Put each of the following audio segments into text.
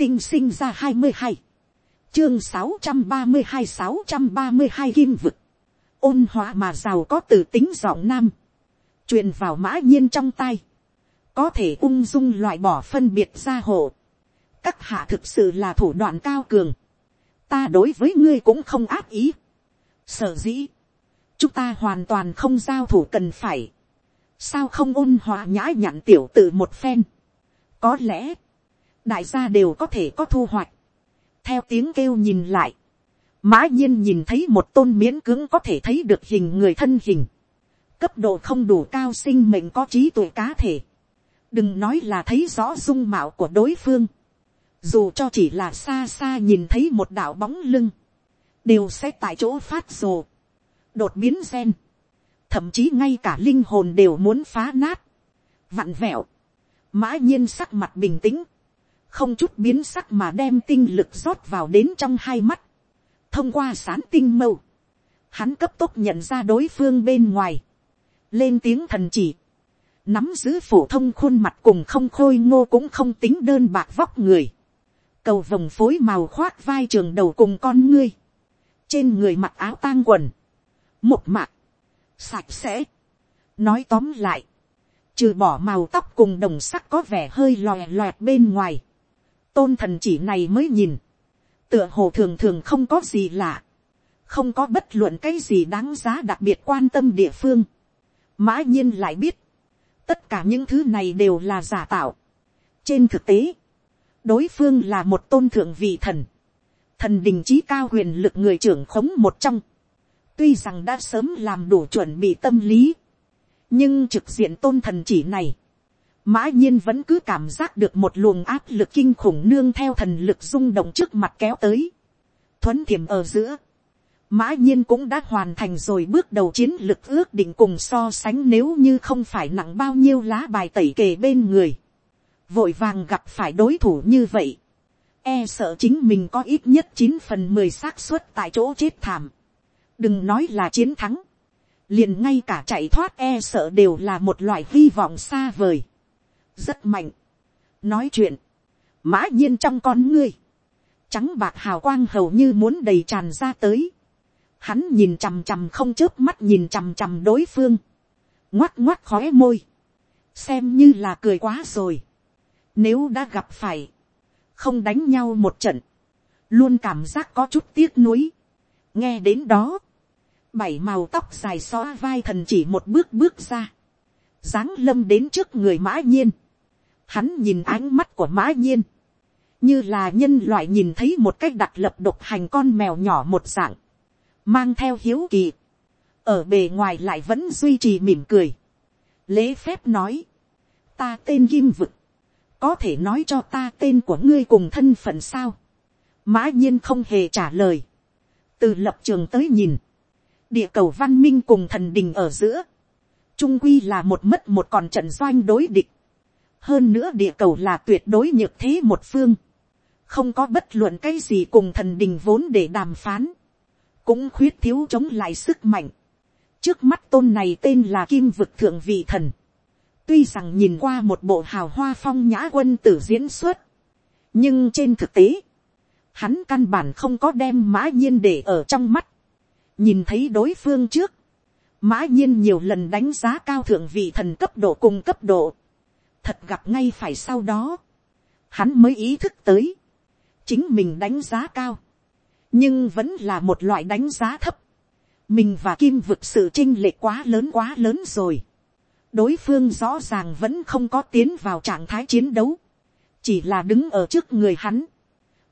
tinh sinh ra hai mươi hai, chương sáu trăm ba mươi hai sáu trăm ba mươi hai kim vực, ôn hòa mà giàu có từ tính giọng nam, truyền vào mã nhiên trong tay, có thể ung dung loại bỏ phân biệt ra hộ, các hạ thực sự là thủ đoạn cao cường, ta đối với ngươi cũng không áp ý, sở dĩ, chúng ta hoàn toàn không giao thủ cần phải, sao không ôn hòa nhã nhặn tiểu tử một phen, có lẽ, đại gia đều có thể có thu hoạch, theo tiếng kêu nhìn lại, mã nhiên nhìn thấy một tôn miễn cưỡng có thể thấy được hình người thân hình, cấp độ không đủ cao sinh mệnh có trí tuệ cá thể, đừng nói là thấy rõ dung mạo của đối phương, dù cho chỉ là xa xa nhìn thấy một đạo bóng lưng, đều sẽ tại chỗ phát rồ, đột biến gen, thậm chí ngay cả linh hồn đều muốn phá nát, vặn vẹo, mã nhiên sắc mặt bình tĩnh, không chút biến sắc mà đem tinh lực rót vào đến trong hai mắt, thông qua sán tinh mâu, hắn cấp tốc nhận ra đối phương bên ngoài, lên tiếng thần chỉ, nắm giữ phổ thông khuôn mặt cùng không khôi ngô cũng không tính đơn bạc vóc người, cầu vòng phối màu khoác vai trường đầu cùng con ngươi, trên người mặc áo tang quần, một mạc, sạch sẽ, nói tóm lại, trừ bỏ màu tóc cùng đồng sắc có vẻ hơi lòe loẹt bên ngoài, tôn thần chỉ này mới nhìn, tựa hồ thường thường không có gì lạ, không có bất luận cái gì đáng giá đặc biệt quan tâm địa phương, mã nhiên lại biết, tất cả những thứ này đều là giả tạo. trên thực tế, đối phương là một tôn thượng vị thần, thần đình trí cao huyền lực người trưởng khống một trong, tuy rằng đã sớm làm đủ chuẩn bị tâm lý, nhưng trực diện tôn thần chỉ này, mã nhiên vẫn cứ cảm giác được một luồng áp lực kinh khủng nương theo thần lực rung động trước mặt kéo tới, thuấn thiểm ở giữa, mã nhiên cũng đã hoàn thành rồi bước đầu chiến lực ước định cùng so sánh nếu như không phải nặng bao nhiêu lá bài tẩy kề bên người, vội vàng gặp phải đối thủ như vậy, e sợ chính mình có ít nhất chín phần mười xác suất tại chỗ chết thảm, đừng nói là chiến thắng, liền ngay cả chạy thoát e sợ đều là một loại hy vọng xa vời, rất mạnh. nói chuyện, mã nhiên trong con ngươi, trắng bạc hào quang hầu như muốn đầy tràn ra tới, hắn nhìn chằm chằm không chớp mắt nhìn chằm chằm đối phương, ngoắt ngoắt khói môi, xem như là cười quá rồi, nếu đã gặp phải, không đánh nhau một trận, luôn cảm giác có chút tiếc nuối, nghe đến đó, bảy màu tóc dài xóa vai thần chỉ một bước bước ra, dáng lâm đến trước người mã nhiên, hắn nhìn ánh mắt của mã nhiên, như là nhân loại nhìn thấy một cách đặt lập độc hành con mèo nhỏ một dạng, mang theo hiếu kỳ, ở bề ngoài lại vẫn duy trì mỉm cười, lễ phép nói, ta tên kim vực, có thể nói cho ta tên của ngươi cùng thân phận sao, mã nhiên không hề trả lời, từ lập trường tới nhìn, địa cầu văn minh cùng thần đình ở giữa, trung quy là một mất một còn trận doanh đối địch, hơn nữa địa cầu là tuyệt đối nhược thế một phương, không có bất luận cái gì cùng thần đình vốn để đàm phán, cũng khuyết thiếu chống lại sức mạnh. trước mắt tôn này tên là kim vực thượng vị thần, tuy rằng nhìn qua một bộ hào hoa phong nhã quân tử diễn xuất, nhưng trên thực tế, hắn căn bản không có đem mã nhiên để ở trong mắt, nhìn thấy đối phương trước, mã nhiên nhiều lần đánh giá cao thượng vị thần cấp độ cùng cấp độ, thật gặp ngay phải sau đó, hắn mới ý thức tới, chính mình đánh giá cao, nhưng vẫn là một loại đánh giá thấp, mình và kim vực sự chinh lệ quá lớn quá lớn rồi, đối phương rõ ràng vẫn không có tiến vào trạng thái chiến đấu, chỉ là đứng ở trước người hắn,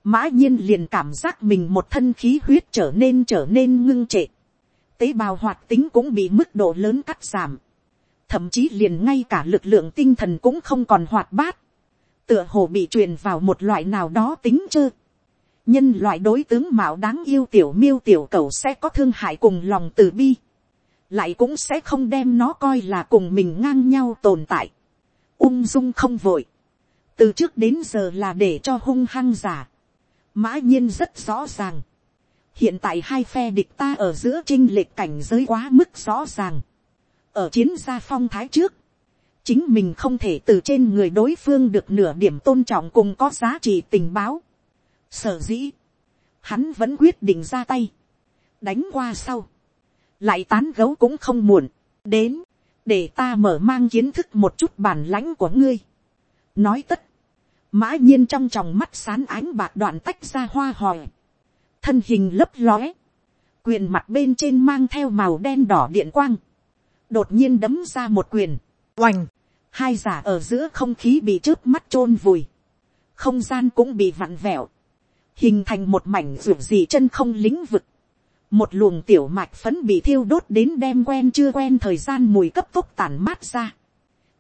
mã nhiên liền cảm giác mình một thân khí huyết trở nên trở nên ngưng trệ, tế bào hoạt tính cũng bị mức độ lớn cắt giảm, thậm chí liền ngay cả lực lượng tinh thần cũng không còn hoạt bát, tựa hồ bị truyền vào một loại nào đó tính chơ. nhân loại đối tướng mạo đáng yêu tiểu miêu tiểu cầu sẽ có thương hại cùng lòng từ bi, lại cũng sẽ không đem nó coi là cùng mình ngang nhau tồn tại, ung dung không vội, từ trước đến giờ là để cho hung hăng giả, mã nhiên rất rõ ràng, hiện tại hai phe địch ta ở giữa trinh lệch cảnh giới quá mức rõ ràng, ở chiến gia phong thái trước, chính mình không thể từ trên người đối phương được nửa điểm tôn trọng cùng có giá trị tình báo. Sở dĩ, hắn vẫn quyết định ra tay, đánh qua sau, lại tán gấu cũng không muộn, đến, để ta mở mang kiến thức một chút bản lãnh của ngươi. nói tất, mã nhiên trong tròng mắt sán ánh bạc đoạn tách ra hoa hòi, thân hình lấp lóe, quyền mặt bên trên mang theo màu đen đỏ điện quang, đột nhiên đấm ra một quyền, oành, hai giả ở giữa không khí bị trước mắt chôn vùi, không gian cũng bị vặn vẹo, hình thành một mảnh ruột gì chân không lĩnh vực, một luồng tiểu mạch phấn bị thiêu đốt đến đem quen chưa quen thời gian mùi cấp tốc tàn mát ra,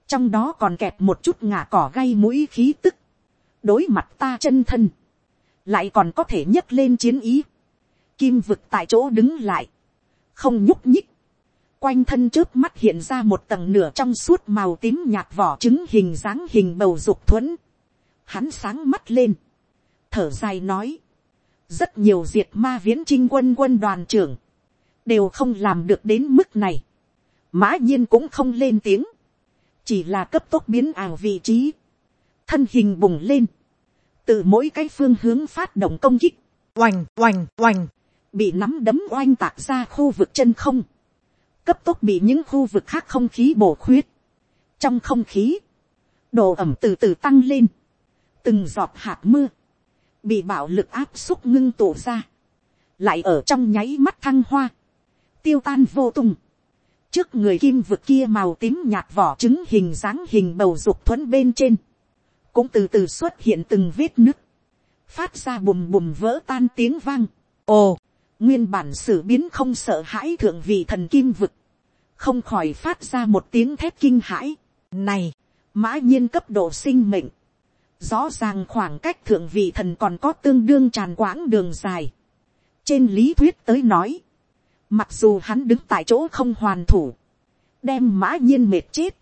trong đó còn kẹp một chút ngả cỏ gây mũi khí tức, đối mặt ta chân thân, lại còn có thể nhấc lên chiến ý, kim vực tại chỗ đứng lại, không nhúc nhích, quanh thân trước mắt hiện ra một tầng nửa trong suốt màu tím nhạt vỏ trứng hình dáng hình bầu dục thuẫn. Hắn sáng mắt lên, thở dài nói, rất nhiều diệt ma viễn trinh quân quân đoàn trưởng, đều không làm được đến mức này. Mã nhiên cũng không lên tiếng, chỉ là cấp tốc biến ảo vị trí, thân hình bùng lên, từ mỗi cái phương hướng phát động công kích, oành oành oành, bị nắm đấm oanh tạc ra khu vực chân không, cấp tốc bị những khu vực khác không khí bổ khuyết. Trong không khí, độ ẩm từ từ tăng lên, từng giọt hạt mưa, bị bạo lực áp xúc ngưng tụ ra, lại ở trong nháy mắt thăng hoa, tiêu tan vô tung. Trước người kim vực kia màu tím nhạt vỏ trứng hình dáng hình bầu dục thuẫn bên trên, cũng từ từ xuất hiện từng vết nứt, phát ra bùm bùm vỡ tan tiếng vang. Ồ, nguyên bản sử biến không sợ hãi thượng vị thần kim vực, không khỏi phát ra một tiếng thét kinh hãi. Này, mã nhiên cấp độ sinh mệnh, rõ ràng khoảng cách thượng vị thần còn có tương đương tràn quãng đường dài. trên lý thuyết tới nói, mặc dù hắn đứng tại chỗ không hoàn thủ, đem mã nhiên mệt chết,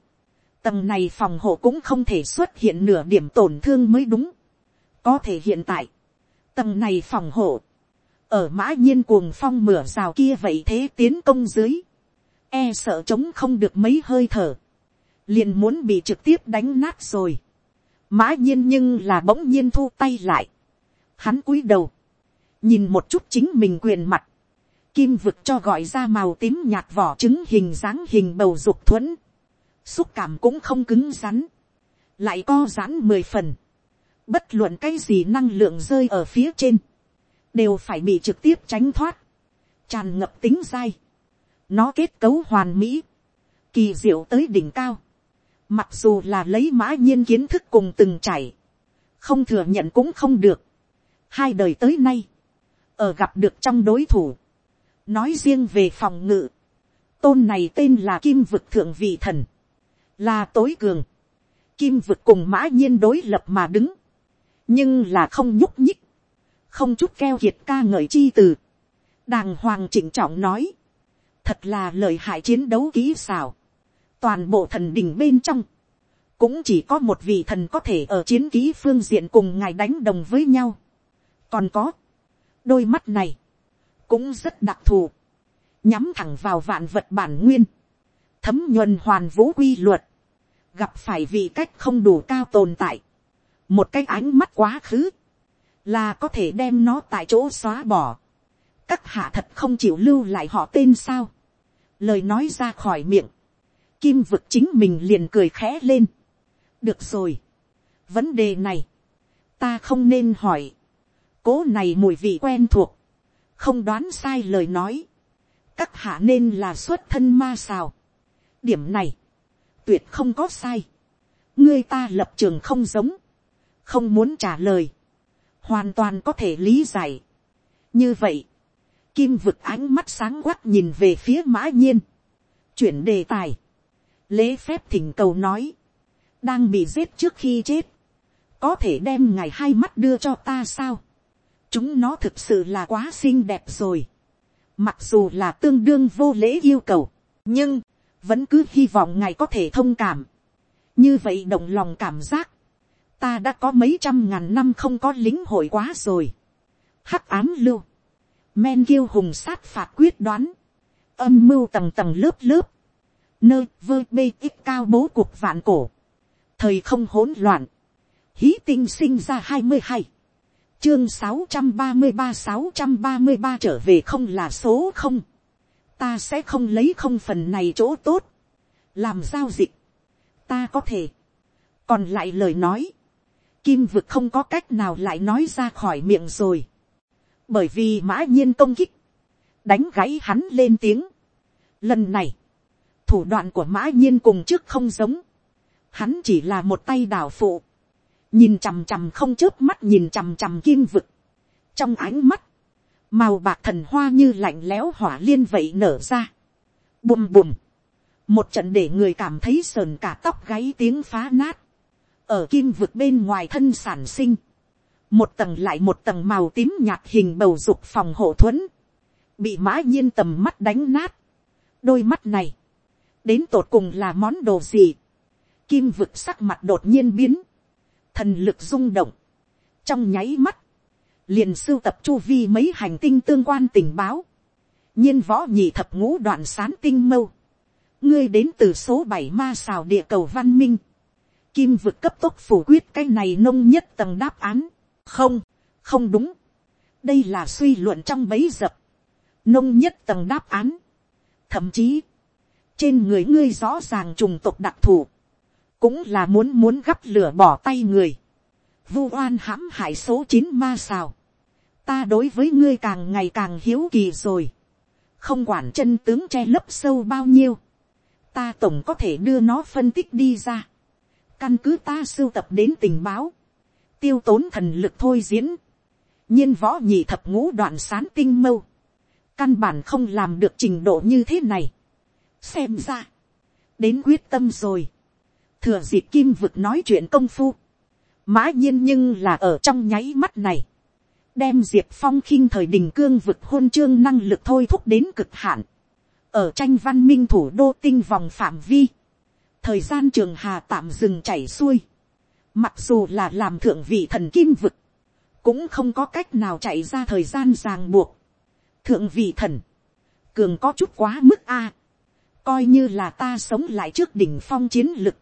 tầng này phòng hộ cũng không thể xuất hiện nửa điểm tổn thương mới đúng. có thể hiện tại, tầng này phòng hộ, ở mã nhiên cuồng phong mửa rào kia vậy thế tiến công dưới, e sợ chống không được mấy hơi thở, liền muốn bị trực tiếp đánh nát rồi. mã nhiên nhưng là bỗng nhiên thu tay lại, hắn cúi đầu, nhìn một chút chính mình quyền mặt, kim vực cho gọi ra màu tím nhạt vỏ trứng hình dáng hình bầu dục thuẫn, xúc cảm cũng không cứng rắn, lại co giãn mười phần, bất luận cái gì năng lượng rơi ở phía trên, đều phải bị trực tiếp tránh thoát, tràn ngập tính dai, nó kết cấu hoàn mỹ, kỳ diệu tới đỉnh cao, mặc dù là lấy mã nhiên kiến thức cùng từng chảy, không thừa nhận cũng không được, hai đời tới nay, ở gặp được trong đối thủ, nói riêng về phòng ngự, tôn này tên là kim vực thượng vị thần, là tối cường, kim vực cùng mã nhiên đối lập mà đứng, nhưng là không nhúc nhích, không chút keo kiệt ca ngợi chi từ, đàng hoàng chỉnh trọng nói, thật là lợi hại chiến đấu kỹ xảo, toàn bộ thần đình bên trong, cũng chỉ có một vị thần có thể ở chiến kỹ phương diện cùng ngài đánh đồng với nhau. còn có, đôi mắt này, cũng rất đặc thù, nhắm thẳng vào vạn vật bản nguyên, thấm nhuần hoàn vũ quy luật, gặp phải vị cách không đủ cao tồn tại, một cái ánh mắt quá khứ, là có thể đem nó tại chỗ xóa bỏ. các hạ thật không chịu lưu lại họ tên sao lời nói ra khỏi miệng, kim vực chính mình liền cười khẽ lên. được rồi, vấn đề này, ta không nên hỏi, cố này mùi vị quen thuộc, không đoán sai lời nói, các hạ nên là xuất thân ma xào. điểm này, tuyệt không có sai, ngươi ta lập trường không giống, không muốn trả lời, hoàn toàn có thể lý giải. như vậy, kim vực ánh mắt sáng quắc nhìn về phía mã nhiên, chuyển đề tài, lễ phép thỉnh cầu nói, đang bị giết trước khi chết, có thể đem ngài hai mắt đưa cho ta sao, chúng nó thực sự là quá xinh đẹp rồi, mặc dù là tương đương vô lễ yêu cầu, nhưng, vẫn cứ hy vọng ngài có thể thông cảm, như vậy động lòng cảm giác, ta đã có mấy trăm ngàn năm không có lính hội quá rồi. hắc ám lưu, men kiêu hùng sát phạt quyết đoán, âm mưu tầng tầng lớp lớp, nơi vơ bê ít cao bố cuộc vạn cổ. Thời không hỗn loạn. Hí tinh sinh ra hai mươi hai Chương sáu trăm ba mươi ba sáu trăm ba mươi ba trở về không là số không. Ta sẽ không lấy không phần này chỗ tốt. Làm giao dịch. Ta có thể. Còn lại lời nói. Kim vực không có cách nào lại nói ra khỏi miệng rồi. Bởi vì mã nhiên công kích. Đánh gáy hắn lên tiếng. Lần này. Thủ đoạn của mã nhiên cùng trước không giống. Hắn chỉ là một tay đảo phụ nhìn chằm chằm không chớp mắt nhìn chằm chằm kim vực, trong ánh mắt, màu bạc thần hoa như lạnh lẽo hỏa liên vậy nở ra, bùm bùm, một trận để người cảm thấy sờn cả tóc gáy tiếng phá nát, ở kim vực bên ngoài thân sản sinh, một tầng lại một tầng màu tím nhạt hình bầu dục phòng hộ thuẫn, bị mã nhiên tầm mắt đánh nát, đôi mắt này, đến tột cùng là món đồ gì, kim vực sắc mặt đột nhiên biến, thần lực rung động, trong nháy mắt, liền sưu tập chu vi mấy hành tinh tương quan tình báo, nhiên võ nhị thập ngũ đoạn sán tinh mâu, ngươi đến từ số bảy ma xào địa cầu văn minh, kim vực cấp tốc phủ quyết cái này nông nhất tầng đáp án, không, không đúng, đây là suy luận trong bấy dập, nông nhất tầng đáp án, thậm chí, trên người ngươi rõ ràng trùng tộc đặc thù, cũng là muốn muốn gắp lửa bỏ tay người, vu oan hãm hại số chín ma xào, ta đối với ngươi càng ngày càng hiếu kỳ rồi, không quản chân tướng che lấp sâu bao nhiêu, ta tổng có thể đưa nó phân tích đi ra, căn cứ ta sưu tập đến tình báo, tiêu tốn thần lực thôi diễn, nhiên võ nhị thập ngũ đoạn sán tinh mâu, căn bản không làm được trình độ như thế này, xem ra, đến quyết tâm rồi, thừa dịp kim vực nói chuyện công phu, mã nhiên nhưng là ở trong nháy mắt này, đem diệp phong khinh thời đình cương vực hôn chương năng lực thôi thúc đến cực hạn, ở tranh văn minh thủ đô tinh vòng phạm vi, thời gian trường hà tạm dừng chảy xuôi, mặc dù là làm thượng vị thần kim vực, cũng không có cách nào chạy ra thời gian ràng buộc. thượng vị thần, cường có chút quá mức a, coi như là ta sống lại trước đỉnh phong chiến lực,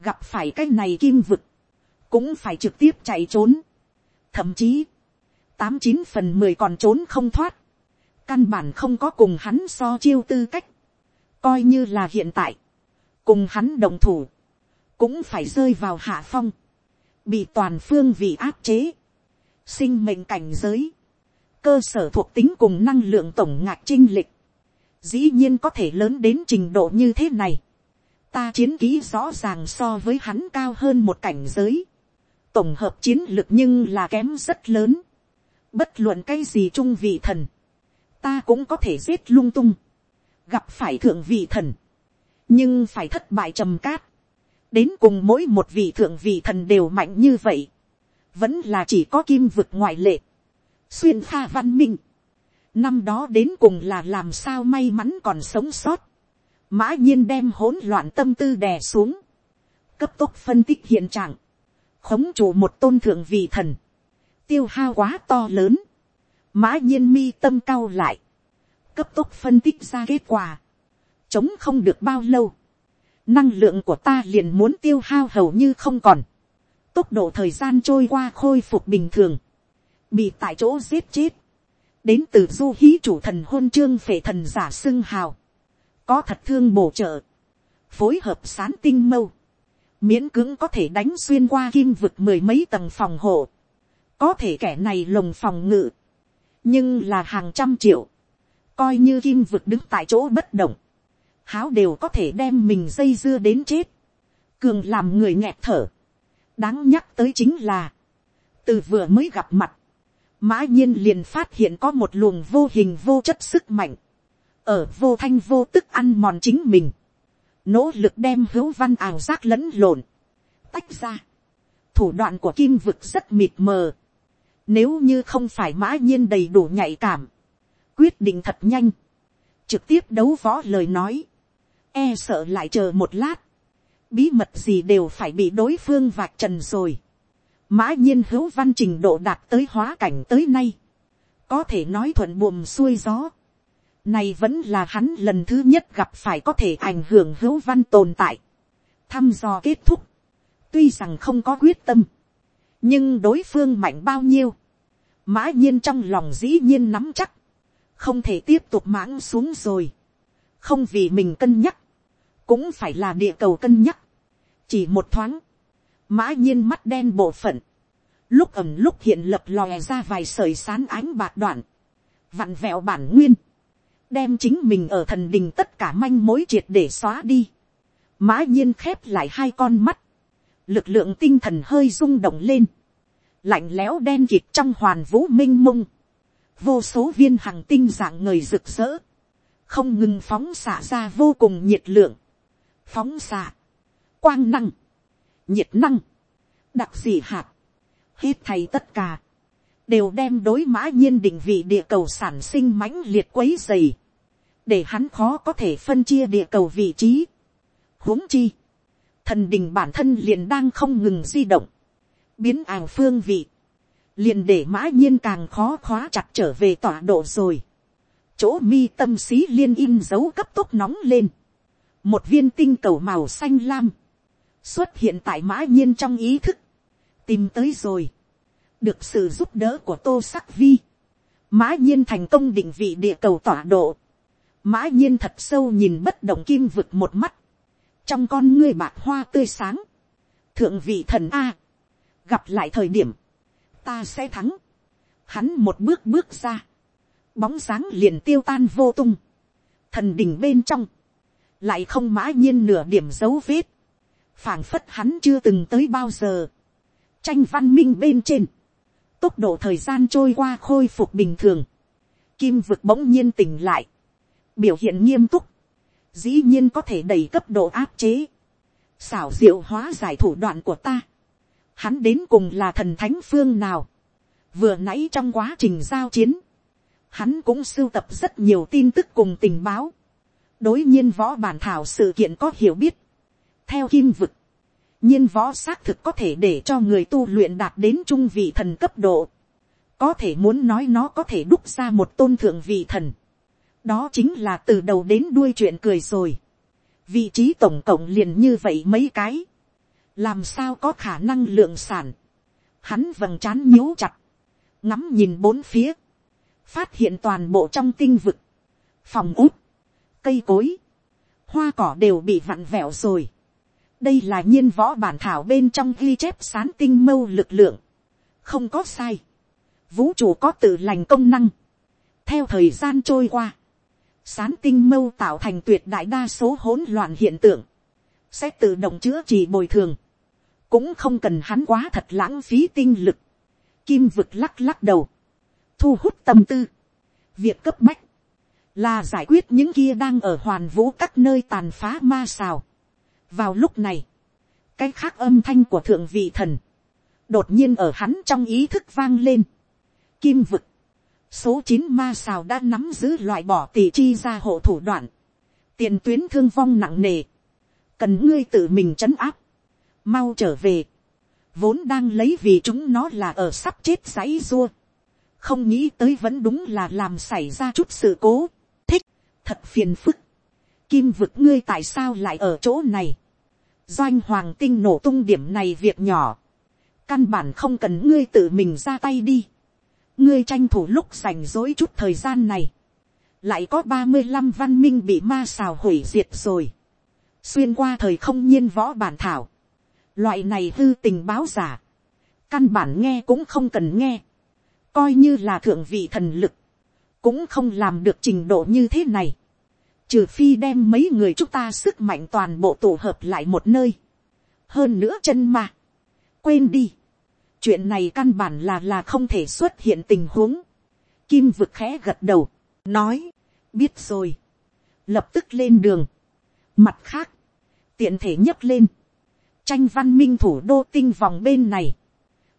gặp phải cái này kim vực, cũng phải trực tiếp chạy trốn. Thậm chí, tám chín phần mười còn trốn không thoát. Căn bản không có cùng hắn so chiêu tư cách. Coi như là hiện tại, cùng hắn đồng thủ, cũng phải rơi vào hạ phong. Bị toàn phương vị áp chế. Sinh mệnh cảnh giới. Cơ sở thuộc tính cùng năng lượng tổng ngạc trinh lịch. Dĩ nhiên có thể lớn đến trình độ như thế này ta chiến ký rõ ràng so với hắn cao hơn một cảnh giới. tổng hợp chiến lược nhưng là kém rất lớn. bất luận cái gì trung vị thần, ta cũng có thể giết lung tung. gặp phải thượng vị thần, nhưng phải thất bại trầm cát đến cùng mỗi một vị thượng vị thần đều mạnh như vậy. vẫn là chỉ có kim vực ngoại lệ. xuyên pha văn minh. năm đó đến cùng là làm sao may mắn còn sống sót. Mã nhiên đem hỗn loạn tâm tư đè xuống, cấp tốc phân tích hiện trạng, khống chủ một tôn thượng vị thần, tiêu hao quá to lớn, mã nhiên mi tâm cao lại, cấp tốc phân tích ra kết quả, chống không được bao lâu, năng lượng của ta liền muốn tiêu hao hầu như không còn, tốc độ thời gian trôi qua khôi phục bình thường, bị tại chỗ giết chết, đến từ du hí chủ thần hôn chương phệ thần giả xưng hào, có thật thương bổ trợ, phối hợp sán tinh mâu, miễn cưỡng có thể đánh xuyên qua kim vực mười mấy tầng phòng hộ, có thể kẻ này lồng phòng ngự, nhưng là hàng trăm triệu, coi như kim vực đứng tại chỗ bất động, háo đều có thể đem mình dây dưa đến chết, cường làm người nghẹt thở, đáng nhắc tới chính là, từ vừa mới gặp mặt, mã nhiên liền phát hiện có một luồng vô hình vô chất sức mạnh, ở vô thanh vô tức ăn mòn chính mình, nỗ lực đem hữu văn ảo giác lẫn lộn, tách ra, thủ đoạn của kim vực rất mịt mờ, nếu như không phải mã nhiên đầy đủ nhạy cảm, quyết định thật nhanh, trực tiếp đấu võ lời nói, e sợ lại chờ một lát, bí mật gì đều phải bị đối phương vạch trần rồi. Mã nhiên hữu văn trình độ đạt tới hóa cảnh tới nay, có thể nói thuận buồm xuôi gió, Này vẫn là hắn lần thứ nhất gặp phải có thể ảnh hưởng hữu văn tồn tại. Thăm dò kết thúc. Tuy rằng không có quyết tâm. Nhưng đối phương mạnh bao nhiêu. Mã nhiên trong lòng dĩ nhiên nắm chắc. Không thể tiếp tục mãng xuống rồi. Không vì mình cân nhắc. Cũng phải là địa cầu cân nhắc. Chỉ một thoáng. Mã nhiên mắt đen bộ phận. Lúc ẩm lúc hiện lập lòe ra vài sợi sán ánh bạc đoạn. Vặn vẹo bản nguyên đem chính mình ở thần đình tất cả manh mối triệt để xóa đi. Mã nhiên khép lại hai con mắt. Lực lượng tinh thần hơi rung động lên. Lạnh lẽo đen kịt trong hoàn vũ minh mông. Vô số viên hàng tinh dạng người rực rỡ. Không ngừng phóng xạ ra vô cùng nhiệt lượng. Phóng xạ. Quang năng. Nhiệt năng. Đặc dị hạt. Hết thầy tất cả đều đem đối mã nhiên định vị địa cầu sản sinh mãnh liệt quấy dày để hắn khó có thể phân chia địa cầu vị trí. huống chi, thần đình bản thân liền đang không ngừng di động, biến ảo phương vị, liền để mã nhiên càng khó khóa chặt trở về tọa độ rồi. chỗ mi tâm xí liên in dấu cấp tốc nóng lên, một viên tinh cầu màu xanh lam, xuất hiện tại mã nhiên trong ý thức, tìm tới rồi, được sự giúp đỡ của tô sắc vi, mã nhiên thành công định vị địa cầu tọa độ, mã nhiên thật sâu nhìn bất động kim vực một mắt, trong con ngươi bạc hoa tươi sáng, thượng vị thần a, gặp lại thời điểm, ta sẽ thắng, hắn một bước bước ra, bóng sáng liền tiêu tan vô tung, thần đình bên trong, lại không mã nhiên nửa điểm dấu vết, phảng phất hắn chưa từng tới bao giờ, tranh văn minh bên trên, tốc độ thời gian trôi qua khôi phục bình thường, kim vực bỗng nhiên tỉnh lại, biểu hiện nghiêm túc, dĩ nhiên có thể đẩy cấp độ áp chế, xảo diệu hóa giải thủ đoạn của ta. Hắn đến cùng là thần thánh phương nào. Vừa nãy trong quá trình giao chiến, hắn cũng sưu tập rất nhiều tin tức cùng tình báo đối nhiên võ bản thảo sự kiện có hiểu biết. theo kim vực, nhiên võ xác thực có thể để cho người tu luyện đạt đến trung vị thần cấp độ. có thể muốn nói nó có thể đúc ra một tôn thượng vị thần đó chính là từ đầu đến đuôi chuyện cười rồi. vị trí tổng cộng liền như vậy mấy cái. làm sao có khả năng lượng sản. hắn vầng trán nhíu chặt. ngắm nhìn bốn phía. phát hiện toàn bộ trong tinh vực. phòng út cây cối. hoa cỏ đều bị vặn vẹo rồi. đây là nhiên võ bản thảo bên trong ghi chép sán tinh mâu lực lượng. không có sai. vũ trụ có tự lành công năng. theo thời gian trôi qua sán tinh mâu tạo thành tuyệt đại đa số hỗn loạn hiện tượng, sẽ tự động chữa trị bồi thường, cũng không cần hắn quá thật lãng phí tinh lực, kim vực lắc lắc đầu, thu hút tâm tư, việc cấp bách, là giải quyết những kia đang ở hoàn vũ các nơi tàn phá ma xào. vào lúc này, cái khác âm thanh của thượng vị thần, đột nhiên ở hắn trong ý thức vang lên, kim vực, số chín ma xào đã nắm giữ loại bỏ tỷ chi ra hộ thủ đoạn, tiền tuyến thương vong nặng nề, cần ngươi tự mình trấn áp, mau trở về, vốn đang lấy vì chúng nó là ở sắp chết giấy dua, không nghĩ tới vẫn đúng là làm xảy ra chút sự cố, thật phiền phức, kim vực ngươi tại sao lại ở chỗ này, doanh hoàng tinh nổ tung điểm này việc nhỏ, căn bản không cần ngươi tự mình ra tay đi, ngươi tranh thủ lúc rảnh rỗi chút thời gian này, lại có ba mươi năm văn minh bị ma xào hủy diệt rồi, xuyên qua thời không nhiên võ bản thảo, loại này hư tình báo giả, căn bản nghe cũng không cần nghe, coi như là thượng vị thần lực, cũng không làm được trình độ như thế này, trừ phi đem mấy người chúng ta sức mạnh toàn bộ tổ hợp lại một nơi, hơn nữa chân mà, quên đi, chuyện này căn bản là là không thể xuất hiện tình huống. Kim vực khẽ gật đầu, nói, biết rồi, lập tức lên đường. Mặt khác, tiện thể nhấc lên, tranh văn minh thủ đô tinh vòng bên này,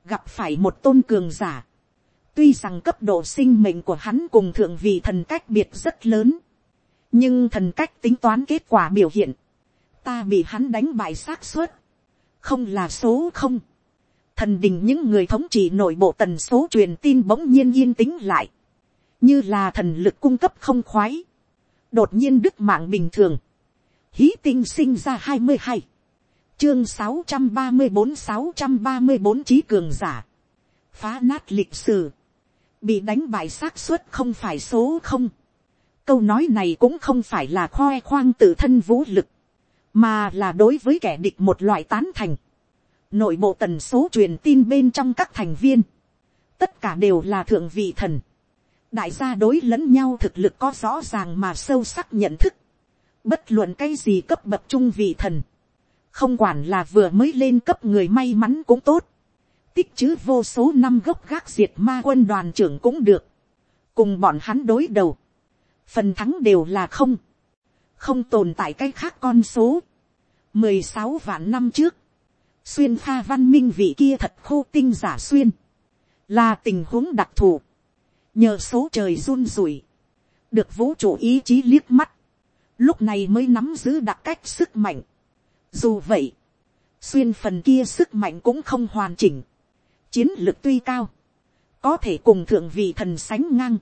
gặp phải một tôn cường giả. Tuy rằng cấp độ sinh mệnh của hắn cùng thượng vị thần cách biệt rất lớn, nhưng thần cách tính toán kết quả biểu hiện, ta bị hắn đánh bại xác suất, không là số không. Thần đình những người thống trị nội bộ tần số truyền tin bỗng nhiên yên tĩnh lại, như là thần lực cung cấp không khoái, đột nhiên đức mạng bình thường, hí tinh sinh ra hai mươi hai, chương sáu trăm ba mươi bốn sáu trăm ba mươi bốn trí cường giả, phá nát lịch sử, bị đánh bại xác suất không phải số không, câu nói này cũng không phải là khoe khoang tự thân vũ lực, mà là đối với kẻ địch một loại tán thành, nội bộ tần số truyền tin bên trong các thành viên, tất cả đều là thượng vị thần, đại gia đối lẫn nhau thực lực có rõ ràng mà sâu sắc nhận thức, bất luận cái gì cấp bậc trung vị thần, không quản là vừa mới lên cấp người may mắn cũng tốt, tích chứ vô số năm gốc gác diệt ma quân đoàn trưởng cũng được, cùng bọn hắn đối đầu, phần thắng đều là không, không tồn tại cái khác con số, mười sáu vạn năm trước, xuyên pha văn minh vị kia thật khô tinh giả xuyên, là tình huống đặc thù, nhờ số trời run rủi, được vũ trụ ý chí liếc mắt, lúc này mới nắm giữ đặc cách sức mạnh. Dù vậy, xuyên phần kia sức mạnh cũng không hoàn chỉnh, chiến lược tuy cao, có thể cùng thượng vị thần sánh ngang,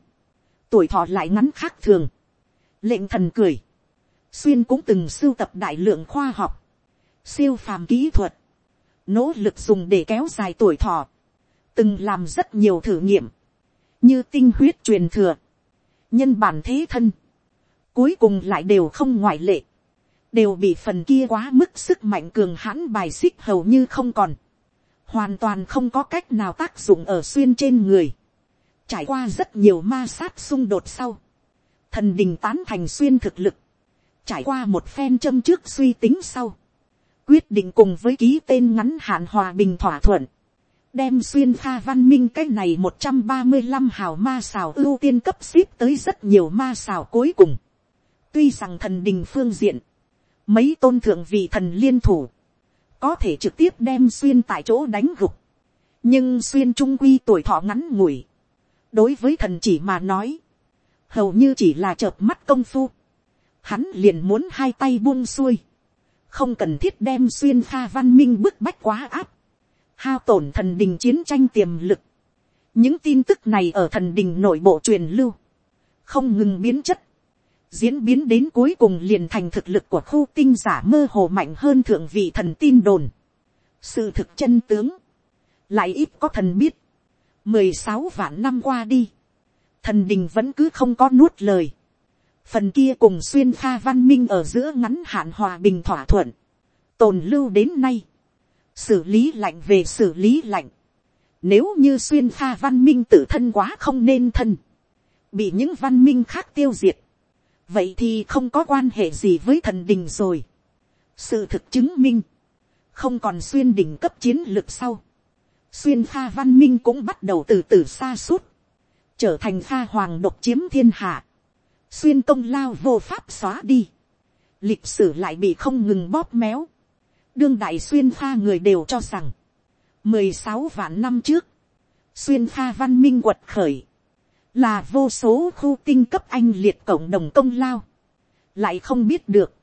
tuổi thọ lại ngắn khác thường, lệnh thần cười, xuyên cũng từng sưu tập đại lượng khoa học, siêu phàm kỹ thuật, nỗ lực dùng để kéo dài tuổi thọ, từng làm rất nhiều thử nghiệm, như tinh huyết truyền thừa, nhân bản thế thân, cuối cùng lại đều không ngoại lệ, đều bị phần kia quá mức sức mạnh cường hãn bài xích hầu như không còn, hoàn toàn không có cách nào tác dụng ở xuyên trên người, trải qua rất nhiều ma sát xung đột sau, thần đình tán thành xuyên thực lực, trải qua một phen châm trước suy tính sau, quyết định cùng với ký tên ngắn hạn hòa bình thỏa thuận, đem xuyên pha văn minh cái này một trăm ba mươi 135 hào ma xào ưu tiên cấp ship tới rất nhiều ma xào cuối cùng. Tuy rằng thần đình phương diện, mấy tôn thượng vị thần liên thủ, có thể trực tiếp đem xuyên tại chỗ đánh gục. Nhưng xuyên trung quy tuổi thọ ngắn ngủi. Đối với thần chỉ mà nói, hầu như chỉ là chợp mắt công phu. Hắn liền muốn hai tay buông xuôi. Không cần thiết đem xuyên pha văn minh bức bách quá áp hao tổn thần đình chiến tranh tiềm lực. những tin tức này ở thần đình nội bộ truyền lưu, không ngừng biến chất, diễn biến đến cuối cùng liền thành thực lực của khu tinh giả mơ hồ mạnh hơn thượng vị thần tin đồn. sự thực chân tướng, lại ít có thần biết, mười sáu vạn năm qua đi, thần đình vẫn cứ không có nuốt lời. phần kia cùng xuyên pha văn minh ở giữa ngắn hạn hòa bình thỏa thuận, tồn lưu đến nay, xử lý lạnh về xử lý lạnh. Nếu như xuyên pha văn minh tự thân quá không nên thân, bị những văn minh khác tiêu diệt, vậy thì không có quan hệ gì với thần đình rồi. sự thực chứng minh, không còn xuyên đỉnh cấp chiến lược sau. xuyên pha văn minh cũng bắt đầu từ từ xa suốt, trở thành pha hoàng độc chiếm thiên hạ. xuyên công lao vô pháp xóa đi. lịch sử lại bị không ngừng bóp méo đương đại xuyên pha người đều cho rằng, mười sáu vạn năm trước, xuyên pha văn minh quật khởi, là vô số khu tinh cấp anh liệt cộng đồng công lao, lại không biết được,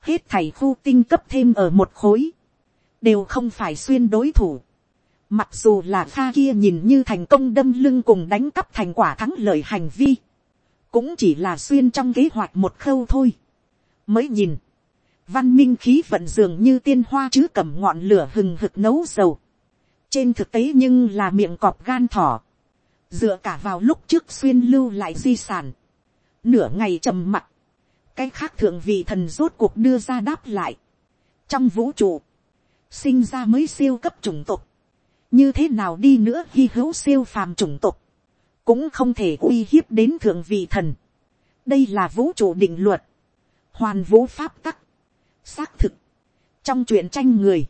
hết thảy khu tinh cấp thêm ở một khối, đều không phải xuyên đối thủ. Mặc dù là pha kia nhìn như thành công đâm lưng cùng đánh cắp thành quả thắng lợi hành vi, cũng chỉ là xuyên trong kế hoạch một khâu thôi. Mới nhìn, văn minh khí vận dường như tiên hoa chứ cầm ngọn lửa hừng hực nấu dầu. trên thực tế nhưng là miệng cọp gan thỏ dựa cả vào lúc trước xuyên lưu lại di sản. nửa ngày trầm mặc. cái khác thượng vị thần rốt cuộc đưa ra đáp lại. trong vũ trụ, sinh ra mới siêu cấp chủng tộc. như thế nào đi nữa hy hữu siêu phàm chủng tộc. cũng không thể uy hiếp đến thượng vị thần. đây là vũ trụ định luật. hoàn vũ pháp tắc xác thực, trong truyện tranh người,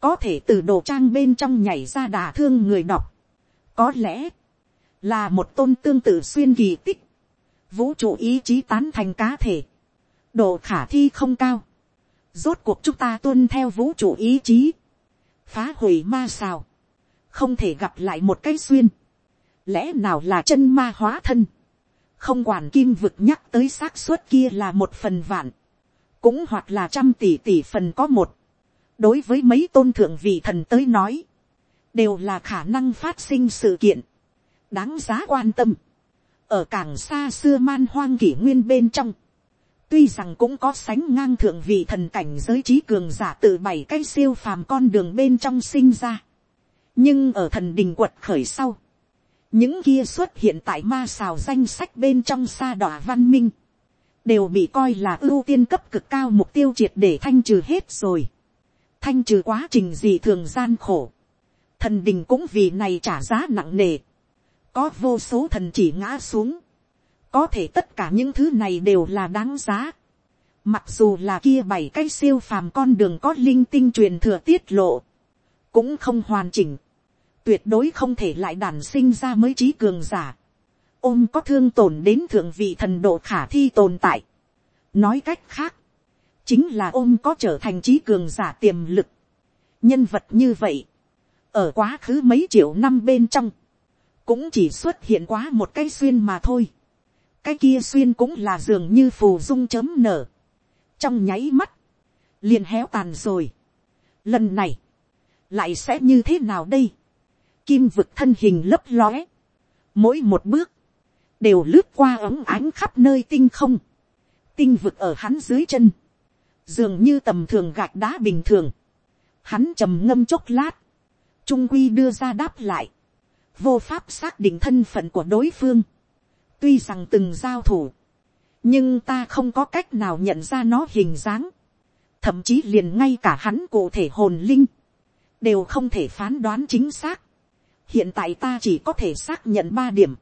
có thể từ đồ trang bên trong nhảy ra đà thương người đọc, có lẽ, là một tôn tương tự xuyên kỳ tích, vũ trụ ý chí tán thành cá thể, độ khả thi không cao, rốt cuộc chúng ta tuân theo vũ trụ ý chí, phá hủy ma xào, không thể gặp lại một cái xuyên, lẽ nào là chân ma hóa thân, không quản kim vực nhắc tới xác suất kia là một phần vạn, cũng hoặc là trăm tỷ tỷ phần có một, đối với mấy tôn thượng vị thần tới nói, đều là khả năng phát sinh sự kiện, đáng giá quan tâm. ở càng xa xưa man hoang kỷ nguyên bên trong, tuy rằng cũng có sánh ngang thượng vị thần cảnh giới trí cường giả tự bảy cái siêu phàm con đường bên trong sinh ra. nhưng ở thần đình quật khởi sau, những kia xuất hiện tại ma xào danh sách bên trong sa đỏ văn minh, đều bị coi là ưu tiên cấp cực cao mục tiêu triệt để thanh trừ hết rồi. thanh trừ quá trình gì thường gian khổ. thần đình cũng vì này trả giá nặng nề có vô số thần chỉ ngã xuống. có thể tất cả những thứ này đều là đáng giá. mặc dù là kia bảy cái siêu phàm con đường có linh tinh truyền thừa tiết lộ, cũng không hoàn chỉnh tuyệt đối không thể lại đản sinh ra mới trí cường giả, ôm có thương tổn đến thượng vị thần độ khả thi tồn tại. nói cách khác, chính là ôm có trở thành trí cường giả tiềm lực. nhân vật như vậy, ở quá khứ mấy triệu năm bên trong, cũng chỉ xuất hiện quá một cái xuyên mà thôi. cái kia xuyên cũng là dường như phù dung chấm nở. trong nháy mắt, liền héo tàn rồi. lần này, lại sẽ như thế nào đây kim vực thân hình lấp lóe, mỗi một bước, đều lướt qua ống ánh khắp nơi tinh không, tinh vực ở hắn dưới chân, dường như tầm thường gạch đá bình thường, hắn trầm ngâm chốc lát, trung quy đưa ra đáp lại, vô pháp xác định thân phận của đối phương, tuy rằng từng giao thủ, nhưng ta không có cách nào nhận ra nó hình dáng, thậm chí liền ngay cả hắn cụ thể hồn linh, đều không thể phán đoán chính xác hiện tại ta chỉ có thể xác nhận ba điểm.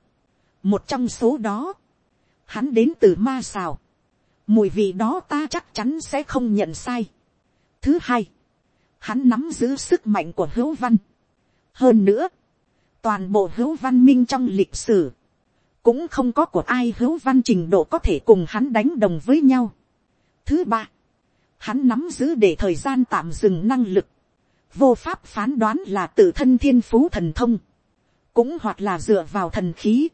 một trong số đó, hắn đến từ ma xào. mùi vị đó ta chắc chắn sẽ không nhận sai. thứ hai, hắn nắm giữ sức mạnh của hữu văn. hơn nữa, toàn bộ hữu văn minh trong lịch sử, cũng không có của ai hữu văn trình độ có thể cùng hắn đánh đồng với nhau. thứ ba, hắn nắm giữ để thời gian tạm dừng năng lực. Vô pháp phán đoán là tự thân thiên phú thần thông, cũng hoặc là dựa vào thần khí,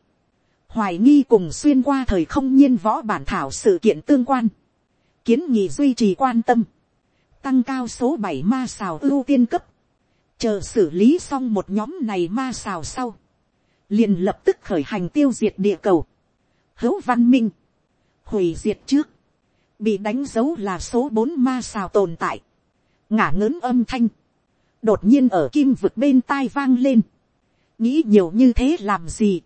hoài nghi cùng xuyên qua thời không nhiên võ bản thảo sự kiện tương quan, kiến nghị duy trì quan tâm, tăng cao số bảy ma xào ưu tiên cấp, chờ xử lý xong một nhóm này ma xào sau, liền lập tức khởi hành tiêu diệt địa cầu, hữu văn minh, hủy diệt trước, bị đánh dấu là số bốn ma xào tồn tại, ngả ngớn âm thanh, đột nhiên ở kim vực bên tai vang lên, nghĩ nhiều như thế làm gì,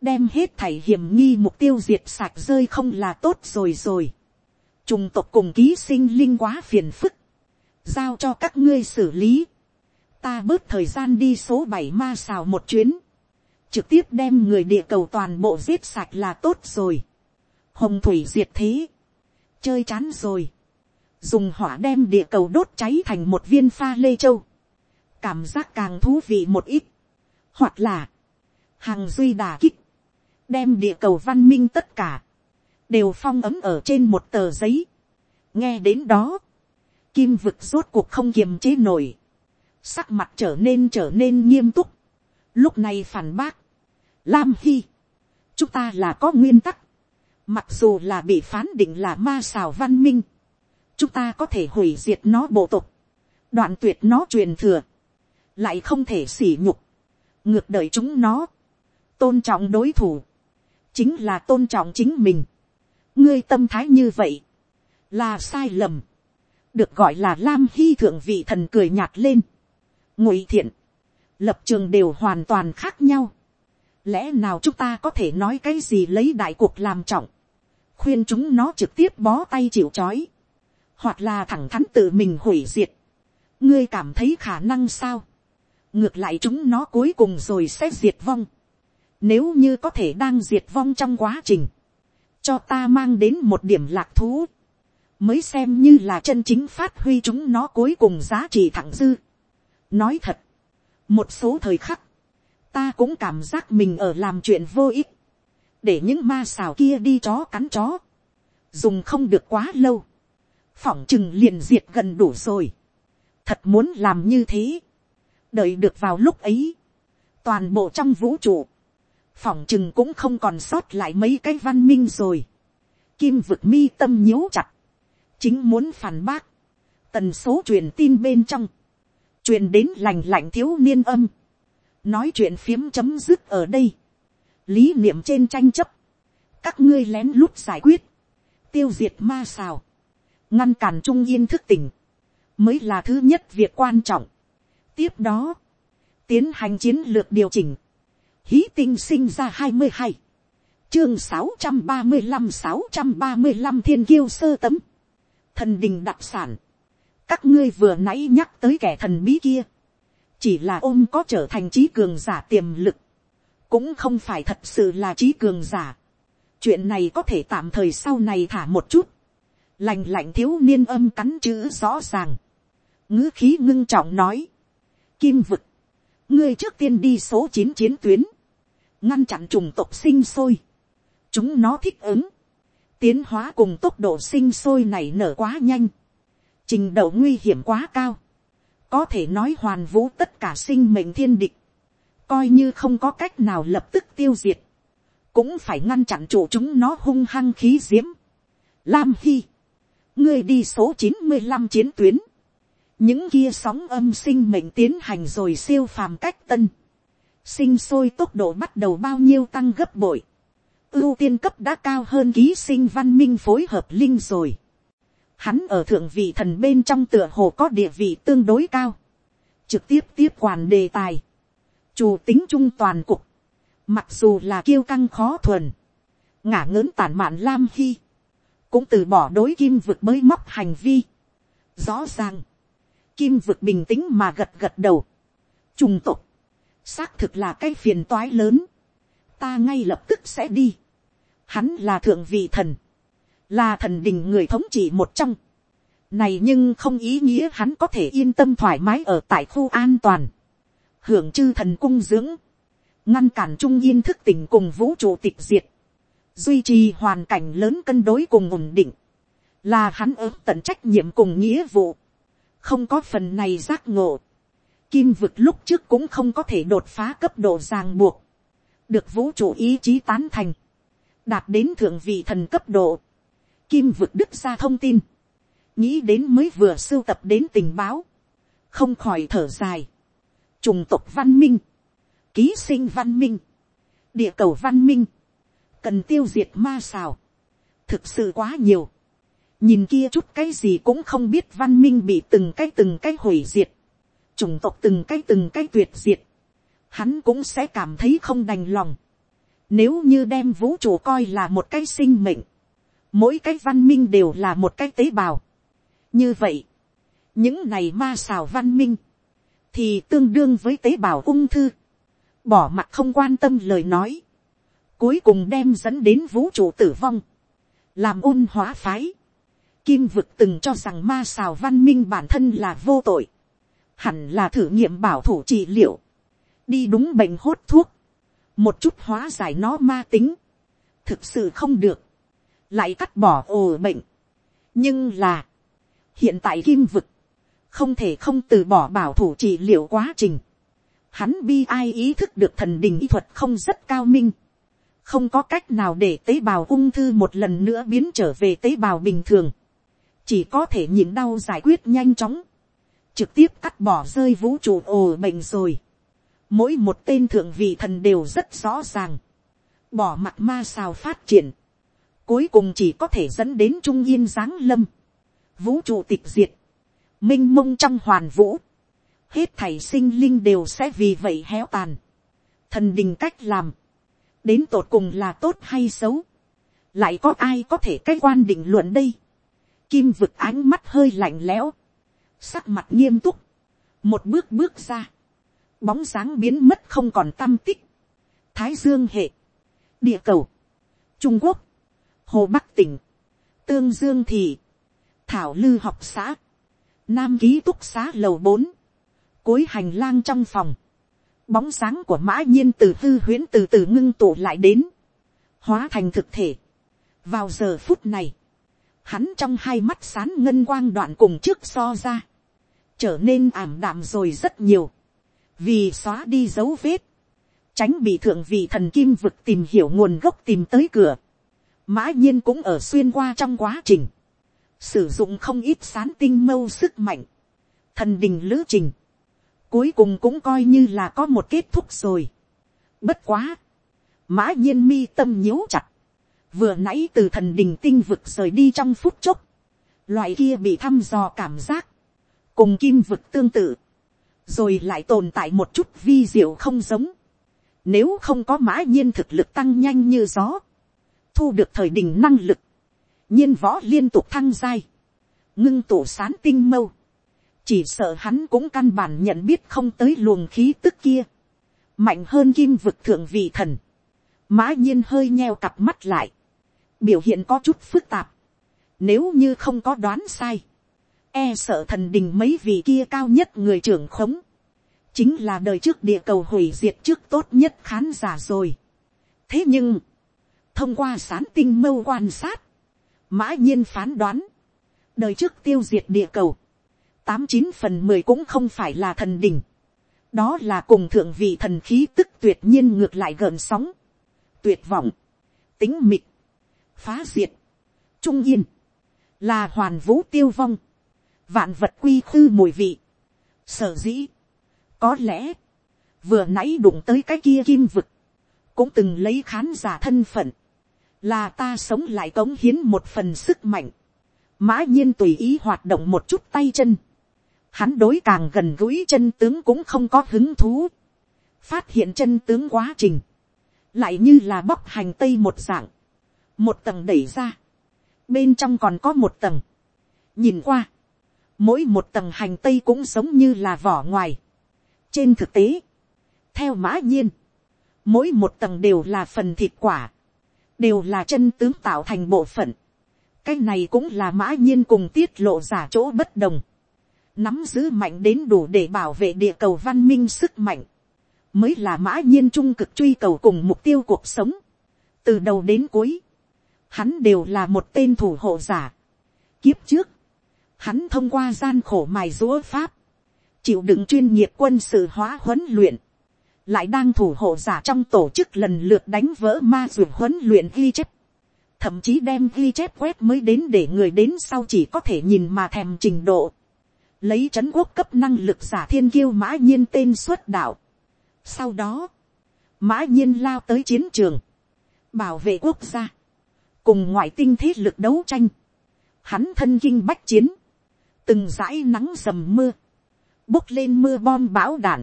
đem hết thảy hiểm nghi mục tiêu diệt sạch rơi không là tốt rồi rồi, trùng tộc cùng ký sinh linh quá phiền phức, giao cho các ngươi xử lý, ta bớt thời gian đi số bảy ma xào một chuyến, trực tiếp đem người địa cầu toàn bộ giết sạch là tốt rồi, hồng thủy diệt thế, chơi chán rồi, dùng hỏa đem địa cầu đốt cháy thành một viên pha lê châu, cảm giác càng thú vị một ít, hoặc là, hàng duy đà kích, đem địa cầu văn minh tất cả, đều phong ấm ở trên một tờ giấy. nghe đến đó, kim vực rốt cuộc không kiềm chế nổi, sắc mặt trở nên trở nên nghiêm túc, lúc này phản bác, lam hy, chúng ta là có nguyên tắc, mặc dù là bị phán định là ma xào văn minh, chúng ta có thể hủy diệt nó bộ tục, đoạn tuyệt nó truyền thừa, lại không thể sỉ nhục, ngược đời chúng nó, tôn trọng đối thủ, chính là tôn trọng chính mình. ngươi tâm thái như vậy, là sai lầm, được gọi là lam hy thượng vị thần cười nhạt lên, ngụy thiện, lập trường đều hoàn toàn khác nhau, lẽ nào chúng ta có thể nói cái gì lấy đại cuộc làm trọng, khuyên chúng nó trực tiếp bó tay chịu c h ó i hoặc là thẳng thắn tự mình hủy diệt, ngươi cảm thấy khả năng sao, ngược lại chúng nó cuối cùng rồi sẽ diệt vong. Nếu như có thể đang diệt vong trong quá trình, cho ta mang đến một điểm lạc thú, mới xem như là chân chính phát huy chúng nó cuối cùng giá trị thẳng dư. Nói thật, một số thời khắc, ta cũng cảm giác mình ở làm chuyện vô ích, để những ma xào kia đi chó cắn chó, dùng không được quá lâu, phỏng chừng liền diệt gần đủ rồi. Thật muốn làm như thế, đợi được vào lúc ấy, toàn bộ trong vũ trụ, phỏng chừng cũng không còn sót lại mấy cái văn minh rồi. Kim vực mi tâm nhíu chặt, chính muốn phản bác, tần số truyền tin bên trong, truyền đến lành lạnh thiếu niên âm, nói chuyện phiếm chấm dứt ở đây, lý niệm trên tranh chấp, các ngươi lén lút giải quyết, tiêu diệt ma xào, ngăn cản trung yên thức tỉnh, mới là thứ nhất việc quan trọng. tiếp đó, tiến hành chiến lược điều chỉnh, hí tinh sinh ra hai mươi hai, chương sáu trăm ba mươi năm sáu trăm ba mươi năm thiên kiêu sơ tấm, thần đình đặc sản, các ngươi vừa nãy nhắc tới kẻ thần bí kia, chỉ là ôm có trở thành trí cường giả tiềm lực, cũng không phải thật sự là trí cường giả. chuyện này có thể tạm thời sau này thả một chút, lành lạnh thiếu niên âm cắn chữ rõ ràng, ngữ khí ngưng trọng nói, kim vực, ngươi trước tiên đi số chín chiến tuyến, ngăn chặn trùng tộc sinh sôi, chúng nó thích ứng, tiến hóa cùng tốc độ sinh sôi này nở quá nhanh, trình độ nguy hiểm quá cao, có thể nói hoàn vũ tất cả sinh mệnh thiên địch, coi như không có cách nào lập tức tiêu diệt, cũng phải ngăn chặn chủ chúng nó hung hăng khí diễm. Lam Hy, ngươi đi số chín mươi 95 chiến tuyến, những kia sóng âm sinh mệnh tiến hành rồi siêu phàm cách tân, sinh sôi tốc độ bắt đầu bao nhiêu tăng gấp bội, ưu tiên cấp đã cao hơn ký sinh văn minh phối hợp linh rồi. Hắn ở thượng vị thần bên trong tựa hồ có địa vị tương đối cao. Trực tiếp tiếp quản đề tài. Chủ tính trung toàn cục. Mặc dù là kiêu căng khó thuần. Ngả ngớn tản mạn Lam Hy. Cũng từ bỏ đối kim vực mới móc hành vi. Rõ ràng. Kim vực bình tĩnh mà gật gật đầu. Trùng tục. Xác thực là cái phiền toái lớn. Ta ngay lập tức sẽ đi. Hắn là thượng vị thần là thần đình người thống trị một trong. Này nhưng không ý nghĩa hắn có thể yên tâm thoải mái ở tại khu an toàn. Hưởng chư thần cung dưỡng. Ngăn cản trung yên thức tỉnh cùng vũ trụ tịch diệt. Duy trì hoàn cảnh lớn cân đối cùng ổn định. Là hắn ớt tận trách nhiệm cùng nghĩa vụ. Không có phần này giác ngộ. Kim vực lúc trước cũng không có thể đột phá cấp độ ràng buộc. Được vũ trụ ý chí tán thành. Đạt đến thượng vị thần cấp độ Kim vực đức ra thông tin. Nghĩ đến mới vừa sưu tập đến tình báo. Không khỏi thở dài. Trùng tộc văn minh. Ký sinh văn minh. Địa cầu văn minh. Cần tiêu diệt ma xào. Thực sự quá nhiều. Nhìn kia chút cái gì cũng không biết văn minh bị từng cái từng cái hủy diệt. Chủng tộc từng cái từng cái tuyệt diệt. Hắn cũng sẽ cảm thấy không đành lòng. Nếu như đem vũ trụ coi là một cái sinh mệnh mỗi cái văn minh đều là một cái tế bào. như vậy, những này ma xào văn minh, thì tương đương với tế bào ung thư, bỏ mặt không quan tâm lời nói, cuối cùng đem dẫn đến vũ trụ tử vong, làm ôn hóa phái. Kim vực từng cho rằng ma xào văn minh bản thân là vô tội, hẳn là thử nghiệm bảo thủ trị liệu, đi đúng bệnh hốt thuốc, một chút hóa giải nó ma tính, thực sự không được, lại cắt bỏ ồ bệnh. nhưng là, hiện tại kim vực, không thể không từ bỏ bảo thủ trị liệu quá trình. Hắn bi ai ý thức được thần đình y thuật không rất cao minh. Không có cách nào để tế bào ung thư một lần nữa biến trở về tế bào bình thường. Chỉ có thể nhịn đau giải quyết nhanh chóng. Trực tiếp cắt bỏ rơi vũ trụ ồ bệnh rồi. Mỗi một tên thượng vị thần đều rất rõ ràng. Bỏ mặt ma sao phát triển cuối cùng chỉ có thể dẫn đến trung yên giáng lâm, vũ trụ tịch diệt, m i n h mông trong hoàn vũ, hết thảy sinh linh đều sẽ vì vậy héo tàn, thần đình cách làm, đến tột cùng là tốt hay xấu, lại có ai có thể cách quan định luận đây, kim vực ánh mắt hơi lạnh lẽo, sắc mặt nghiêm túc, một bước bước ra, bóng s á n g biến mất không còn tâm tích, thái dương hệ, địa cầu, trung quốc, hồ bắc tỉnh, tương dương thị, thảo lư học xã, nam ký túc xá lầu bốn, cuối hành lang trong phòng, bóng sáng của mã nhiên từ hư huyễn từ từ ngưng tụ lại đến, hóa thành thực thể. vào giờ phút này, hắn trong hai mắt sán ngân quang đoạn cùng trước so ra, trở nên ảm đạm rồi rất nhiều, vì xóa đi dấu vết, tránh bị thượng vị thần kim vực tìm hiểu nguồn gốc tìm tới cửa, mã nhiên cũng ở xuyên qua trong quá trình, sử dụng không ít sán tinh mâu sức mạnh, thần đình lữ trình, cuối cùng cũng coi như là có một kết thúc rồi. Bất quá, mã nhiên mi tâm nhíu chặt, vừa nãy từ thần đình tinh vực rời đi trong phút chốc, loại kia bị thăm dò cảm giác, cùng kim vực tương tự, rồi lại tồn tại một chút vi diệu không giống, nếu không có mã nhiên thực lực tăng nhanh như gió, thu được thời đình năng lực, nhiên võ liên tục thăng giai, ngưng tụ sán tinh mâu, chỉ sợ hắn cũng căn bản nhận biết không tới luồng khí tức kia, mạnh hơn kim vực thượng vị thần, mã nhiên hơi nheo cặp mắt lại, biểu hiện có chút phức tạp, nếu như không có đoán sai, e sợ thần đình mấy vị kia cao nhất người trưởng khống, chính là đời trước địa cầu hủy diệt trước tốt nhất khán giả rồi. thế nhưng, thông qua sán tinh mâu quan sát, mã nhiên phán đoán, đời trước tiêu diệt địa cầu, tám chín phần mười cũng không phải là thần đình, đó là cùng thượng vị thần khí tức tuyệt nhiên ngược lại gợn sóng, tuyệt vọng, tính mịt, phá diệt, trung yên, là hoàn vũ tiêu vong, vạn vật quy khư mùi vị, sở dĩ, có lẽ, vừa nãy đụng tới cái kia kim vực, cũng từng lấy khán giả thân phận, là ta sống lại cống hiến một phần sức mạnh, mã nhiên tùy ý hoạt động một chút tay chân, hắn đối càng gần gũi chân tướng cũng không có hứng thú, phát hiện chân tướng quá trình, lại như là bóc hành tây một dạng, một tầng đẩy ra, bên trong còn có một tầng, nhìn qua, mỗi một tầng hành tây cũng giống như là vỏ ngoài. trên thực tế, theo mã nhiên, mỗi một tầng đều là phần thịt quả, đều là chân tướng tạo thành bộ phận. cái này cũng là mã nhiên cùng tiết lộ giả chỗ bất đồng. nắm giữ mạnh đến đủ để bảo vệ địa cầu văn minh sức mạnh, mới là mã nhiên trung cực truy cầu cùng mục tiêu cuộc sống. từ đầu đến cuối, hắn đều là một tên thủ hộ giả. kiếp trước, hắn thông qua gian khổ mài rũa pháp, chịu đựng chuyên nghiệp quân sự hóa huấn luyện, lại đang thủ hộ giả trong tổ chức lần lượt đánh vỡ ma ruột huấn luyện ghi chép, thậm chí đem ghi chép quét mới đến để người đến sau chỉ có thể nhìn mà thèm trình độ, lấy c quốc cấp năng lực giả thiên kiêu mã nhiên tên xuất đạo. sau đó, mã nhiên lao tới chiến trường, bảo vệ quốc gia, cùng ngoại tinh thế lực đấu tranh, hắn thân kinh bách chiến, từng dãi nắng dầm mưa, bốc lên mưa bom bão đạn,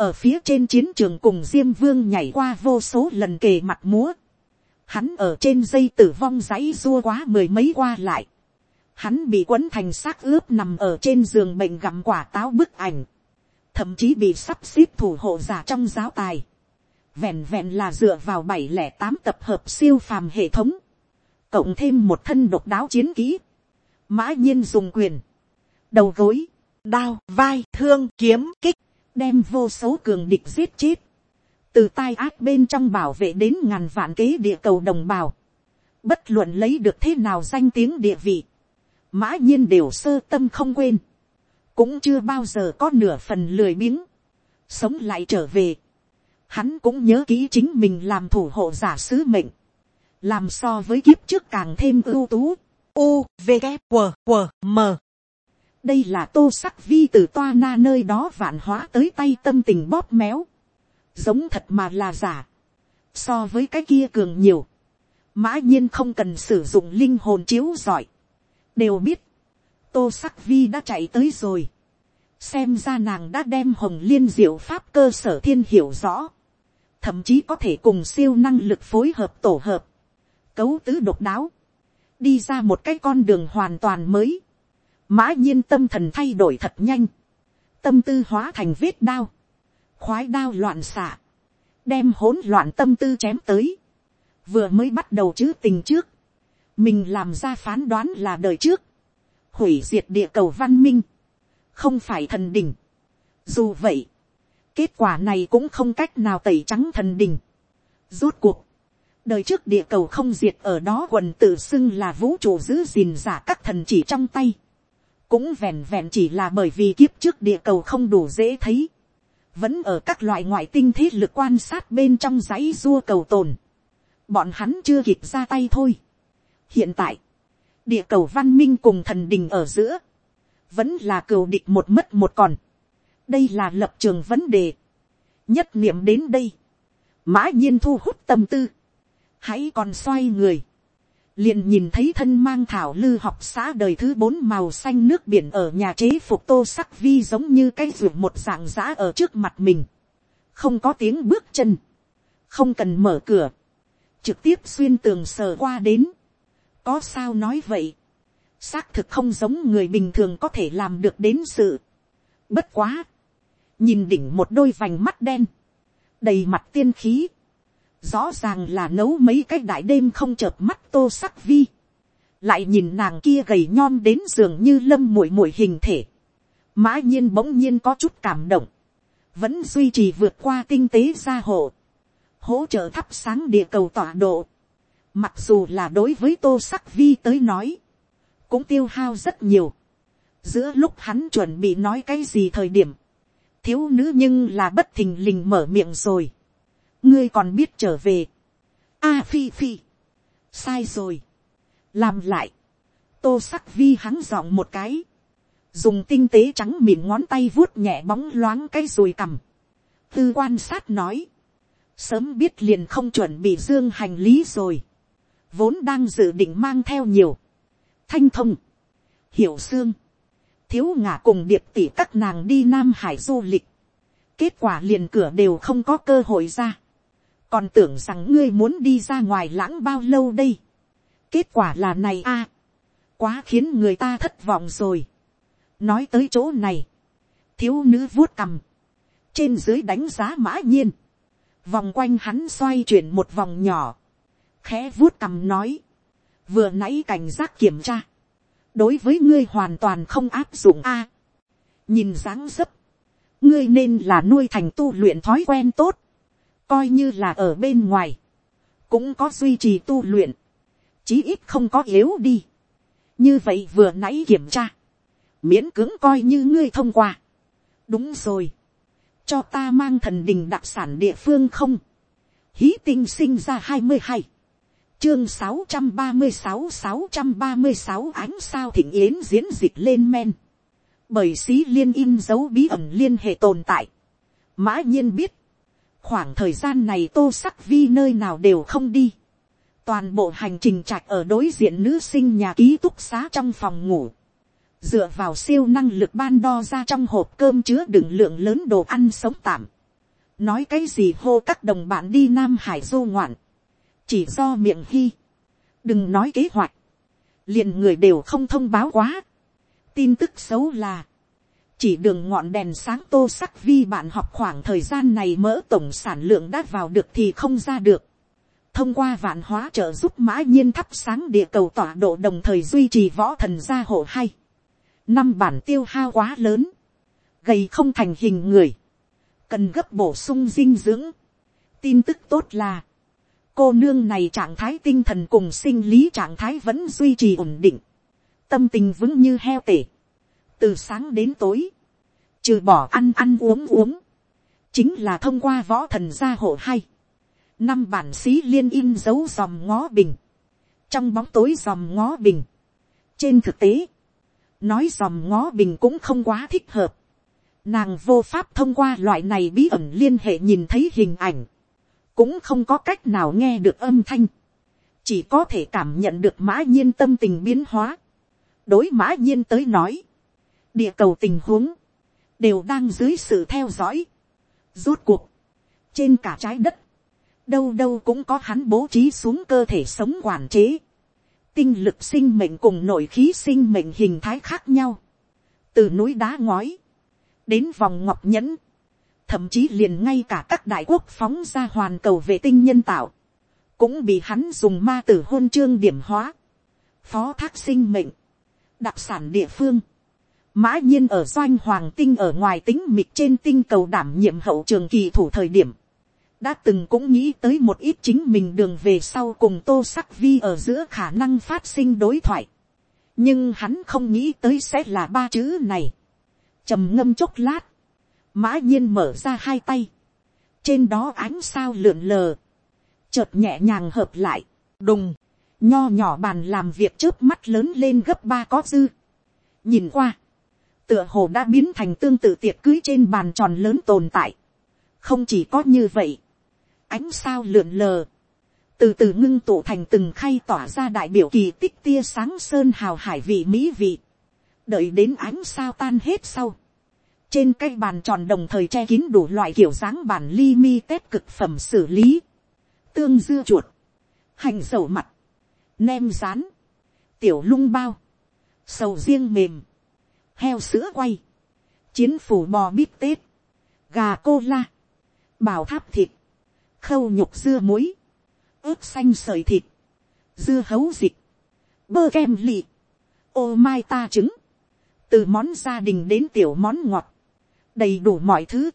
ở phía trên chiến trường cùng diêm vương nhảy qua vô số lần kề mặt múa, hắn ở trên dây tử vong dãy rua quá mười mấy qua lại, hắn bị quấn thành xác ướp nằm ở trên giường bệnh gặm quả táo bức ảnh, thậm chí bị sắp xếp thủ hộ giả trong giáo tài, vẹn vẹn là dựa vào bảy lẻ tám tập hợp siêu phàm hệ thống, cộng thêm một thân độc đáo chiến kỹ, mã nhiên dùng quyền, đầu gối, đao, vai, thương, kiếm, kích, đem vô số cường địch giết chết, từ tai ác bên trong bảo vệ đến ngàn vạn kế địa cầu đồng bào, bất luận lấy được thế nào danh tiếng địa vị, mã nhiên đều sơ tâm không quên, cũng chưa bao giờ có nửa phần lười biếng, sống lại trở về, hắn cũng nhớ kỹ chính mình làm thủ hộ giả sứ mệnh, làm so với kiếp trước càng thêm ưu tú, u v g q q m đây là tô sắc vi từ toa na nơi đó vạn hóa tới tay tâm tình bóp méo, giống thật mà là giả, so với cái kia cường nhiều, mã nhiên không cần sử dụng linh hồn chiếu giỏi, đều biết, tô sắc vi đã chạy tới rồi, xem ra nàng đã đem hồng liên diệu pháp cơ sở thiên hiểu rõ, thậm chí có thể cùng siêu năng lực phối hợp tổ hợp, cấu tứ độc đáo, đi ra một cái con đường hoàn toàn mới, mã nhiên tâm thần thay đổi thật nhanh, tâm tư hóa thành vết đao, khoái đao loạn xạ, đem hỗn loạn tâm tư chém tới, vừa mới bắt đầu chữ tình trước, mình làm ra phán đoán là đời trước, hủy diệt địa cầu văn minh, không phải thần đình. Dù vậy, kết quả này cũng không cách nào tẩy trắng thần đình. Rốt cuộc, đời trước địa cầu không diệt ở đó quần tự xưng là vũ trụ giữ gìn giả các thần chỉ trong tay cũng vẹn vẹn chỉ là bởi vì kiếp trước địa cầu không đủ dễ thấy, vẫn ở các loại ngoại tinh thế lực quan sát bên trong dãy dua cầu tồn, bọn hắn chưa kịp ra tay thôi. hiện tại, địa cầu văn minh cùng thần đình ở giữa, vẫn là cừu địch một mất một còn. đây là lập trường vấn đề. nhất niệm đến đây, mã nhiên thu hút tâm tư, hãy còn xoay người, liền nhìn thấy thân mang thảo lư học xã đời thứ bốn màu xanh nước biển ở nhà chế phục tô sắc vi giống như cái ruộng một dạng giã ở trước mặt mình. không có tiếng bước chân, không cần mở cửa, trực tiếp xuyên tường sờ qua đến. có sao nói vậy, xác thực không giống người bình thường có thể làm được đến sự. bất quá, nhìn đỉnh một đôi vành mắt đen, đầy mặt tiên khí, rõ ràng là nấu mấy cái đại đêm không chợp mắt tô sắc vi, lại nhìn nàng kia gầy nhom đến giường như lâm muội muội hình thể, mã nhiên bỗng nhiên có chút cảm động, vẫn duy trì vượt qua kinh tế gia hộ, hỗ trợ thắp sáng địa cầu tọa độ, mặc dù là đối với tô sắc vi tới nói, cũng tiêu hao rất nhiều, giữa lúc hắn chuẩn bị nói cái gì thời điểm, thiếu nữ nhưng là bất thình lình mở miệng rồi, ngươi còn biết trở về. a phi phi, sai rồi, làm lại, tô sắc vi hắn giọng một cái, dùng tinh tế trắng mịn ngón tay vuốt nhẹ bóng loáng cái rồi cầm, tư quan sát nói, sớm biết liền không chuẩn bị dương hành lý rồi, vốn đang dự định mang theo nhiều, thanh thông, hiểu xương, thiếu ngả cùng điệp tỷ các nàng đi nam hải du lịch, kết quả liền cửa đều không có cơ hội ra, còn tưởng rằng ngươi muốn đi ra ngoài lãng bao lâu đây. kết quả là này a, quá khiến người ta thất vọng rồi. nói tới chỗ này, thiếu nữ vuốt cằm, trên dưới đánh giá mã nhiên, vòng quanh hắn xoay chuyển một vòng nhỏ, khẽ vuốt cằm nói, vừa nãy cảnh giác kiểm tra, đối với ngươi hoàn toàn không áp dụng a. nhìn dáng dấp, ngươi nên là nuôi thành tu luyện thói quen tốt, coi như là ở bên ngoài, cũng có duy trì tu luyện, chí ít không có yếu đi. như vậy vừa nãy kiểm tra, miễn cưỡng coi như ngươi thông qua. đúng rồi, cho ta mang thần đình đặc sản địa phương không, hí tinh sinh ra hai mươi hai, chương sáu trăm ba mươi sáu sáu trăm ba mươi sáu ánh sao thịnh yến diễn dịch lên men, bởi xí liên in dấu bí ẩn liên hệ tồn tại, mã nhiên biết, khoảng thời gian này tô sắc vi nơi nào đều không đi. toàn bộ hành trình trạch ở đối diện nữ sinh nhà ký túc xá trong phòng ngủ. dựa vào siêu năng lực ban đo ra trong hộp cơm chứa đựng lượng lớn đồ ăn sống tạm. nói cái gì hô các đồng bạn đi nam hải du ngoạn. chỉ do miệng hy. đừng nói kế hoạch. liền người đều không thông báo quá. tin tức xấu là chỉ đường ngọn đèn sáng tô sắc vi bạn học khoảng thời gian này mỡ tổng sản lượng đã vào được thì không ra được. thông qua vạn hóa trợ giúp mã nhiên thắp sáng địa cầu tọa độ đồng thời duy trì võ thần gia hộ hay. năm bản tiêu hao quá lớn, gầy không thành hình người, cần gấp bổ sung dinh dưỡng. tin tức tốt là, cô nương này trạng thái tinh thần cùng sinh lý trạng thái vẫn duy trì ổn định, tâm tình vững như heo tể từ sáng đến tối, trừ bỏ ăn ăn uống uống, chính là thông qua võ thần gia hộ hay, năm bản xí liên in dấu dòm ngó bình, trong bóng tối dòm ngó bình. trên thực tế, nói dòm ngó bình cũng không quá thích hợp, nàng vô pháp thông qua loại này bí ẩn liên hệ nhìn thấy hình ảnh, cũng không có cách nào nghe được âm thanh, chỉ có thể cảm nhận được mã nhiên tâm tình biến hóa. đối mã nhiên tới nói, địa cầu tình huống, đều đang dưới sự theo dõi. Rốt cuộc, trên cả trái đất, đâu đâu cũng có hắn bố trí xuống cơ thể sống quản chế. Tinh lực sinh mệnh cùng nội khí sinh mệnh hình thái khác nhau. Từ núi đá ngói, đến vòng ngọc nhẫn, thậm chí liền ngay cả các đại quốc phóng ra hoàn cầu vệ tinh nhân tạo, cũng bị hắn dùng ma tử hôn chương điểm hóa, phó thác sinh mệnh, đặc sản địa phương, Mã nhiên ở doanh hoàng tinh ở ngoài tính mịt trên tinh cầu đảm nhiệm hậu trường kỳ thủ thời điểm. Đã từng cũng nghĩ tới một ít chính mình đường về sau cùng tô sắc vi ở giữa khả năng phát sinh đối thoại. Nhưng hắn không nghĩ tới sẽ là ba chữ này. trầm ngâm chốc lát. Mã nhiên mở ra hai tay. Trên đó ánh sao lượn lờ. Chợt nhẹ nhàng hợp lại. Đùng. Nho nhỏ bàn làm việc trước mắt lớn lên gấp ba có dư. Nhìn qua tựa hồ đã biến thành tương tự tiệc cưới trên bàn tròn lớn tồn tại. không chỉ có như vậy, ánh sao lượn lờ, từ từ ngưng tụ thành từng khay tỏa ra đại biểu kỳ tích tia sáng sơn hào hải vị mỹ vị, đợi đến ánh sao tan hết sau, trên cây bàn tròn đồng thời che kín đủ loại kiểu dáng bản ly mi tết cực phẩm xử lý, tương dưa chuột, hành dầu mặt, nem rán, tiểu lung bao, sầu riêng mềm, heo sữa quay, chiến phủ bò bít tết, gà cô la, bào tháp thịt, khâu nhục dưa muối, ướp xanh sợi thịt, dưa hấu dịch, bơ kem lì, ô mai ta trứng, từ món gia đình đến tiểu món ngọt, đầy đủ mọi thứ,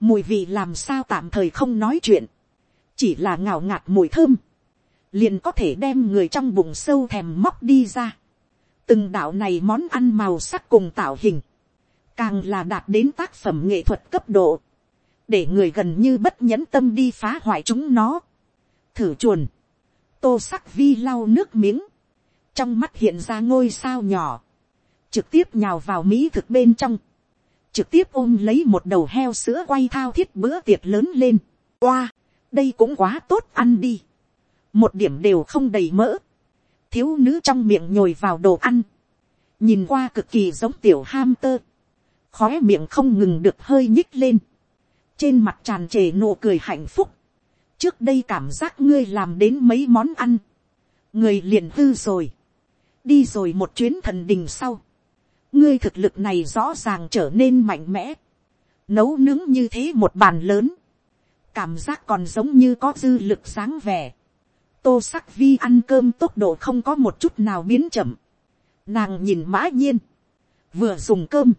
mùi vị làm sao tạm thời không nói chuyện, chỉ là ngào ngạt mùi thơm, liền có thể đem người trong bụng sâu thèm móc đi ra từng đạo này món ăn màu sắc cùng tạo hình, càng là đạt đến tác phẩm nghệ thuật cấp độ, để người gần như bất nhẫn tâm đi phá hoại chúng nó. thử chuồn, tô sắc vi lau nước miếng, trong mắt hiện ra ngôi sao nhỏ, trực tiếp nhào vào mỹ thực bên trong, trực tiếp ôm lấy một đầu heo sữa quay thao thiết bữa tiệc lớn lên. Qua, đây cũng quá tốt ăn đi. Một điểm đều không đầy mỡ. Thiếu nữ trong miệng nhồi vào đồ ăn. Nhìn qua cực kỳ giống tiểu ham tơ. Khóe miệng không ngừng được hơi nhích lên. Trên mặt tràn trề nụ cười hạnh phúc. Trước đây cảm giác ngươi làm đến mấy món ăn. Người liền hư rồi. Đi rồi một chuyến thần đình sau ngươi thực lực này rõ ràng trở nên mạnh mẽ, nấu nướng như thế một bàn lớn, cảm giác còn giống như có dư lực sáng vẻ, tô sắc vi ăn cơm tốc độ không có một chút nào biến chậm, nàng nhìn mã nhiên, vừa dùng cơm,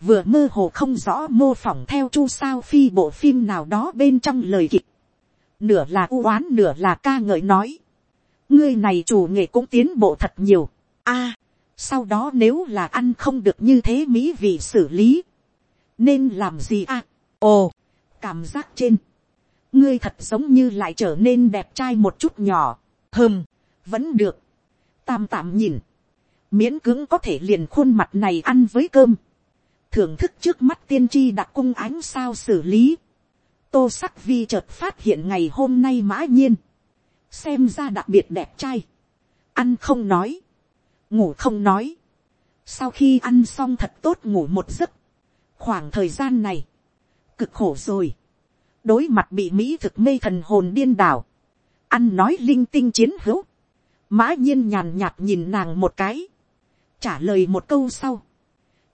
vừa mơ hồ không rõ mô phỏng theo chu sao phi bộ phim nào đó bên trong lời kịch, nửa là u oán nửa là ca ngợi nói, ngươi này chủ nghệ cũng tiến bộ thật nhiều, a, sau đó nếu là ăn không được như thế mỹ vị xử lý. Nên làm gì à? Ồ, cảm giác trên. Ngươi thật giống như lại trở nên đẹp trai một chút nhỏ. Hừm, vẫn được. Tam tạm nhìn. Miễn cưỡng có thể liền khuôn mặt này ăn với cơm. Thưởng thức trước mắt tiên tri đặt cung ánh sao xử lý. Tô sắc vi chợt phát hiện ngày hôm nay mã nhiên. Xem ra đặc biệt đẹp trai. Ăn không nói ngủ không nói, sau khi ăn xong thật tốt ngủ một giấc, khoảng thời gian này, cực khổ rồi, đối mặt bị mỹ thực mê thần hồn điên đảo, ăn nói linh tinh chiến hữu, mã nhiên nhàn nhạt nhìn nàng một cái, trả lời một câu sau,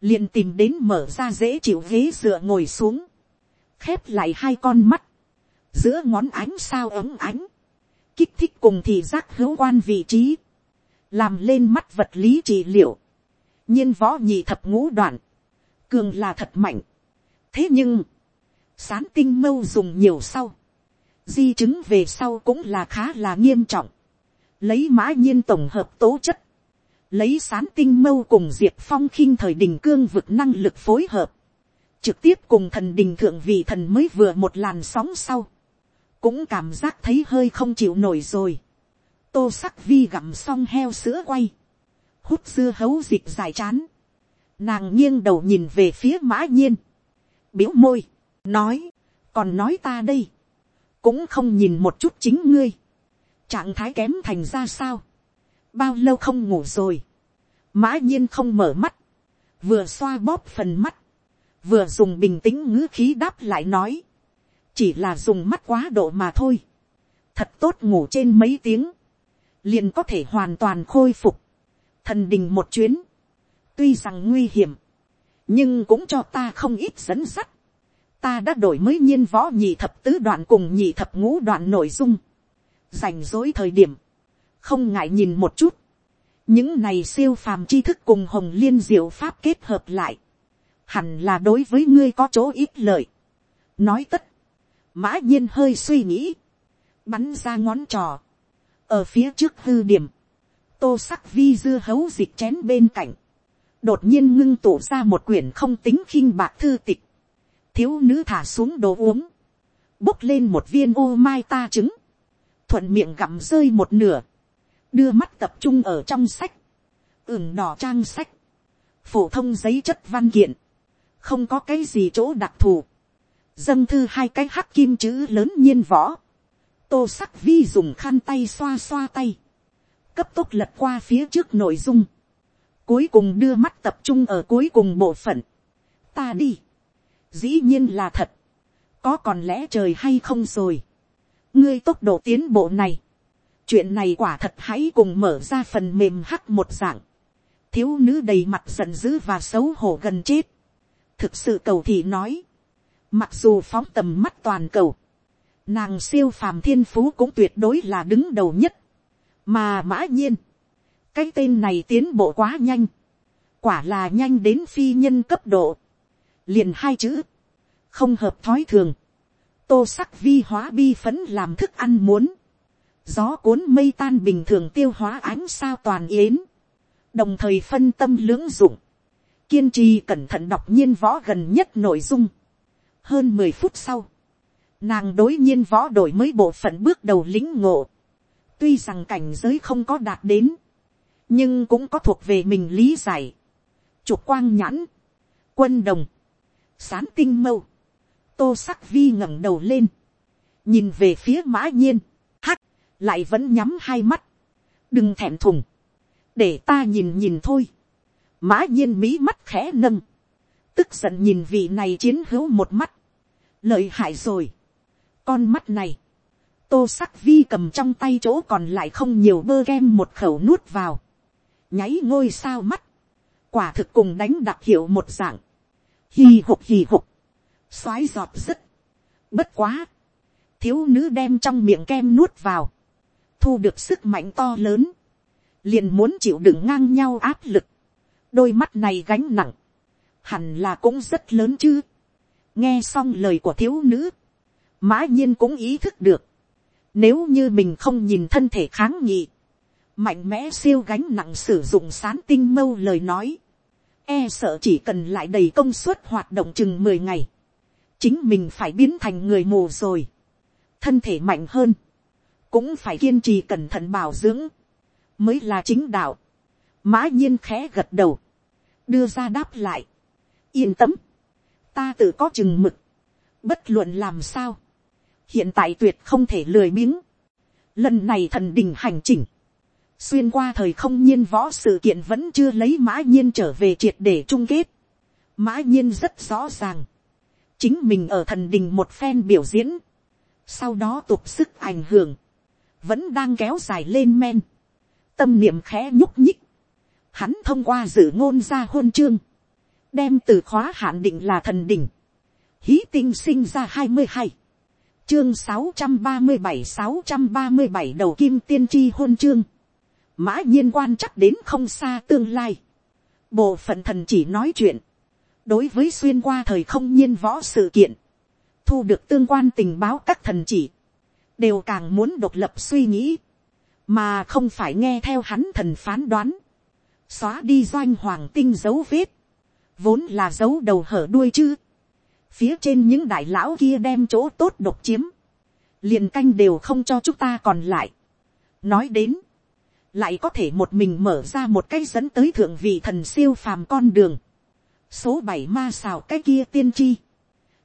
liền tìm đến mở ra dễ chịu ghế dựa ngồi xuống, khép lại hai con mắt, giữa ngón ánh sao ấm ánh, kích thích cùng thì giác hữu quan vị trí, làm lên mắt vật lý trị liệu, nhiên võ nhị thập ngũ đoạn, cường là thật mạnh. thế nhưng, sán tinh mâu dùng nhiều sau, di chứng về sau cũng là khá là nghiêm trọng, lấy mã nhiên tổng hợp tố chất, lấy sán tinh mâu cùng diệp phong khinh thời đình cương vực năng lực phối hợp, trực tiếp cùng thần đình thượng vị thần mới vừa một làn sóng sau, cũng cảm giác thấy hơi không chịu nổi rồi. Tô sắc vi gặm xong heo sữa quay, hút dưa hấu dịch dài chán, nàng nghiêng đầu nhìn về phía mã nhiên, biếu môi, nói, còn nói ta đây, cũng không nhìn một chút chính ngươi, trạng thái kém thành ra sao, bao lâu không ngủ rồi, mã nhiên không mở mắt, vừa xoa bóp phần mắt, vừa dùng bình tĩnh ngữ khí đáp lại nói, chỉ là dùng mắt quá độ mà thôi, thật tốt ngủ trên mấy tiếng, liền có thể hoàn toàn khôi phục. Thần đình một chuyến, tuy rằng nguy hiểm, nhưng cũng cho ta không ít dẫn sắt Ta đã đổi mới nhiên võ nhị thập tứ đoạn cùng nhị thập ngũ đoạn nội dung. Rảnh dối thời điểm, không ngại nhìn một chút. Những này siêu phàm tri thức cùng hồng liên diệu pháp kết hợp lại. Hẳn là đối với ngươi có chỗ ít lợi. Nói tất. Mã nhiên hơi suy nghĩ. Bắn ra ngón trò ở phía trước hư điểm, tô sắc vi dưa hấu dịch chén bên cạnh, đột nhiên ngưng tụ ra một quyển không tính khinh bạc thư tịch, thiếu nữ thả xuống đồ uống, bốc lên một viên ô mai ta trứng, thuận miệng gặm rơi một nửa, đưa mắt tập trung ở trong sách, ửng đỏ trang sách, phổ thông giấy chất văn kiện, không có cái gì chỗ đặc thù, dâng thư hai cái hắc kim chữ lớn nhiên võ, tô sắc vi dùng khăn tay xoa xoa tay, cấp tốc lật qua phía trước nội dung, cuối cùng đưa mắt tập trung ở cuối cùng bộ phận, ta đi, dĩ nhiên là thật, có còn lẽ trời hay không rồi, ngươi tốc độ tiến bộ này, chuyện này quả thật hãy cùng mở ra phần mềm hắc một dạng, thiếu nữ đầy mặt giận dữ và xấu hổ gần chết, thực sự cầu thì nói, mặc dù phóng tầm mắt toàn cầu, nàng siêu phàm thiên phú cũng tuyệt đối là đứng đầu nhất, mà mã nhiên, cái tên này tiến bộ quá nhanh, quả là nhanh đến phi nhân cấp độ, liền hai chữ, không hợp thói thường, tô sắc vi hóa bi phấn làm thức ăn muốn, gió cuốn mây tan bình thường tiêu hóa ánh sao toàn yến, đồng thời phân tâm lưỡng dụng, kiên trì cẩn thận đọc nhiên võ gần nhất nội dung. hơn mười phút sau, nàng đối nhiên võ đổi mới bộ phận bước đầu lính ngộ, tuy rằng cảnh giới không có đạt đến, nhưng cũng có thuộc về mình lý giải, trục quang nhãn, quân đồng, sán tinh mâu, tô sắc vi ngẩng đầu lên, nhìn về phía mã nhiên, hắc, lại vẫn nhắm hai mắt, đừng thẹn thùng, để ta nhìn nhìn thôi, mã nhiên mí mắt khẽ nâng, tức giận nhìn vị này chiến hữu một mắt, lợi hại rồi, con mắt này, tô sắc vi cầm trong tay chỗ còn lại không nhiều bơ kem một khẩu nuốt vào, nháy ngôi sao mắt, quả thực cùng đánh đặc hiệu một dạng, hì hục hì hục, xoái giọt rất, bất quá, thiếu nữ đem trong miệng kem nuốt vào, thu được sức mạnh to lớn, liền muốn chịu đựng ngang nhau áp lực, đôi mắt này gánh nặng, hẳn là cũng rất lớn chứ. nghe xong lời của thiếu nữ, mã nhiên cũng ý thức được, nếu như mình không nhìn thân thể kháng nghị, mạnh mẽ siêu gánh nặng sử dụng sán tinh mâu lời nói, e sợ chỉ cần lại đầy công suất hoạt động chừng mười ngày, chính mình phải biến thành người mù rồi, thân thể mạnh hơn, cũng phải kiên trì cẩn thận bảo dưỡng, mới là chính đạo. Mã nhiên khẽ gật đầu, đưa ra đáp lại, yên tâm, ta tự có chừng mực, bất luận làm sao, hiện tại tuyệt không thể lười biếng, lần này thần đình hành chỉnh, xuyên qua thời không nhiên võ sự kiện vẫn chưa lấy mã nhiên trở về triệt để chung kết, mã nhiên rất rõ ràng, chính mình ở thần đình một phen biểu diễn, sau đó tục sức ảnh hưởng, vẫn đang kéo dài lên men, tâm niệm khẽ nhúc nhích, hắn thông qua dự ngôn ra hôn chương, đem từ khóa hạn định là thần đỉnh, hí tinh sinh ra hai mươi hai, chương sáu trăm ba mươi bảy sáu trăm ba mươi bảy đầu kim tiên tri hôn chương, mã nhiên quan chắc đến không xa tương lai, bộ phận thần chỉ nói chuyện, đối với xuyên qua thời không nhiên võ sự kiện, thu được tương quan tình báo các thần chỉ, đều càng muốn độc lập suy nghĩ, mà không phải nghe theo hắn thần phán đoán, xóa đi doanh hoàng tinh dấu vết, vốn là dấu đầu hở đuôi chứ, phía trên những đại lão kia đem chỗ tốt độc chiếm, liền canh đều không cho chúng ta còn lại. nói đến, lại có thể một mình mở ra một cái dẫn tới thượng vị thần siêu phàm con đường, số bảy ma xào cái kia tiên tri,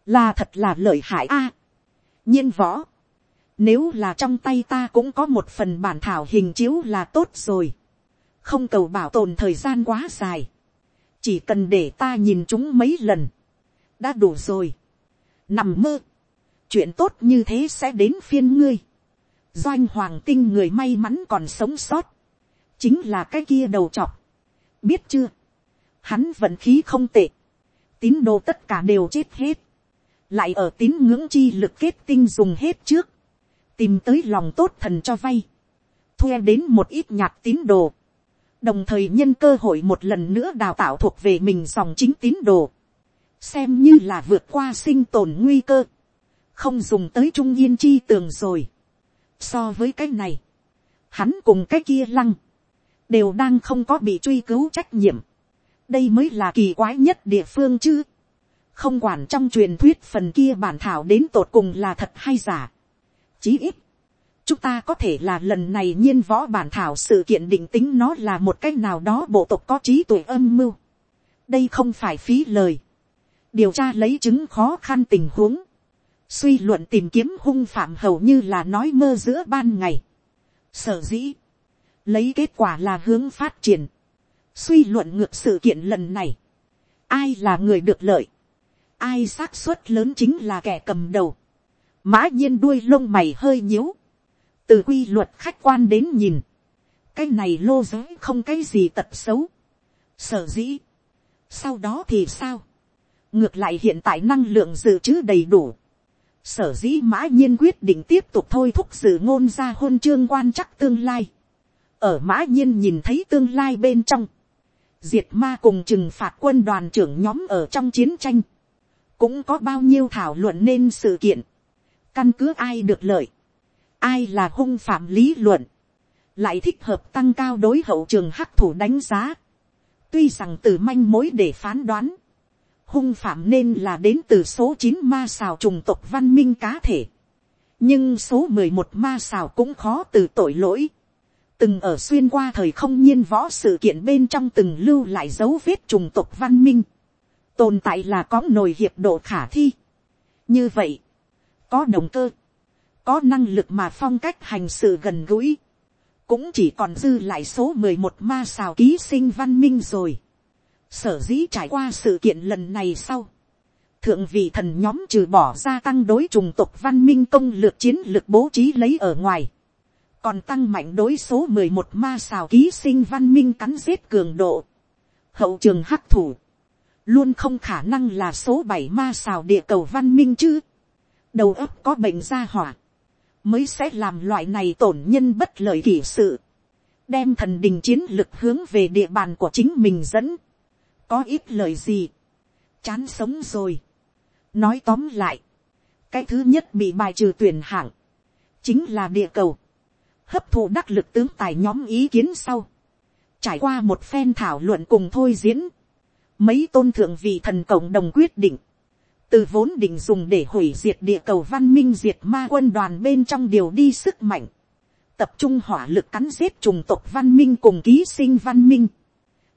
là thật là lợi hại a. nhiên võ, nếu là trong tay ta cũng có một phần bản thảo hình chiếu là tốt rồi. Không cầu bảo tồn thời gian quá dài. Chỉ cần để ta nhìn chúng mấy lần. Đã đủ rồi. Nằm mơ. Chuyện tốt như thế sẽ đến phiên ngươi. Doanh hoàng tinh người may mắn còn sống sót. Chính là cái kia đầu chọc. Biết chưa? Hắn vận khí không tệ. Tín đồ tất cả đều chết hết. Lại ở tín ngưỡng chi lực kết tinh dùng hết trước tìm tới lòng tốt thần cho vay, thuê đến một ít nhạc tín đồ, đồng thời nhân cơ hội một lần nữa đào tạo thuộc về mình dòng chính tín đồ, xem như là vượt qua sinh tồn nguy cơ, không dùng tới trung yên chi tường rồi. So với cái này, hắn cùng cái kia lăng, đều đang không có bị truy cứu trách nhiệm. đây mới là kỳ quái nhất địa phương chứ. không quản trong truyền thuyết phần kia bản thảo đến tột cùng là thật hay giả chí ít, chúng ta có thể là lần này nhiên võ bản thảo sự kiện định tính nó là một cách nào đó bộ tộc có trí tuổi âm mưu. đây không phải phí lời. điều tra lấy chứng khó khăn tình huống. suy luận tìm kiếm hung phạm hầu như là nói mơ giữa ban ngày. sở dĩ, lấy kết quả là hướng phát triển, suy luận ngược sự kiện lần này, ai là người được lợi, ai xác suất lớn chính là kẻ cầm đầu, mã nhiên đuôi lông mày hơi nhíu, từ quy luật khách quan đến nhìn, cái này lô giới không cái gì tật xấu, sở dĩ, sau đó thì sao, ngược lại hiện tại năng lượng dự trữ đầy đủ, sở dĩ mã nhiên quyết định tiếp tục thôi thúc sự ngôn ra hôn chương quan chắc tương lai, ở mã nhiên nhìn thấy tương lai bên trong, diệt ma cùng trừng phạt quân đoàn trưởng nhóm ở trong chiến tranh, cũng có bao nhiêu thảo luận nên sự kiện, căn cứ ai được lợi, ai là hung phạm lý luận, lại thích hợp tăng cao đối hậu trường hắc thủ đánh giá. tuy rằng từ manh mối để phán đoán, hung phạm nên là đến từ số chín ma xào trùng tộc văn minh cá thể. nhưng số mười một ma xào cũng khó từ tội lỗi từng ở xuyên qua thời không nhiên võ sự kiện bên trong từng lưu lại dấu vết trùng tộc văn minh. tồn tại là có nồi hiệp độ khả thi. như vậy, có động cơ, có năng lực mà phong cách hành sự gần gũi, cũng chỉ còn dư lại số mười một ma xào ký sinh văn minh rồi. Sở dĩ trải qua sự kiện lần này sau, thượng vị thần nhóm trừ bỏ gia tăng đối trùng tục văn minh công lược chiến lược bố trí lấy ở ngoài, còn tăng mạnh đối số mười một ma xào ký sinh văn minh cắn giết cường độ, hậu trường hắc thủ, luôn không khả năng là số bảy ma xào địa cầu văn minh chứ, đầu óc có bệnh ra hỏa, mới sẽ làm loại này tổn nhân bất lợi kỷ sự, đem thần đình chiến lực hướng về địa bàn của chính mình dẫn, có ít lời gì, chán sống rồi. nói tóm lại, cái thứ nhất bị bài trừ tuyển hạng, chính là địa cầu, hấp thụ đắc lực tướng tài nhóm ý kiến sau, trải qua một phen thảo luận cùng thôi diễn, mấy tôn thượng vị thần cộng đồng quyết định, từ vốn định dùng để hủy diệt địa cầu văn minh diệt ma quân đoàn bên trong điều đi sức mạnh, tập trung hỏa lực cắn giết trùng tộc văn minh cùng ký sinh văn minh,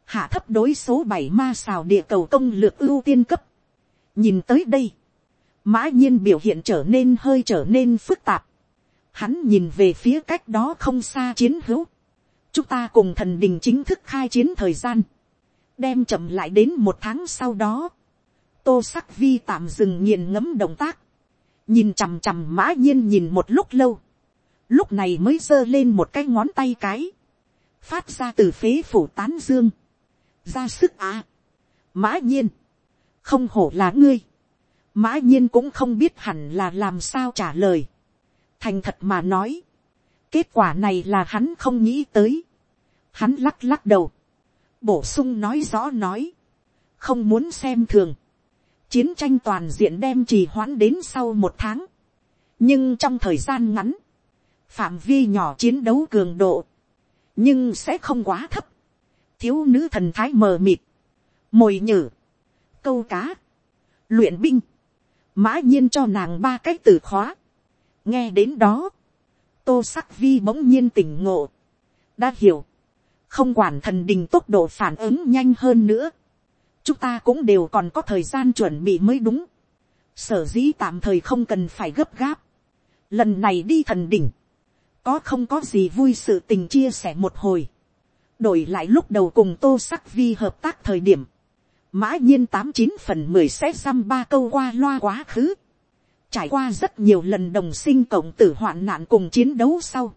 hạ thấp đối số bảy ma xào địa cầu công lược ưu tiên cấp. nhìn tới đây, mã nhiên biểu hiện trở nên hơi trở nên phức tạp hắn nhìn về phía cách đó không xa chiến hữu. chúng ta cùng thần đình chính thức khai chiến thời gian, đem chậm lại đến một tháng sau đó. Tô sắc vi tạm dừng nghiền ngấm động tác, nhìn chằm chằm mã nhiên nhìn một lúc lâu, lúc này mới giơ lên một cái ngón tay cái, phát ra từ phế phủ tán dương, ra sức à, mã nhiên, không hổ là ngươi, mã nhiên cũng không biết hẳn là làm sao trả lời, thành thật mà nói, kết quả này là hắn không nghĩ tới, hắn lắc lắc đầu, bổ sung nói rõ nói, không muốn xem thường, chiến tranh toàn diện đem trì hoãn đến sau một tháng. nhưng trong thời gian ngắn, phạm vi nhỏ chiến đấu cường độ, nhưng sẽ không quá thấp. thiếu nữ thần thái mờ mịt, mồi nhử, câu cá, luyện binh, mã nhiên cho nàng ba cái từ khóa nghe đến đó, tô sắc vi bỗng nhiên tỉnh ngộ, đã hiểu, không quản thần đình tốc độ phản ứng nhanh hơn nữa, chúng ta cũng đều còn có thời gian chuẩn bị mới đúng. sở dĩ tạm thời không cần phải gấp gáp. lần này đi thần đỉnh, có không có gì vui sự tình chia sẻ một hồi. đổi lại lúc đầu cùng tô sắc vi hợp tác thời điểm, mã nhiên tám chín phần mười sẽ xăm ba câu qua loa quá khứ trải qua rất nhiều lần đồng sinh cộng tử hoạn nạn cùng chiến đấu sau.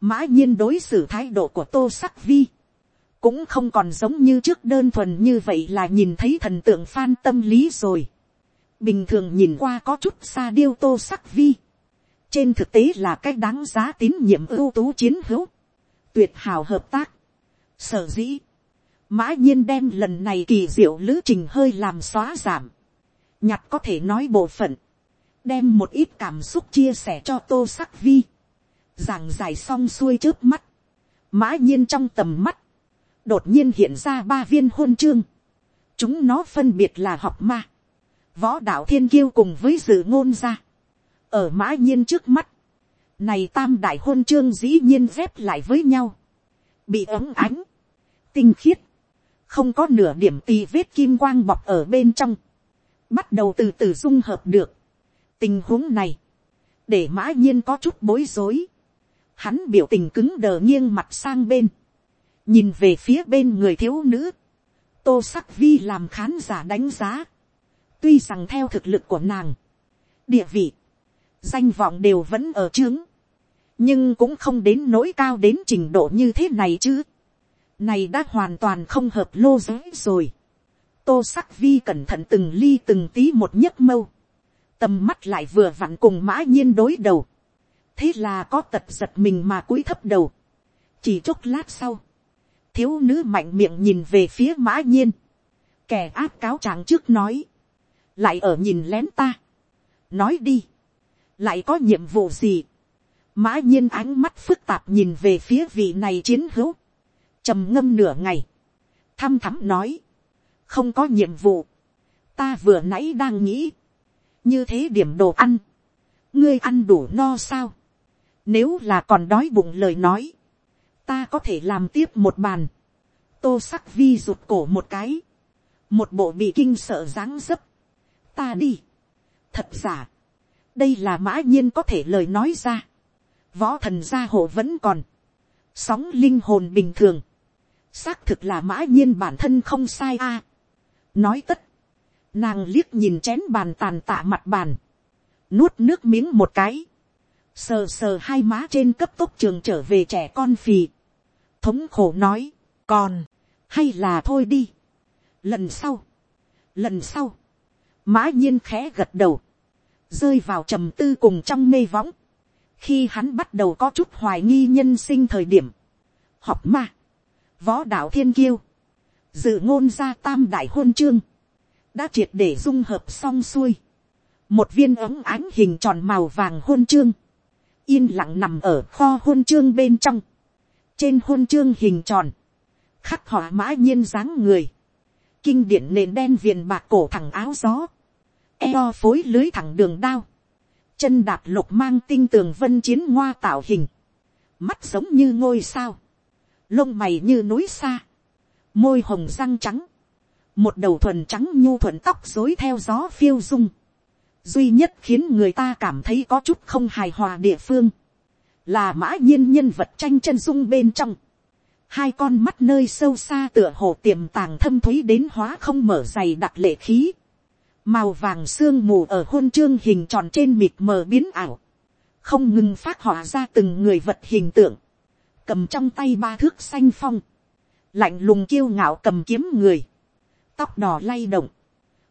mã nhiên đối xử thái độ của tô sắc vi cũng không còn giống như trước đơn thuần như vậy là nhìn thấy thần tượng phan tâm lý rồi. bình thường nhìn qua có chút xa điêu tô sắc vi. trên thực tế là cái đáng giá tín nhiệm ưu tú chiến hữu. tuyệt hào hợp tác. sở dĩ, mã nhiên đem lần này kỳ diệu lữ trình hơi làm xóa giảm. nhặt có thể nói bộ phận đem một ít cảm xúc chia sẻ cho tô sắc vi. giảng giải xong xuôi trước mắt. mã nhiên trong tầm mắt đột nhiên hiện ra ba viên hôn chương. chúng nó phân biệt là học ma, võ đạo thiên kiêu cùng với dự ngôn ra. ở mã nhiên trước mắt, này tam đại hôn chương dĩ nhiên dép lại với nhau, bị ấm ánh, tinh khiết, không có nửa điểm tì vết kim quang bọc ở bên trong, bắt đầu từ từ dung hợp được, tình huống này, để mã nhiên có chút bối rối, hắn biểu tình cứng đờ nghiêng mặt sang bên, nhìn về phía bên người thiếu nữ, tô sắc vi làm khán giả đánh giá, tuy rằng theo thực lực của nàng, địa vị, danh vọng đều vẫn ở trướng, nhưng cũng không đến nỗi cao đến trình độ như thế này chứ. này đã hoàn toàn không hợp lô giới rồi. tô sắc vi cẩn thận từng ly từng tí một nhấc mâu, tầm mắt lại vừa vặn cùng mã nhiên đối đầu, thế là có tật giật mình mà cúi thấp đầu. chỉ chốc lát sau, thiếu nữ mạnh miệng nhìn về phía mã nhiên, kẻ áp cáo trạng trước nói, lại ở nhìn lén ta, nói đi, lại có nhiệm vụ gì, mã nhiên ánh mắt phức tạp nhìn về phía vị này chiến hữu, trầm ngâm nửa ngày, thăm thắm nói, không có nhiệm vụ, ta vừa nãy đang nghĩ, như thế điểm đồ ăn, ngươi ăn đủ no sao, nếu là còn đói bụng lời nói, ta có thể làm tiếp một bàn, tô sắc vi rụt cổ một cái, một bộ bị kinh sợ dáng dấp, ta đi, thật giả, đây là mã nhiên có thể lời nói ra, võ thần gia hộ vẫn còn, sóng linh hồn bình thường, xác thực là mã nhiên bản thân không sai a. nói tất, nàng liếc nhìn chén bàn tàn tạ mặt bàn, nuốt nước miếng một cái, sờ sờ hai má trên cấp tốc trường trở về trẻ con phì, thống khổ nói, còn, hay là thôi đi, lần sau, lần sau, mã nhiên khẽ gật đầu, rơi vào trầm tư cùng trong mê võng, khi hắn bắt đầu có chút hoài nghi nhân sinh thời điểm, học ma, võ đạo thiên kiêu, dự ngôn ra tam đại hôn chương, đã triệt để dung hợp xong xuôi, một viên ống ánh hình tròn màu vàng hôn chương, yên lặng nằm ở kho hôn chương bên trong, trên hôn chương hình tròn, khắc họa mã nhiên dáng người, kinh điển nền đen viền bạc cổ thẳng áo gió, eo phối lưới thẳng đường đao, chân đạp lục mang tinh tường vân chiến ngoa tạo hình, mắt giống như ngôi sao, lông mày như núi xa, môi hồng răng trắng, một đầu thuần trắng nhu thuận tóc dối theo gió phiêu dung, duy nhất khiến người ta cảm thấy có chút không hài hòa địa phương, là mã nhiên nhân vật tranh chân dung bên trong, hai con mắt nơi sâu xa tựa hồ tiềm tàng thâm thúy đến hóa không mở dày đặc lệ khí, màu vàng sương mù ở hôn chương hình tròn trên mịt mờ biến ảo, không ngừng phát họa ra từng người vật hình tượng, cầm trong tay ba thước xanh phong, lạnh lùng kiêu ngạo cầm kiếm người, tóc đỏ lay động,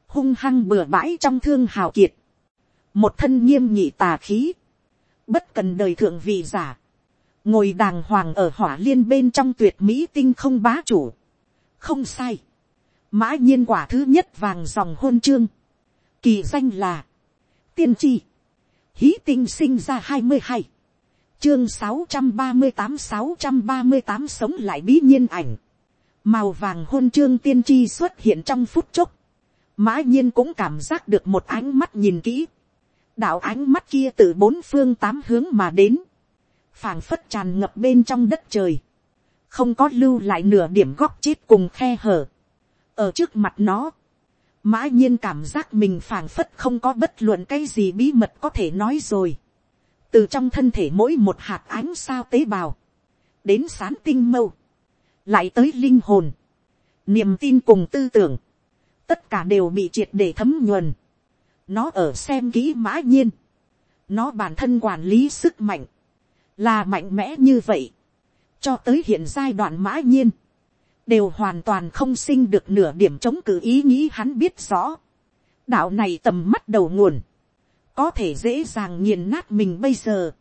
hung hăng bừa bãi trong thương hào kiệt, một thân nghiêm nhị tà khí, bất cần đời thượng vị giả, ngồi đàng hoàng ở hỏa liên bên trong tuyệt mỹ tinh không bá chủ, không sai, mã nhiên quả thứ nhất vàng dòng hôn chương, kỳ danh là, tiên tri, hí tinh sinh ra hai mươi hai, chương sáu trăm ba mươi tám sáu trăm ba mươi tám sống lại bí nhiên ảnh, màu vàng hôn trương tiên tri xuất hiện trong phút chốc, mã nhiên cũng cảm giác được một ánh mắt nhìn kỹ, đạo ánh mắt kia từ bốn phương tám hướng mà đến, phảng phất tràn ngập bên trong đất trời, không có lưu lại nửa điểm góc chết cùng khe hở, ở trước mặt nó, mã nhiên cảm giác mình phảng phất không có bất luận cái gì bí mật có thể nói rồi. từ trong thân thể mỗi một hạt ánh sao tế bào, đến sán tinh mâu, lại tới linh hồn, niềm tin cùng tư tưởng, tất cả đều bị triệt để thấm nhuần. nó ở xem kỹ mã nhiên, nó bản thân quản lý sức mạnh, là mạnh mẽ như vậy, cho tới hiện giai đoạn mã nhiên, đều hoàn toàn không sinh được nửa điểm chống cự ý nghĩ hắn biết rõ. đạo này tầm mắt đầu nguồn, có thể dễ dàng nghiền nát mình bây giờ.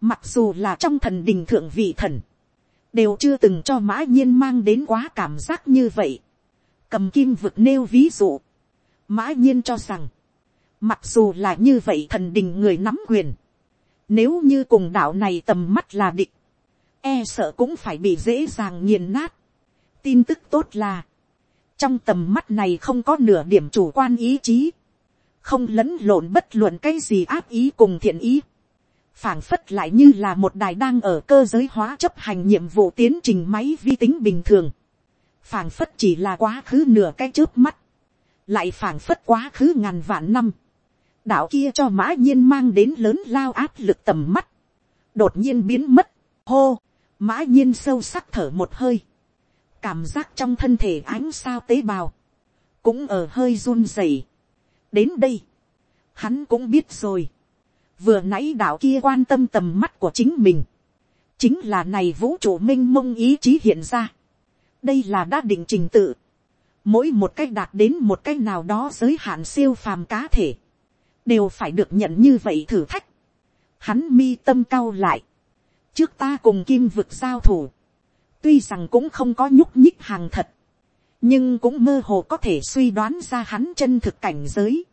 mặc dù là trong thần đình thượng vị thần, đều chưa từng cho mã nhiên mang đến quá cảm giác như vậy. cầm kim vực nêu ví dụ, mã nhiên cho rằng, mặc dù là như vậy thần đình người nắm quyền, nếu như cùng đạo này tầm mắt là địch, e sợ cũng phải bị dễ dàng nghiền nát. Tin tức tốt là, trong tầm mắt này không có nửa điểm chủ quan ý chí, không lẫn lộn bất luận cái gì áp ý cùng thiện ý, phảng phất lại như là một đài đang ở cơ giới hóa chấp hành nhiệm vụ tiến trình máy vi tính bình thường, phảng phất chỉ là quá khứ nửa cái trước mắt, lại phảng phất quá khứ ngàn vạn năm, đạo kia cho mã nhiên mang đến lớn lao áp lực tầm mắt, đột nhiên biến mất, hô, mã nhiên sâu sắc thở một hơi, cảm giác trong thân thể ánh sao tế bào, cũng ở hơi run rẩy. đến đây, hắn cũng biết rồi, vừa nãy đạo kia quan tâm tầm mắt của chính mình, chính là này vũ trụ m i n h mông ý chí hiện ra, đây là đã định trình tự, mỗi một cách đạt đến một cách nào đó giới hạn siêu phàm cá thể, đều phải được nhận như vậy thử thách. Hắn mi tâm cao lại, trước ta cùng kim vực giao thủ, tuy rằng cũng không có nhúc nhích hàng thật, nhưng cũng mơ hồ có thể suy đoán ra hắn chân thực cảnh giới.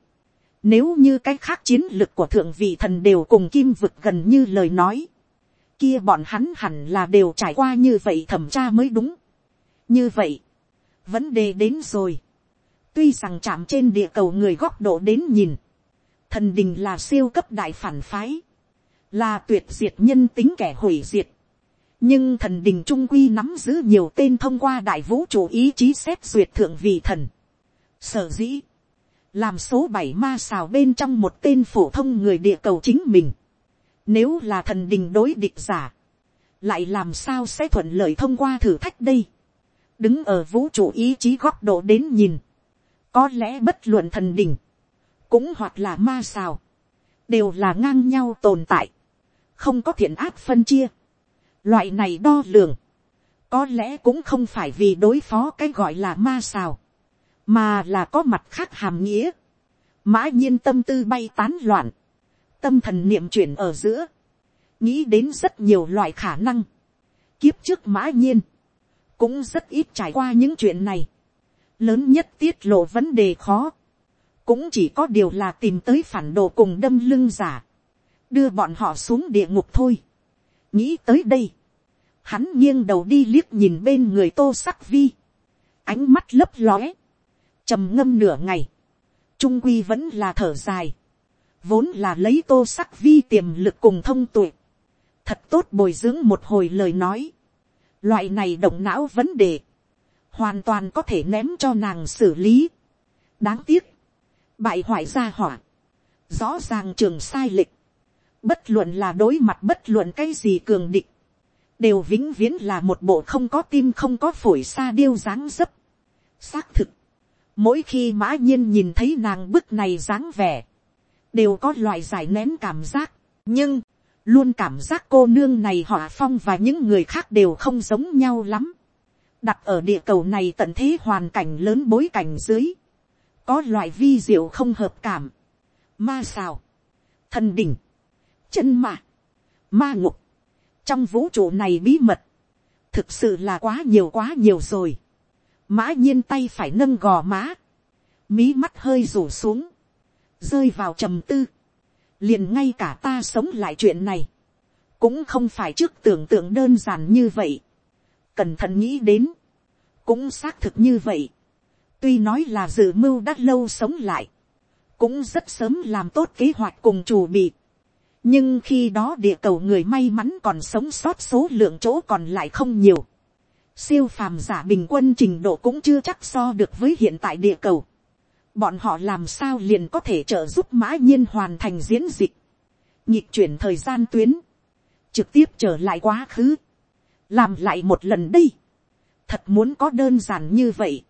Nếu như cái khác chiến lực của thượng vị thần đều cùng kim vực gần như lời nói, kia bọn hắn hẳn là đều trải qua như vậy thẩm tra mới đúng. như vậy, vấn đề đến rồi. tuy rằng chạm trên địa cầu người góc độ đến nhìn, thần đình là siêu cấp đại phản phái, là tuyệt diệt nhân tính kẻ hủy diệt. nhưng thần đình trung quy nắm giữ nhiều tên thông qua đại vũ trụ ý chí xét duyệt thượng vị thần. sở dĩ, làm số bảy ma xào bên trong một tên phổ thông người địa cầu chính mình nếu là thần đình đối địch giả, lại làm sao sẽ thuận lợi thông qua thử thách đây. Đứng ở vũ trụ ý chí góc độ đến nhìn, có lẽ bất luận thần đình, cũng hoặc là ma xào, đều là ngang nhau tồn tại, không có thiện ác phân chia. Loại này đo lường, có lẽ cũng không phải vì đối phó cái gọi là ma xào, mà là có mặt khác hàm nghĩa. Mã nhiên tâm tư bay tán loạn, tâm thần niệm chuyển ở giữa, nghĩ đến rất nhiều loại khả năng, kiếp trước mã nhiên, cũng rất ít trải qua những chuyện này, lớn nhất tiết lộ vấn đề khó, cũng chỉ có điều là tìm tới phản đồ cùng đâm lưng giả, đưa bọn họ xuống địa ngục thôi. nghĩ tới đây, hắn nghiêng đầu đi liếc nhìn bên người tô sắc vi, ánh mắt lấp lóe, trầm ngâm nửa ngày, trung quy vẫn là thở dài, vốn là lấy tô sắc vi tiềm lực cùng thông tuệ, thật tốt bồi dưỡng một hồi lời nói, loại này động não vấn đề, hoàn toàn có thể ném cho nàng xử lý. đáng tiếc, bại hoại ra hỏa, rõ ràng trường sai lệch, bất luận là đối mặt bất luận cái gì cường địch, đều vĩnh viễn là một bộ không có tim không có phổi xa điêu dáng dấp. xác thực, mỗi khi mã nhiên nhìn thấy nàng bức này dáng vẻ, đều có loại giải nén cảm giác, nhưng, luôn cảm giác cô nương này họ phong và những người khác đều không giống nhau lắm. đặt ở địa cầu này tận thế hoàn cảnh lớn bối cảnh dưới, có loại vi diệu không hợp cảm, ma xào, thần đỉnh, chân mạ. ma ngục, trong vũ trụ này bí mật, thực sự là quá nhiều quá nhiều rồi mã nhiên tay phải nâng gò má, mí mắt hơi rủ xuống, rơi vào trầm tư, liền ngay cả ta sống lại chuyện này, cũng không phải trước tưởng tượng đơn giản như vậy, cẩn thận nghĩ đến, cũng xác thực như vậy, tuy nói là dự mưu đã lâu sống lại, cũng rất sớm làm tốt kế hoạch cùng chủ bị, nhưng khi đó địa cầu người may mắn còn sống sót số lượng chỗ còn lại không nhiều, siêu phàm giả bình quân trình độ cũng chưa chắc so được với hiện tại địa cầu. Bọn họ làm sao liền có thể trợ giúp mã nhiên hoàn thành diễn dịch, nhịp chuyển thời gian tuyến, trực tiếp trở lại quá khứ, làm lại một lần đây, thật muốn có đơn giản như vậy,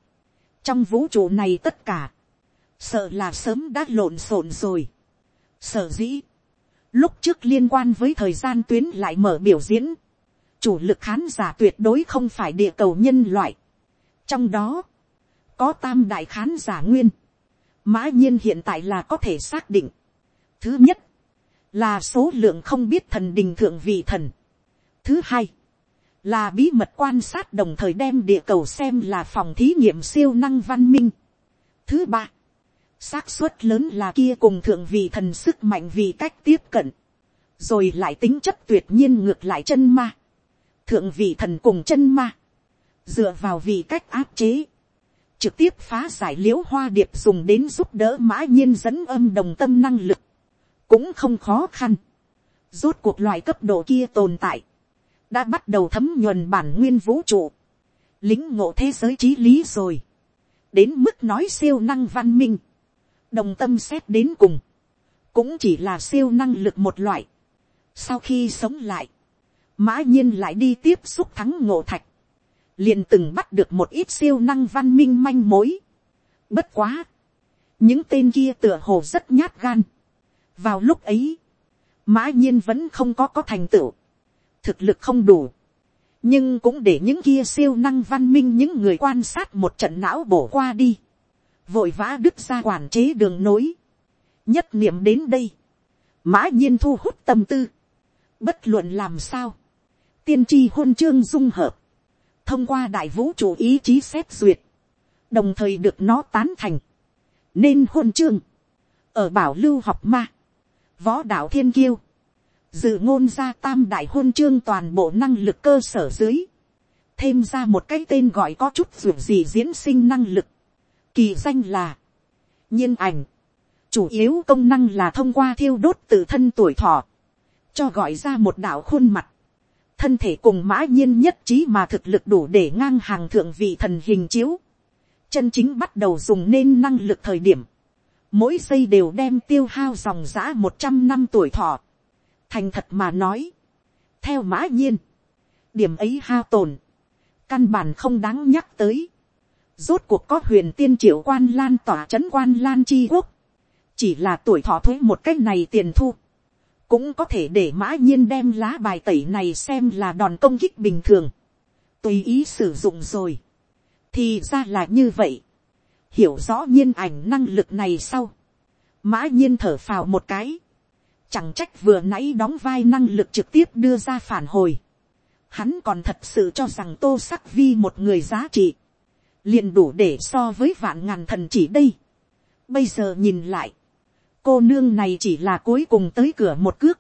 trong vũ trụ này tất cả, sợ là sớm đã lộn xộn rồi, sợ dĩ, lúc trước liên quan với thời gian tuyến lại mở biểu diễn, chủ lực khán giả tuyệt đối không phải địa cầu nhân loại, trong đó, có tam đại khán giả nguyên, mã nhiên hiện tại là có thể xác định. thứ nhất, là số lượng không biết thần đình thượng vị thần. thứ hai, là bí mật quan sát đồng thời đem địa cầu xem là phòng thí nghiệm siêu năng văn minh. thứ ba, xác suất lớn là kia cùng thượng vị thần sức mạnh vì cách tiếp cận, rồi lại tính chất tuyệt nhiên ngược lại chân ma thượng vị thần cùng chân ma, dựa vào vị cách áp chế, trực tiếp phá giải l i ễ u hoa điệp dùng đến giúp đỡ mã nhiên dẫn âm đồng tâm năng lực, cũng không khó khăn. Rốt cuộc loại cấp độ kia tồn tại, đã bắt đầu thấm nhuần bản nguyên vũ trụ, lính ngộ thế giới trí lý rồi, đến mức nói siêu năng văn minh, đồng tâm xét đến cùng, cũng chỉ là siêu năng lực một loại. Sau khi sống lại, mã nhiên lại đi tiếp xúc thắng ngộ thạch, liền từng bắt được một ít siêu năng văn minh manh mối. Bất quá, những tên kia tựa hồ rất nhát gan. vào lúc ấy, mã nhiên vẫn không có có thành tựu, thực lực không đủ, nhưng cũng để những kia siêu năng văn minh những người quan sát một trận não bổ qua đi, vội vã đứt ra quản chế đường nối, nhất niệm đến đây, mã nhiên thu hút tâm tư, bất luận làm sao, tiên tri hôn chương dung hợp, thông qua đại vũ trụ ý chí xét duyệt, đồng thời được nó tán thành, nên hôn chương, ở bảo lưu học ma, võ đạo thiên kiêu, dự ngôn ra tam đại hôn chương toàn bộ năng lực cơ sở dưới, thêm ra một cái tên gọi có chút ruột gì diễn sinh năng lực, kỳ danh là, nhiên ảnh, chủ yếu công năng là thông qua thiêu đốt tự thân tuổi thọ, cho gọi ra một đạo khuôn mặt, thân thể cùng mã nhiên nhất trí mà thực lực đủ để ngang hàng thượng vị thần hình chiếu, chân chính bắt đầu dùng nên năng lực thời điểm, mỗi giây đều đem tiêu hao dòng giã một trăm năm tuổi thọ, thành thật mà nói, theo mã nhiên, điểm ấy hao tồn, căn bản không đáng nhắc tới, rốt cuộc có huyền tiên triệu quan lan tỏa chấn quan lan chi quốc, chỉ là tuổi thọ thuế một cách này tiền thu, cũng có thể để mã nhiên đem lá bài tẩy này xem là đòn công kích bình thường, tùy ý sử dụng rồi, thì ra là như vậy, hiểu rõ nhiên ảnh năng lực này sau, mã nhiên thở phào một cái, chẳng trách vừa nãy đóng vai năng lực trực tiếp đưa ra phản hồi, hắn còn thật sự cho rằng tô sắc vi một người giá trị, liền đủ để so với vạn ngàn thần chỉ đây. Bây giờ nhìn lại, cô nương này chỉ là cuối cùng tới cửa một cước.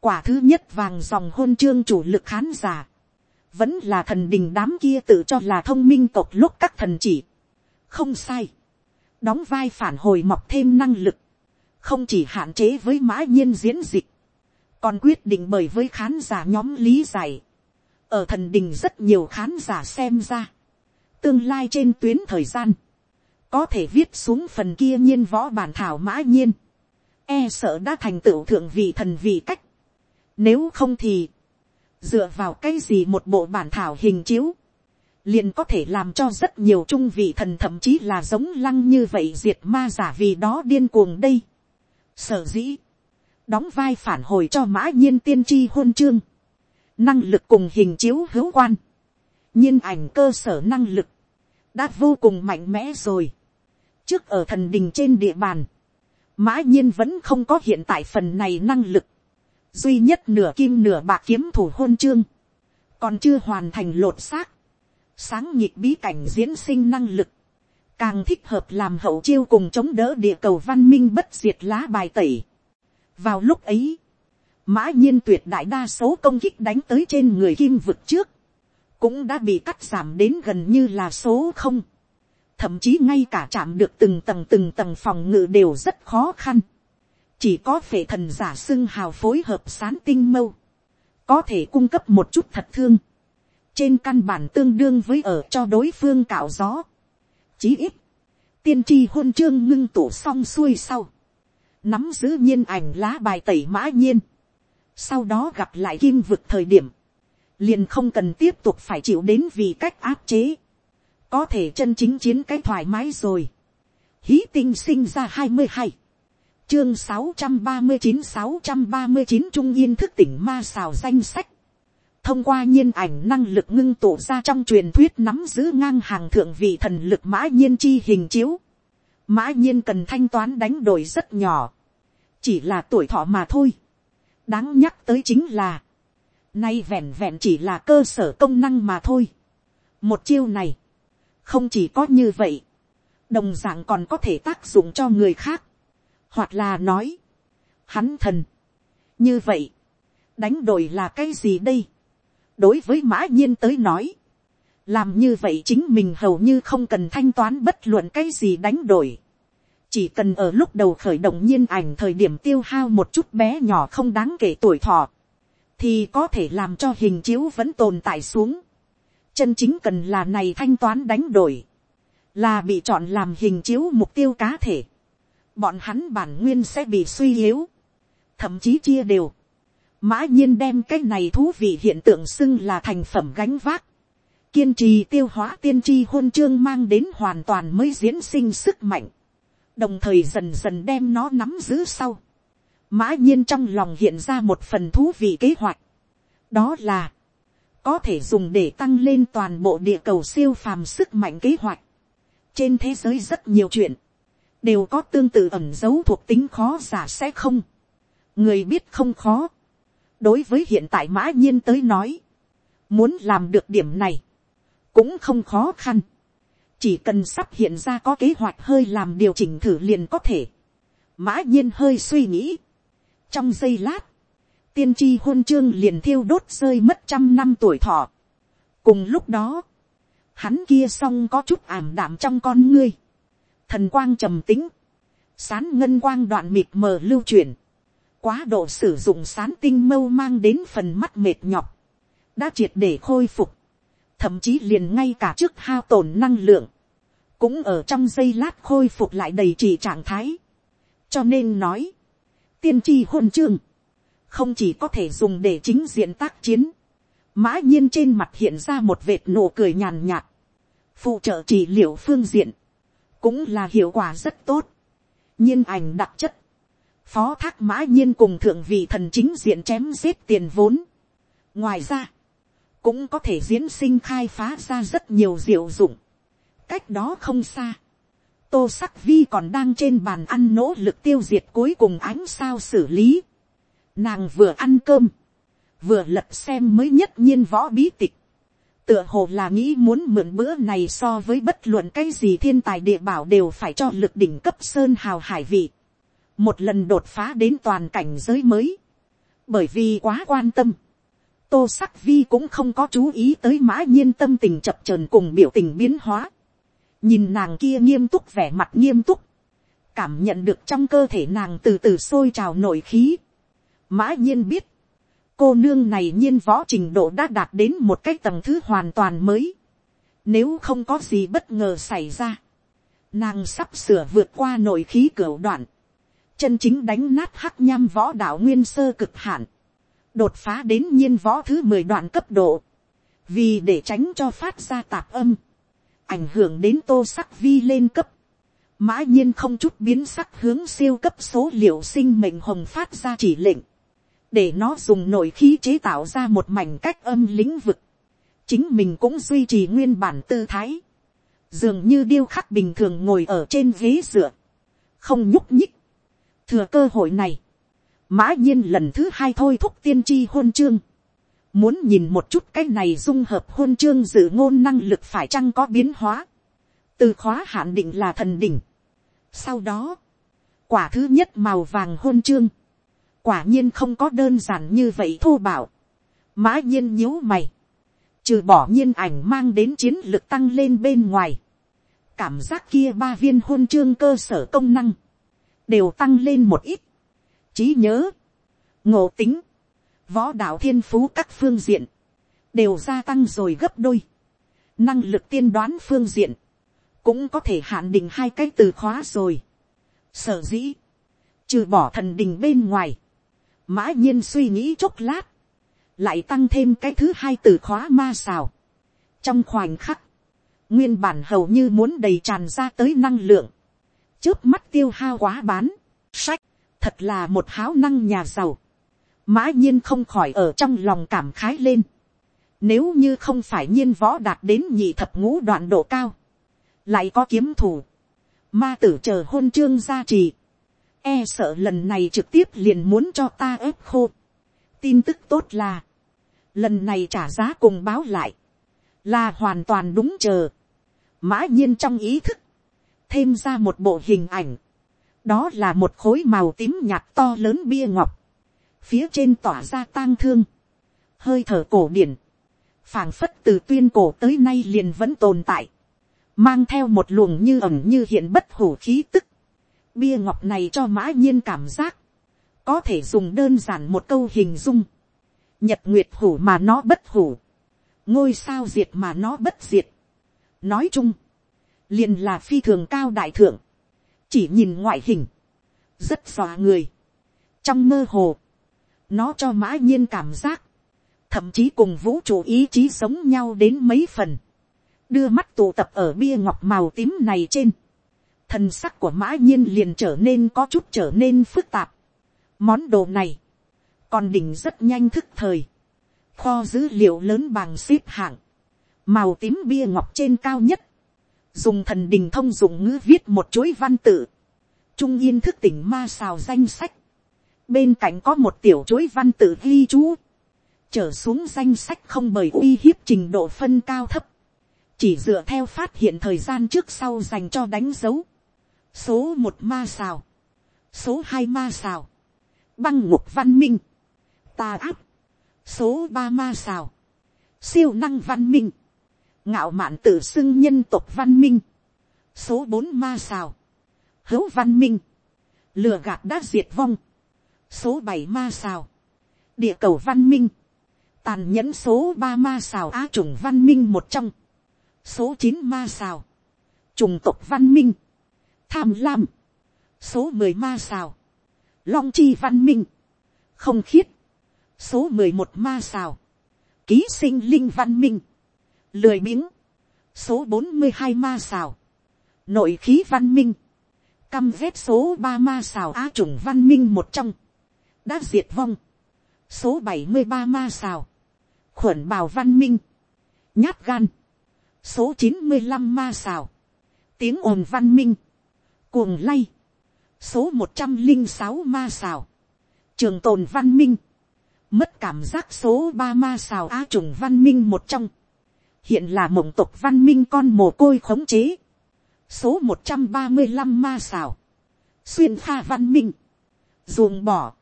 Quả thứ nhất vàng dòng hôn chương chủ lực khán giả. Vẫn là thần đình đám kia tự cho là thông minh tộc lúc các thần chỉ. Không sai. Đóng vai phản hồi mọc thêm năng lực. Không chỉ hạn chế với mã nhiên diễn dịch. Còn quyết định bởi với khán giả nhóm lý giải. Ở thần đình rất nhiều khán giả xem ra tương lai trên tuyến thời gian, có thể viết xuống phần kia nhiên võ bản thảo mã nhiên, e sợ đã thành tựu thượng vị thần vị cách. Nếu không thì, dựa vào cái gì một bộ bản thảo hình chiếu, liền có thể làm cho rất nhiều trung vị thần thậm chí là giống lăng như vậy diệt ma giả vì đó điên cuồng đây. Sở dĩ, đóng vai phản hồi cho mã nhiên tiên tri hôn chương, năng lực cùng hình chiếu hữu quan, nhiên ảnh cơ sở năng lực, đã vô cùng mạnh mẽ rồi. trước ở thần đình trên địa bàn, mã nhiên vẫn không có hiện tại phần này năng lực, duy nhất nửa kim nửa bạc kiếm thủ hôn chương, còn chưa hoàn thành lột xác, sáng nhịp bí cảnh diễn sinh năng lực, càng thích hợp làm hậu chiêu cùng chống đỡ địa cầu văn minh bất diệt lá bài tẩy. vào lúc ấy, mã nhiên tuyệt đại đa số công kích đánh tới trên người kim vực trước, cũng đã bị cắt giảm đến gần như là số không. Thậm chí ngay cả chạm được từng tầng từng tầng phòng ngự đều rất khó khăn. Chỉ có phệ thần giả xưng hào phối hợp sán tinh mâu. Có thể cung cấp một chút thật thương. Trên căn bản tương đương với ở cho đối phương cạo gió. Chí ít. Tiên tri hôn chương ngưng tủ xong xuôi sau. Nắm giữ nhiên ảnh lá bài tẩy mã nhiên. Sau đó gặp lại kim vực thời điểm liền không cần tiếp tục phải chịu đến vì cách áp chế, có thể chân chính chiến cái thoải mái rồi. Hí tinh sinh ra hai mươi hai, chương sáu trăm ba mươi chín sáu trăm ba mươi chín trung yên thức tỉnh ma xào danh sách. thông qua nhiên ảnh năng lực ngưng tụ ra trong truyền thuyết nắm giữ ngang hàng thượng vị thần lực mã nhiên chi hình chiếu. mã nhiên cần thanh toán đánh đổi rất nhỏ, chỉ là tuổi thọ mà thôi. đáng nhắc tới chính là, Nay vẹn vẹn chỉ là cơ sở công năng mà thôi. Một chiêu này. Không chỉ có như vậy. Đồng dạng còn có thể tác dụng cho người khác. Hoặc là nói. Hắn thần. Như vậy. Đánh đổi là cái gì đây? Đối với mã nhiên tới nói. Làm như vậy chính mình hầu như không cần thanh toán bất luận cái gì đánh đổi chỉ cần ở lúc đầu khởi động nhiên ảnh thời điểm tiêu hao một chút bé nhỏ không đáng kể tuổi thọ, thì có thể làm cho hình chiếu vẫn tồn tại xuống chân chính cần là này thanh toán đánh đổi, là bị chọn làm hình chiếu mục tiêu cá thể. bọn hắn bản nguyên sẽ bị suy yếu, thậm chí chia đều. mã nhiên đem cái này thú vị hiện tượng xưng là thành phẩm gánh vác, kiên trì tiêu hóa tiên tri hôn chương mang đến hoàn toàn mới diễn sinh sức mạnh, đồng thời dần dần đem nó nắm giữ sau. mã nhiên trong lòng hiện ra một phần thú vị kế hoạch, đó là, có thể dùng để tăng lên toàn bộ địa cầu siêu phàm sức mạnh kế hoạch. trên thế giới rất nhiều chuyện, đều có tương tự ẩn dấu thuộc tính khó giả sẽ không. người biết không khó. đối với hiện tại mã nhiên tới nói, muốn làm được điểm này, cũng không khó khăn. chỉ cần sắp hiện ra có kế hoạch hơi làm điều chỉnh thử liền có thể. mã nhiên hơi suy nghĩ. trong giây lát, tiên tri hôn chương liền thiêu đốt rơi mất trăm năm tuổi thọ. cùng lúc đó, hắn kia xong có chút ảm đạm trong con ngươi. thần quang trầm tính, sán ngân quang đoạn mịt mờ lưu chuyển, quá độ sử dụng sán tinh mâu mang đến phần mắt mệt nhọc, đã triệt để khôi phục, thậm chí liền ngay cả trước hao tổn năng lượng, cũng ở trong giây lát khôi phục lại đầy trì trạng thái. cho nên nói, tiên tri hôn chương, không chỉ có thể dùng để chính diện tác chiến, mã nhiên trên mặt hiện ra một vệt nụ cười nhàn nhạt, phụ trợ trị liệu phương diện, cũng là hiệu quả rất tốt, nhiên ảnh đặc chất, phó thác mã nhiên cùng thượng vị thần chính diện chém giết tiền vốn. ngoài ra, cũng có thể diễn sinh khai phá ra rất nhiều diệu dụng. cách đó không xa, tô sắc vi còn đang trên bàn ăn nỗ lực tiêu diệt cuối cùng ánh sao xử lý. Nàng vừa ăn cơm, vừa lật xem mới nhất nhiên võ bí tịch. Tựa hồ là nghĩ muốn mượn bữa này so với bất luận cái gì thiên tài địa bảo đều phải cho lực đỉnh cấp sơn hào hải vị. Một lần đột phá đến toàn cảnh giới mới. Bởi vì quá quan tâm. Tô sắc vi cũng không có chú ý tới mã nhiên tâm tình chập chờn cùng biểu tình biến hóa. Nhìn nàng kia nghiêm túc vẻ mặt nghiêm túc. Cảm nhận được trong cơ thể nàng từ từ sôi trào nổi khí Mã nhiên biết, cô nương này nhiên võ trình độ đã đạt đến một cái tầng thứ hoàn toàn mới. Nếu không có gì bất ngờ xảy ra, nàng sắp sửa vượt qua nội khí cửa đoạn. Chân chính đánh nát hắc nham võ đạo nguyên sơ cực hạn. Đột phá đến nhiên võ thứ mười đoạn cấp độ. Vì để tránh cho phát ra tạp âm. Ảnh hưởng đến tô sắc vi lên cấp. Mã nhiên không chút biến sắc hướng siêu cấp số liệu sinh mệnh hồng phát ra chỉ lệnh để nó dùng nội khí chế tạo ra một mảnh cách âm lĩnh vực, chính mình cũng duy trì nguyên bản tư thái, dường như điêu khắc bình thường ngồi ở trên ghế dựa, không nhúc nhích. thừa cơ hội này, mã nhiên lần thứ hai thôi thúc tiên tri hôn chương, muốn nhìn một chút cái này dung hợp hôn chương dự ngôn năng lực phải chăng có biến hóa, từ khóa hạn định là thần đỉnh. sau đó, quả thứ nhất màu vàng hôn chương, quả nhiên không có đơn giản như vậy thô bảo. mã nhiên nhíu mày, trừ bỏ nhiên ảnh mang đến chiến lược tăng lên bên ngoài, cảm giác kia ba viên hôn chương cơ sở công năng, đều tăng lên một ít, trí nhớ, ngộ tính, võ đạo thiên phú các phương diện, đều gia tăng rồi gấp đôi, năng lực tiên đoán phương diện, cũng có thể hạn định hai cái từ khóa rồi. Sở dĩ, trừ bỏ thần đình bên ngoài, mã nhiên suy nghĩ chốc lát, lại tăng thêm cái thứ hai từ khóa ma xào. trong khoảnh khắc, nguyên bản hầu như muốn đầy tràn ra tới năng lượng, trước mắt tiêu hao quá bán, sách, thật là một háo năng nhà giàu, mã nhiên không khỏi ở trong lòng cảm khái lên, nếu như không phải nhiên võ đạt đến nhị thập ngũ đoạn độ cao, lại có kiếm thủ, ma tử chờ hôn chương gia trì, e sợ lần này trực tiếp liền muốn cho ta ép khô. tin tức tốt là, lần này trả giá cùng báo lại, là hoàn toàn đúng chờ. mã nhiên trong ý thức, thêm ra một bộ hình ảnh, đó là một khối màu tím nhạt to lớn bia ngọc, phía trên tỏa ra tang thương, hơi thở cổ điển, phảng phất từ tuyên cổ tới nay liền vẫn tồn tại, mang theo một luồng như ẩm như hiện bất hủ khí tức, Bia ngọc này cho mã nhiên cảm giác. Có thể dùng đơn giản một câu hình dung. Nhật nguyệt hủ mà nó bất hủ. Ngôi sao diệt mà nó bất diệt. Nói chung. Liền là phi thường cao đại thượng. Chỉ nhìn ngoại hình. rất dọa người. trong mơ hồ, nó cho mã nhiên cảm giác, thậm chí cùng vũ trụ ý chí giống nhau đến mấy phần, đưa mắt tụ tập ở bia ngọc màu tím này trên, thần sắc của mã nhiên liền trở nên có chút trở nên phức tạp. món đồ này, còn đỉnh rất nhanh thức thời, kho dữ liệu lớn bằng xếp hạng, màu tím bia ngọc trên cao nhất, dùng thần đình thông dụng ngữ viết một chuỗi văn tự, trung yên thức tỉnh ma xào danh sách, bên cạnh có một tiểu chuỗi văn tự ghi chú, trở xuống danh sách không bởi uy hiếp trình độ phân cao thấp, chỉ dựa theo phát hiện thời gian trước sau dành cho đánh dấu, số một ma xào, số hai ma xào, băng ngục văn minh, tà áp, số ba ma xào, siêu năng văn minh, ngạo mạn tự xưng nhân tộc văn minh, số bốn ma xào, hữu văn minh, lừa gạt đã diệt vong, số bảy ma xào, địa cầu văn minh, tàn nhẫn số ba ma xào á chủng văn minh một trong, số chín ma xào, chủng tộc văn minh, tham lam, số mười ma xào, long chi văn minh, không khiết, số mười một ma xào, ký sinh linh văn minh, lười biếng, số bốn mươi hai ma xào, nội khí văn minh, căm vết số ba ma xào á chủng văn minh một trong, đã diệt vong, số bảy mươi ba ma xào, khuẩn bào văn minh, nhát gan, số chín mươi năm ma xào, tiếng ồn văn minh, cuồng lay, số một trăm linh sáu ma xào, trường tồn văn minh, mất cảm giác số ba ma xào á trùng văn minh một trong, hiện là mộng tộc văn minh con mồ côi khống chế, số một trăm ba mươi năm ma xào, xuyên pha văn minh, ruồng bỏ,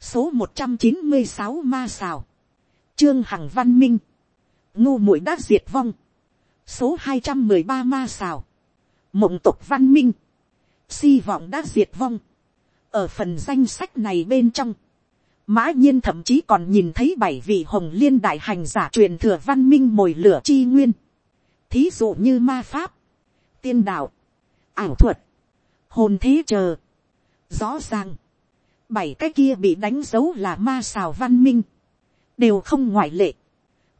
số một trăm chín mươi sáu ma xào, trương hằng văn minh, ngu muội đã diệt vong, số hai trăm mười ba ma xào, mộng tộc văn minh, si vọng đã diệt vong, ở phần danh sách này bên trong, Mã nhiên thậm chí còn nhìn thấy bảy vị hồng liên đại hành giả truyền thừa văn minh mồi lửa chi nguyên. Thí dụ như ma pháp, tiên đạo, ảo thuật, hồn thế chờ. Rõ ràng, bảy cái kia bị đánh dấu là ma xào văn minh. Đều không ngoại lệ.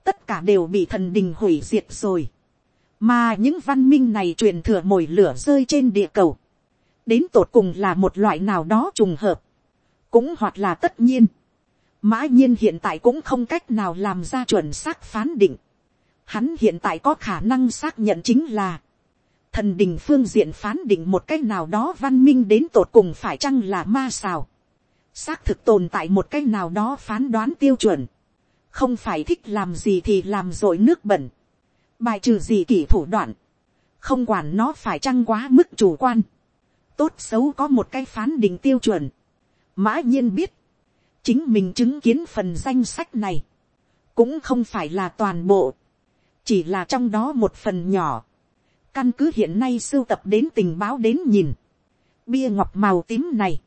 Tất cả đều bị thần đình hủy diệt rồi. Mà những văn minh này truyền thừa mồi lửa rơi trên địa cầu. Đến tột cùng là một loại nào đó trùng hợp cũng hoặc là tất nhiên, mã nhiên hiện tại cũng không cách nào làm ra chuẩn xác phán định. Hắn hiện tại có khả năng xác nhận chính là, thần đình phương diện phán định một cách nào đó văn minh đến tột cùng phải chăng là ma xào. xác thực tồn tại một cách nào đó phán đoán tiêu chuẩn. không phải thích làm gì thì làm rồi nước bẩn. bài trừ gì kỹ thủ đoạn. không quản nó phải chăng quá mức chủ quan tốt xấu có một cái phán định tiêu chuẩn. Mã nhiên biết, chính mình chứng kiến phần danh sách này, cũng không phải là toàn bộ, chỉ là trong đó một phần nhỏ, căn cứ hiện nay sưu tập đến tình báo đến nhìn, bia ngọc màu tím này,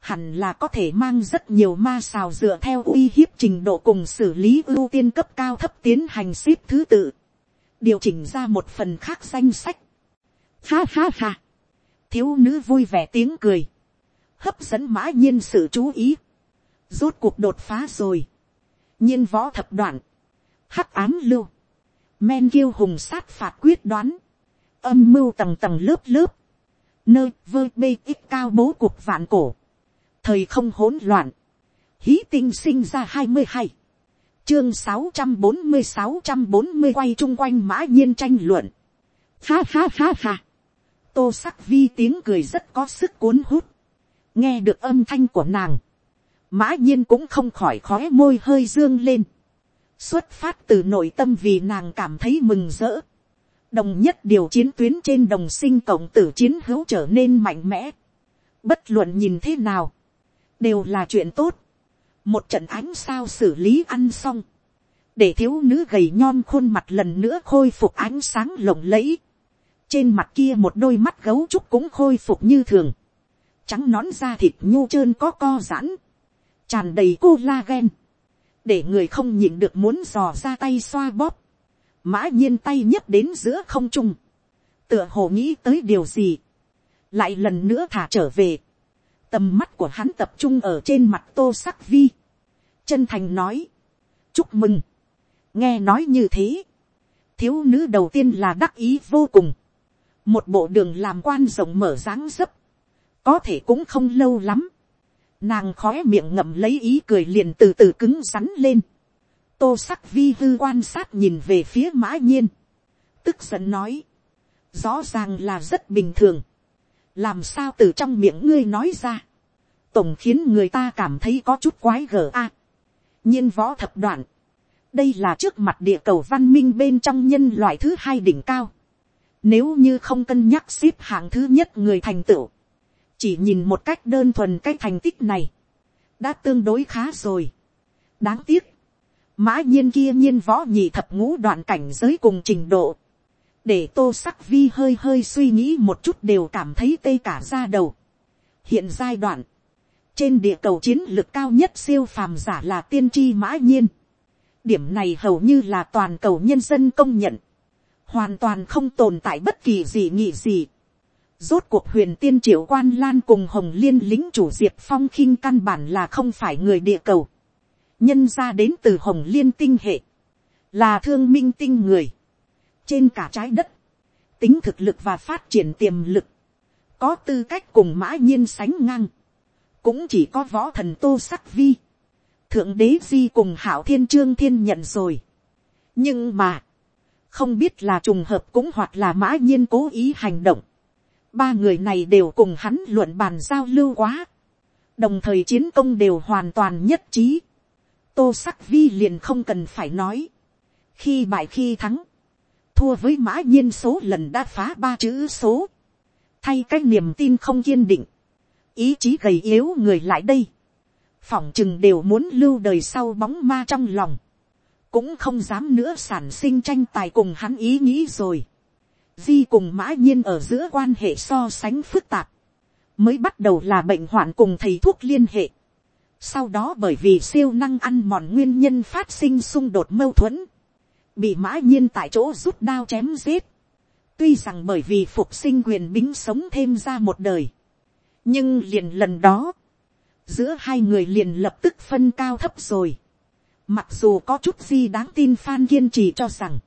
hẳn là có thể mang rất nhiều ma xào dựa theo uy hiếp trình độ cùng xử lý ưu tiên cấp cao thấp tiến hành ship thứ tự, điều chỉnh ra một phần khác danh sách. Ha ha ha, thiếu nữ vui vẻ tiếng cười, hấp dẫn mã nhiên sự chú ý, rốt cuộc đột phá rồi, nhiên võ thập đoạn, hắc ám lưu, men kiêu hùng sát phạt quyết đoán, âm mưu tầng tầng lớp lớp, nơi vơ bê ít cao bố cuộc vạn cổ, thời không hỗn loạn, hí tinh sinh ra hai mươi hai, chương sáu trăm bốn mươi sáu trăm bốn mươi quay chung quanh mã nhiên tranh luận, ha ha ha ha, tô sắc vi tiếng cười rất có sức cuốn hút, nghe được âm thanh của nàng, mã nhiên cũng không khỏi khói môi hơi dương lên, xuất phát từ nội tâm vì nàng cảm thấy mừng rỡ, đồng nhất điều chiến tuyến trên đồng sinh cộng tử chiến hữu trở nên mạnh mẽ, bất luận nhìn thế nào, đều là chuyện tốt, một trận ánh sao xử lý ăn xong, để thiếu nữ gầy nhom khuôn mặt lần nữa khôi phục ánh sáng lộng lẫy, trên mặt kia một đôi mắt gấu trúc cũng khôi phục như thường, trắng nón da thịt nhô trơn có co giãn, tràn đầy cô la ghen, để người không nhịn được muốn dò ra tay xoa bóp, mã nhiên tay nhấc đến giữa không trung, tựa hồ nghĩ tới điều gì, lại lần nữa thả trở về, tầm mắt của hắn tập trung ở trên mặt tô sắc vi, chân thành nói, chúc mừng, nghe nói như thế, thiếu nữ đầu tiên là đắc ý vô cùng, một bộ đường làm quan rộng mở dáng dấp, có thể cũng không lâu lắm, nàng khói miệng ngậm lấy ý cười liền từ từ cứng rắn lên, tô sắc vi hư quan sát nhìn về phía mã nhiên, tức giận nói, rõ ràng là rất bình thường, làm sao từ trong miệng ngươi nói ra, tổng khiến người ta cảm thấy có chút quái gở a. nhiên võ thập đoạn, đây là trước mặt địa cầu văn minh bên trong nhân loại thứ hai đỉnh cao. Nếu như không cân nhắc xếp hạng thứ nhất người thành tựu, chỉ nhìn một cách đơn thuần cái thành tích này, đã tương đối khá rồi. đáng tiếc, mã nhiên kia nhiên võ nhị thập ngũ đoạn cảnh giới cùng trình độ, để tô sắc vi hơi hơi suy nghĩ một chút đều cảm thấy tê cả ra đầu. hiện giai đoạn, trên địa cầu chiến lược cao nhất siêu phàm giả là tiên tri mã nhiên. điểm này hầu như là toàn cầu nhân dân công nhận, hoàn toàn không tồn tại bất kỳ gì nghị gì. rốt cuộc huyền tiên triệu quan lan cùng hồng liên lính chủ diệp phong khinh căn bản là không phải người địa cầu. nhân ra đến từ hồng liên tinh hệ, là thương minh tinh người trên cả trái đất, tính thực lực và phát triển tiềm lực, có tư cách cùng mã nhiên sánh ngang, cũng chỉ có võ thần tô sắc vi, thượng đế di cùng hảo thiên trương thiên nhận rồi. nhưng mà, không biết là trùng hợp cũng hoặc là mã nhiên cố ý hành động, ba người này đều cùng hắn luận bàn giao lưu quá, đồng thời chiến công đều hoàn toàn nhất trí, tô sắc vi liền không cần phải nói, khi bại khi thắng, thua với mã nhiên số lần đã phá ba chữ số, thay cái niềm tin không kiên định, ý chí gầy yếu người lại đây, phỏng chừng đều muốn lưu đời sau bóng ma trong lòng, cũng không dám nữa sản sinh tranh tài cùng hắn ý nghĩ rồi. Di cùng mã nhiên ở giữa quan hệ so sánh phức tạp, mới bắt đầu là bệnh hoạn cùng thầy thuốc liên hệ. Sau đó bởi vì siêu năng ăn mòn nguyên nhân phát sinh xung đột mâu thuẫn, bị mã nhiên tại chỗ rút đao chém giết. tuy rằng bởi vì phục sinh quyền bính sống thêm ra một đời, nhưng liền lần đó, giữa hai người liền lập tức phân cao thấp rồi mặc dù có chút gì đáng tin phan kiên trì cho rằng,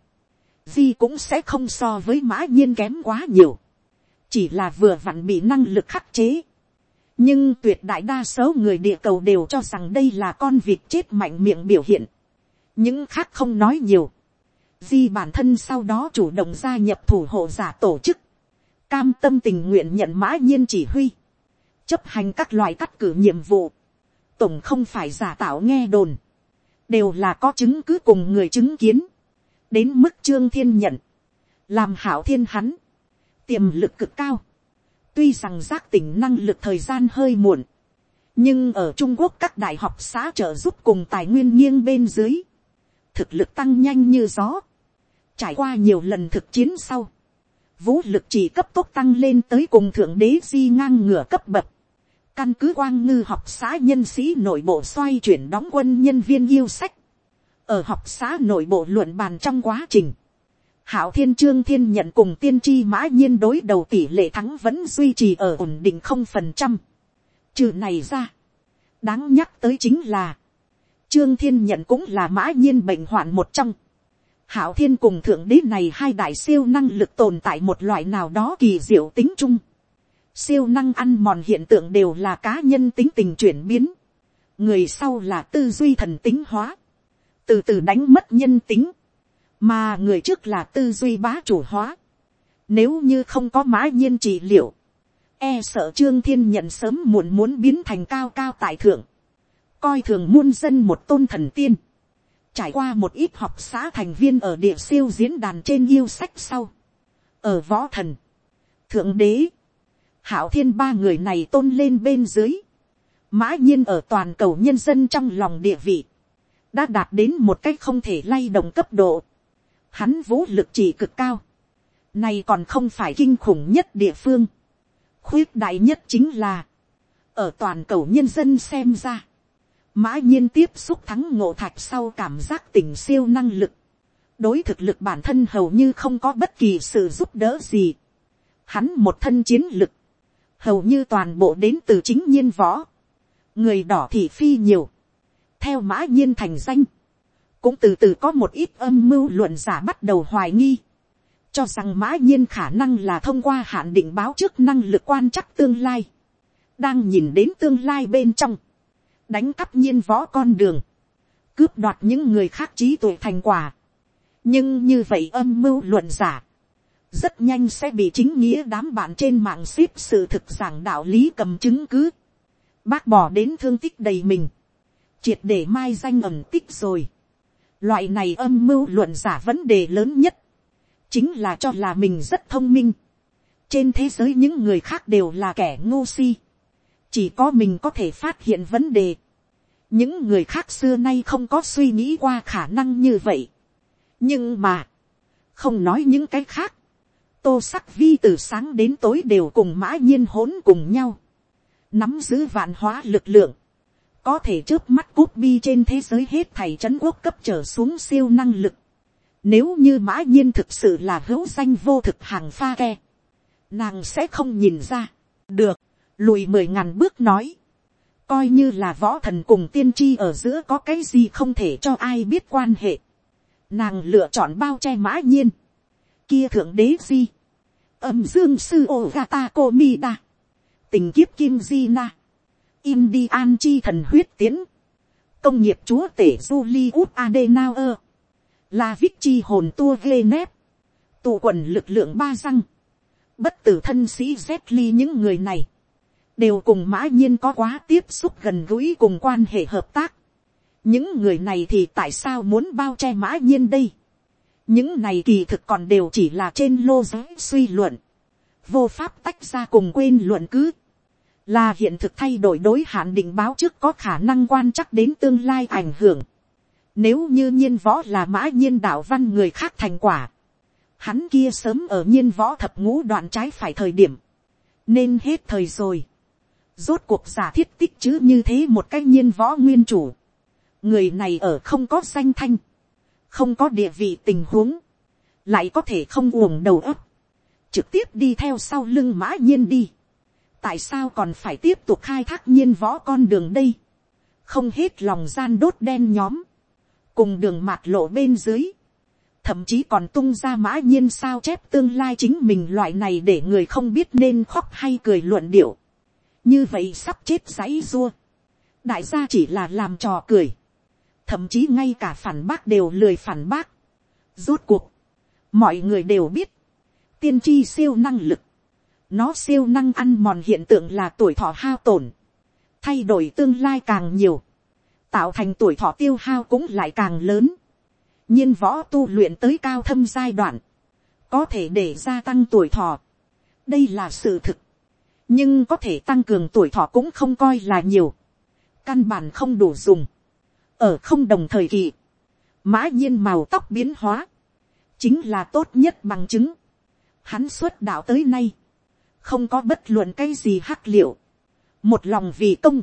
di cũng sẽ không so với mã nhiên kém quá nhiều, chỉ là vừa vặn bị năng lực khắc chế. nhưng tuyệt đại đa số người địa cầu đều cho rằng đây là con vịt chết mạnh miệng biểu hiện. những khác không nói nhiều Di bản thân sau đó chủ động gia nhập thủ hộ giả tổ chức. Cam tâm tình nguyện nhận mã nhiên chỉ huy. Chấp hành các loại cắt cử nhiệm vụ. Tổng không phải giả tạo nghe đồn. Đều là có chứng cứ cùng người chứng kiến. Đến mức trương thiên nhận. Làm hảo thiên hắn. Tiềm lực cực cao. Tuy rằng giác tỉnh năng lực thời gian hơi muộn. Nhưng ở Trung Quốc các đại học xã trợ giúp cùng tài nguyên nghiêng bên dưới thực lực tăng nhanh như gió. Trải qua nhiều lần thực chiến sau, vũ lực chỉ cấp tốc tăng lên tới cùng thượng đế di ngang ngửa cấp bậc. Căn cứ quang ngư học xã nhân sĩ nội bộ xoay chuyển đóng quân nhân viên yêu sách. Ở học xã nội bộ luận bàn trong quá trình. Hảo Thiên Trương Thiên nhận cùng tiên tri mã nhiên đối đầu tỷ lệ thắng vẫn duy trì ở ổn định không phần trăm. Trừ này ra. Đáng nhắc tới chính là. Trương Thiên nhận cũng là mã nhiên bệnh hoạn một trong hảo thiên cùng thượng đế này hai đại siêu năng lực tồn tại một loại nào đó kỳ diệu tính chung siêu năng ăn mòn hiện tượng đều là cá nhân tính tình chuyển biến. người sau là tư duy thần tính hóa. từ từ đánh mất nhân tính. mà người trước là tư duy bá chủ hóa. nếu như không có mã nhiên trị liệu, e sợ trương thiên nhận sớm muộn muốn biến thành cao cao tại thượng. coi thường muôn dân một tôn thần tiên trải qua một ít học xã thành viên ở địa siêu diễn đàn trên yêu sách sau, ở võ thần, thượng đế, hảo thiên ba người này tôn lên bên dưới, mã nhiên ở toàn cầu nhân dân trong lòng địa vị, đã đạt đến một cách không thể lay động cấp độ, hắn vũ lực chỉ cực cao, này còn không phải kinh khủng nhất địa phương, khuyết đại nhất chính là, ở toàn cầu nhân dân xem ra, mã nhiên tiếp xúc thắng ngộ thạch sau cảm giác tình siêu năng lực, đối thực lực bản thân hầu như không có bất kỳ sự giúp đỡ gì. Hắn một thân chiến lực, hầu như toàn bộ đến từ chính nhiên võ, người đỏ thị phi nhiều, theo mã nhiên thành danh, cũng từ từ có một ít âm mưu luận giả bắt đầu hoài nghi, cho rằng mã nhiên khả năng là thông qua hạn định báo trước năng lực quan chắc tương lai, đang nhìn đến tương lai bên trong, đánh cắp nhiên võ con đường, cướp đoạt những người khác trí tuệ thành quả. nhưng như vậy âm mưu luận giả, rất nhanh sẽ bị chính nghĩa đám bạn trên mạng ship sự thực giảng đạo lý cầm chứng cứ, bác bỏ đến thương tích đầy mình, triệt để mai danh ẩm tích rồi. Loại này âm mưu luận giả vấn đề lớn nhất, chính là cho là mình rất thông minh. Trên thế giới những người khác đều là kẻ ngu si. Chỉ có mình có thể phát hiện vấn đề. Những người khác xưa nay không có suy nghĩ qua khả năng như vậy. Nhưng mà, không nói những cái khác. Tô sắc vi từ sáng đến tối đều cùng mã nhiên hỗn cùng nhau. Nắm giữ vạn hóa lực lượng có thể trước mắt cút bi trên thế giới hết thầy trấn quốc cấp trở xuống siêu năng lực. Nếu như mã nhiên thực sự là hữu danh vô thực hàng pha ke, nàng sẽ không nhìn ra. Được, lùi mười ngàn bước nói. Coi như là võ thần cùng tiên tri ở giữa có cái gì không thể cho ai biết quan hệ. Nàng lựa chọn bao che mã nhiên. Kia thượng đế di. Âm dương sư ô gata đa. Tình kiếp kim di na Indian chi thần huyết tiến. Công nghiệp chúa tể Julius Adenauer. Là vích chi hồn tua ghê nép. Tụ quần lực lượng ba răng. Bất tử thân sĩ Z những người này. Đều cùng mã nhiên có quá tiếp xúc gần gũi cùng quan hệ hợp tác. Những người này thì tại sao muốn bao che mã nhiên đây? Những này kỳ thực còn đều chỉ là trên lô giới suy luận. Vô pháp tách ra cùng quên luận cứ là hiện thực thay đổi đối hạn định báo trước có khả năng quan chắc đến tương lai ảnh hưởng. Nếu như nhiên võ là mã nhiên đạo văn người khác thành quả, hắn kia sớm ở nhiên võ thập ngũ đoạn trái phải thời điểm, nên hết thời rồi. Rốt cuộc giả thiết tích chứ như thế một cách nhiên võ nguyên chủ. Người này ở không có danh thanh, không có địa vị tình huống, lại có thể không uổng đầu ấp, trực tiếp đi theo sau lưng mã nhiên đi. tại sao còn phải tiếp tục khai thác nhiên võ con đường đây, không hết lòng gian đốt đen nhóm, cùng đường mạt lộ bên dưới, thậm chí còn tung ra mã nhiên sao chép tương lai chính mình loại này để người không biết nên khóc hay cười luận điệu, như vậy sắp chết giấy dua, đại gia chỉ là làm trò cười, thậm chí ngay cả phản bác đều lười phản bác, rốt cuộc, mọi người đều biết, tiên tri siêu năng lực, nó siêu năng ăn mòn hiện tượng là tuổi thọ hao tổn. Thay đổi tương lai càng nhiều. Tạo thành tuổi thọ tiêu hao cũng lại càng lớn. nhiên võ tu luyện tới cao thâm giai đoạn. Có thể để gia tăng tuổi thọ. Đây là sự thực. Nhưng có thể tăng cường tuổi thọ cũng không coi là nhiều. Căn bản không đủ dùng. Ở không đồng thời kỳ. Mã nhiên màu tóc biến hóa. Chính là tốt nhất bằng chứng. Hắn xuất đạo tới nay. Không có bất luận cái gì hắc liệu, một lòng vì công,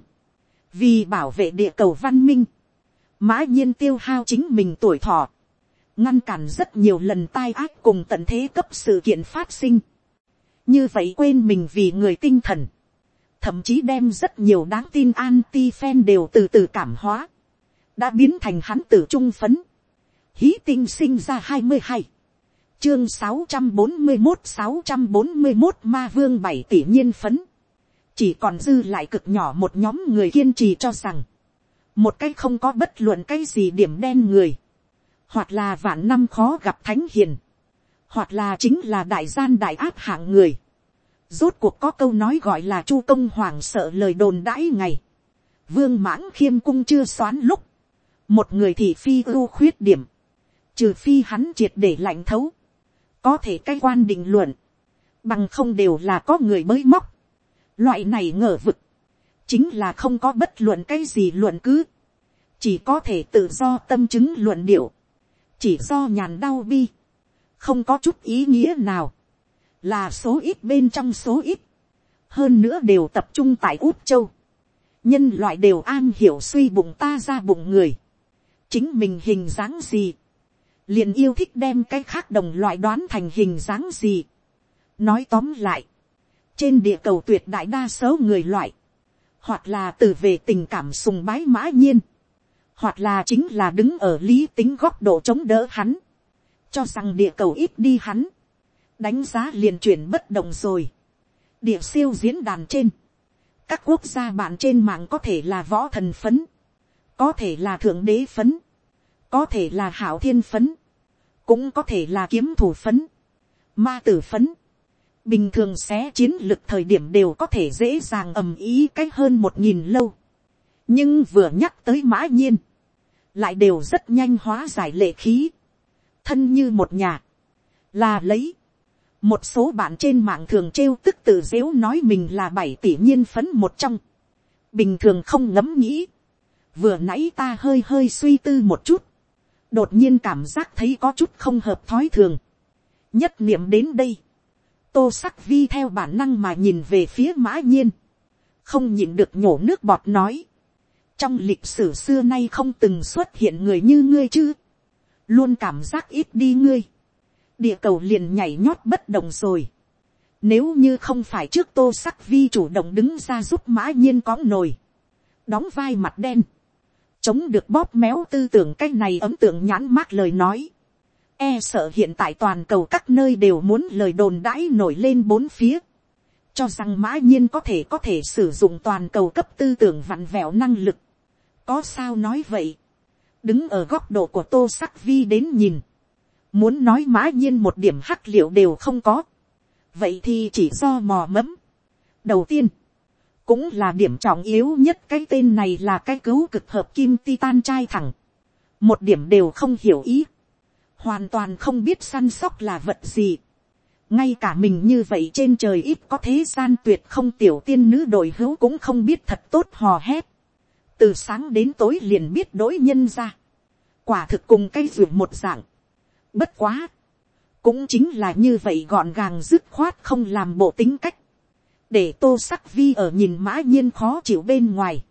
vì bảo vệ địa cầu văn minh, mã nhiên tiêu hao chính mình tuổi thọ, ngăn cản rất nhiều lần tai ác cùng tận thế cấp sự kiện phát sinh, như vậy quên mình vì người tinh thần, thậm chí đem rất nhiều đáng tin anti-fan đều từ từ cảm hóa, đã biến thành hắn tử trung phấn, hí tinh sinh ra hai mươi hai, chương sáu trăm bốn mươi một sáu trăm bốn mươi một ma vương bảy tỷ nhiên phấn. Chỉ còn dư lại cực nhỏ một nhóm người kiên trì cho rằng. Một cái không có bất luận cái gì điểm đen người. Hoặc là vạn năm khó gặp thánh hiền. Hoặc là chính là đại gian đại áp hạng người. Rốt cuộc có câu nói gọi là chu công hoàng sợ lời đồn đãi ngày. Vương mãng khiêm cung chưa xoán lúc. Một người thì phi ưu khuyết điểm. Trừ phi hắn triệt để lạnh thấu. Có thể cái quan định luận, bằng không đều là có người mới móc. Loại này ngờ vực, chính là không có bất luận cái gì luận cứ, chỉ có thể tự do tâm chứng luận điệu, chỉ do nhàn đau bi, không có chút ý nghĩa nào, là số ít bên trong số ít, hơn nữa đều tập trung tại út châu, nhân loại đều an hiểu suy bụng ta ra bụng người, chính mình hình dáng gì, liền yêu thích đem cái khác đồng loại đoán thành hình dáng gì. nói tóm lại, trên địa cầu tuyệt đại đa số người loại, hoặc là từ về tình cảm sùng bái mã nhiên, hoặc là chính là đứng ở lý tính góc độ chống đỡ hắn, cho rằng địa cầu ít đi hắn, đánh giá liền chuyển bất động rồi. địa siêu diễn đàn trên, các quốc gia bạn trên mạng có thể là võ thần phấn, có thể là thượng đế phấn, có thể là hảo thiên phấn, cũng có thể là kiếm thủ phấn, ma tử phấn, bình thường xé chiến lực thời điểm đều có thể dễ dàng ầm ý cách hơn một nghìn lâu. nhưng vừa nhắc tới mã nhiên, lại đều rất nhanh hóa giải lệ khí, thân như một nhà, là lấy. một số bạn trên mạng thường trêu tức tự dếu nói mình là bảy tỷ nhiên phấn một trong, bình thường không ngẫm nghĩ, vừa nãy ta hơi hơi suy tư một chút, đột nhiên cảm giác thấy có chút không hợp thói thường, nhất niệm đến đây, tô sắc vi theo bản năng mà nhìn về phía mã nhiên, không nhịn được nhổ nước bọt nói, trong lịch sử xưa nay không từng xuất hiện người như ngươi chứ, luôn cảm giác ít đi ngươi, địa cầu liền nhảy nhót bất động rồi, nếu như không phải trước tô sắc vi chủ động đứng ra giúp mã nhiên cóng nồi, đóng vai mặt đen, chống được bóp méo tư tưởng cái này ấm tượng nhãn mát lời nói, e sợ hiện tại toàn cầu các nơi đều muốn lời đồn đãi nổi lên bốn phía, cho rằng mã nhiên có thể có thể sử dụng toàn cầu cấp tư tưởng vặn vẹo năng lực. có sao nói vậy, đứng ở góc độ của tô sắc vi đến nhìn, muốn nói mã nhiên một điểm hắc liệu đều không có, vậy thì chỉ do mò mẫm. đầu tiên, cũng là điểm trọng yếu nhất cái tên này là cái cứu cực hợp kim titan trai thẳng, một điểm đều không hiểu ý, hoàn toàn không biết săn sóc là vật gì. ngay cả mình như vậy trên trời ít có thế gian tuyệt không tiểu tiên nữ đội hữu cũng không biết thật tốt hò hét. từ sáng đến tối liền biết đối nhân ra. quả thực cùng cây ruột một dạng. bất quá. cũng chính là như vậy gọn gàng dứt khoát không làm bộ tính cách để tô sắc vi ở nhìn mã nhiên khó chịu bên ngoài.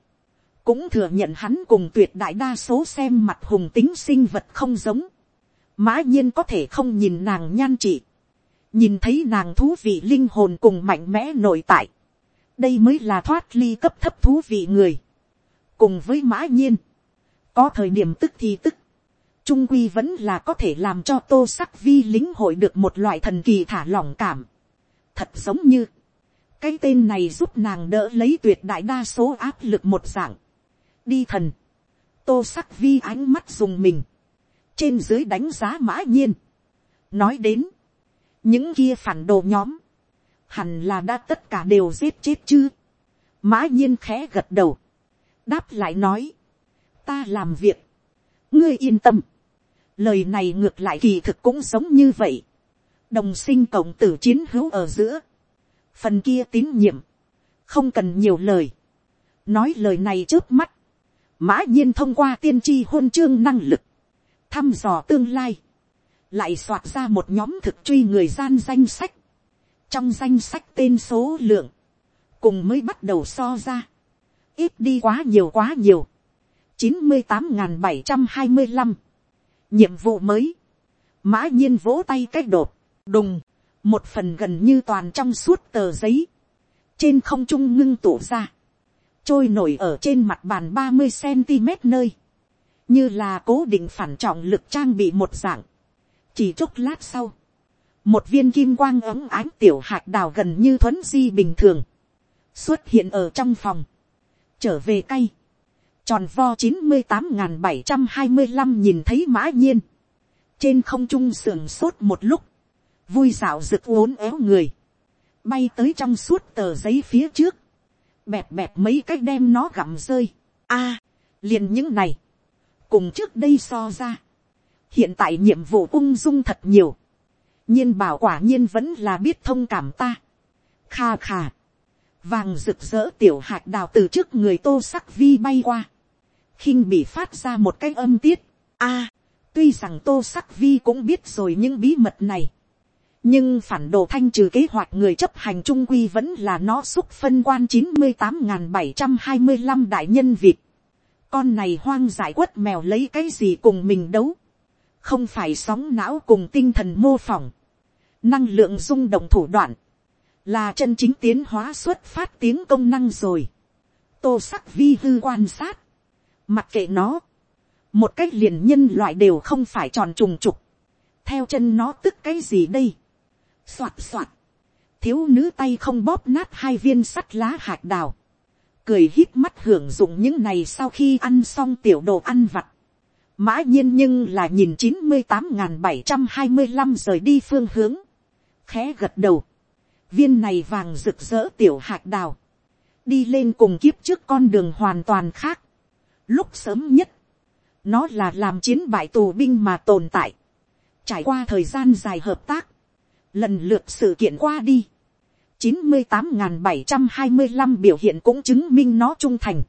Cũng thừa nhận hắn cùng tuyệt đại đa số xem mặt hùng tính sinh vật không giống. Mã nhiên có thể không nhìn nàng nhan trị, nhìn thấy nàng thú vị linh hồn cùng mạnh mẽ nội tại, đây mới là thoát ly cấp thấp thú vị người, cùng với mã nhiên, có thời điểm tức thì tức, trung quy vẫn là có thể làm cho tô sắc vi lính hội được một loại thần kỳ thả lỏng cảm, thật giống như, cái tên này giúp nàng đỡ lấy tuyệt đại đa số áp lực một dạng, đi thần, tô sắc vi ánh mắt dùng mình, trên dưới đánh giá mã nhiên. nói đến, những kia phản đồ nhóm, hẳn là đã tất cả đều giết chết chứ. mã nhiên khẽ gật đầu, đáp lại nói, ta làm việc, ngươi yên tâm, lời này ngược lại kỳ thực cũng sống như vậy, đồng sinh cộng tử chiến hữu ở giữa, phần kia tín nhiệm, không cần nhiều lời, nói lời này trước mắt, mã nhiên thông qua tiên tri hôn chương năng lực, thăm dò tương lai, lại soạt ra một nhóm thực truy người gian danh sách, trong danh sách tên số lượng, cùng mới bắt đầu so ra, ít đi quá nhiều quá nhiều, chín mươi tám n g h n bảy trăm hai mươi năm, nhiệm vụ mới, mã nhiên vỗ tay c á c h đột, đùng, một phần gần như toàn trong suốt tờ giấy, trên không trung ngưng tụ ra, trôi nổi ở trên mặt bàn ba mươi cm nơi, như là cố định phản trọng lực trang bị một dạng. chỉ chốc lát sau, một viên kim quang ấm ánh tiểu hạt đào gần như thuấn di bình thường, xuất hiện ở trong phòng, trở về cay, tròn vo chín mươi tám n g h n bảy trăm hai mươi năm nhìn thấy mã nhiên, trên không trung sườn sốt một lúc, vui dạo rực uốn éo người, bay tới trong suốt tờ giấy phía trước, bẹp bẹp mấy cách đem nó gặm rơi. a, liền những này, cùng trước đây so ra, hiện tại nhiệm vụ ung dung thật nhiều, nhiên bảo quả nhiên vẫn là biết thông cảm ta. kha kha, vàng rực rỡ tiểu hạt đào từ trước người tô sắc vi bay qua, khinh bị phát ra một cái âm tiết. a, tuy rằng tô sắc vi cũng biết rồi những bí mật này, nhưng phản đồ thanh trừ kế hoạch người chấp hành trung quy vẫn là nó xúc phân quan chín mươi tám n g h n bảy trăm hai mươi năm đại nhân việt. Con này hoang giải quất mèo lấy cái gì cùng mình đấu, không phải sóng não cùng tinh thần mô phỏng, năng lượng rung động thủ đoạn, là chân chính tiến hóa xuất phát tiếng công năng rồi. tô sắc vi hư quan sát, mặc kệ nó, một cách liền nhân loại đều không phải tròn trùng trục, theo chân nó tức cái gì đây, Xoạt xoạt. thiếu nữ tay không bóp nát hai viên sắt lá hạt đào, cười hít mắt hưởng dụng những này sau khi ăn xong tiểu đồ ăn vặt, mã nhiên nhưng là nhìn chín mươi tám n g h n bảy trăm hai mươi năm rời đi phương hướng, khẽ gật đầu, viên này vàng rực rỡ tiểu hạt đào, đi lên cùng kiếp trước con đường hoàn toàn khác, lúc sớm nhất, nó là làm chiến bại tù binh mà tồn tại, trải qua thời gian dài hợp tác, lần lượt sự kiện qua đi, chín mươi tám bảy trăm hai mươi năm biểu hiện cũng chứng minh nó trung thành.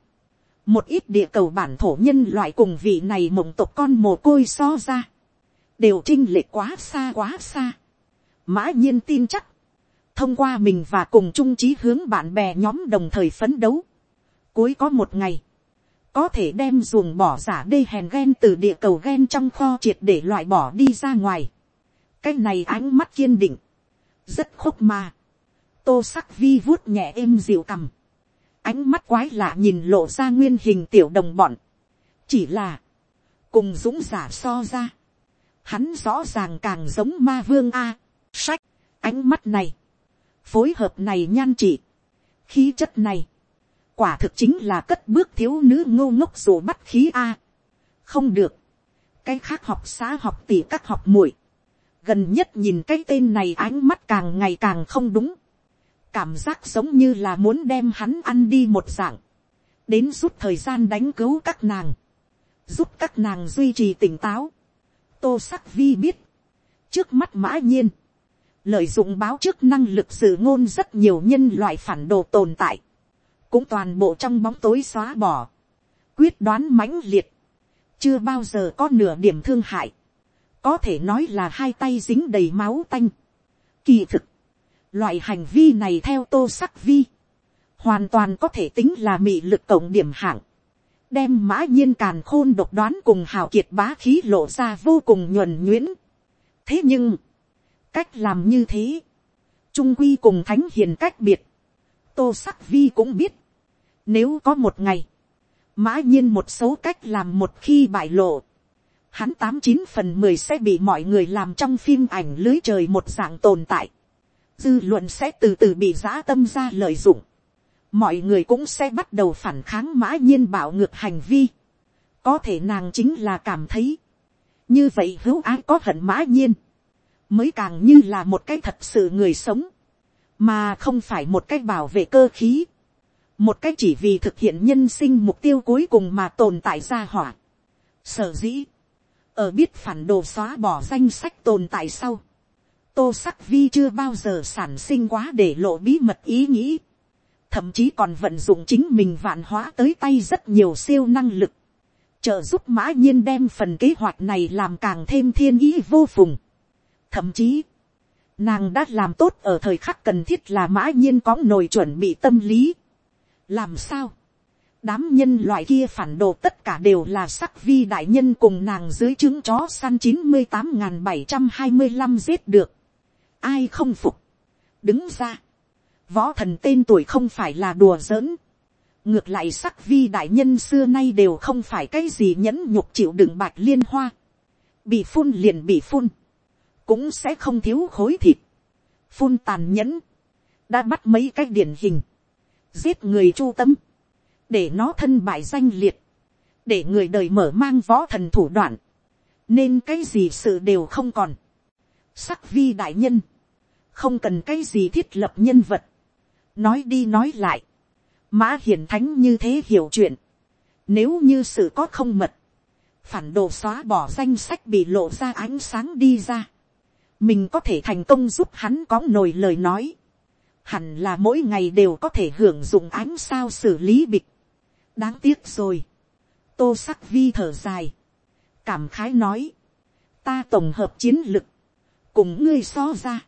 Một ít địa cầu bản thổ nhân loại cùng vị này mộng tộc con mồ côi so ra, đều trinh lệ quá xa quá xa. mã nhiên tin chắc, thông qua mình và cùng trung trí hướng bạn bè nhóm đồng thời phấn đấu, cuối có một ngày, có thể đem ruồng bỏ giả đê hèn ghen từ địa cầu ghen trong kho triệt để loại bỏ đi ra ngoài cái này ánh mắt kiên định, rất khúc mà. tô sắc vi vuốt nhẹ êm dịu cằm ánh mắt quái lạ nhìn lộ ra nguyên hình tiểu đồng bọn. chỉ là, cùng dũng giả so ra, hắn rõ ràng càng giống ma vương a. sách, ánh mắt này, phối hợp này nhan trị, khí chất này, quả thực chính là cất bước thiếu nữ ngô ngốc rồi bắt khí a. không được, cái khác học xá học tỷ các học muội, gần nhất nhìn cái tên này ánh mắt càng ngày càng không đúng. Cảm giác giống như là muốn đem hắn ăn đi một dạng, đến rút thời gian đánh cứu các nàng, giúp các nàng duy trì tỉnh táo. tô sắc vi biết, trước mắt mã nhiên, lợi dụng báo trước năng lực sự ngôn rất nhiều nhân loại phản đồ tồn tại, cũng toàn bộ trong bóng tối xóa bỏ, quyết đoán mãnh liệt, chưa bao giờ có nửa điểm thương hại, có thể nói là hai tay dính đầy máu tanh. Kỳ thực, Loại hành vi này theo tô sắc vi. Hoàn toàn có thể tính là mị lực cộng điểm hạng. Đem mã nhiên càn khôn độc đoán cùng hào kiệt bá khí lộ ra vô cùng nhuần nhuyễn. Thế nhưng. Cách làm như thế. Trung quy cùng thánh hiền cách biệt. Tô sắc vi cũng biết. Nếu có một ngày. Mã nhiên một số cách làm một khi bại lộ hắn tám chín phần mười sẽ bị mọi người làm trong phim ảnh lưới trời một dạng tồn tại. Dư luận sẽ từ từ bị giã tâm ra lợi dụng, mọi người cũng sẽ bắt đầu phản kháng mã nhiên bạo ngược hành vi, có thể nàng chính là cảm thấy, như vậy hữu ái có hận mã nhiên, mới càng như là một cái thật sự người sống, mà không phải một cái bảo vệ cơ khí, một cái chỉ vì thực hiện nhân sinh mục tiêu cuối cùng mà tồn tại ra hỏa. Sở dĩ, ở biết phản đồ xóa bỏ danh sách tồn tại sau, tô sắc vi chưa bao giờ sản sinh quá để lộ bí mật ý nghĩ, thậm chí còn vận dụng chính mình vạn hóa tới tay rất nhiều siêu năng lực, trợ giúp mã nhiên đem phần kế hoạch này làm càng thêm thiên ý vô phùng. thậm chí, nàng đã làm tốt ở thời khắc cần thiết là mã nhiên có nồi chuẩn bị tâm lý. làm sao, đám nhân loại kia phản đồ tất cả đều là sắc vi đại nhân cùng nàng dưới trứng chó săn chín mươi tám n bảy trăm hai mươi năm giết được. Ai không phục, đứng ra, võ thần tên tuổi không phải là đùa giỡn, ngược lại sắc vi đại nhân xưa nay đều không phải cái gì nhẫn nhục chịu đựng bạch liên hoa, bị phun liền bị phun, cũng sẽ không thiếu khối thịt, phun tàn nhẫn, đã bắt mấy cái điển hình, giết người chu tâm, để nó thân bại danh liệt, để người đời mở mang võ thần thủ đoạn, nên cái gì sự đều không còn. Sắc vi đại nhân, không cần cái gì thiết lập nhân vật, nói đi nói lại, mã hiển thánh như thế hiểu chuyện, nếu như sự có không mật, phản đồ xóa bỏ danh sách bị lộ ra ánh sáng đi ra, mình có thể thành công giúp hắn có nổi lời nói, hẳn là mỗi ngày đều có thể hưởng dụng ánh sao xử lý bịch đáng tiếc rồi, tô sắc vi thở dài, cảm khái nói, ta tổng hợp chiến lực, cùng ngươi so ra,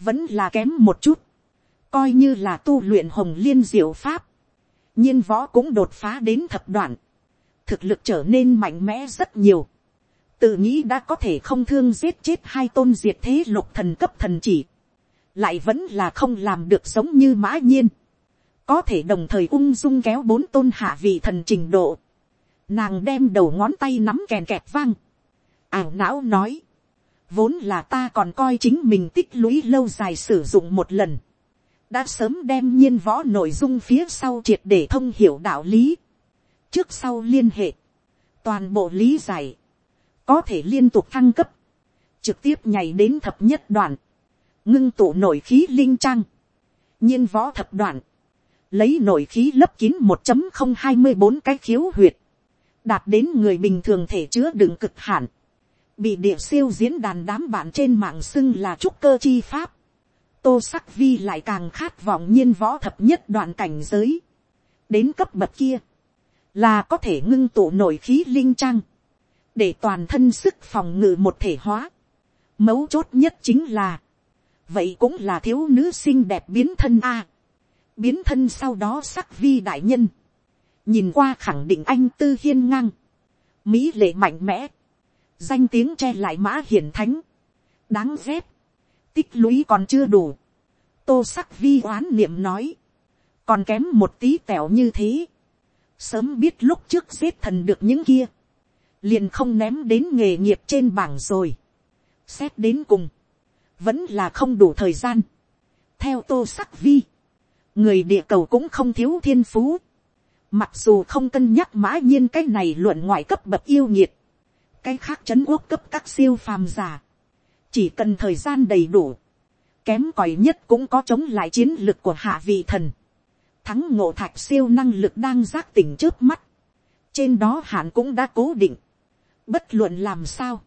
vẫn là kém một chút, coi như là tu luyện hồng liên diệu pháp, nhiên võ cũng đột phá đến thập đoạn, thực lực trở nên mạnh mẽ rất nhiều, tự nghĩ đã có thể không thương giết chết hai tôn diệt thế lục thần cấp thần chỉ, lại vẫn là không làm được giống như mã nhiên, có thể đồng thời ung dung kéo bốn tôn hạ vị thần trình độ, nàng đem đầu ngón tay nắm kèn kẹt vang, ảo não nói, vốn là ta còn coi chính mình tích lũy lâu dài sử dụng một lần, đã sớm đem nhiên võ nội dung phía sau triệt để thông hiểu đạo lý, trước sau liên hệ, toàn bộ lý giải, có thể liên tục thăng cấp, trực tiếp nhảy đến thập nhất đoạn, ngưng tụ nổi khí linh trăng nhiên võ thập đoạn, lấy nội khí lấp kín một chấm không hai mươi bốn cái khiếu huyệt, đạt đến người bình thường thể chứa đựng cực hạn, bị địa siêu diễn đàn đám bạn trên mạng xưng là trúc cơ chi pháp, tô sắc vi lại càng khát vọng nhiên võ thập nhất đoạn cảnh giới, đến cấp bậc kia, là có thể ngưng tụ nội khí linh trang, để toàn thân sức phòng ngự một thể hóa. Mấu chốt nhất chính là, vậy cũng là thiếu nữ xinh đẹp biến thân a biến thân sau đó sắc vi đại nhân, nhìn qua khẳng định anh tư hiên ngang, mỹ lệ mạnh mẽ, danh tiếng che lại mã hiển thánh, đáng ghét, tích lũy còn chưa đủ, tô sắc vi oán niệm nói, còn kém một tí tẻo như thế, sớm biết lúc trước giết thần được những kia, liền không ném đến nghề nghiệp trên bảng rồi, xét đến cùng, vẫn là không đủ thời gian, theo tô sắc vi, người địa cầu cũng không thiếu thiên phú, mặc dù không cân nhắc mã nhiên cái này luận ngoại cấp bậc yêu nhiệt, cái khác chấn quốc cấp các siêu phàm giả, chỉ cần thời gian đầy đủ, kém cỏi nhất cũng có chống lại chiến lực của hạ vị thần, thắng ngộ thạch siêu năng lực đang giác tỉnh trước mắt, trên đó hạn cũng đã cố định, bất luận làm sao,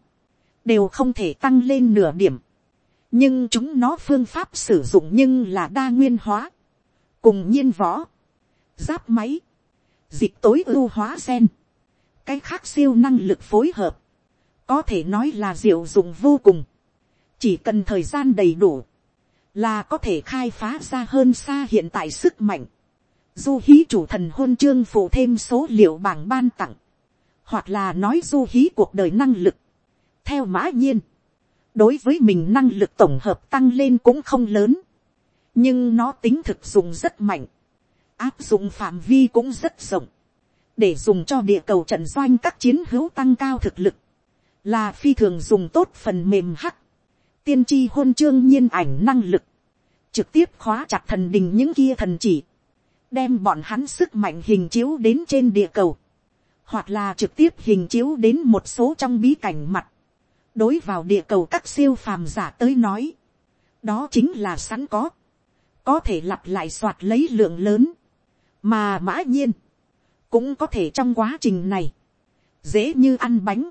đều không thể tăng lên nửa điểm, nhưng chúng nó phương pháp sử dụng nhưng là đa nguyên hóa, cùng nhiên võ, giáp máy, dịch tối ưu hóa gen, cái khác siêu năng lực phối hợp, có thể nói là diệu dụng vô cùng, chỉ cần thời gian đầy đủ, là có thể khai phá ra hơn xa hiện tại sức mạnh, du hí chủ thần hôn chương phụ thêm số liệu bảng ban tặng, hoặc là nói du hí cuộc đời năng lực, theo mã nhiên, đối với mình năng lực tổng hợp tăng lên cũng không lớn, nhưng nó tính thực dụng rất mạnh, áp dụng phạm vi cũng rất rộng, để dùng cho địa cầu trận doanh các chiến hữu tăng cao thực lực, là phi thường dùng tốt phần mềm hắc, tiên tri hôn chương nhiên ảnh năng lực, trực tiếp khóa chặt thần đình những kia thần chỉ, đem bọn hắn sức mạnh hình chiếu đến trên địa cầu, hoặc là trực tiếp hình chiếu đến một số trong bí cảnh mặt, đối vào địa cầu các siêu phàm giả tới nói, đó chính là sẵn có, có thể lặp lại soạt lấy lượng lớn, mà mã nhiên, cũng có thể trong quá trình này, dễ như ăn bánh,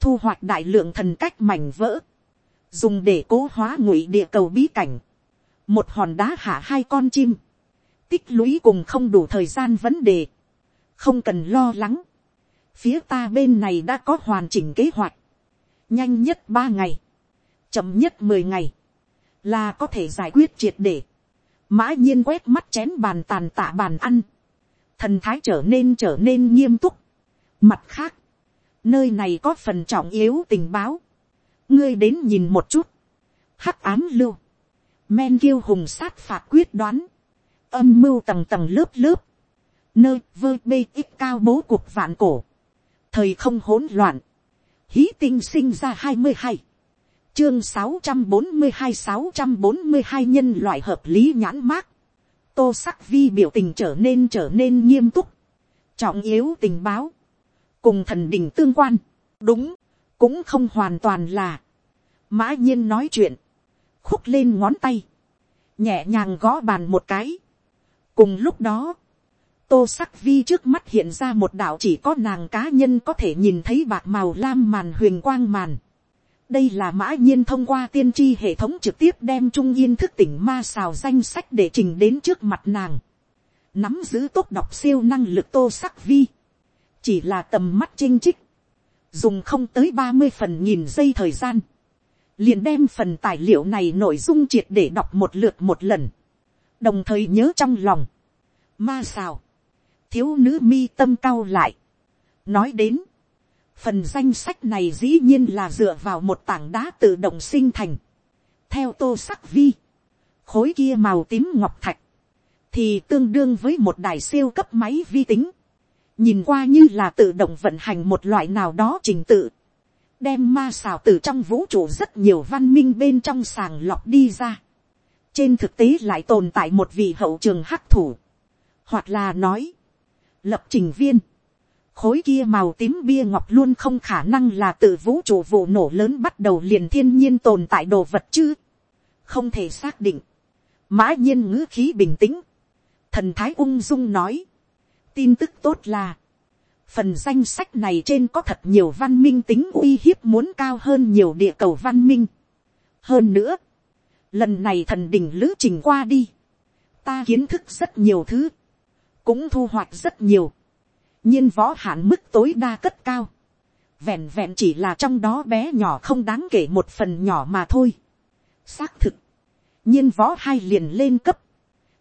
thu hoạch đại lượng thần cách mảnh vỡ, dùng để cố hóa ngụy địa cầu bí cảnh, một hòn đá hạ hai con chim, tích lũy cùng không đủ thời gian vấn đề, không cần lo lắng, phía ta bên này đã có hoàn chỉnh kế hoạch, nhanh nhất ba ngày, chậm nhất mười ngày, là có thể giải quyết triệt để, mã nhiên quét mắt chén bàn tàn tạ bàn ăn, thần thái trở nên trở nên nghiêm túc. Mặt khác, nơi này có phần trọng yếu tình báo, ngươi đến nhìn một chút, hắc ám lưu, men kiêu hùng sát phạt quyết đoán, âm mưu tầng tầng lớp lớp, nơi vơ bê ít cao bố cuộc vạn cổ, thời không hỗn loạn, hí tinh sinh ra hai mươi hai, chương sáu trăm bốn mươi hai sáu trăm bốn mươi hai nhân loại hợp lý nhãn mát, tô sắc vi biểu tình trở nên trở nên nghiêm túc, trọng yếu tình báo, cùng thần đình tương quan, đúng, cũng không hoàn toàn là, mã nhiên nói chuyện, khúc lên ngón tay, nhẹ nhàng gõ bàn một cái. cùng lúc đó, tô sắc vi trước mắt hiện ra một đạo chỉ có nàng cá nhân có thể nhìn thấy bạc màu lam màn huyền quang màn đây là mã nhiên thông qua tiên tri hệ thống trực tiếp đem trung yên thức tỉnh ma xào danh sách để trình đến trước mặt nàng. nắm giữ tốt đọc siêu năng lực tô sắc vi. chỉ là tầm mắt chinh trích. dùng không tới ba mươi phần nghìn giây thời gian liền đem phần tài liệu này nội dung triệt để đọc một lượt một lần, đồng thời nhớ trong lòng, ma xào, thiếu nữ mi tâm cao lại, nói đến, phần danh sách này dĩ nhiên là dựa vào một tảng đá tự động sinh thành, theo tô sắc vi, khối kia màu tím ngọc thạch, thì tương đương với một đài siêu cấp máy vi tính, nhìn qua như là tự động vận hành một loại nào đó trình tự, đem ma xào từ trong vũ trụ rất nhiều văn minh bên trong sàng lọc đi ra. trên thực tế lại tồn tại một vị hậu trường hắc thủ, hoặc là nói, lập trình viên, khối kia màu tím bia ngọc luôn không khả năng là từ vũ trụ vụ nổ lớn bắt đầu liền thiên nhiên tồn tại đồ vật chứ, không thể xác định, mã nhiên ngữ khí bình tĩnh, thần thái ung dung nói, tin tức tốt là, phần danh sách này trên có thật nhiều văn minh tính uy hiếp muốn cao hơn nhiều địa cầu văn minh. hơn nữa, lần này thần đình lữ trình qua đi, ta kiến thức rất nhiều thứ, cũng thu hoạch rất nhiều, nhiên võ hạn mức tối đa cất cao, vẹn vẹn chỉ là trong đó bé nhỏ không đáng kể một phần nhỏ mà thôi. xác thực, nhiên võ hai liền lên cấp,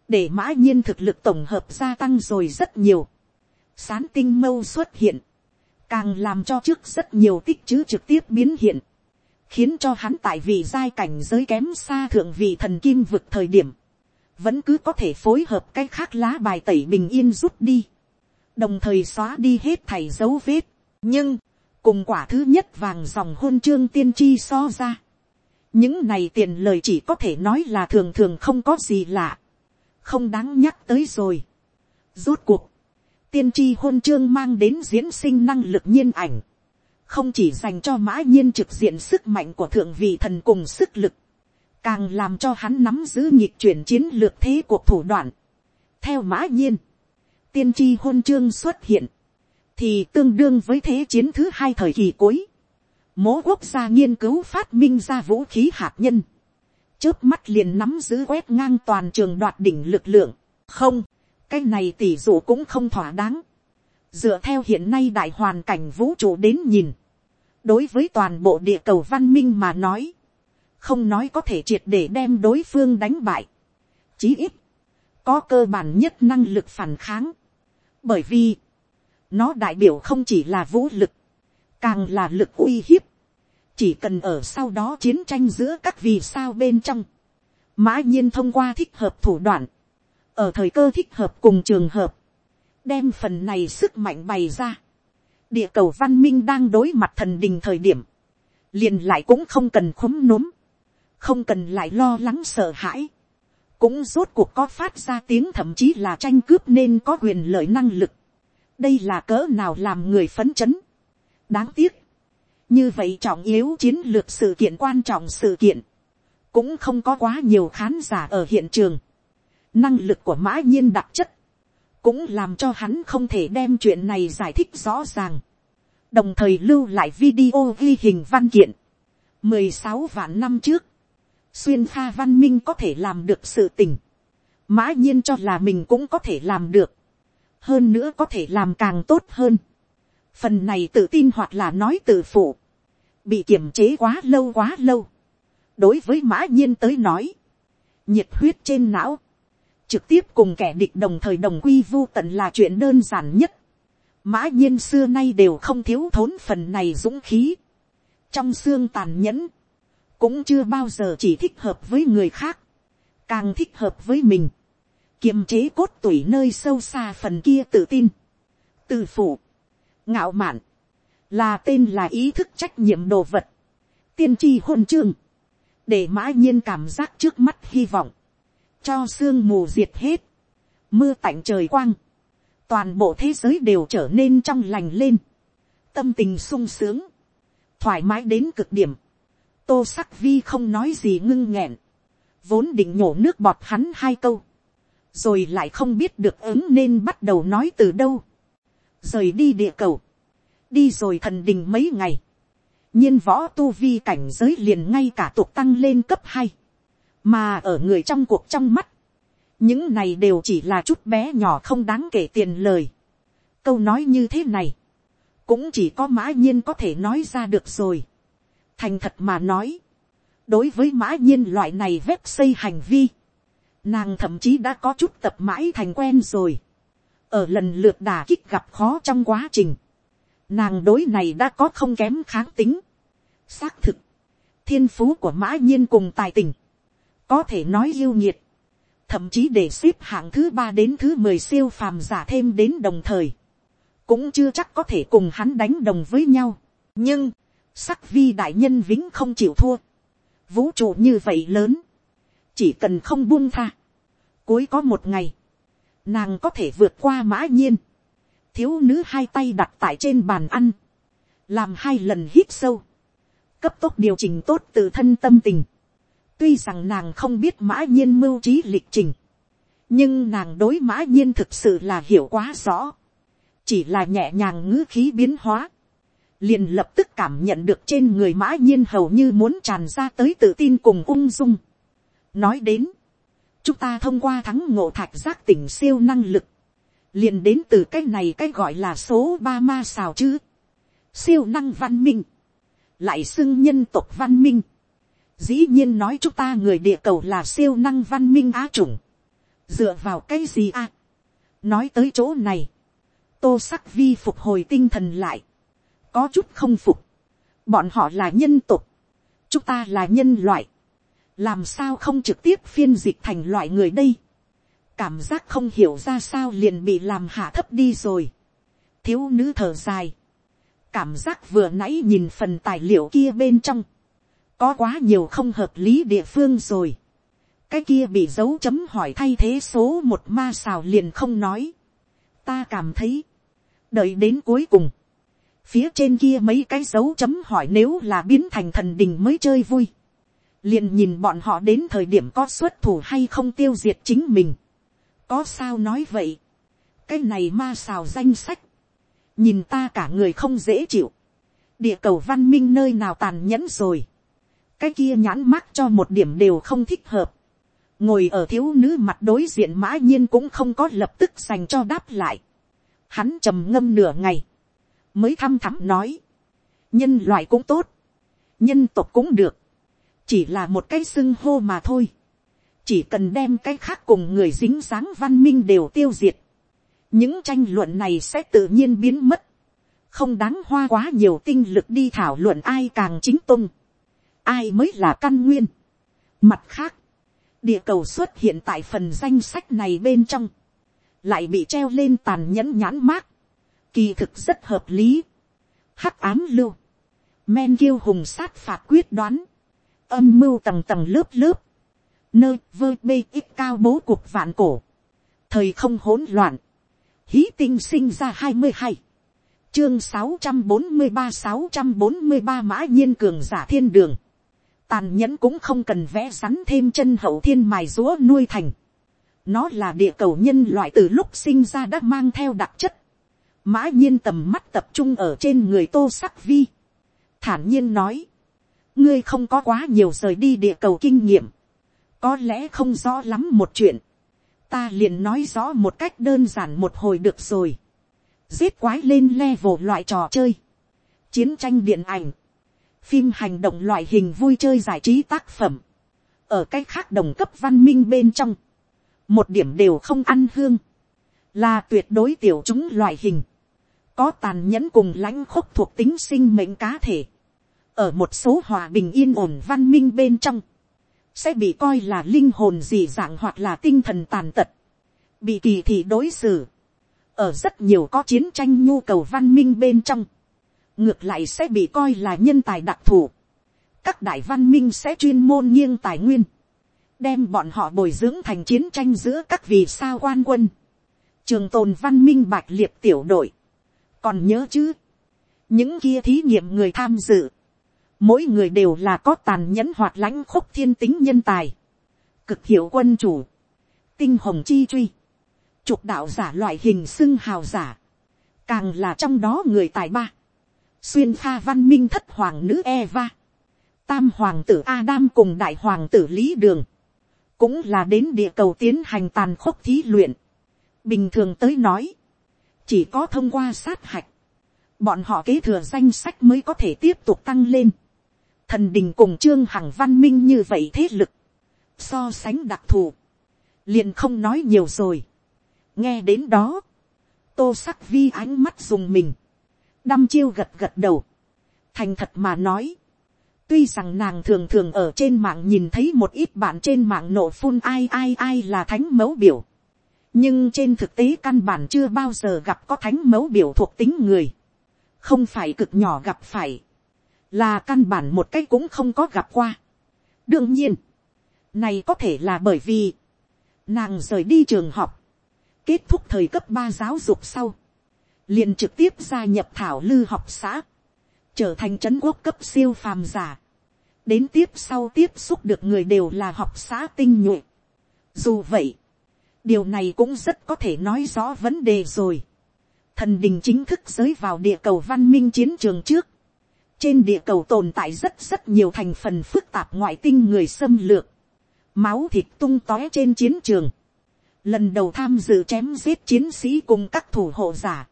để mã nhiên thực lực tổng hợp gia tăng rồi rất nhiều. Sán tinh mâu xuất hiện, càng làm cho trước rất nhiều tích chữ trực tiếp biến hiện, khiến cho hắn tại vị giai cảnh giới kém xa thượng vị thần kim vực thời điểm, vẫn cứ có thể phối hợp cái khác lá bài tẩy bình yên rút đi, đồng thời xóa đi hết thầy dấu vết, nhưng, cùng quả thứ nhất vàng dòng hôn chương tiên tri so ra, những này tiền lời chỉ có thể nói là thường thường không có gì lạ, không đáng nhắc tới rồi. Rốt cuộc, tiên tri hôn chương mang đến diễn sinh năng lực nhiên ảnh, không chỉ dành cho mã nhiên trực diện sức mạnh của thượng vị thần cùng sức lực, càng làm cho hắn nắm giữ nhịp chuyển chiến lược thế cuộc thủ đoạn. theo mã nhiên, tiên tri hôn chương xuất hiện, thì tương đương với thế chiến thứ hai thời kỳ cuối. Mố quốc gia nghiên cứu phát minh ra vũ khí hạt nhân. Chớp mắt liền nắm giữ quét ngang toàn trường đoạt đỉnh lực lượng. Không, cái này tỷ dụ cũng không thỏa đáng. dựa theo hiện nay đại hoàn cảnh vũ trụ đến nhìn, đối với toàn bộ địa cầu văn minh mà nói, không nói có thể triệt để đem đối phương đánh bại. chí ít, có cơ bản nhất năng lực phản kháng bởi vì, nó đại biểu không chỉ là vũ lực, càng là lực uy hiếp. chỉ cần ở sau đó chiến tranh giữa các vì sao bên trong, mã nhiên thông qua thích hợp thủ đoạn, ở thời cơ thích hợp cùng trường hợp, đem phần này sức mạnh bày ra. địa cầu văn minh đang đối mặt thần đình thời điểm, liền lại cũng không cần khúm núm, không cần lại lo lắng sợ hãi, cũng rốt cuộc có phát ra tiếng thậm chí là tranh cướp nên có quyền lợi năng lực. đây là cỡ nào làm người phấn chấn. đáng tiếc, như vậy trọng yếu chiến lược sự kiện quan trọng sự kiện, cũng không có quá nhiều khán giả ở hiện trường. Năng lực của mã nhiên đặc chất, cũng làm cho hắn không thể đem chuyện này giải thích rõ ràng, đồng thời lưu lại video ghi hình văn kiện, mười sáu vạn năm trước, xuyên pha văn minh có thể làm được sự tình, mã nhiên cho là mình cũng có thể làm được, hơn nữa có thể làm càng tốt hơn, phần này tự tin hoặc là nói tự phụ, bị kiềm chế quá lâu quá lâu, đối với mã nhiên tới nói, nhiệt huyết trên não, trực tiếp cùng kẻ địch đồng thời đồng quy vu tận là chuyện đơn giản nhất. Mã nhiên xưa nay đều không thiếu thốn phần này dũng khí. Trong xương tàn nhẫn, cũng chưa bao giờ chỉ thích hợp với người khác, càng thích hợp với mình. Kiềm chế cốt tủy nơi sâu xa phần kia tự tin. Tự phụ, ngạo mạn, là tên là ý thức trách nhiệm đồ vật. Tiên tri hôn chương, để mã nhiên cảm giác trước mắt hy vọng cho sương mù diệt hết, mưa tạnh trời quang, toàn bộ thế giới đều trở nên trong lành lên, tâm tình sung sướng, thoải mái đến cực điểm, tô sắc vi không nói gì ngưng nghẹn, vốn định nhổ nước bọt hắn hai câu, rồi lại không biết được ứng nên bắt đầu nói từ đâu, rời đi địa cầu, đi rồi thần đình mấy ngày, nhiên võ tu vi cảnh giới liền ngay cả tục tăng lên cấp hai, mà ở người trong cuộc trong mắt, những này đều chỉ là chút bé nhỏ không đáng kể tiền lời. câu nói như thế này, cũng chỉ có mã nhiên có thể nói ra được rồi thành thật mà nói, đối với mã nhiên loại này vét xây hành vi, nàng thậm chí đã có chút tập mãi thành quen rồi. ở lần lượt đà kích gặp khó trong quá trình, nàng đối này đã có không kém kháng tính. xác thực, thiên phú của mã nhiên cùng tài tình, có thể nói yêu nhiệt, thậm chí để xếp hạng thứ ba đến thứ mười siêu phàm giả thêm đến đồng thời, cũng chưa chắc có thể cùng hắn đánh đồng với nhau. nhưng, sắc vi đại nhân vĩnh không chịu thua, vũ trụ như vậy lớn, chỉ cần không buông tha, cuối có một ngày, nàng có thể vượt qua mã nhiên, thiếu nữ hai tay đặt tại trên bàn ăn, làm hai lần hít sâu, cấp tốc điều chỉnh tốt từ thân tâm tình, tuy rằng nàng không biết mã nhiên mưu trí lịch trình, nhưng nàng đối mã nhiên thực sự là hiểu quá rõ, chỉ là nhẹ nhàng ngữ khí biến hóa, liền lập tức cảm nhận được trên người mã nhiên hầu như muốn tràn ra tới tự tin cùng ung dung. nói đến, chúng ta thông qua thắng ngộ thạch giác tỉnh siêu năng lực, liền đến từ cái này cái gọi là số ba ma xào chứ, siêu năng văn minh, lại xưng nhân tộc văn minh, dĩ nhiên nói chúng ta người địa cầu là siêu năng văn minh á chủng, dựa vào cái gì à, nói tới chỗ này, tô sắc vi phục hồi tinh thần lại, có chút không phục, bọn họ là nhân tục, chúng ta là nhân loại, làm sao không trực tiếp phiên dịch thành loại người đây, cảm giác không hiểu ra sao liền bị làm hạ thấp đi rồi, thiếu nữ thở dài, cảm giác vừa nãy nhìn phần tài liệu kia bên trong, có quá nhiều không hợp lý địa phương rồi, cái kia bị dấu chấm hỏi thay thế số một ma xào liền không nói, ta cảm thấy, đợi đến cuối cùng, phía trên kia mấy cái dấu chấm hỏi nếu là biến thành thần đình mới chơi vui, liền nhìn bọn họ đến thời điểm có xuất thủ hay không tiêu diệt chính mình, có sao nói vậy, cái này ma xào danh sách, nhìn ta cả người không dễ chịu, địa cầu văn minh nơi nào tàn nhẫn rồi, cái kia nhãn mắt cho một điểm đều không thích hợp, ngồi ở thiếu nữ mặt đối diện mã nhiên cũng không có lập tức dành cho đáp lại, hắn trầm ngâm nửa ngày, mới thăm thắm nói, nhân loại cũng tốt, nhân tộc cũng được, chỉ là một cái xưng hô mà thôi, chỉ cần đem cái khác cùng người dính dáng văn minh đều tiêu diệt, những tranh luận này sẽ tự nhiên biến mất, không đáng hoa quá nhiều tinh lực đi thảo luận ai càng chính tung, ai mới là căn nguyên. Mặt khác, địa cầu xuất hiện tại phần danh sách này bên trong, lại bị treo lên tàn nhẫn nhãn mát, kỳ thực rất hợp lý. hắc ám lưu, men kiêu hùng sát phạt quyết đoán, âm mưu tầng tầng lớp lớp, nơi vơ bê ít cao bố cuộc vạn cổ, thời không hỗn loạn, hí tinh sinh ra hai mươi hai, chương sáu trăm bốn mươi ba sáu trăm bốn mươi ba mã nhiên cường giả thiên đường, tàn nhẫn cũng không cần vẽ rắn thêm chân hậu thiên mài rúa nuôi thành, nó là địa cầu nhân loại từ lúc sinh ra đã mang theo đặc chất, mã nhiên tầm mắt tập trung ở trên người tô sắc vi, thản nhiên nói, ngươi không có quá nhiều rời đi địa cầu kinh nghiệm, có lẽ không rõ lắm một chuyện, ta liền nói rõ một cách đơn giản một hồi được rồi, giết quái lên level loại trò chơi, chiến tranh điện ảnh, phim hành động loại hình vui chơi giải trí tác phẩm, ở cách khác đồng cấp văn minh bên trong, một điểm đều không ăn hương, là tuyệt đối tiểu chúng loại hình, có tàn nhẫn cùng lãnh khúc thuộc tính sinh mệnh cá thể, ở một số hòa bình yên ổn văn minh bên trong, sẽ bị coi là linh hồn dị dạng hoặc là tinh thần tàn tật, bị kỳ thị đối xử, ở rất nhiều có chiến tranh nhu cầu văn minh bên trong, ngược lại sẽ bị coi là nhân tài đặc thù, các đại văn minh sẽ chuyên môn nghiêng tài nguyên, đem bọn họ bồi dưỡng thành chiến tranh giữa các vì sao quan quân, trường tồn văn minh bạch liệt tiểu đội, còn nhớ chứ, những kia thí nghiệm người tham dự, mỗi người đều là có tàn nhẫn hoạt lãnh khúc thiên tính nhân tài, cực hiệu quân chủ, tinh hồng chi truy, trục đạo giả loại hình xưng hào giả, càng là trong đó người tài ba, xuyên pha văn minh thất hoàng nữ Eva, tam hoàng tử Adam cùng đại hoàng tử Lý Đường, cũng là đến địa cầu tiến hành tàn khốc thí luyện. Bình thường tới nói, chỉ có thông qua sát hạch, bọn họ kế thừa danh sách mới có thể tiếp tục tăng lên. Thần đình cùng trương hằng văn minh như vậy thế lực, so sánh đặc thù, liền không nói nhiều rồi. nghe đến đó, tô sắc vi ánh mắt dùng mình, đăm chiêu gật gật đầu, thành thật mà nói, Tuy rằng nàng thường thường ở trên mạng nhìn thấy một ít bạn trên mạng nổ phun ai ai ai là thánh mẫu biểu. Nhưng trên thực tế căn bản chưa bao giờ gặp có thánh mẫu biểu thuộc tính người. Không phải cực nhỏ gặp phải. Là căn bản một cách cũng không có gặp qua. Đương nhiên. Này có thể là bởi vì. Nàng rời đi trường học. Kết thúc thời cấp ba giáo dục sau. liền trực tiếp gia nhập thảo lư học xã. Trở thành trấn quốc cấp siêu phàm giả đến tiếp sau tiếp xúc được người đều là học xã tinh nhuệ. Dù vậy, điều này cũng rất có thể nói rõ vấn đề rồi. Thần đình chính thức giới vào địa cầu văn minh chiến trường trước. Trên địa cầu tồn tại rất rất nhiều thành phần phức tạp ngoại tinh người xâm lược. Máu thịt tung tóe trên chiến trường. Lần đầu tham dự chém giết chiến sĩ cùng các thủ hộ giả.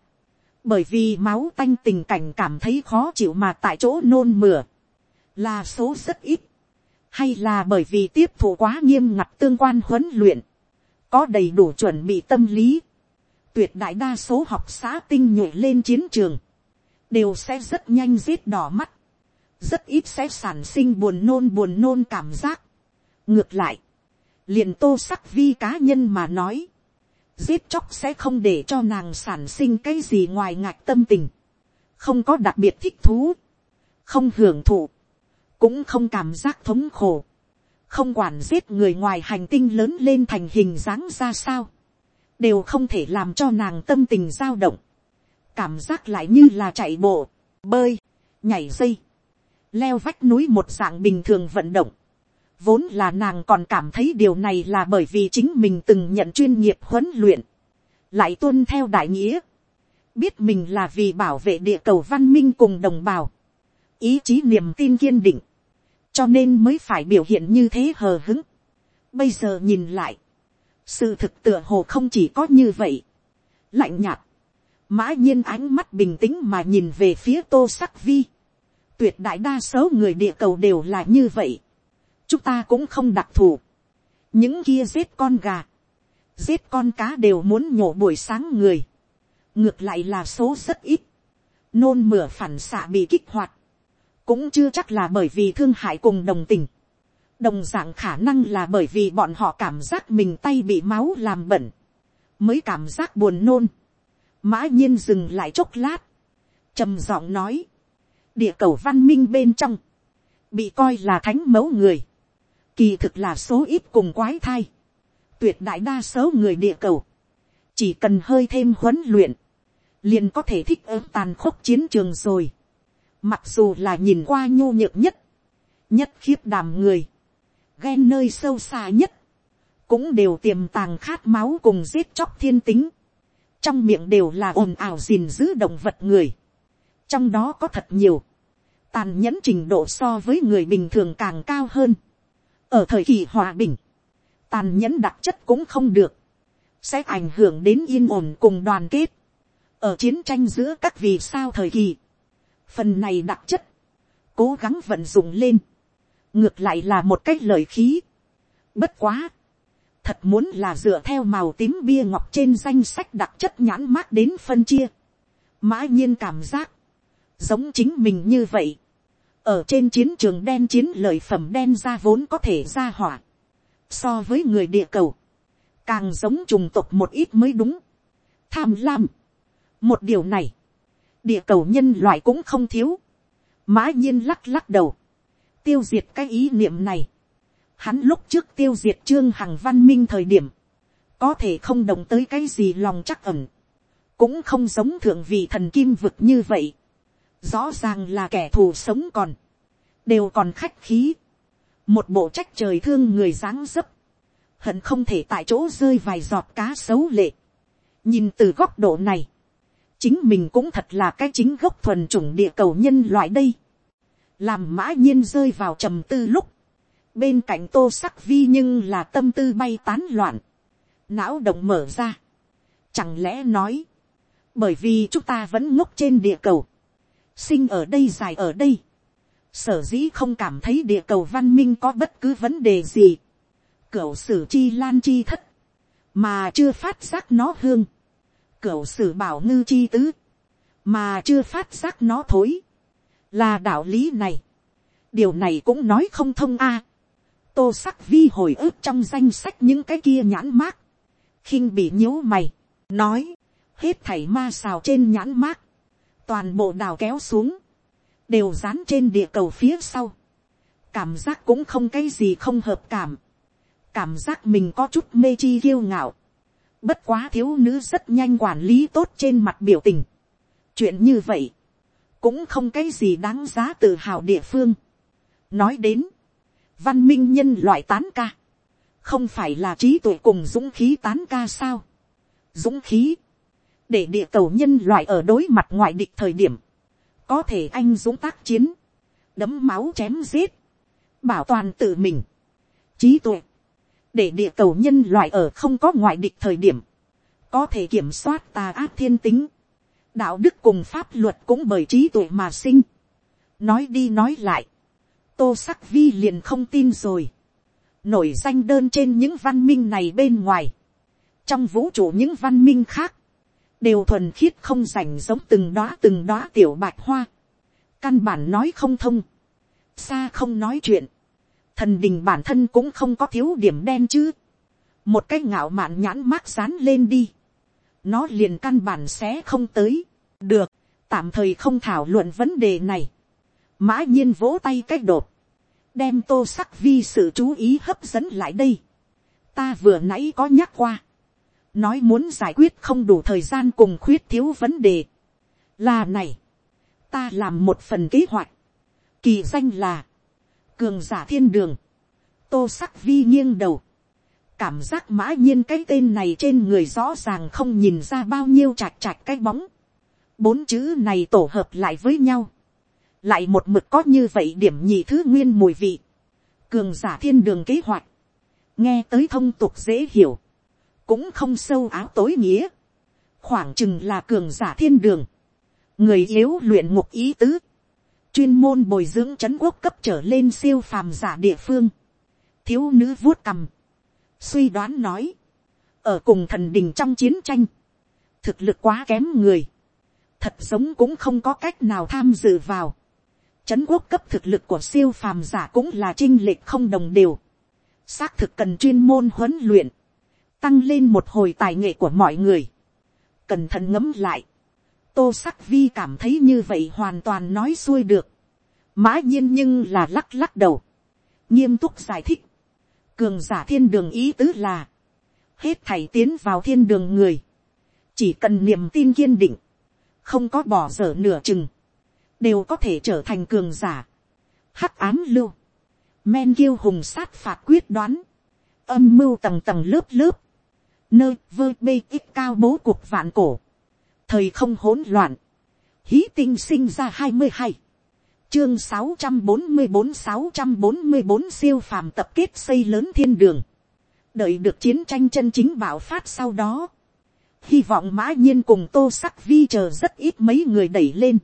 Bởi vì máu tanh tình cảnh cảm thấy khó chịu mà tại chỗ nôn mửa là số rất ít, hay là bởi vì tiếp thụ quá nghiêm ngặt tương quan huấn luyện, có đầy đủ chuẩn bị tâm lý, tuyệt đại đa số học xã tinh nhuệ lên chiến trường, đều sẽ rất nhanh giết đỏ mắt, rất ít sẽ sản sinh buồn nôn buồn nôn cảm giác. ngược lại, liền tô sắc vi cá nhân mà nói, giết chóc sẽ không để cho nàng sản sinh cái gì ngoài ngạch tâm tình, không có đặc biệt thích thú, không hưởng thụ, cũng không cảm giác thống khổ, không quản giết người ngoài hành tinh lớn lên thành hình dáng ra sao, đều không thể làm cho nàng tâm tình dao động, cảm giác lại như là chạy bộ, bơi, nhảy dây, leo vách núi một dạng bình thường vận động, vốn là nàng còn cảm thấy điều này là bởi vì chính mình từng nhận chuyên nghiệp huấn luyện, lại tuân theo đại nghĩa, biết mình là vì bảo vệ địa cầu văn minh cùng đồng bào, ý chí niềm tin kiên định, cho nên mới phải biểu hiện như thế hờ hứng. bây giờ nhìn lại, sự thực tựa hồ không chỉ có như vậy, lạnh nhạt, mã nhiên ánh mắt bình tĩnh mà nhìn về phía tô sắc vi, tuyệt đại đa số người địa cầu đều là như vậy, chúng ta cũng không đặc thù, những kia giết con gà, giết con cá đều muốn nhổ buổi sáng người, ngược lại là số rất ít, nôn mửa phản xạ bị kích hoạt, cũng chưa chắc là bởi vì thương hại cùng đồng tình. đồng d ạ n g khả năng là bởi vì bọn họ cảm giác mình tay bị máu làm bẩn, mới cảm giác buồn nôn. mã nhiên dừng lại chốc lát, trầm giọng nói, địa cầu văn minh bên trong, bị coi là thánh mẫu người, kỳ thực là số ít cùng quái thai, tuyệt đại đa số người địa cầu, chỉ cần hơi thêm huấn luyện, liền có thể thích ứng tàn khốc chiến trường rồi mặc dù là nhìn qua nhô nhược nhất, nhất khiếp đàm người, ghen nơi sâu xa nhất, cũng đều tiềm tàng khát máu cùng giết chóc thiên tính, trong miệng đều là ồn ào gìn giữ động vật người, trong đó có thật nhiều, tàn nhẫn trình độ so với người bình thường càng cao hơn, ở thời kỳ hòa bình, tàn nhẫn đặc chất cũng không được, sẽ ảnh hưởng đến yên ổn cùng đoàn kết, ở chiến tranh giữa các vì sao thời kỳ, phần này đặc chất, cố gắng vận dụng lên, ngược lại là một cái lời khí. Bất quá, thật muốn là dựa theo màu tím bia ngọc trên danh sách đặc chất nhãn mát đến phân chia, mã nhiên cảm giác, giống chính mình như vậy, ở trên chiến trường đen chiến lợi phẩm đen ra vốn có thể ra hỏa, so với người địa cầu, càng giống trùng tộc một ít mới đúng, tham lam, một điều này, địa cầu nhân loại cũng không thiếu. mã nhiên lắc lắc đầu, tiêu diệt cái ý niệm này. Hắn lúc trước tiêu diệt trương hằng văn minh thời điểm, có thể không đồng tới cái gì lòng chắc ẩn, cũng không giống thượng vị thần kim vực như vậy. rõ ràng là kẻ thù sống còn, đều còn khách khí, một bộ trách trời thương người dáng dấp, hận không thể tại chỗ rơi vài giọt cá xấu lệ. nhìn từ góc độ này, chính mình cũng thật là cái chính gốc thuần chủng địa cầu nhân loại đây. làm mã nhiên rơi vào trầm tư lúc, bên cạnh tô sắc vi nhưng là tâm tư bay tán loạn, não động mở ra. chẳng lẽ nói, bởi vì chúng ta vẫn ngốc trên địa cầu, sinh ở đây dài ở đây, sở dĩ không cảm thấy địa cầu văn minh có bất cứ vấn đề gì, cửa sử chi lan chi thất, mà chưa phát giác nó hương, cửu sử bảo ngư chi tứ, mà chưa phát giác nó thối, là đạo lý này, điều này cũng nói không thông a. tô sắc vi hồi ức trong danh sách những cái kia nhãn mát, khinh bị nhíu mày, nói, hết thảy ma xào trên nhãn mát, toàn bộ đào kéo xuống, đều dán trên địa cầu phía sau, cảm giác cũng không cái gì không hợp cảm, cảm giác mình có chút mê chi kiêu ngạo, bất quá thiếu nữ rất nhanh quản lý tốt trên mặt biểu tình, chuyện như vậy, cũng không cái gì đáng giá tự hào địa phương. nói đến, văn minh nhân loại tán ca, không phải là trí tuệ cùng dũng khí tán ca sao. dũng khí, để địa cầu nhân loại ở đối mặt ngoại địch thời điểm, có thể anh dũng tác chiến, đấm máu chém giết, bảo toàn tự mình, trí tuệ, để địa cầu nhân loại ở không có ngoại địch thời điểm, có thể kiểm soát tà ác thiên tính, đạo đức cùng pháp luật cũng bởi trí tuệ mà sinh. nói đi nói lại, tô sắc vi liền không tin rồi. nổi danh đơn trên những văn minh này bên ngoài, trong vũ trụ những văn minh khác, đều thuần khiết không rảnh giống từng đóa từng đóa tiểu bạch hoa. căn bản nói không thông, xa không nói chuyện, thần đình bản thân cũng không có thiếu điểm đen chứ. một cái ngạo mạn nhãn mát dán lên đi nó liền căn bản sẽ không tới. được, tạm thời không thảo luận vấn đề này. mã nhiên vỗ tay cách đột, đem tô sắc vi sự chú ý hấp dẫn lại đây. ta vừa nãy có nhắc qua, nói muốn giải quyết không đủ thời gian cùng khuyết thiếu vấn đề. là này, ta làm một phần kế hoạch, kỳ danh là, cường giả thiên đường, tô sắc vi nghiêng đầu, cảm giác mã nhiên cái tên này trên người rõ ràng không nhìn ra bao nhiêu chạch chạch cái bóng. bốn chữ này tổ hợp lại với nhau. lại một mực có như vậy điểm nhị thứ nguyên mùi vị. cường giả thiên đường kế hoạch. nghe tới thông tục dễ hiểu. cũng không sâu áo tối nghĩa. khoảng chừng là cường giả thiên đường. người yếu luyện ngục ý tứ chuyên môn bồi dưỡng c quốc cấp trở lên siêu phàm giả địa phương. thiếu nữ vuốt cầm suy đoán nói, ở cùng thần đình trong chiến tranh, thực lực quá kém người, thật giống cũng không có cách nào tham dự vào. Trấn quốc cấp thực lực của siêu phàm giả cũng là trinh lệch không đồng đều. Xác thực cần chuyên môn huấn luyện, tăng lên một hồi tài nghệ của mọi người. Cẩn thận ngấm lại. Tô sắc vi cảm thấy như vậy hoàn toàn nói xuôi được. Mã nhiên nhưng là lắc lắc đầu. Nghiêm túc giải thích cường giả thiên đường ý tứ là, hết thảy tiến vào thiên đường người, chỉ cần niềm tin kiên định, không có bỏ dở nửa chừng, đều có thể trở thành cường giả. Hắc ám lưu, men kiêu hùng sát phạt quyết đoán, âm mưu tầng tầng lớp lớp, nơi vơ bê ít cao bố cuộc vạn cổ, thời không hỗn loạn, hí tinh sinh ra hai mươi hai, chương sáu trăm bốn mươi bốn sáu trăm bốn mươi bốn siêu phàm tập kết xây lớn thiên đường. đợi được chiến tranh chân chính bạo phát sau đó. hy vọng mã nhiên cùng tô sắc vi chờ rất ít mấy người đẩy lên.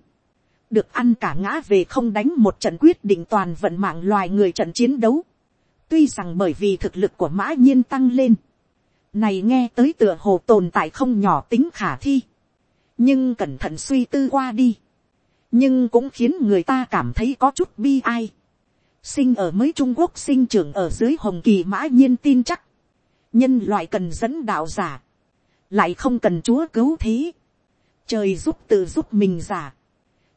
được ăn cả ngã về không đánh một trận quyết định toàn vận mạng loài người trận chiến đấu. tuy rằng bởi vì thực lực của mã nhiên tăng lên. này nghe tới tựa hồ tồn tại không nhỏ tính khả thi nhưng cẩn thận suy tư qua đi. nhưng cũng khiến người ta cảm thấy có chút bi ai. sinh ở mới trung quốc sinh trưởng ở dưới hồng kỳ mã nhiên tin chắc, nhân loại cần dẫn đạo giả, lại không cần chúa cứu thế, trời giúp tự giúp mình giả,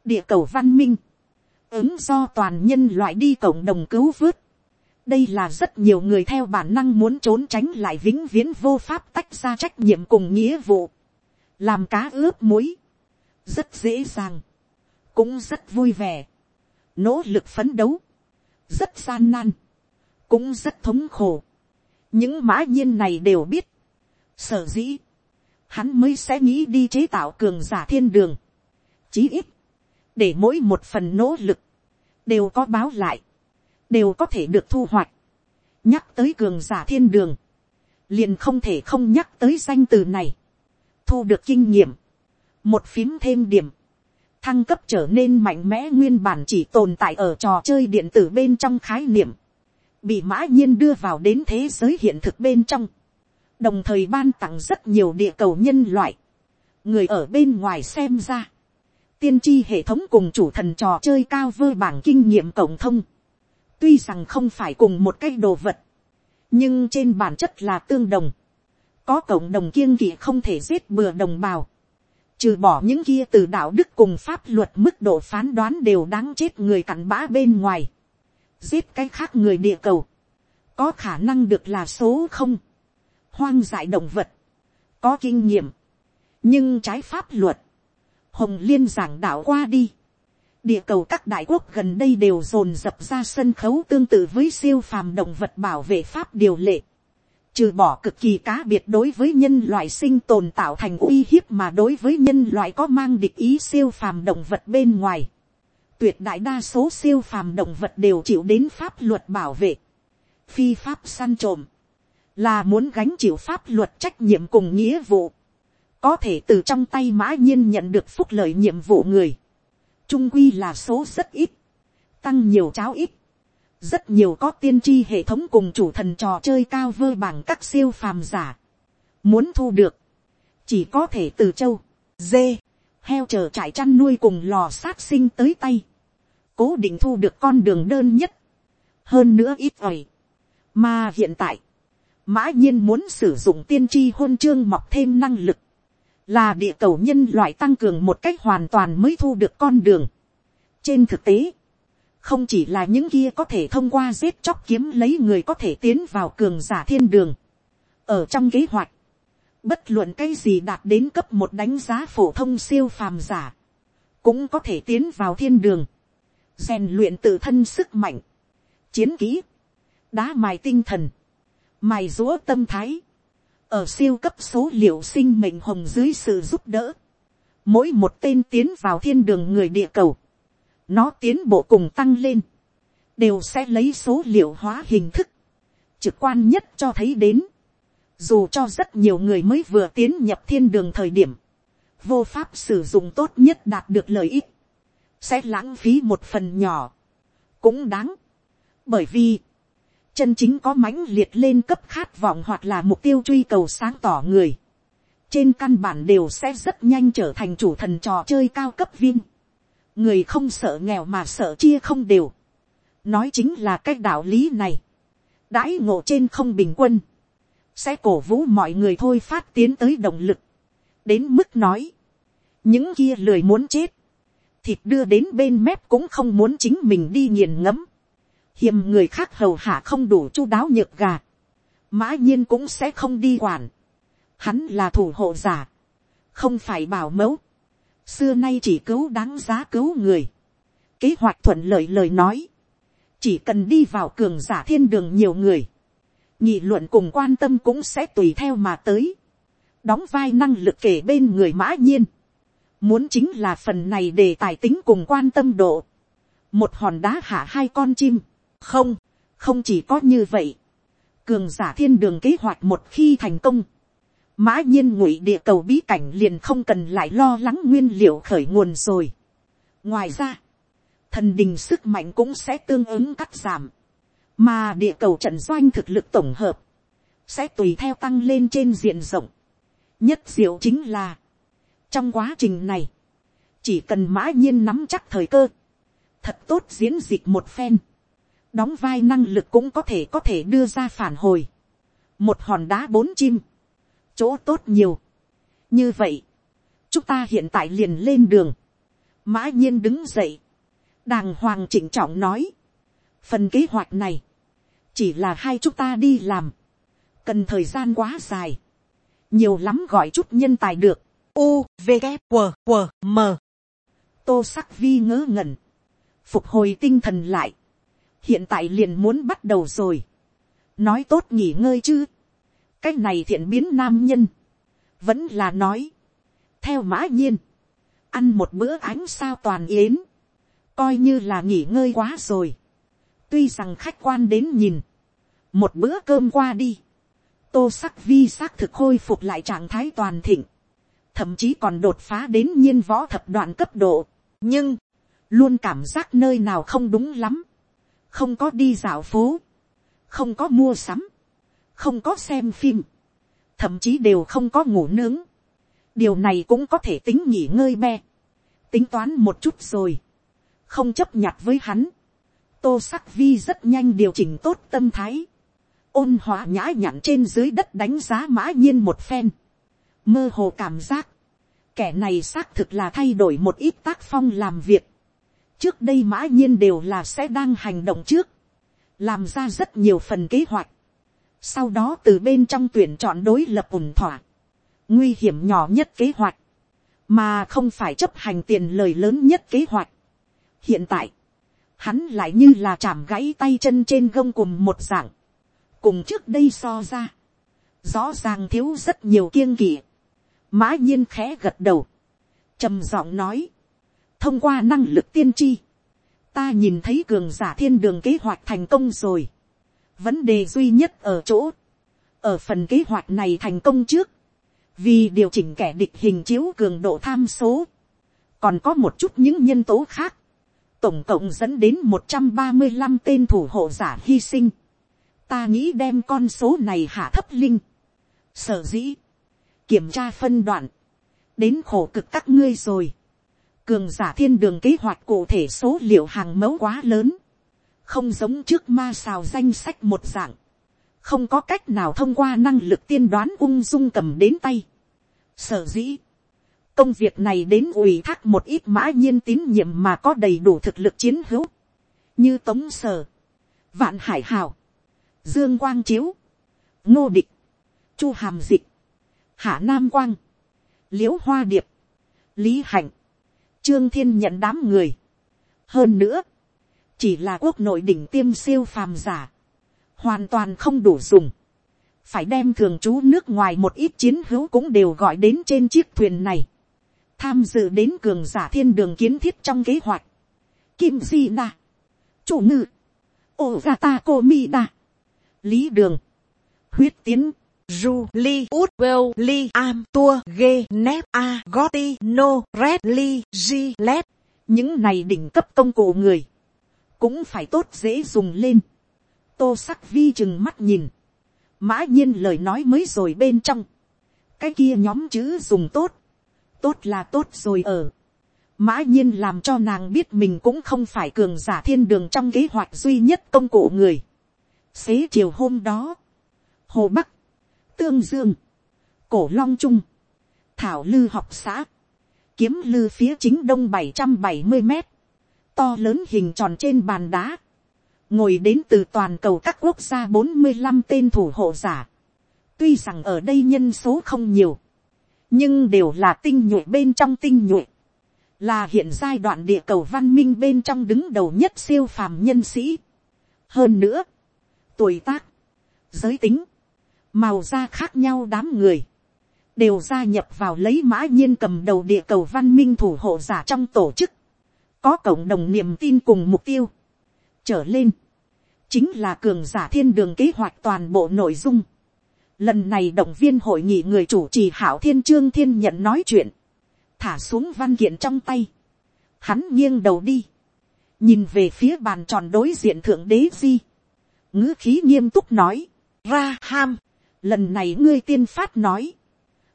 địa cầu văn minh, ứng do toàn nhân loại đi cộng đồng cứu vớt, đây là rất nhiều người theo bản năng muốn trốn tránh lại vĩnh viễn vô pháp tách ra trách nhiệm cùng nghĩa vụ, làm cá ướp muối, rất dễ dàng, cũng rất vui vẻ, nỗ lực phấn đấu, rất gian nan, cũng rất thống khổ. những mã nhiên này đều biết, sở dĩ, hắn mới sẽ nghĩ đi chế tạo cường giả thiên đường, chí ít, để mỗi một phần nỗ lực, đều có báo lại, đều có thể được thu hoạch. nhắc tới cường giả thiên đường, liền không thể không nhắc tới danh từ này, thu được kinh nghiệm, một phím thêm điểm, thăng cấp trở nên mạnh mẽ nguyên bản chỉ tồn tại ở trò chơi điện tử bên trong khái niệm, bị mã nhiên đưa vào đến thế giới hiện thực bên trong, đồng thời ban tặng rất nhiều địa cầu nhân loại, người ở bên ngoài xem ra, tiên tri hệ thống cùng chủ thần trò chơi cao vơ bảng kinh nghiệm cộng thông, tuy rằng không phải cùng một cái đồ vật, nhưng trên bản chất là tương đồng, có cộng đồng kiêng kỵ không thể giết bừa đồng bào, trừ bỏ những kia từ đạo đức cùng pháp luật mức độ phán đoán đều đáng chết người cặn bã bên ngoài, giết cái khác người địa cầu, có khả năng được là số không, hoang dại động vật, có kinh nghiệm, nhưng trái pháp luật, hồng liên giảng đạo qua đi, địa cầu các đại quốc gần đây đều dồn dập ra sân khấu tương tự với siêu phàm động vật bảo vệ pháp điều lệ, trừ bỏ cực kỳ cá biệt đối với nhân loại sinh tồn tạo thành uy hiếp mà đối với nhân loại có mang địch ý siêu phàm động vật bên ngoài. Tuyệt đại đa số siêu phàm động vật đều chịu đến pháp luật bảo vệ. Phi pháp săn trộm. Là muốn gánh chịu pháp luật trách nhiệm cùng nghĩa vụ. Có thể từ trong tay mã nhiên nhận được phúc lợi nhiệm vụ người. Trung quy là số rất ít. Tăng nhiều cháo ít rất nhiều có tiên tri hệ thống cùng chủ thần trò chơi cao vơ bằng các siêu phàm giả. Muốn thu được, chỉ có thể từ châu, dê, heo chờ trại chăn nuôi cùng lò sát sinh tới tay. Cố định thu được con đường đơn nhất. Hơn nữa ít ỏi. Mà hiện tại, mã nhiên muốn sử dụng tiên tri hôn chương mọc thêm năng lực. Là địa cầu nhân loại tăng cường một cách hoàn toàn mới thu được con đường. Trên thực tế, không chỉ là những kia có thể thông qua giết chóc kiếm lấy người có thể tiến vào cường giả thiên đường. ở trong kế hoạch, bất luận cái gì đạt đến cấp một đánh giá phổ thông siêu phàm giả, cũng có thể tiến vào thiên đường, rèn luyện tự thân sức mạnh, chiến kỹ, đá mài tinh thần, mài rúa tâm thái, ở siêu cấp số liệu sinh mệnh hồng dưới sự giúp đỡ, mỗi một tên tiến vào thiên đường người địa cầu, nó tiến bộ cùng tăng lên, đều sẽ lấy số liệu hóa hình thức, trực quan nhất cho thấy đến, dù cho rất nhiều người mới vừa tiến nhập thiên đường thời điểm, vô pháp sử dụng tốt nhất đạt được lợi ích, sẽ lãng phí một phần nhỏ, cũng đáng, bởi vì, chân chính có mãnh liệt lên cấp khát vọng hoặc là mục tiêu truy cầu sáng tỏ người, trên căn bản đều sẽ rất nhanh trở thành chủ thần trò chơi cao cấp viên người không sợ nghèo mà sợ chia không đều, nói chính là cái đạo lý này, đãi ngộ trên không bình quân, sẽ cổ vũ mọi người thôi phát tiến tới động lực, đến mức nói, những kia lười muốn chết, thịt đưa đến bên mép cũng không muốn chính mình đi nghiền ngẫm, hiềm người khác hầu hạ không đủ chu đáo nhược gà, mã nhiên cũng sẽ không đi quản, hắn là thủ hộ giả, không phải bảo mẫu, xưa nay chỉ cứu đáng giá cứu người. kế hoạch thuận lợi lời nói, chỉ cần đi vào cường giả thiên đường nhiều người, nghị luận cùng quan tâm cũng sẽ tùy theo mà tới, đóng vai năng lực kể bên người mã nhiên, muốn chính là phần này để tài tính cùng quan tâm độ, một hòn đá hạ hai con chim, không, không chỉ có như vậy, cường giả thiên đường kế hoạch một khi thành công, mã nhiên ngụy địa cầu bí cảnh liền không cần lại lo lắng nguyên liệu khởi nguồn rồi. ngoài ra, thần đình sức mạnh cũng sẽ tương ứng cắt giảm, mà địa cầu trận doanh thực lực tổng hợp, sẽ tùy theo tăng lên trên diện rộng. nhất diệu chính là, trong quá trình này, chỉ cần mã nhiên nắm chắc thời cơ, thật tốt diễn dịch một phen, đóng vai năng lực cũng có thể có thể đưa ra phản hồi, một hòn đá bốn chim, chỗ tốt nhiều. như vậy, chúng ta hiện tại liền lên đường. mã nhiên đứng dậy, đàng hoàng chỉnh trọng nói, phần kế hoạch này, chỉ là hai chúng ta đi làm, cần thời gian quá dài, nhiều lắm gọi chút nhân tài được, u v g q q m. Tô sắc vi ngớ ngẩn, phục hồi tinh thần lại, hiện tại liền muốn bắt đầu rồi, nói tốt nghỉ ngơi chứ, cái này thiện biến nam nhân, vẫn là nói, theo mã nhiên, ăn một bữa ánh sao toàn yến, coi như là nghỉ ngơi quá rồi, tuy rằng khách quan đến nhìn, một bữa cơm qua đi, tô sắc vi xác thực khôi phục lại trạng thái toàn thịnh, thậm chí còn đột phá đến nhiên võ thập đoạn cấp độ, nhưng, luôn cảm giác nơi nào không đúng lắm, không có đi dạo phố, không có mua sắm, không có xem phim, thậm chí đều không có ngủ nướng. điều này cũng có thể tính nghỉ ngơi be, tính toán một chút rồi, không chấp nhặt với hắn. tô sắc vi rất nhanh điều chỉnh tốt tâm thái, ôn hòa nhã nhặn trên dưới đất đánh giá mã nhiên một phen, mơ hồ cảm giác, kẻ này xác thực là thay đổi một ít tác phong làm việc, trước đây mã nhiên đều là sẽ đang hành động trước, làm ra rất nhiều phần kế hoạch, sau đó từ bên trong tuyển chọn đối lập ổn thỏa, nguy hiểm nhỏ nhất kế hoạch, mà không phải chấp hành tiền lời lớn nhất kế hoạch. hiện tại, hắn lại như là chạm gãy tay chân trên gông cùng một dạng, cùng trước đây so ra, rõ ràng thiếu rất nhiều kiêng kỵ, mã nhiên khẽ gật đầu, trầm giọng nói, thông qua năng lực tiên tri, ta nhìn thấy cường giả thiên đường kế hoạch thành công rồi vấn đề duy nhất ở chỗ, ở phần kế hoạch này thành công trước, vì điều chỉnh kẻ địch hình chiếu cường độ tham số, còn có một chút những nhân tố khác, tổng cộng dẫn đến một trăm ba mươi 135 tên thủ hộ giả hy sinh. ta nghĩ đem con số này hạ thấp linh. sở dĩ, kiểm tra phân đoạn, đến khổ cực các ngươi rồi cường giả thiên đường kế hoạch cụ thể số liệu hàng mẫu quá lớn, không giống trước ma xào danh sách một dạng, không có cách nào thông qua năng lực tiên đoán ung dung cầm đến tay. Sở dĩ, công việc này đến ủy thác một ít mã nhiên tín nhiệm mà có đầy đủ thực lực chiến hữu, như tống sở, vạn hải hào, dương quang chiếu, ngô địch, chu hàm dịch, hạ nam quang, l i ễ u hoa điệp, lý hạnh, Trương Thiên nhận đám người. Hơn nữa, chỉ là quốc nội đỉnh tiêm siêu phàm giả. Hoàn toàn không đủ dùng. Phải đem thường trú nước ngoài một ít chiến hữu cũng đều gọi đến trên chiếc thuyền này. Tham dự đến cường giả thiên đường kiến thiết trong kế hoạch. Kim Di Na. Chủ ngự. Ogata Komida. Lý Đường. Huyết Tiến. Julie Woodwell Li, Am Tua Ghe, Nep A Gotti No Red Li, G Led những này đỉnh cấp công cụ người cũng phải tốt dễ dùng lên. Tô sắc vi chừng mắt nhìn. Mã nhiên lời nói mới rồi bên trong. Cái kia nhóm chữ dùng tốt. Tốt là tốt rồi ở. Mã nhiên làm cho nàng biết mình cũng không phải cường giả thiên đường trong kế hoạch duy nhất công cụ người. Xế chiều hôm đó hồ bắc tương dương, cổ long trung, thảo lư học xã, kiếm lư phía chính đông bảy trăm bảy mươi mét, to lớn hình tròn trên bàn đá, ngồi đến từ toàn cầu các quốc gia bốn mươi 45 tên thủ hộ giả. tuy rằng ở đây nhân số không nhiều, nhưng đều là tinh nhuệ bên trong tinh nhuệ, là hiện giai đoạn địa cầu văn minh bên trong đứng đầu nhất siêu phàm nhân sĩ. hơn nữa, tuổi tác, giới tính, màu da khác nhau đám người, đều gia nhập vào lấy mã nhiên cầm đầu địa cầu văn minh thủ hộ giả trong tổ chức, có cộng đồng niềm tin cùng mục tiêu, trở lên, chính là cường giả thiên đường kế hoạch toàn bộ nội dung. Lần này động viên hội nghị người chủ trì hảo thiên trương thiên nhận nói chuyện, thả xuống văn kiện trong tay, hắn nghiêng đầu đi, nhìn về phía bàn tròn đối diện thượng đế di, ngữ khí nghiêm túc nói, ra ham, lần này ngươi tiên phát nói,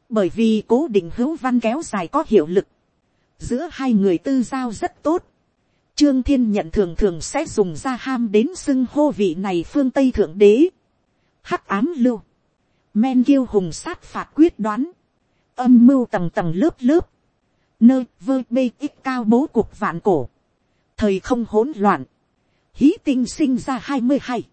bởi vì cố định hữu văn kéo dài có hiệu lực, giữa hai người tư giao rất tốt, trương thiên nhận thường thường sẽ dùng ra ham đến xưng hô vị này phương tây thượng đế, hắc ám lưu, men kiêu hùng sát phạt quyết đoán, âm mưu tầng tầng lớp lớp, nơi vơ bê ít cao bố cuộc vạn cổ, thời không hỗn loạn, hí tinh sinh ra hai mươi hai,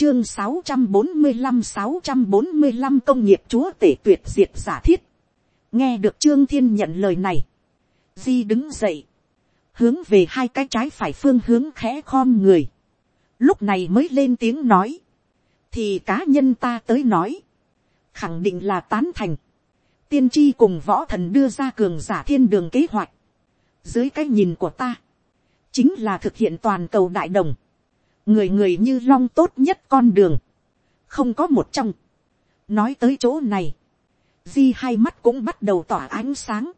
chương sáu trăm bốn mươi năm sáu trăm bốn mươi năm công nghiệp chúa tể tuyệt diệt giả thiết. nghe được trương thiên nhận lời này di đứng dậy. hướng về hai cái trái phải phương hướng khẽ khom người. lúc này mới lên tiếng nói. thì cá nhân ta tới nói. khẳng định là tán thành. tiên tri cùng võ thần đưa ra cường giả thiên đường kế hoạch. dưới cái nhìn của ta. chính là thực hiện toàn cầu đại đồng người người như long tốt nhất con đường, không có một trong. nói tới chỗ này, di hai mắt cũng bắt đầu tỏa ánh sáng,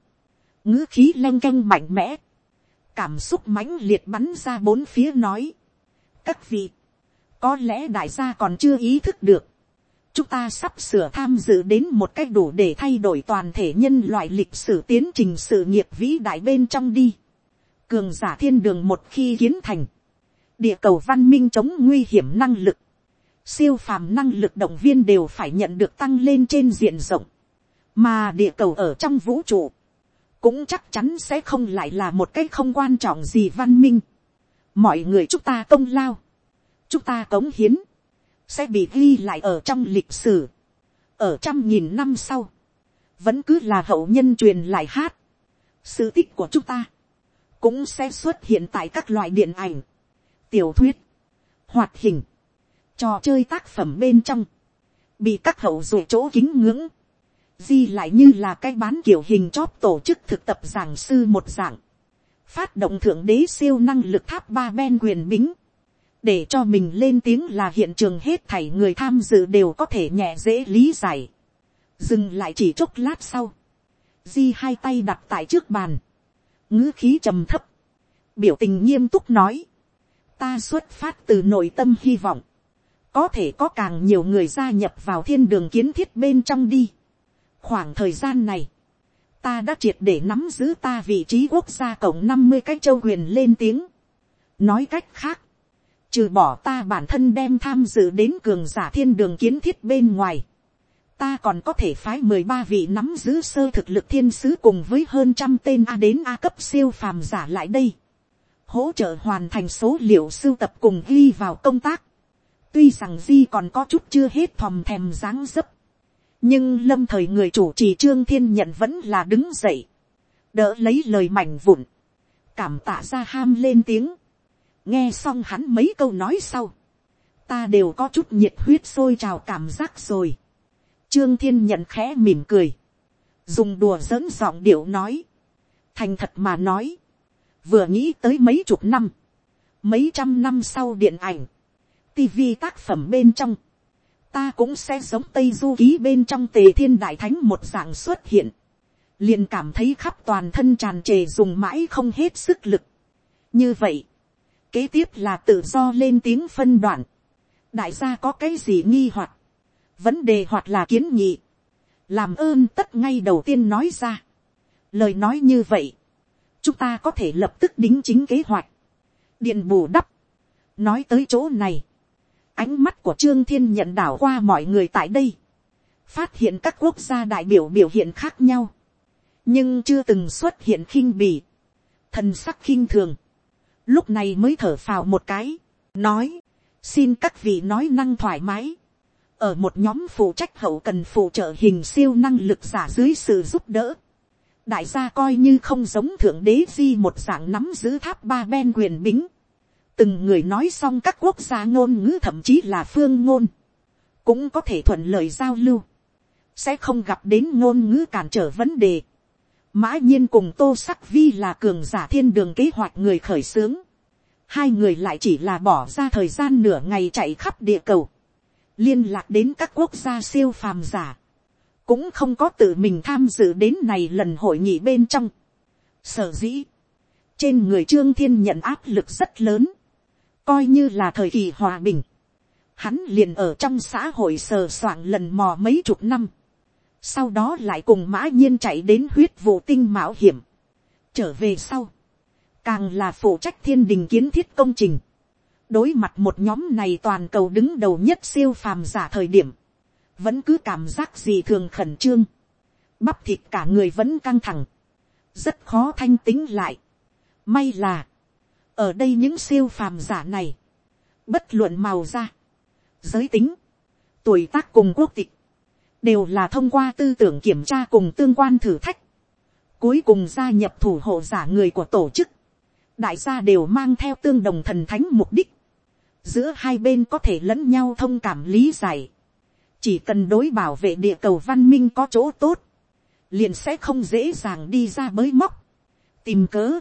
ngữ khí leng canh mạnh mẽ, cảm xúc mãnh liệt bắn ra bốn phía nói, các vị, có lẽ đại gia còn chưa ý thức được, chúng ta sắp sửa tham dự đến một cách đủ để thay đổi toàn thể nhân loại lịch sử tiến trình sự nghiệp vĩ đại bên trong đi. Cường giả thiên đường một khi kiến thành, địa cầu văn minh chống nguy hiểm năng lực, siêu phàm năng lực động viên đều phải nhận được tăng lên trên diện rộng, mà địa cầu ở trong vũ trụ, cũng chắc chắn sẽ không lại là một cái không quan trọng gì văn minh. mọi người chúng ta công lao, chúng ta cống hiến, sẽ bị ghi lại ở trong lịch sử, ở trăm nghìn năm sau, vẫn cứ là hậu nhân truyền lại hát, sự tích của chúng ta, cũng sẽ xuất hiện tại các loại điện ảnh, tiểu thuyết, hoạt hình, trò chơi tác phẩm bên trong, bị các hậu dụ chỗ kính ngưỡng, di lại như là cái bán kiểu hình chóp tổ chức thực tập giảng sư một dạng, phát động thượng đế siêu năng lực tháp ba ben quyền bính, để cho mình lên tiếng là hiện trường hết thảy người tham dự đều có thể nhẹ dễ lý giải. dừng lại chỉ chốc lát sau, di hai tay đặt tại trước bàn, ngữ khí trầm thấp, biểu tình nghiêm túc nói, ta xuất phát từ nội tâm hy vọng, có thể có càng nhiều người gia nhập vào thiên đường kiến thiết bên trong đi khoảng thời gian này, ta đã triệt để nắm giữ ta vị trí quốc gia cộng năm mươi cái châu quyền lên tiếng. nói cách khác, trừ bỏ ta bản thân đem tham dự đến cường giả thiên đường kiến thiết bên ngoài, ta còn có thể phái mười ba vị nắm giữ sơ thực lực thiên sứ cùng với hơn trăm tên a đến a cấp siêu phàm giả lại đây, hỗ trợ hoàn thành số liệu sưu tập cùng ghi vào công tác, tuy rằng di còn có chút chưa hết thòm thèm dáng dấp, nhưng lâm thời người chủ trì trương thiên nhận vẫn là đứng dậy, đỡ lấy lời mảnh vụn, cảm tạ ra ham lên tiếng, nghe xong hắn mấy câu nói sau, ta đều có chút nhiệt huyết sôi trào cảm giác rồi. Trương thiên nhận khẽ mỉm cười, dùng đùa giỡn giọng điệu nói, thành thật mà nói, vừa nghĩ tới mấy chục năm, mấy trăm năm sau điện ảnh, tv tác phẩm bên trong, ta cũng sẽ giống tây du ký bên trong tề thiên đại thánh một dạng xuất hiện, liền cảm thấy khắp toàn thân tràn trề dùng mãi không hết sức lực. như vậy, kế tiếp là tự do lên tiếng phân đoạn, đại gia có cái gì nghi hoặc, vấn đề hoặc là kiến nghị, làm ơn tất ngay đầu tiên nói ra. lời nói như vậy, chúng ta có thể lập tức đính chính kế hoạch, điện bù đắp, nói tới chỗ này, ánh mắt của trương thiên nhận đảo qua mọi người tại đây, phát hiện các quốc gia đại biểu biểu hiện khác nhau, nhưng chưa từng xuất hiện khinh bì, thần sắc khinh thường, lúc này mới thở phào một cái, nói, xin các vị nói năng thoải mái, ở một nhóm phụ trách hậu cần phụ trợ hình siêu năng lực giả dưới sự giúp đỡ, đại gia coi như không giống thượng đế di một dạng nắm giữ tháp ba ben quyền bính, từng người nói xong các quốc gia ngôn ngữ thậm chí là phương ngôn, cũng có thể thuận lợi giao lưu, sẽ không gặp đến ngôn ngữ cản trở vấn đề. Mã nhiên cùng tô sắc vi là cường giả thiên đường kế hoạch người khởi xướng. Hai người lại chỉ là bỏ ra thời gian nửa ngày chạy khắp địa cầu. Liên lạc đến các quốc gia siêu phàm giả. Cũng không có tự mình tham dự đến này lần hội nghị bên trong. Sở dĩ. Trên người Trương Thiên nhận áp lực rất lớn coi như là thời kỳ hòa bình, hắn liền ở trong xã hội sờ soạng lần mò mấy chục năm, sau đó lại cùng mã nhiên chạy đến huyết vụ tinh mạo hiểm, trở về sau, càng là phụ trách thiên đình kiến thiết công trình, đối mặt một nhóm này toàn cầu đứng đầu nhất siêu phàm giả thời điểm, vẫn cứ cảm giác gì thường khẩn trương, bắp thịt cả người vẫn căng thẳng, rất khó thanh tính lại. May là, ở đây những siêu phàm giả này, bất luận màu da, giới tính, tuổi tác cùng quốc tịch, đều là thông qua tư tưởng kiểm tra cùng tương quan thử thách, cuối cùng gia nhập thủ hộ giả người của tổ chức, đại gia đều mang theo tương đồng thần thánh mục đích, giữa hai bên có thể lẫn nhau thông cảm lý giải, chỉ cần đối bảo vệ địa cầu văn minh có chỗ tốt, liền sẽ không dễ dàng đi ra bới móc, tìm cớ,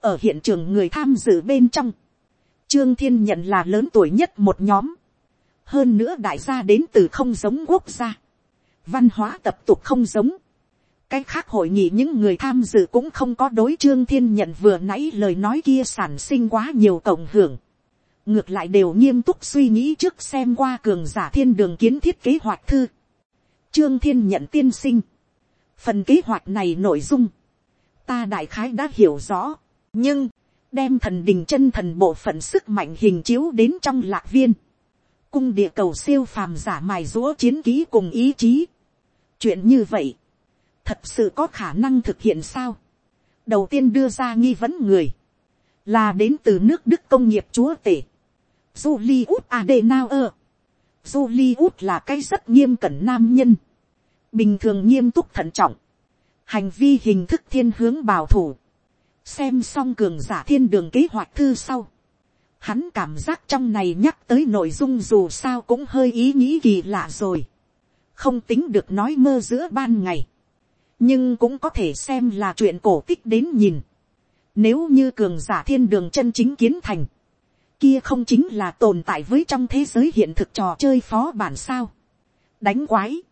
ở hiện trường người tham dự bên trong, trương thiên nhận là lớn tuổi nhất một nhóm, hơn nữa đại gia đến từ không giống quốc gia, văn hóa tập tục không giống, cái khác hội nghị những người tham dự cũng không có đối trương thiên nhận vừa nãy lời nói kia sản sinh quá nhiều cộng hưởng, ngược lại đều nghiêm túc suy nghĩ trước xem qua cường giả thiên đường kiến thiết kế hoạch thư, trương thiên nhận tiên sinh, phần kế hoạch này nội dung, ta đại khái đã hiểu rõ, nhưng, đem thần đình chân thần bộ phận sức mạnh hình chiếu đến trong lạc viên, cung địa cầu siêu phàm giả mài rũa chiến ký cùng ý chí. chuyện như vậy, thật sự có khả năng thực hiện sao. đầu tiên đưa ra nghi vấn người, là đến từ nước đức công nghiệp chúa tể, Julius Adenauer. Julius là cái rất nghiêm cẩn nam nhân, bình thường nghiêm túc thận trọng, hành vi hình thức thiên hướng bảo thủ, xem xong cường giả thiên đường kế hoạch thư sau, hắn cảm giác trong này nhắc tới nội dung dù sao cũng hơi ý nghĩ kỳ lạ rồi, không tính được nói mơ giữa ban ngày, nhưng cũng có thể xem là chuyện cổ tích đến nhìn, nếu như cường giả thiên đường chân chính kiến thành, kia không chính là tồn tại với trong thế giới hiện thực trò chơi phó bản sao, đánh quái,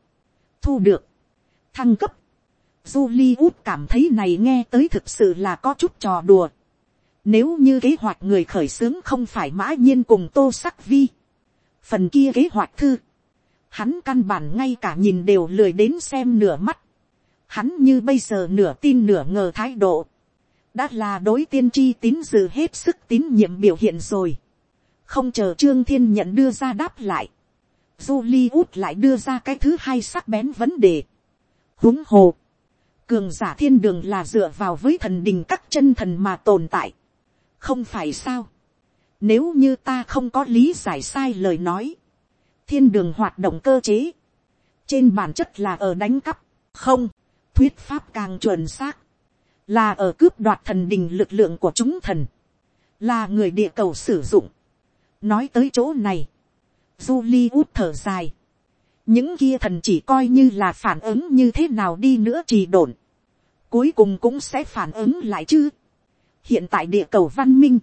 thu được, thăng cấp, juliut cảm thấy này nghe tới thực sự là có chút trò đùa. Nếu như kế hoạch người khởi xướng không phải mã nhiên cùng tô sắc vi. Phần kia kế hoạch thư. Hắn căn bản ngay cả nhìn đều lười đến xem nửa mắt. Hắn như bây giờ nửa tin nửa ngờ thái độ. Đã là đối tiên tri tín dự hết sức tín nhiệm biểu hiện rồi. Không chờ Trương Thiên nhận đưa ra đáp lại. Julius lại đưa ra cái thứ hai sắc bén vấn đề. Húng hồ cường giả thiên đường là dựa vào với thần đình các chân thần mà tồn tại. không phải sao. nếu như ta không có lý giải sai lời nói, thiên đường hoạt động cơ chế, trên bản chất là ở đánh cắp, không, thuyết pháp càng chuẩn xác, là ở cướp đoạt thần đình lực lượng của chúng thần, là người địa cầu sử dụng. nói tới chỗ này, Julie út thở dài, những kia thần chỉ coi như là phản ứng như thế nào đi nữa trì độn, cuối cùng cũng sẽ phản ứng lại chứ. hiện tại địa cầu văn minh,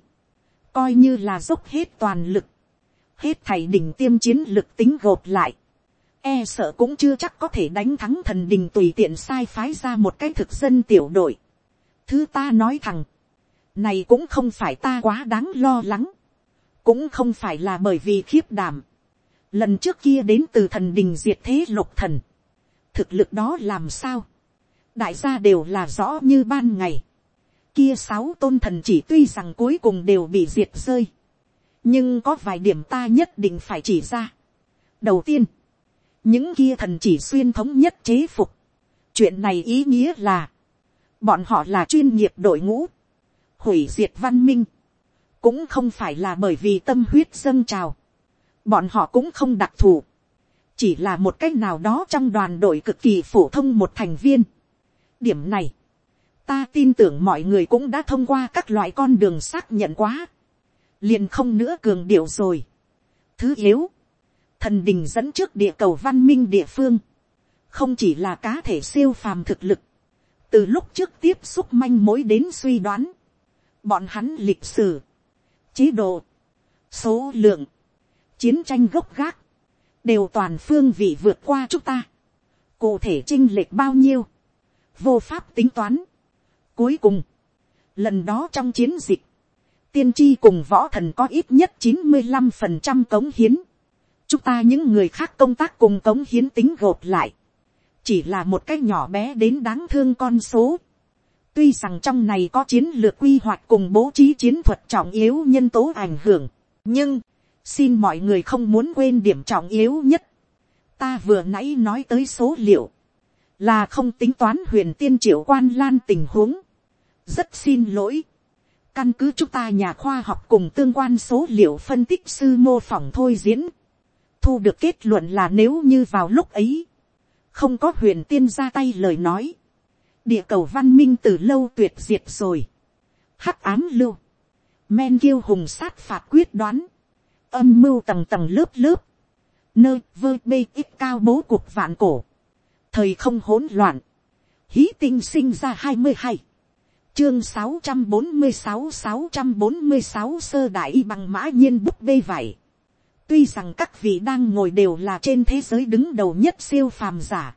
coi như là dốc hết toàn lực, hết thầy đỉnh tiêm chiến lực tính gộp lại, e sợ cũng chưa chắc có thể đánh thắng thần đình tùy tiện sai phái ra một cái thực dân tiểu đội. thứ ta nói thẳng, này cũng không phải ta quá đáng lo lắng, cũng không phải là bởi vì khiếp đảm, lần trước kia đến từ thần đình diệt thế lục thần, thực lực đó làm sao, đại gia đều là rõ như ban ngày, kia sáu tôn thần chỉ tuy rằng cuối cùng đều bị diệt rơi, nhưng có vài điểm ta nhất định phải chỉ ra. đầu tiên, những kia thần chỉ xuyên thống nhất chế phục, chuyện này ý nghĩa là, bọn họ là chuyên nghiệp đội ngũ, hủy diệt văn minh, cũng không phải là bởi vì tâm huyết dâng trào, bọn họ cũng không đặc thù, chỉ là một cách nào đó trong đoàn đội cực kỳ phổ thông một thành viên điểm này, ta tin tưởng mọi người cũng đã thông qua các loại con đường xác nhận quá, liền không nữa cường điệu rồi. thứ yếu, thần đình dẫn trước địa cầu văn minh địa phương, không chỉ là cá thể siêu phàm thực lực, từ lúc trước tiếp xúc manh mối đến suy đoán, bọn hắn lịch sử, chế độ, số lượng, chiến tranh gốc gác, đều toàn phương vị vượt qua chúng ta. cụ thể chinh lệch bao nhiêu, vô pháp tính toán. cuối cùng, lần đó trong chiến dịch, tiên tri cùng võ thần có ít nhất chín mươi năm phần trăm cống hiến. chúng ta những người khác công tác cùng cống hiến tính gộp lại, chỉ là một cái nhỏ bé đến đáng thương con số. tuy rằng trong này có chiến lược quy hoạch cùng bố trí chiến thuật trọng yếu nhân tố ảnh hưởng, nhưng xin mọi người không muốn quên điểm trọng yếu nhất. ta vừa nãy nói tới số liệu, là không tính toán huyền tiên triệu quan lan tình huống. rất xin lỗi. căn cứ chúng ta nhà khoa học cùng tương quan số liệu phân tích sư mô phỏng thôi diễn. thu được kết luận là nếu như vào lúc ấy, không có huyền tiên ra tay lời nói, địa cầu văn minh từ lâu tuyệt diệt rồi. hắc ám lưu, men kiêu hùng sát phạt quyết đoán, âm mưu tầng tầng lớp lớp, nơi vơ bê ít cao bố cuộc vạn cổ, thời không hỗn loạn, hí tinh sinh ra hai mươi hai, chương sáu trăm bốn mươi sáu sáu trăm bốn mươi sáu sơ đại y bằng mã nhiên búp bê vải. tuy rằng các vị đang ngồi đều là trên thế giới đứng đầu nhất siêu phàm giả,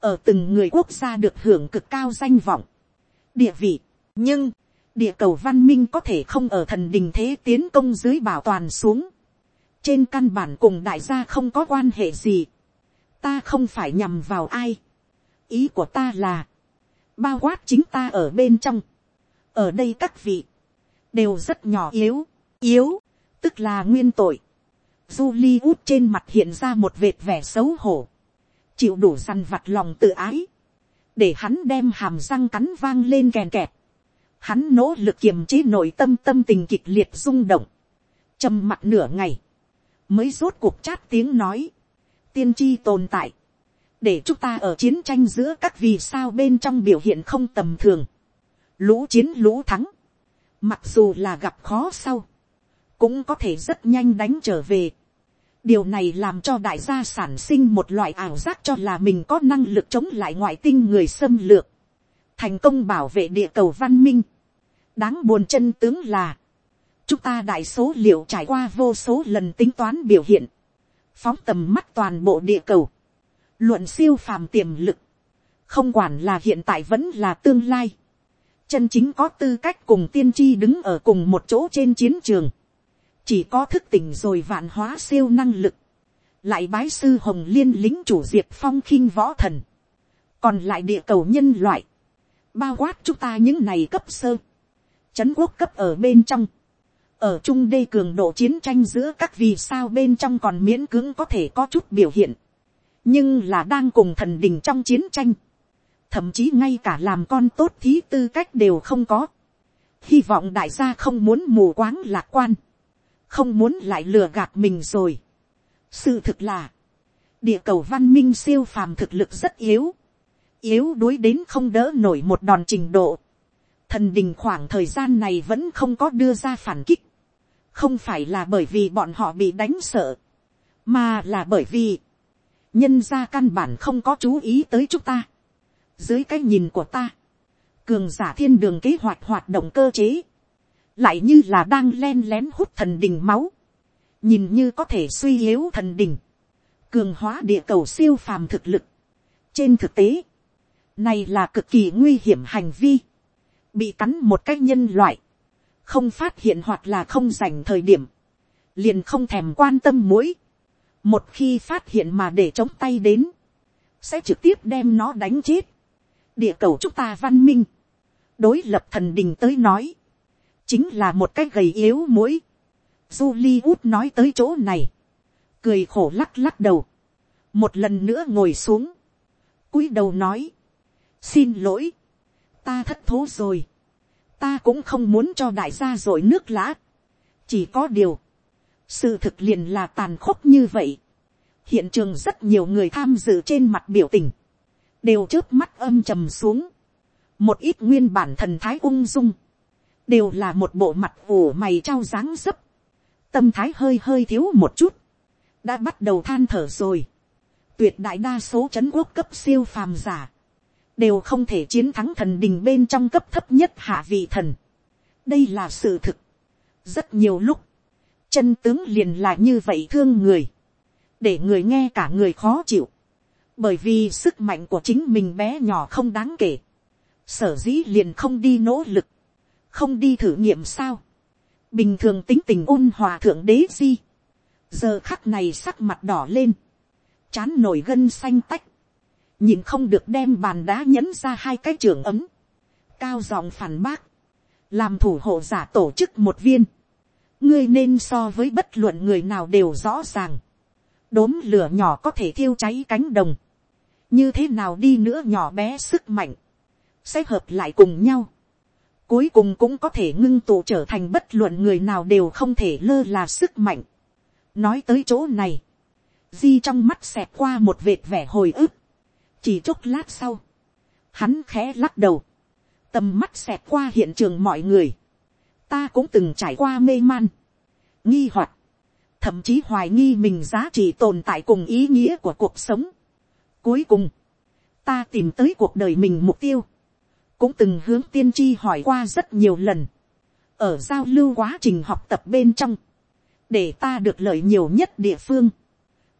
ở từng người quốc gia được hưởng cực cao danh vọng, địa vị, nhưng, địa cầu văn minh có thể không ở thần đình thế tiến công dưới bảo toàn xuống. Trên căn bản cùng đại gia không có quan hệ gì, ta không phải nhằm vào ai, ý của ta là, bao quát chính ta ở bên trong, ở đây các vị, đều rất nhỏ yếu, yếu, tức là nguyên tội. Julie út trên mặt hiện ra một vệt vẻ xấu hổ, chịu đủ dằn vặt lòng tự ái, để hắn đem hàm răng cắn vang lên kèn kẹt. Hắn nỗ lực kiềm chế nội tâm tâm tình kịch liệt rung động, trầm mặt nửa ngày, mới rốt cuộc chát tiếng nói, tiên tri tồn tại, để chúng ta ở chiến tranh giữa các vì sao bên trong biểu hiện không tầm thường, lũ chiến lũ thắng, mặc dù là gặp khó sau, cũng có thể rất nhanh đánh trở về. điều này làm cho đại gia sản sinh một loại ảo giác cho là mình có năng lực chống lại ngoại tinh người xâm lược, thành công bảo vệ địa cầu văn minh. đáng buồn chân tướng là, chúng ta đại số liệu trải qua vô số lần tính toán biểu hiện, phóng tầm mắt toàn bộ địa cầu, luận siêu phàm tiềm lực, không quản là hiện tại vẫn là tương lai, chân chính có tư cách cùng tiên tri đứng ở cùng một chỗ trên chiến trường, chỉ có thức tỉnh rồi vạn hóa siêu năng lực, lại bái sư hồng liên lính chủ diệp phong khinh võ thần, còn lại địa cầu nhân loại, bao quát chúng ta những này cấp sơ, chấn quốc cấp ở bên trong, ở trung đê cường độ chiến tranh giữa các vì sao bên trong còn miễn cưỡng có thể có chút biểu hiện, nhưng là đang cùng thần đình trong chiến tranh, thậm chí ngay cả làm con tốt thí tư cách đều không có. hy vọng đại gia không muốn mù quáng lạc quan, không muốn lại lừa gạt mình rồi. sự thực là, địa cầu văn minh siêu phàm thực lực rất yếu, yếu đuối đến không đỡ nổi một đòn trình độ thần đình khoảng thời gian này vẫn không có đưa ra phản kích, không phải là bởi vì bọn họ bị đánh sợ, mà là bởi vì, nhân gia căn bản không có chú ý tới chúng ta. dưới cái nhìn của ta, cường giả thiên đường kế hoạch hoạt động cơ chế, lại như là đang len lén hút thần đình máu, nhìn như có thể suy yếu thần đình, cường hóa địa cầu siêu phàm thực lực. trên thực tế, này là cực kỳ nguy hiểm hành vi, bị cắn một cách nhân loại, không phát hiện hoặc là không dành thời điểm, liền không thèm quan tâm mũi, một khi phát hiện mà để chống tay đến, sẽ trực tiếp đem nó đánh chết. địa cầu chúng ta văn minh, đối lập thần đình tới nói, chính là một cái gầy yếu mũi. Julie út nói tới chỗ này, cười khổ lắc lắc đầu, một lần nữa ngồi xuống, cúi đầu nói, xin lỗi, ta thất thố rồi, ta cũng không muốn cho đại gia dội nước lã, chỉ có điều, sự thực liền là tàn khốc như vậy. hiện trường rất nhiều người tham dự trên mặt biểu tình, đều trước mắt âm trầm xuống, một ít nguyên bản thần thái ung dung, đều là một bộ mặt ủ mày trao dáng dấp, tâm thái hơi hơi thiếu một chút, đã bắt đầu than thở rồi. tuyệt đại đa số c h ấ n quốc cấp siêu phàm giả, đều không thể chiến thắng thần đình bên trong cấp thấp nhất hạ vị thần. đây là sự thực. rất nhiều lúc, chân tướng liền là như vậy thương người, để người nghe cả người khó chịu, bởi vì sức mạnh của chính mình bé nhỏ không đáng kể, sở dĩ liền không đi nỗ lực, không đi thử nghiệm sao, bình thường tính tình ôn hòa thượng đế di, giờ khắc này sắc mặt đỏ lên, chán nổi gân xanh tách, nhìn không được đem bàn đá nhẫn ra hai cái trường ấm, cao giọng phản bác, làm thủ hộ giả tổ chức một viên, ngươi nên so với bất luận người nào đều rõ ràng, đốm lửa nhỏ có thể thiêu cháy cánh đồng, như thế nào đi nữa nhỏ bé sức mạnh, sẽ hợp lại cùng nhau, cuối cùng cũng có thể ngưng tụ trở thành bất luận người nào đều không thể lơ là sức mạnh. nói tới chỗ này, di trong mắt xẹt qua một vệt vẻ hồi ức, chỉ chốc lát sau, hắn khẽ lắc đầu, tầm mắt xẹt qua hiện trường mọi người, ta cũng từng trải qua mê man, nghi hoặc, thậm chí hoài nghi mình giá trị tồn tại cùng ý nghĩa của cuộc sống. Cuối cùng, ta tìm tới cuộc đời mình mục tiêu, cũng từng hướng tiên tri hỏi qua rất nhiều lần, ở giao lưu quá trình học tập bên trong, để ta được lợi nhiều nhất địa phương,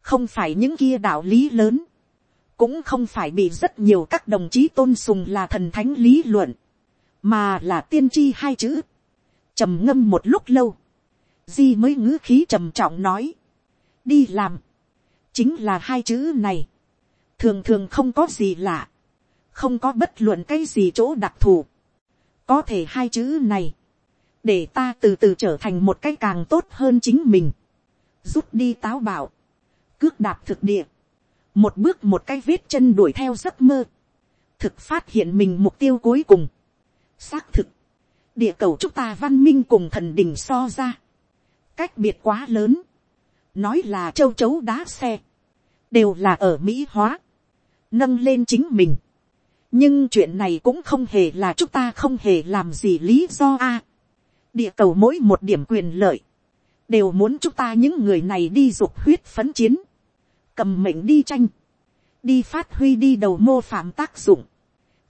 không phải những kia đạo lý lớn, cũng không phải bị rất nhiều các đồng chí tôn sùng là thần thánh lý luận, mà là tiên tri hai chữ, trầm ngâm một lúc lâu, di mới ngữ khí trầm trọng nói, đi làm, chính là hai chữ này, thường thường không có gì lạ, không có bất luận cái gì chỗ đặc thù. có thể hai chữ này, để ta từ từ trở thành một cái càng tốt hơn chính mình, rút đi táo bạo, cước đạp thực địa, một bước một cái vết chân đuổi theo giấc mơ, thực phát hiện mình mục tiêu cuối cùng, xác thực, địa cầu chúng ta văn minh cùng thần đình so ra, cách biệt quá lớn, nói là châu chấu đá xe, đều là ở mỹ hóa, nâng lên chính mình. nhưng chuyện này cũng không hề là chúng ta không hề làm gì lý do a. địa cầu mỗi một điểm quyền lợi, đều muốn chúng ta những người này đi dục huyết phấn chiến, cầm mệnh đi tranh, đi phát huy đi đầu mô phạm tác dụng,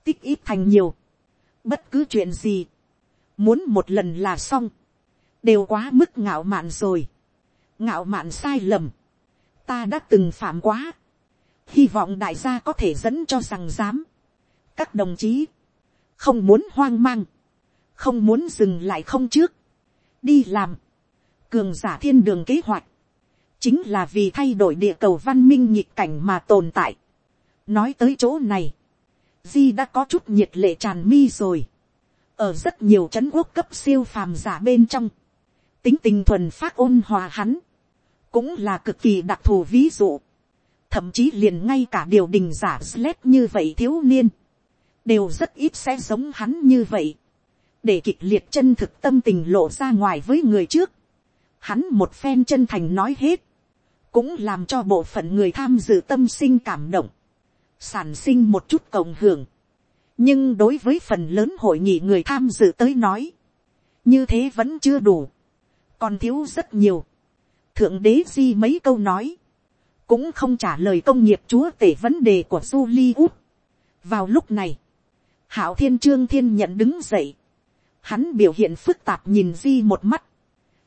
tích ít thành nhiều, bất cứ chuyện gì, muốn một lần là xong, đều quá mức ngạo mạn rồi, ngạo mạn sai lầm, ta đã từng phạm quá, hy vọng đại gia có thể dẫn cho rằng dám, các đồng chí, không muốn hoang mang, không muốn dừng lại không trước, đi làm, cường giả thiên đường kế hoạch, chính là vì thay đổi địa cầu văn minh nhịp cảnh mà tồn tại. nói tới chỗ này, di đã có chút nhiệt lệ tràn mi rồi, ở rất nhiều c h ấ n quốc cấp siêu phàm giả bên trong, tính tình thuần phát ôn hòa hắn, cũng là cực kỳ đặc thù ví dụ, thậm chí liền ngay cả điều đình giả sled như vậy thiếu niên, đều rất ít sẽ giống hắn như vậy, để kịch liệt chân thực tâm tình lộ ra ngoài với người trước, hắn một phen chân thành nói hết, cũng làm cho bộ phận người tham dự tâm sinh cảm động, sản sinh một chút cộng hưởng, nhưng đối với phần lớn hội nghị người tham dự tới nói, như thế vẫn chưa đủ, còn thiếu rất nhiều. thượng đế di mấy câu nói, cũng không trả lời công nghiệp chúa tể vấn đề của Julie út. vào lúc này, hảo thiên trương thiên nhận đứng dậy, hắn biểu hiện phức tạp nhìn di một mắt,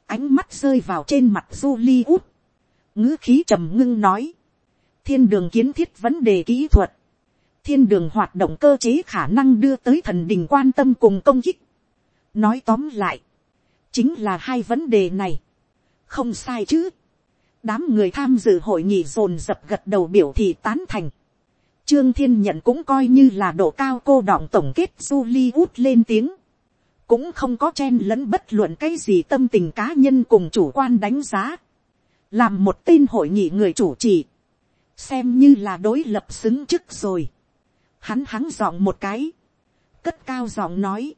ánh mắt rơi vào trên mặt Julie út, ngữ khí trầm ngưng nói, thiên đường kiến thiết vấn đề kỹ thuật, thiên đường hoạt động cơ chế khả năng đưa tới thần đình quan tâm cùng công kích. nói tóm lại, chính là hai vấn đề này. không sai chứ. đám người tham dự hội nghị dồn dập gật đầu biểu thị tán thành. trương thiên nhận cũng coi như là độ cao cô đọng tổng kết Julie út lên tiếng. cũng không có chen lẫn bất luận cái gì tâm tình cá nhân cùng chủ quan đánh giá làm một tên hội nghị người chủ trì. Xem như là đối lập xứng chức rồi. Hắn hắn giọng một cái, cất cao giọng nói,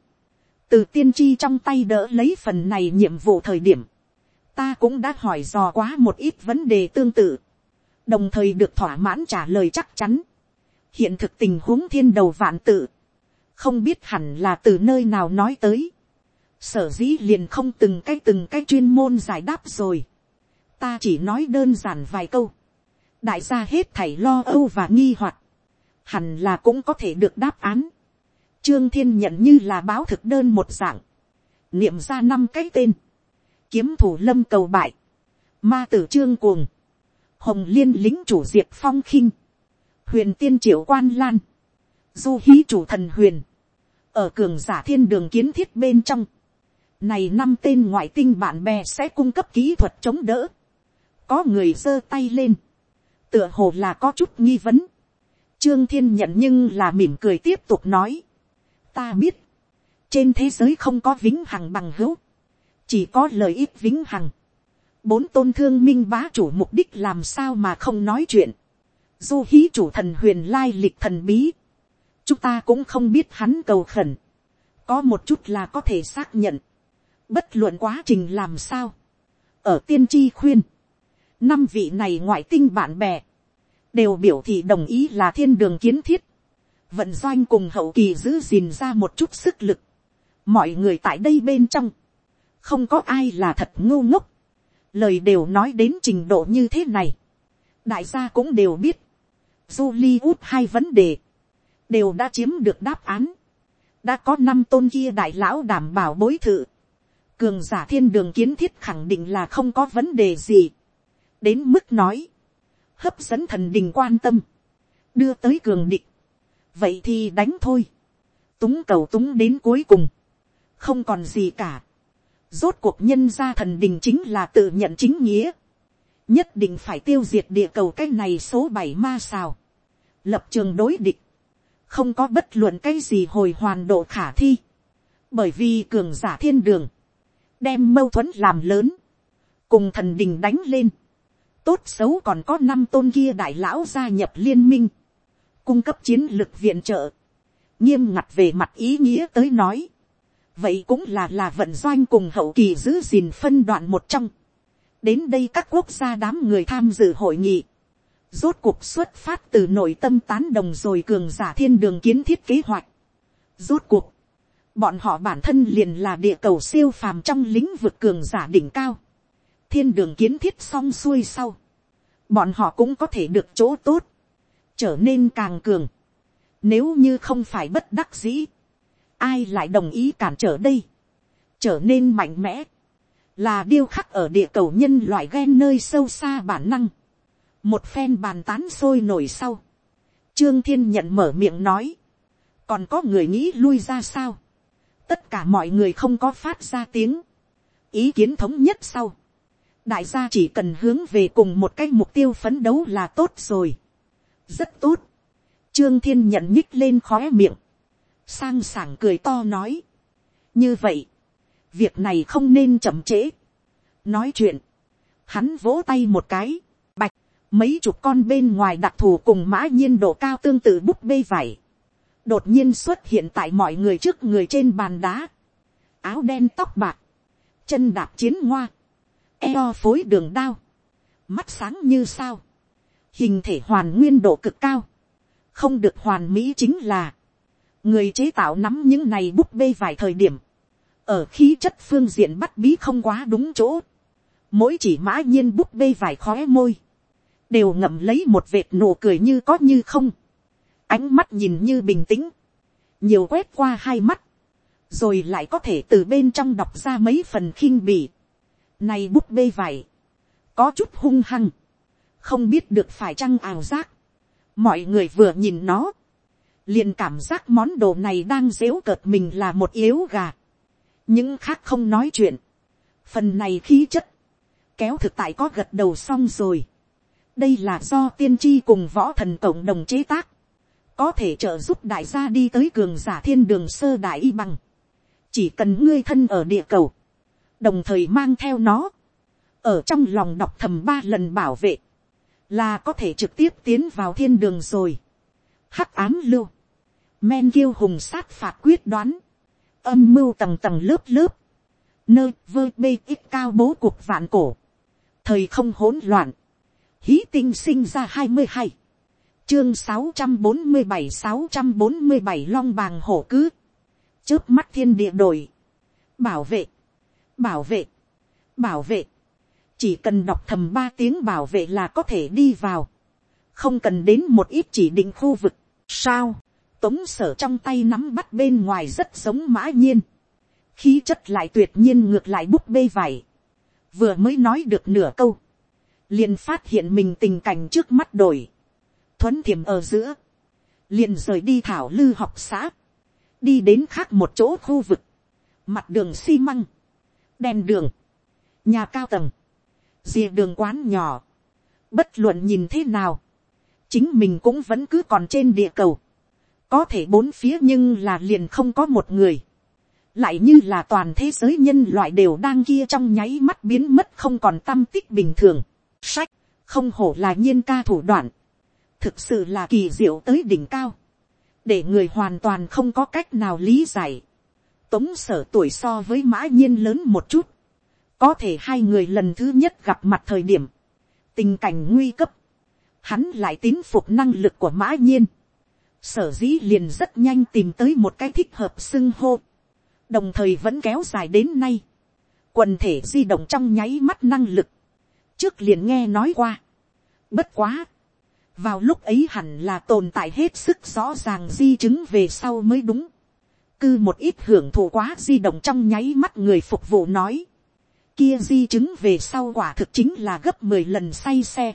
từ tiên tri trong tay đỡ lấy phần này nhiệm vụ thời điểm, ta cũng đã hỏi dò quá một ít vấn đề tương tự, đồng thời được thỏa mãn trả lời chắc chắn. hiện thực tình huống thiên đầu vạn tự, không biết hẳn là từ nơi nào nói tới, sở dĩ liền không từng cái từng cái chuyên môn giải đáp rồi, ta chỉ nói đơn giản vài câu, đại gia hết thảy lo âu và nghi hoặc, hẳn là cũng có thể được đáp án. Trương Thiên nhận như là báo thực đơn một dạng. Niệm ra năm cái tên. Kiếm thủ lâm cầu bại. Ma tử trương cuồng. Hồng liên lính chủ diệt phong khinh. Huyền tiên triệu quan lan. Du hí chủ thần huyền. Ở cường giả thiên đường kiến thiết bên trong. Này năm tên ngoại tinh bạn bè sẽ cung cấp kỹ thuật chống đỡ. Có người giơ tay lên. Tựa hồ là có chút nghi vấn Trương Thiên nhận nhưng là mỉm cười tiếp tục nói. Ta biết. Trên thế giới không có vĩnh hằng bằng hữu. Chỉ có lợi ích vĩnh hằng. Bốn tôn thương minh bá chủ mục đích làm sao mà không nói chuyện. Du hí chủ thần huyền lai lịch thần bí. Chúng ta cũng không biết hắn cầu khẩn. Có một chút là có thể xác nhận. Bất luận quá trình làm sao. Ở tiên tri khuyên. Năm vị này ngoại tinh bạn bè. Đều biểu thị đồng ý là thiên đường kiến thiết, vận doanh cùng hậu kỳ giữ gìn ra một chút sức lực, mọi người tại đây bên trong, không có ai là thật ngu ngốc, lời đều nói đến trình độ như thế này, đại gia cũng đều biết, julius út hai vấn đề, đều đã chiếm được đáp án, đã có năm tôn kia đại lão đảm bảo bối thự, cường giả thiên đường kiến thiết khẳng định là không có vấn đề gì, đến mức nói, hấp dẫn thần đình quan tâm, đưa tới cường địch, vậy thì đánh thôi, túng cầu túng đến cuối cùng, không còn gì cả, rốt cuộc nhân ra thần đình chính là tự nhận chính nghĩa, nhất định phải tiêu diệt địa cầu cái này số bảy ma xào, lập trường đối địch, không có bất luận cái gì hồi hoàn độ khả thi, bởi vì cường giả thiên đường, đem mâu thuẫn làm lớn, cùng thần đình đánh lên, tốt xấu còn có năm tôn kia đại lão gia nhập liên minh, cung cấp chiến lược viện trợ, nghiêm ngặt về mặt ý nghĩa tới nói, vậy cũng là là vận doanh cùng hậu kỳ giữ gìn phân đoạn một trong. đến đây các quốc gia đám người tham dự hội nghị, rốt cuộc xuất phát từ nội tâm tán đồng rồi cường giả thiên đường kiến thiết kế hoạch. rốt cuộc, bọn họ bản thân liền là địa cầu siêu phàm trong lĩnh vực cường giả đỉnh cao thiên đường kiến thiết xong xuôi sau, bọn họ cũng có thể được chỗ tốt, trở nên càng cường. Nếu như không phải bất đắc dĩ, ai lại đồng ý cản trở đây, trở nên mạnh mẽ, là điêu khắc ở địa cầu nhân loại ghen nơi sâu xa bản năng. một phen bàn tán sôi nổi sau, trương thiên nhận mở miệng nói, còn có người nghĩ lui ra sao, tất cả mọi người không có phát ra tiếng, ý kiến thống nhất sau, đại gia chỉ cần hướng về cùng một cái mục tiêu phấn đấu là tốt rồi, rất tốt, trương thiên nhận nhích lên khóe miệng, sang sảng cười to nói. như vậy, việc này không nên chậm trễ. nói chuyện, hắn vỗ tay một cái, bạch, mấy chục con bên ngoài đặc thù cùng mã nhiên độ cao tương tự búp bê vải, đột nhiên xuất hiện tại mọi người trước người trên bàn đá, áo đen tóc bạc, chân đạp chiến ngoa, eo phối đường đao, mắt sáng như sao, hình thể hoàn nguyên độ cực cao, không được hoàn mỹ chính là, người chế tạo nắm những này búp bê vài thời điểm, ở khí chất phương diện bắt bí không quá đúng chỗ, mỗi chỉ mã nhiên búp bê vài khóe môi, đều ngậm lấy một vệt nụ cười như có như không, ánh mắt nhìn như bình tĩnh, nhiều quét qua hai mắt, rồi lại có thể từ bên trong đọc ra mấy phần khinh bỉ. Này búp bê vải, có chút hung hăng, không biết được phải chăng ảo giác. Mọi người vừa nhìn nó, liền cảm giác món đồ này đang dễu cợt mình là một yếu gà. những khác không nói chuyện. phần này khí chất, kéo thực tại có gật đầu xong rồi. đây là do tiên tri cùng võ thần cộng đồng chế tác, có thể trợ giúp đại gia đi tới cường giả thiên đường sơ đại y bằng. chỉ cần ngươi thân ở địa cầu, đồng thời mang theo nó, ở trong lòng đọc thầm ba lần bảo vệ, là có thể trực tiếp tiến vào thiên đường rồi. Hắc ám lưu, men kiêu hùng sát phạt quyết đoán, âm mưu tầng tầng lớp lớp, nơi vơ bê ít cao bố cuộc vạn cổ, thời không hỗn loạn, hí tinh sinh ra hai mươi hai, chương sáu trăm bốn mươi bảy sáu trăm bốn mươi bảy long bàng hổ cứ, trước mắt thiên địa đổi, bảo vệ, bảo vệ, bảo vệ, chỉ cần đọc thầm ba tiếng bảo vệ là có thể đi vào, không cần đến một ít chỉ định khu vực, sao, tống sở trong tay nắm bắt bên ngoài rất giống mã nhiên, khí chất lại tuyệt nhiên ngược lại búp bê vải, vừa mới nói được nửa câu, liền phát hiện mình tình cảnh trước mắt đổi, thuấn thiềm ở giữa, liền rời đi thảo lư học xã, đi đến khác một chỗ khu vực, mặt đường xi măng, đèn đường, nhà cao tầng, rìa đường quán nhỏ, bất luận nhìn thế nào, chính mình cũng vẫn cứ còn trên địa cầu, có thể bốn phía nhưng là liền không có một người, lại như là toàn thế giới nhân loại đều đang kia trong nháy mắt biến mất không còn tâm tích bình thường, sách, không hổ là nhiên ca thủ đoạn, thực sự là kỳ diệu tới đỉnh cao, để người hoàn toàn không có cách nào lý giải. Tống sở tuổi so với mã nhiên lớn một chút, có thể hai người lần thứ nhất gặp mặt thời điểm, tình cảnh nguy cấp, hắn lại tín phục năng lực của mã nhiên, sở dĩ liền rất nhanh tìm tới một cái thích hợp xưng hô, đồng thời vẫn kéo dài đến nay, quần thể di động trong nháy mắt năng lực, trước liền nghe nói qua, bất quá, vào lúc ấy hẳn là tồn tại hết sức rõ ràng di chứng về sau mới đúng, cư một ít hưởng thụ quá di động trong nháy mắt người phục vụ nói, kia di chứng về sau quả thực chính là gấp mười lần say xe,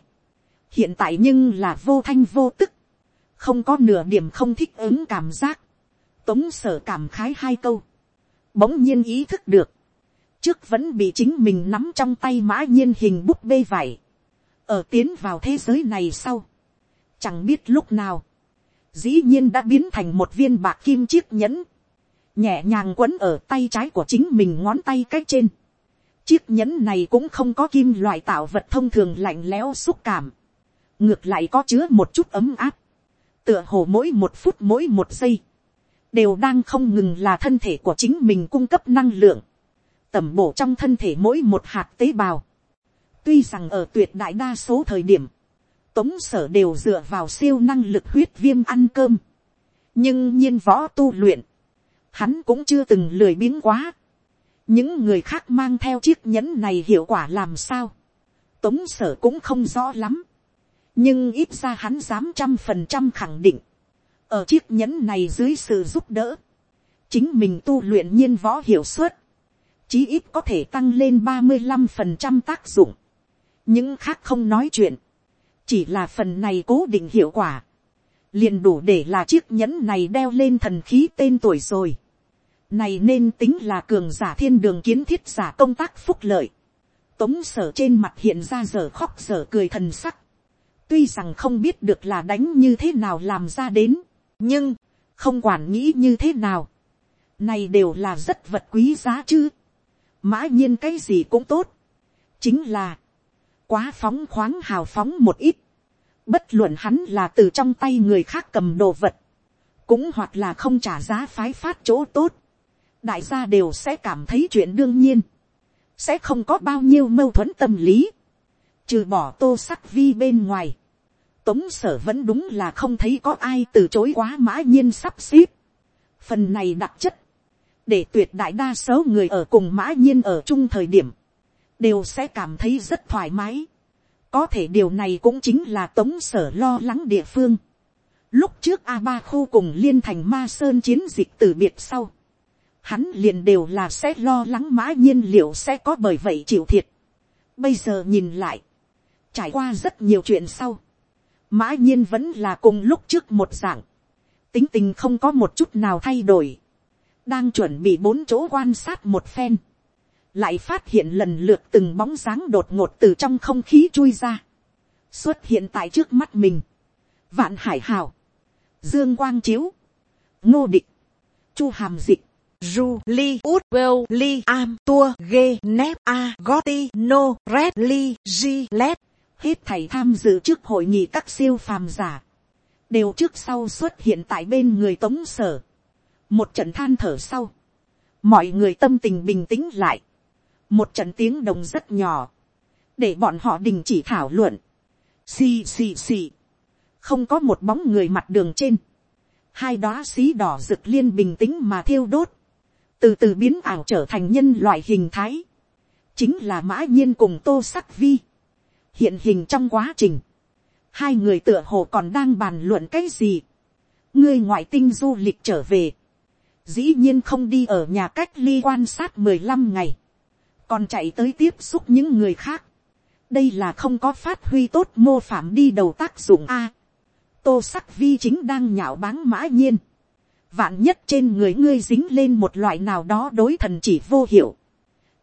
hiện tại nhưng là vô thanh vô tức, không có nửa điểm không thích ứng cảm giác, tống sở cảm khái hai câu, bỗng nhiên ý thức được, trước vẫn bị chính mình nắm trong tay mã nhiên hình búp bê vải, ở tiến vào thế giới này sau, chẳng biết lúc nào, dĩ nhiên đã biến thành một viên bạc kim chiếc nhẫn, nhẹ nhàng quấn ở tay trái của chính mình ngón tay cái trên, chiếc nhẫn này cũng không có kim loại tạo vật thông thường lạnh lẽo xúc cảm, ngược lại có chứa một chút ấm áp, tựa hồ mỗi một phút mỗi một giây, đều đang không ngừng là thân thể của chính mình cung cấp năng lượng, tẩm bổ trong thân thể mỗi một hạt tế bào. tuy rằng ở tuyệt đại đa số thời điểm, tống sở đều dựa vào siêu năng lực huyết viêm ăn cơm, nhưng nhiên võ tu luyện, hắn cũng chưa từng lười biếng quá. những người khác mang theo chiếc nhẫn này hiệu quả làm sao, tống sở cũng không rõ lắm, nhưng ít ra hắn dám trăm phần trăm khẳng định, ở chiếc nhẫn này dưới sự giúp đỡ, chính mình tu luyện nhiên võ hiệu suất, chí ít có thể tăng lên ba mươi năm phần trăm tác dụng, những khác không nói chuyện, chỉ là phần này cố định hiệu quả, liền đủ để là chiếc nhẫn này đeo lên thần khí tên tuổi rồi. Này nên tính là cường giả thiên đường kiến thiết giả công tác phúc lợi. Tống sở trên mặt hiện ra giờ khóc giờ cười thần sắc. Tuy rằng không biết được là đánh như thế nào làm ra đến. Nhưng, không quản nghĩ như thế nào. Này đều là rất vật quý giá chứ. Mã nhiên cái gì cũng tốt. Chính là, quá phóng khoáng hào phóng một ít. Bất luận hắn là từ trong tay người khác cầm đồ vật. Cũng hoặc là không trả giá phái phát chỗ tốt. Đại gia đều sẽ cảm thấy chuyện đương nhiên. Sẽ không có bao nhiêu mâu thuẫn tâm lý. Trừ bỏ tô sắc vi bên ngoài. Tống sở vẫn đúng là không thấy có ai từ chối quá mã nhiên sắp xếp. Phần này đặc chất. Để tuyệt đại đa số người ở cùng mã nhiên ở chung thời điểm. Đều sẽ cảm thấy rất thoải mái có thể điều này cũng chính là tống sở lo lắng địa phương. Lúc trước a ba khu cùng liên thành ma sơn chiến dịch từ biệt sau. Hắn liền đều là sẽ lo lắng mã nhiên liệu sẽ có bởi vậy chịu thiệt. Bây giờ nhìn lại. Trải qua rất nhiều chuyện sau. Mã nhiên vẫn là cùng lúc trước một dạng. Tính tình không có một chút nào thay đổi. Đang chuẩn bị bốn chỗ quan sát một phen lại phát hiện lần lượt từng bóng dáng đột ngột từ trong không khí chui ra, xuất hiện tại trước mắt mình, vạn hải hào, dương quang chiếu, ngô địch, chu hàm dịch, Julie, Li Út Well Li Am Tua Ge nép A Goti No Red Li G Let Hết thầy tham dự trước hội nghị các siêu phàm giả. Đều trước sau xuất hiện tại bên người tống sở. Một trận than thở sau. Mọi người tâm tình bình tĩnh lại. Một trận tiếng đồng rất nhỏ, để bọn họ đình chỉ thảo luận, xì xì xì, không có một bóng người mặt đường trên, hai đóa xí đỏ rực liên bình tĩnh mà thiêu đốt, từ từ biến ảo trở thành nhân loại hình thái, chính là mã nhiên cùng tô sắc vi, hiện hình trong quá trình, hai người tựa hồ còn đang bàn luận cái gì, ngươi ngoại tinh du lịch trở về, dĩ nhiên không đi ở nhà cách ly quan sát mười lăm ngày, còn chạy tới tiếp xúc những người khác. đây là không có phát huy tốt mô phạm đi đầu tác dụng a. tô sắc vi chính đang nhạo báng mã nhiên vạn nhất trên người ngươi dính lên một loại nào đó đối thần chỉ vô hiệu.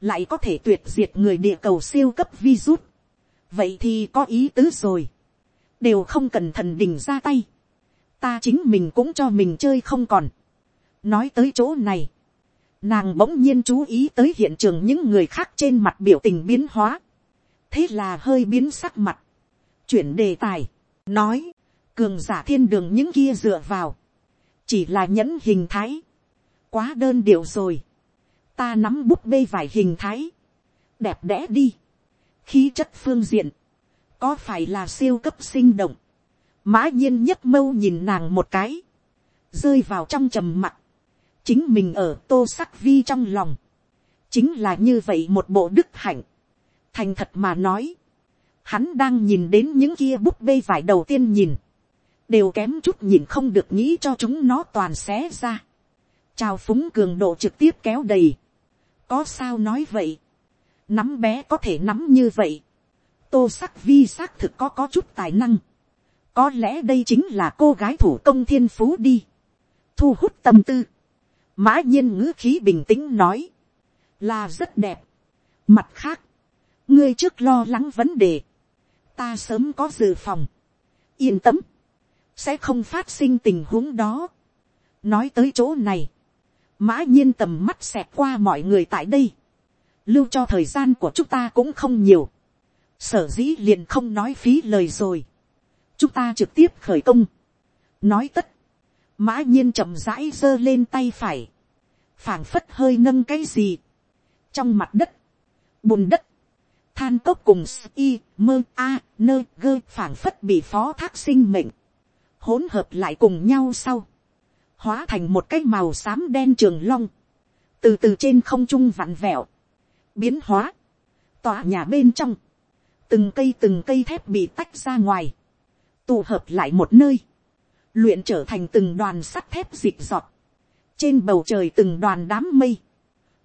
lại có thể tuyệt diệt người địa cầu siêu cấp virus. vậy thì có ý tứ rồi. đều không cần thần đình ra tay. ta chính mình cũng cho mình chơi không còn. nói tới chỗ này Nàng bỗng nhiên chú ý tới hiện trường những người khác trên mặt biểu tình biến hóa. Thế là hơi biến sắc mặt. Chuyển đề tài. Nói. Cường giả thiên đường những kia dựa vào. Chỉ là nhẫn hình thái. Quá đơn điệu rồi. Ta nắm bút bê vài hình thái. Đẹp đẽ đi. Khí chất phương diện. Có phải là siêu cấp sinh động. Mã nhiên nhất mâu nhìn nàng một cái. Rơi vào trong trầm mặc chính mình ở tô sắc vi trong lòng, chính là như vậy một bộ đức hạnh. thành thật mà nói, hắn đang nhìn đến những kia búp bê vải đầu tiên nhìn, đều kém chút nhìn không được nghĩ cho chúng nó toàn xé ra. Chào phúng cường độ trực tiếp kéo đầy. có sao nói vậy, nắm bé có thể nắm như vậy, tô sắc vi xác thực có có chút tài năng, có lẽ đây chính là cô gái thủ công thiên phú đi, thu hút tâm tư, mã nhiên ngữ khí bình tĩnh nói, là rất đẹp. mặt khác, ngươi trước lo lắng vấn đề, ta sớm có dự phòng, yên tâm, sẽ không phát sinh tình huống đó. nói tới chỗ này, mã nhiên tầm mắt xẹt qua mọi người tại đây, lưu cho thời gian của chúng ta cũng không nhiều, sở dĩ liền không nói phí lời rồi, chúng ta trực tiếp khởi công, nói tất, mã nhiên chậm rãi giơ lên tay phải, phảng phất hơi nâng cái gì, trong mặt đất, bùn đất, than cốc cùng y mơ a nơ gơ phảng phất bị phó thác sinh mệnh, hỗn hợp lại cùng nhau sau, hóa thành một cái màu xám đen trường long, từ từ trên không trung vặn vẹo, biến hóa, tòa nhà bên trong, từng cây từng cây thép bị tách ra ngoài, tụ hợp lại một nơi, luyện trở thành từng đoàn sắt thép dịp giọt, trên bầu trời từng đoàn đám mây,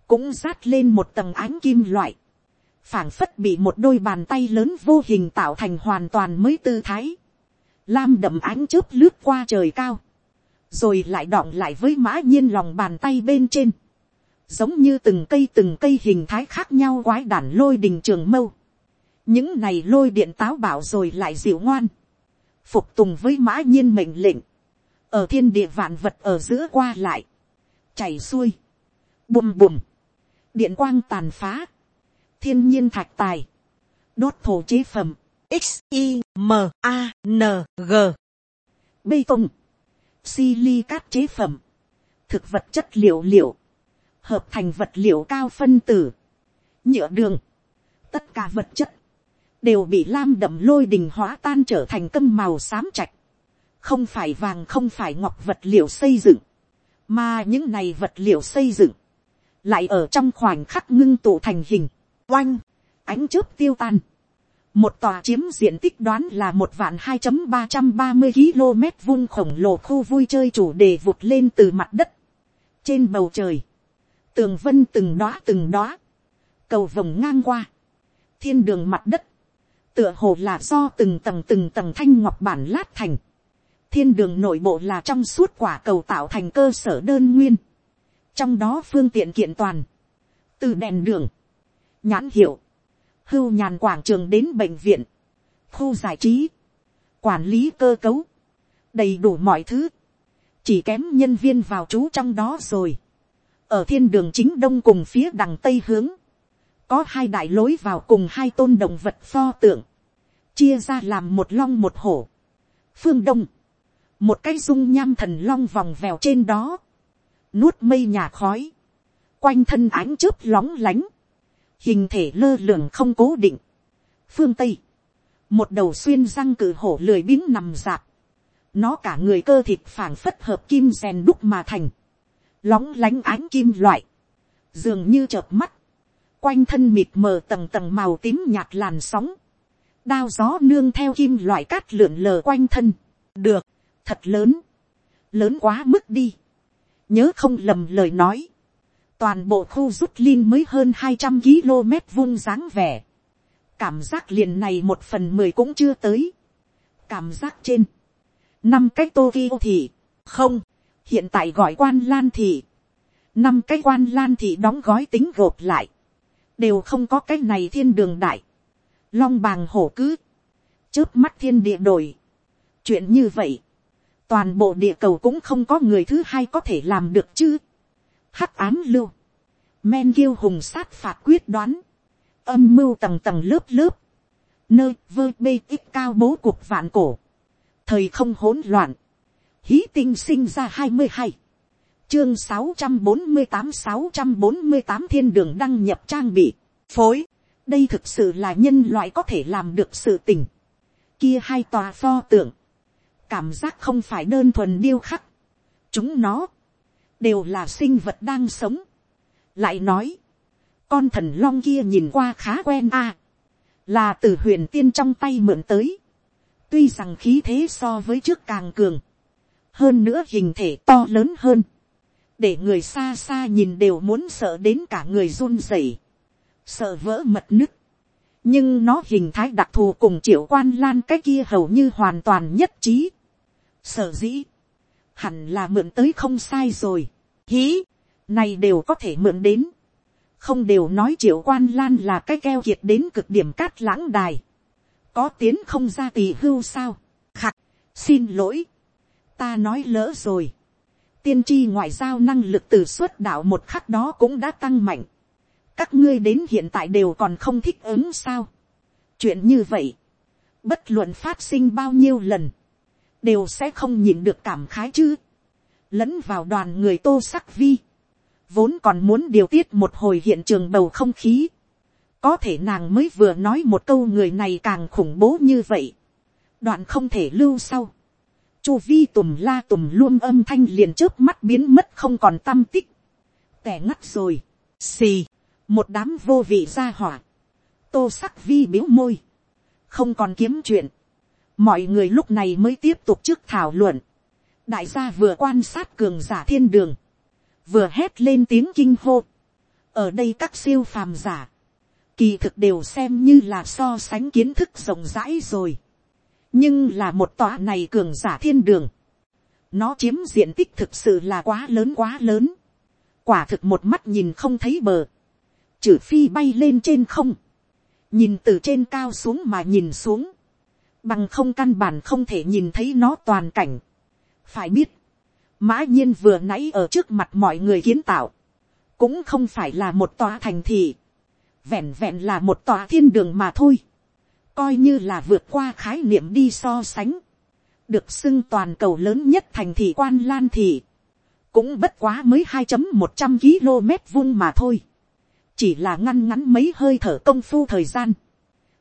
cũng rát lên một tầng ánh kim loại, phảng phất bị một đôi bàn tay lớn vô hình tạo thành hoàn toàn mới tư thái, lam đậm ánh chớp lướt qua trời cao, rồi lại đọng lại với mã nhiên lòng bàn tay bên trên, giống như từng cây từng cây hình thái khác nhau quái đản lôi đình trường mâu, những này lôi điện táo bảo rồi lại dịu ngoan, phục tùng với mã nhiên mệnh lệnh, ở thiên địa vạn vật ở giữa qua lại, chảy xuôi, bùm bùm, điện quang tàn phá, thiên nhiên thạch tài, đốt thổ chế phẩm, x i m a n g. Bê tông, silicat chế phẩm, thực vật chất liệu liệu, hợp thành vật liệu cao phân tử, nhựa đường, tất cả vật chất, đều bị lam đậm lôi đình hóa tan trở thành câm màu xám chạch, không phải vàng không phải ngọc vật liệu xây dựng, mà những này vật liệu xây dựng, lại ở trong khoảnh khắc ngưng tụ thành hình, oanh, ánh chớp tiêu tan, một tòa chiếm diện tích đoán là một vạn hai ba trăm ba mươi km vuông khổng lồ khu vui chơi chủ đề vụt lên từ mặt đất. Trên bầu trời, tường vân từng đóa từng đóa, cầu vồng ngang qua, thiên đường mặt đất, tựa hồ là do từng tầng từng tầng thanh ngọc bản lát thành, thiên đường nội bộ là trong suốt quả cầu tạo thành cơ sở đơn nguyên, trong đó phương tiện kiện toàn, từ đèn đường, nhãn hiệu, hưu nhàn quảng trường đến bệnh viện, khu giải trí, quản lý cơ cấu, đầy đủ mọi thứ, chỉ kém nhân viên vào trú trong đó rồi. ở thiên đường chính đông cùng phía đằng tây hướng, có hai đại lối vào cùng hai tôn động vật pho tượng, chia ra làm một long một hổ. phương đông, một cái dung nham thần long vòng vèo trên đó, nuốt mây nhà khói, quanh thân ánh chớp lóng lánh, hình thể lơ lửng không cố định. phương tây, một đầu xuyên răng cử hổ lười biếng nằm dạp, nó cả người cơ thịt phảng phất hợp kim rèn đúc mà thành, lóng lánh ánh kim loại, dường như chợp mắt, quanh thân mịt mờ tầng tầng màu tím nhạt làn sóng, đao gió nương theo kim loại cát lượn lờ quanh thân, được, thật lớn, lớn quá mức đi, nhớ không lầm lời nói, toàn bộ khu rút linh mới hơn hai trăm km vuông dáng vẻ, cảm giác liền này một phần mười cũng chưa tới, cảm giác trên, năm cái Tokyo thì, không, hiện tại gọi quan lan thì năm cái quan lan thì đóng gói tính gộp lại, đều không có cái này thiên đường đại, long bàng hổ cứ, trước mắt thiên địa đổi, chuyện như vậy, toàn bộ địa cầu cũng không có người thứ hai có thể làm được chứ, hắc ám lưu, men kiêu hùng sát phạt quyết đoán, âm mưu tầng tầng lớp lớp, nơi vơ bê ít cao bố cuộc vạn cổ, thời không hỗn loạn, hí tinh sinh ra hai mươi hai, chương sáu trăm bốn mươi tám sáu trăm bốn mươi tám thiên đường đăng nhập trang bị, phối, đây thực sự là nhân loại có thể làm được sự tình, kia hai tòa pho tượng, cảm giác không phải đơn thuần điêu khắc, chúng nó, đều là sinh vật đang sống, lại nói, con thần long kia nhìn qua khá quen a, là từ huyền tiên trong tay mượn tới, tuy rằng khí thế so với trước càng cường, hơn nữa hình thể to lớn hơn, để người xa xa nhìn đều muốn sợ đến cả người run rẩy, sợ vỡ mật nứt, nhưng nó hình thái đặc thù cùng triệu quan lan cái kia hầu như hoàn toàn nhất trí, sở dĩ, hẳn là mượn tới không sai rồi, hí, này đều có thể mượn đến, không đều nói triệu quan lan là cái keo kiệt đến cực điểm cát lãng đài, có tiến không ra tỳ hưu sao, khặt, xin lỗi, ta nói lỡ rồi, tiên tri ngoại giao năng lực từ xuất đạo một khắc đó cũng đã tăng mạnh, các ngươi đến hiện tại đều còn không thích ứng sao. chuyện như vậy, bất luận phát sinh bao nhiêu lần, đều sẽ không nhìn được cảm khái chứ. lẫn vào đoàn người tô sắc vi, vốn còn muốn điều tiết một hồi hiện trường bầu không khí. có thể nàng mới vừa nói một câu người này càng khủng bố như vậy. đoạn không thể lưu sau. chu vi tùm la tùm luôn âm thanh liền trước mắt biến mất không còn tâm tích. tẻ ngắt rồi. xì. một đám vô vị ra hỏa. tô sắc vi biếu môi. không còn kiếm chuyện mọi người lúc này mới tiếp tục trước thảo luận. đại gia vừa quan sát cường giả thiên đường vừa hét lên tiếng kinh hô. ở đây các siêu phàm giả, kỳ thực đều xem như là so sánh kiến thức rộng rãi rồi. nhưng là một tòa này cường giả thiên đường. nó chiếm diện tích thực sự là quá lớn quá lớn. quả thực một mắt nhìn không thấy bờ. trừ phi bay lên trên không. nhìn từ trên cao xuống mà nhìn xuống bằng không căn bản không thể nhìn thấy nó toàn cảnh. phải biết, mã nhiên vừa nãy ở trước mặt mọi người kiến tạo, cũng không phải là một tòa thành thị, vẹn vẹn là một tòa thiên đường mà thôi, coi như là vượt qua khái niệm đi so sánh, được xưng toàn cầu lớn nhất thành thị quan lan thị, cũng bất quá mới hai một trăm km vuông mà thôi, chỉ là ngăn ngắn mấy hơi thở công phu thời gian,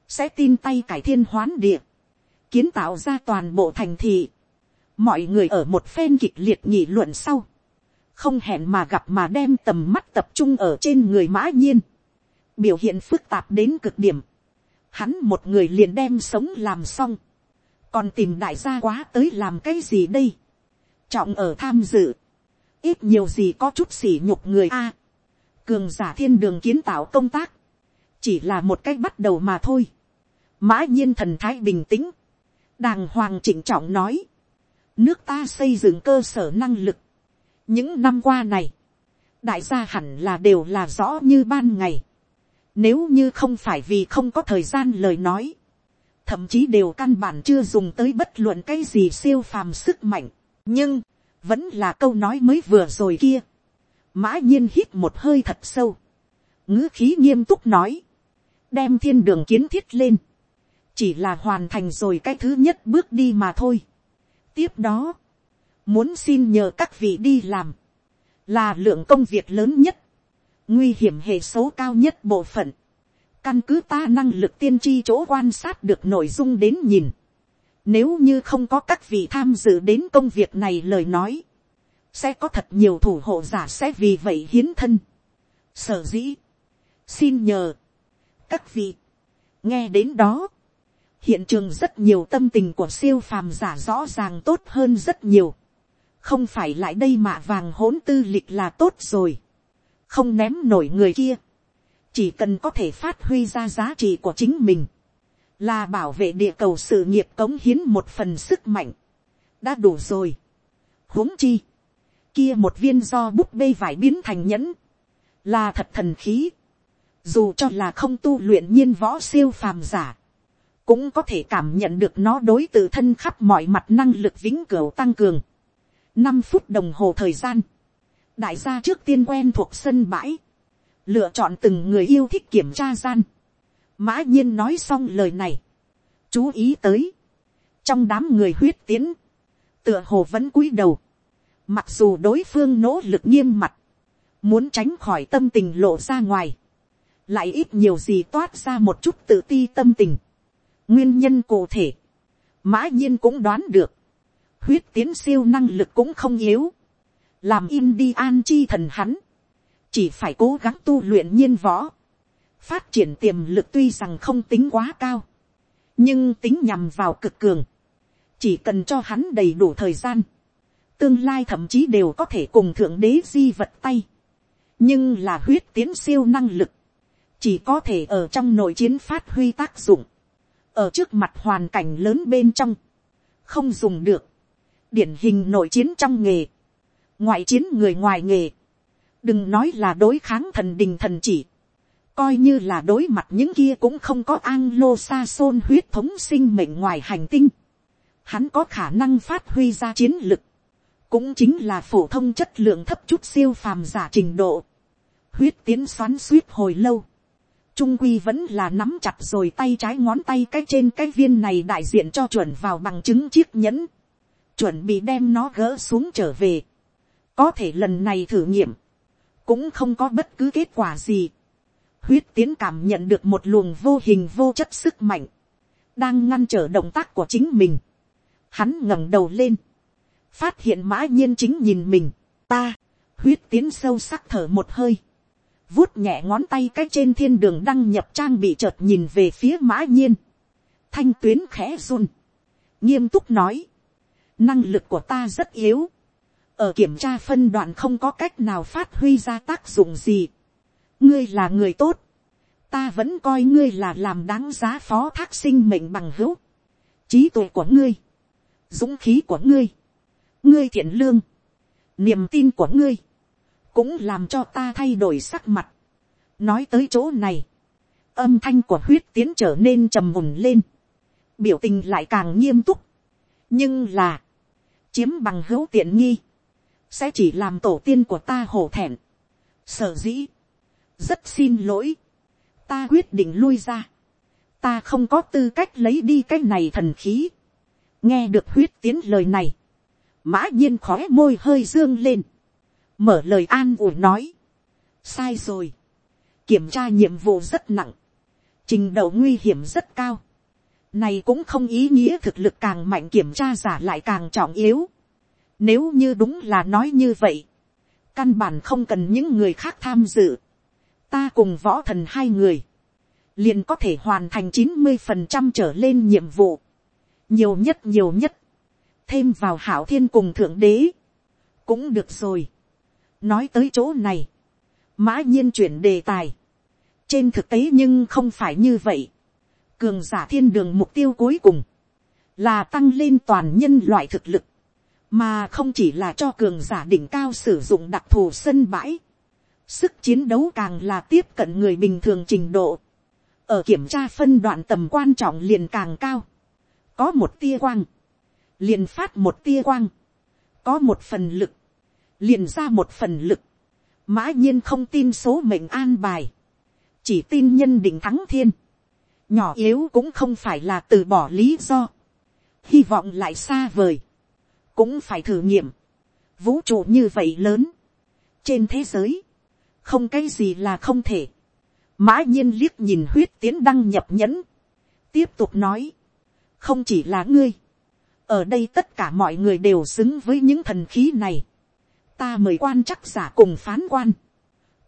sẽ tin tay cải thiên hoán địa, kiến tạo ra toàn bộ thành thị, mọi người ở một phen kịch liệt nhị luận sau, không hẹn mà gặp mà đem tầm mắt tập trung ở trên người mã nhiên, biểu hiện phức tạp đến cực điểm, hắn một người liền đem sống làm xong, còn tìm đại gia quá tới làm cái gì đây, trọng ở tham dự, ít nhiều gì có chút xỉ nhục người a, cường giả thiên đường kiến tạo công tác, chỉ là một cách bắt đầu mà thôi, mã nhiên thần thái bình tĩnh, đàng hoàng chỉnh trọng nói, nước ta xây dựng cơ sở năng lực. những năm qua này, đại gia hẳn là đều là rõ như ban ngày. nếu như không phải vì không có thời gian lời nói, thậm chí đều căn bản chưa dùng tới bất luận cái gì siêu phàm sức mạnh. nhưng, vẫn là câu nói mới vừa rồi kia. mã nhiên hít một hơi thật sâu. ngữ khí nghiêm túc nói. đem thiên đường kiến thiết lên chỉ là hoàn thành rồi cái thứ nhất bước đi mà thôi. Tiếp đó, muốn xin nhờ các vị đi làm, là lượng công việc lớn nhất, nguy hiểm hệ số cao nhất bộ phận, căn cứ ta năng lực tiên tri chỗ quan sát được nội dung đến nhìn, nếu như không có các vị tham dự đến công việc này lời nói, sẽ có thật nhiều thủ hộ giả sẽ vì vậy hiến thân. Sở dĩ, xin nhờ, các vị, nghe đến đó, hiện trường rất nhiều tâm tình của siêu phàm giả rõ ràng tốt hơn rất nhiều. không phải lại đây mạ vàng hỗn tư lịch là tốt rồi. không ném nổi người kia. chỉ cần có thể phát huy ra giá trị của chính mình. là bảo vệ địa cầu sự nghiệp cống hiến một phần sức mạnh. đã đủ rồi. huống chi. kia một viên do búp bê vải biến thành nhẫn. là thật thần khí. dù cho là không tu luyện nhiên võ siêu phàm giả cũng có thể cảm nhận được nó đối tự thân khắp mọi mặt năng lực vĩnh cửu tăng cường. năm phút đồng hồ thời gian, đại gia trước tiên quen thuộc sân bãi, lựa chọn từng người yêu thích kiểm tra gian. mã nhiên nói xong lời này, chú ý tới, trong đám người huyết tiến, tựa hồ vẫn cúi đầu, mặc dù đối phương nỗ lực nghiêm mặt, muốn tránh khỏi tâm tình lộ ra ngoài, lại ít nhiều gì toát ra một chút tự ti tâm tình. Nguyên nhân cụ thể. Mã nhiên cũng đoán được. Huyết tiến siêu năng lực cũng không yếu. Làm in đi an chi thần hắn. Chỉ phải cố gắng tu luyện nhiên võ. Phát triển tiềm lực tuy rằng không tính quá cao. Nhưng tính nhằm vào cực cường. Chỉ cần cho hắn đầy đủ thời gian. Tương lai thậm chí đều có thể cùng thượng đế di vật tay. Nhưng là huyết tiến siêu năng lực. Chỉ có thể ở trong nội chiến phát huy tác dụng ở trước mặt hoàn cảnh lớn bên trong, không dùng được, điển hình nội chiến trong nghề, ngoại chiến người ngoài nghề, đừng nói là đối kháng thần đình thần chỉ, coi như là đối mặt những kia cũng không có an lô sa sôn huyết thống sinh mệnh ngoài hành tinh, hắn có khả năng phát huy ra chiến lực, cũng chính là phổ thông chất lượng thấp chút siêu phàm giả trình độ, huyết tiến xoắn suýt hồi lâu, trung quy vẫn là nắm chặt rồi tay trái ngón tay cái trên cái viên này đại diện cho chuẩn vào bằng chứng chiếc nhẫn, chuẩn bị đem nó gỡ xuống trở về. có thể lần này thử nghiệm, cũng không có bất cứ kết quả gì. huyết tiến cảm nhận được một luồng vô hình vô chất sức mạnh, đang ngăn trở động tác của chính mình. hắn ngẩng đầu lên, phát hiện mã nhiên chính nhìn mình, ta, huyết tiến sâu sắc thở một hơi, vuốt nhẹ ngón tay cái trên thiên đường đăng nhập trang bị chợt nhìn về phía mã nhiên, thanh tuyến khẽ run, nghiêm túc nói, năng lực của ta rất yếu, ở kiểm tra phân đoạn không có cách nào phát huy ra tác dụng gì, ngươi là người tốt, ta vẫn coi ngươi là làm đáng giá phó thác sinh mệnh bằng hữu, trí tuệ của ngươi, dũng khí của ngươi, ngươi thiện lương, niềm tin của ngươi, cũng làm cho ta thay đổi sắc mặt. nói tới chỗ này, âm thanh của huyết tiến trở nên trầm mùn lên, biểu tình lại càng nghiêm túc. nhưng là, chiếm bằng hữu tiện nghi, sẽ chỉ làm tổ tiên của ta hổ thẹn. sở dĩ, rất xin lỗi, ta quyết định lui ra, ta không có tư cách lấy đi cái này thần khí. nghe được huyết tiến lời này, mã nhiên khói môi hơi dương lên, mở lời an ủi nói, sai rồi, kiểm tra nhiệm vụ rất nặng, trình độ nguy hiểm rất cao, này cũng không ý nghĩa thực lực càng mạnh kiểm tra giả lại càng trọng yếu, nếu như đúng là nói như vậy, căn bản không cần những người khác tham dự, ta cùng võ thần hai người, liền có thể hoàn thành chín mươi phần trăm trở lên nhiệm vụ, nhiều nhất nhiều nhất, thêm vào hảo thiên cùng thượng đế, cũng được rồi nói tới chỗ này, mã nhiên chuyển đề tài, trên thực tế nhưng không phải như vậy, cường giả thiên đường mục tiêu cuối cùng, là tăng lên toàn nhân loại thực lực, mà không chỉ là cho cường giả đỉnh cao sử dụng đặc thù sân bãi, sức chiến đấu càng là tiếp cận người bình thường trình độ, ở kiểm tra phân đoạn tầm quan trọng liền càng cao, có một tia quang, liền phát một tia quang, có một phần lực, liền ra một phần lực, mã nhiên không tin số mệnh an bài, chỉ tin nhân định thắng thiên, nhỏ yếu cũng không phải là từ bỏ lý do, hy vọng lại xa vời, cũng phải thử nghiệm, vũ trụ như vậy lớn, trên thế giới, không cái gì là không thể, mã nhiên liếc nhìn huyết tiến đăng nhập nhẫn, tiếp tục nói, không chỉ là ngươi, ở đây tất cả mọi người đều xứng với những thần khí này ta mời quan chắc giả cùng phán quan.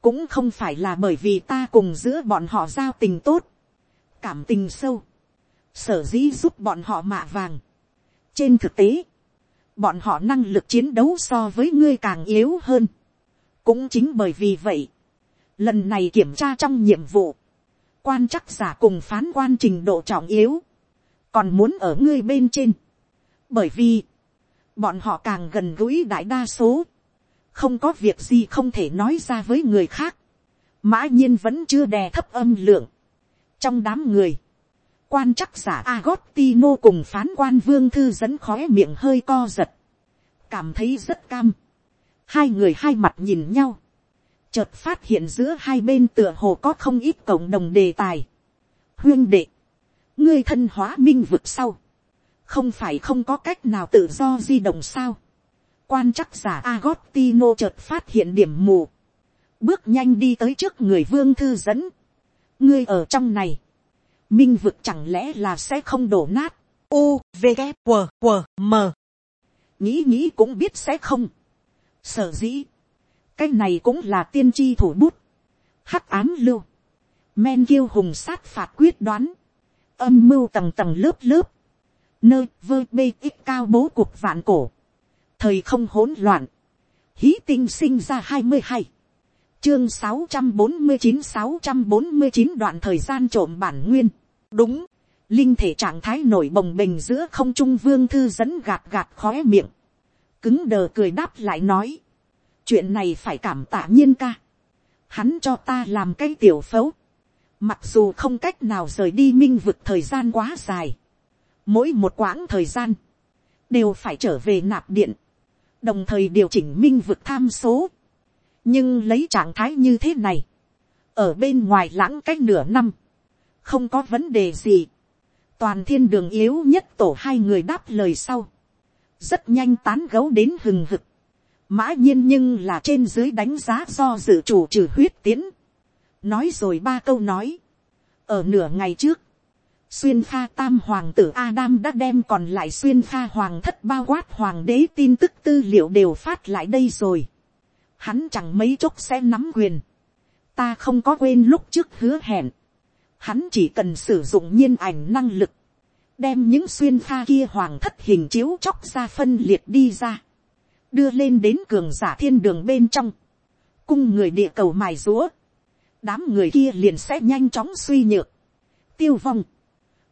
cũng không phải là bởi vì ta cùng giữa bọn họ giao tình tốt. cảm tình sâu. sở dĩ giúp bọn họ mạ vàng. trên thực tế, bọn họ năng lực chiến đấu so với ngươi càng yếu hơn. cũng chính bởi vì vậy, lần này kiểm tra trong nhiệm vụ, quan chắc giả cùng phán quan trình độ trọng yếu, còn muốn ở ngươi bên trên bởi vì, bọn họ càng gần gũi đại đa số, không có việc gì không thể nói ra với người khác, mã nhiên vẫn chưa đè thấp âm lượng. trong đám người, quan chắc giả Agostino cùng phán quan vương thư dẫn khóe miệng hơi co giật, cảm thấy rất cam. hai người hai mặt nhìn nhau, chợt phát hiện giữa hai bên tựa hồ có không ít cộng đồng đề tài. huyên đệ, ngươi thân hóa minh vực sau, không phải không có cách nào tự do di động sao quan chắc giả Agostino chợt phát hiện điểm mù, bước nhanh đi tới trước người vương thư dẫn. ngươi ở trong này, minh vực chẳng lẽ là sẽ không đổ nát. u v K, W, W, m. Nghĩ nghĩ cũng biết sẽ không. sở dĩ, cái này cũng là tiên tri thủ bút, hắc ám lưu, men kiêu hùng sát phạt quyết đoán, âm mưu tầng tầng lớp lớp, nơi vơ bê ít cao bố cuộc vạn cổ, thời không hỗn loạn, hí tinh sinh ra hai mươi hai, chương sáu trăm bốn mươi chín sáu trăm bốn mươi chín đoạn thời gian trộm bản nguyên, đúng, linh thể trạng thái nổi bồng bềnh giữa không trung vương thư dẫn gạt gạt khóe miệng, cứng đờ cười đáp lại nói, chuyện này phải cảm tạ nhiên ca, hắn cho ta làm cái tiểu phẫu, mặc dù không cách nào rời đi minh vực thời gian quá dài, mỗi một quãng thời gian, đều phải trở về nạp điện, đồng thời điều chỉnh minh vực tham số. nhưng lấy trạng thái như thế này, ở bên ngoài lãng cách nửa năm, không có vấn đề gì, toàn thiên đường yếu nhất tổ hai người đáp lời sau, rất nhanh tán gấu đến hừng hực, mã nhiên nhưng là trên dưới đánh giá do dự chủ trừ huyết tiến, nói rồi ba câu nói, ở nửa ngày trước, xuyên pha tam hoàng tử Adam đã đem còn lại xuyên pha hoàng thất bao quát hoàng đế tin tức tư liệu đều phát lại đây rồi. Hắn chẳng mấy chốc sẽ nắm quyền. Ta không có quên lúc trước hứa hẹn. Hắn chỉ cần sử dụng nhiên ảnh năng lực. Đem những xuyên pha kia hoàng thất hình chiếu chóc ra phân liệt đi ra. Đưa lên đến cường giả thiên đường bên trong. Cung người địa cầu mài rúa. Đám người kia liền sẽ nhanh chóng suy nhược. Tiêu vong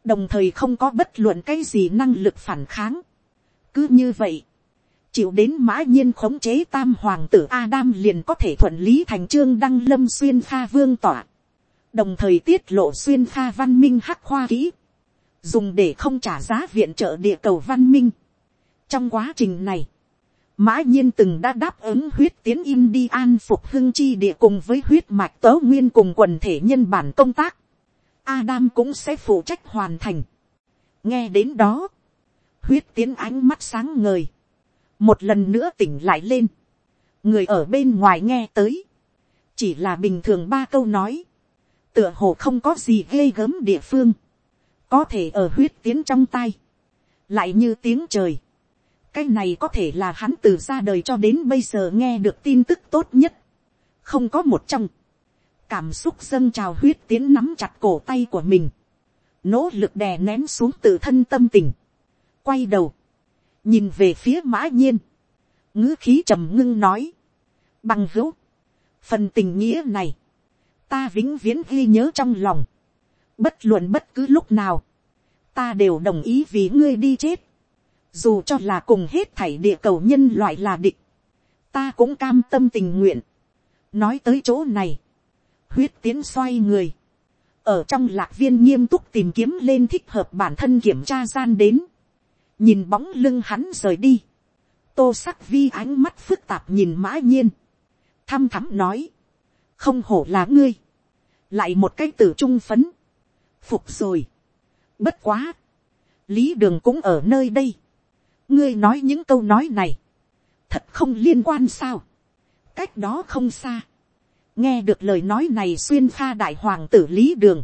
đồng thời không có bất luận cái gì năng lực phản kháng. cứ như vậy, chịu đến mã nhiên khống chế tam hoàng tử Adam liền có thể thuận lý thành trương đăng lâm xuyên pha vương tỏa. Đồng thời tiết lộ xuyên pha văn minh hắc khoa kỹ. Dùng để không trả giá viện trợ địa cầu văn minh. Trong quá trình này, mã nhiên từng đã đáp ứng huyết tiến in đi an phục hưng chi địa cùng với huyết mạch tớ nguyên cùng quần thể nhân bản công tác. Adam cũng sẽ phụ trách hoàn thành. nghe đến đó, huyết tiến ánh mắt sáng ngời, một lần nữa tỉnh lại lên, người ở bên ngoài nghe tới, chỉ là bình thường ba câu nói, tựa hồ không có gì ghê gớm địa phương, có thể ở huyết tiến trong tay, lại như tiếng trời, cái này có thể là hắn từ ra đời cho đến bây giờ nghe được tin tức tốt nhất, không có một trong, cảm xúc dâng trào huyết tiến nắm chặt cổ tay của mình, nỗ lực đè nén xuống tự thân tâm tình, quay đầu, nhìn về phía mã nhiên, ngữ khí trầm ngưng nói, bằng hữu, phần tình nghĩa này, ta vĩnh viễn ghi nhớ trong lòng, bất luận bất cứ lúc nào, ta đều đồng ý vì ngươi đi chết, dù cho là cùng hết thảy địa cầu nhân loại là địch, ta cũng cam tâm tình nguyện. nói tới chỗ này, huyết tiến xoay người, ở trong lạc viên nghiêm túc tìm kiếm lên thích hợp bản thân kiểm tra gian đến, nhìn bóng lưng hắn rời đi, tô sắc vi ánh mắt phức tạp nhìn mã nhiên, thăm thắm nói, không hổ là ngươi, lại một cái tử trung phấn, phục rồi, bất quá, lý đường cũng ở nơi đây, ngươi nói những câu nói này, thật không liên quan sao, cách đó không xa, nghe được lời nói này xuyên pha đại hoàng tử lý đường,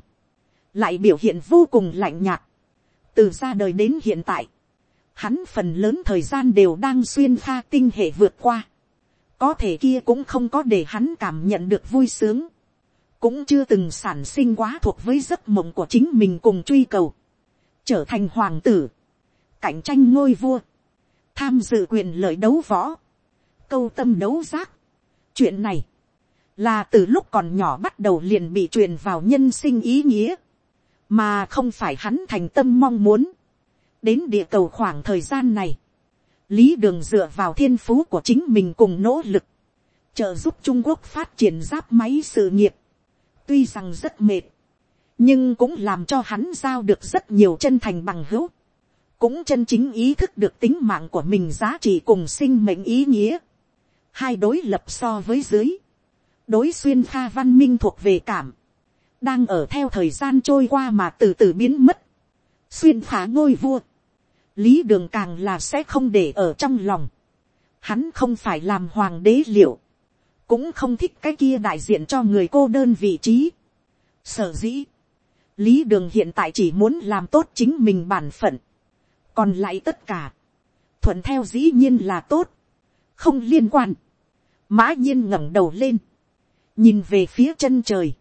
lại biểu hiện vô cùng lạnh nhạt, từ ra đời đến hiện tại, hắn phần lớn thời gian đều đang xuyên pha tinh hệ vượt qua, có thể kia cũng không có để hắn cảm nhận được vui sướng, cũng chưa từng sản sinh quá thuộc với giấc mộng của chính mình cùng truy cầu, trở thành hoàng tử, cạnh tranh ngôi vua, tham dự quyền lợi đấu võ, câu tâm đấu giác. chuyện này, là từ lúc còn nhỏ bắt đầu liền bị truyền vào nhân sinh ý nghĩa, mà không phải hắn thành tâm mong muốn. đến địa cầu khoảng thời gian này, lý đường dựa vào thiên phú của chính mình cùng nỗ lực, trợ giúp trung quốc phát triển giáp máy sự nghiệp, tuy rằng rất mệt, nhưng cũng làm cho hắn giao được rất nhiều chân thành bằng hữu, cũng chân chính ý thức được tính mạng của mình giá trị cùng sinh mệnh ý nghĩa. hai đối lập so với dưới, đối xuyên pha văn minh thuộc về cảm, đang ở theo thời gian trôi qua mà từ từ biến mất, xuyên phá ngôi vua, lý đường càng là sẽ không để ở trong lòng, hắn không phải làm hoàng đế liệu, cũng không thích cái kia đại diện cho người cô đơn vị trí. Sở dĩ, lý đường hiện tại chỉ muốn làm tốt chính mình bản phận, còn lại tất cả, thuận theo dĩ nhiên là tốt, không liên quan, mã nhiên ngẩng đầu lên, nhìn về phía chân trời,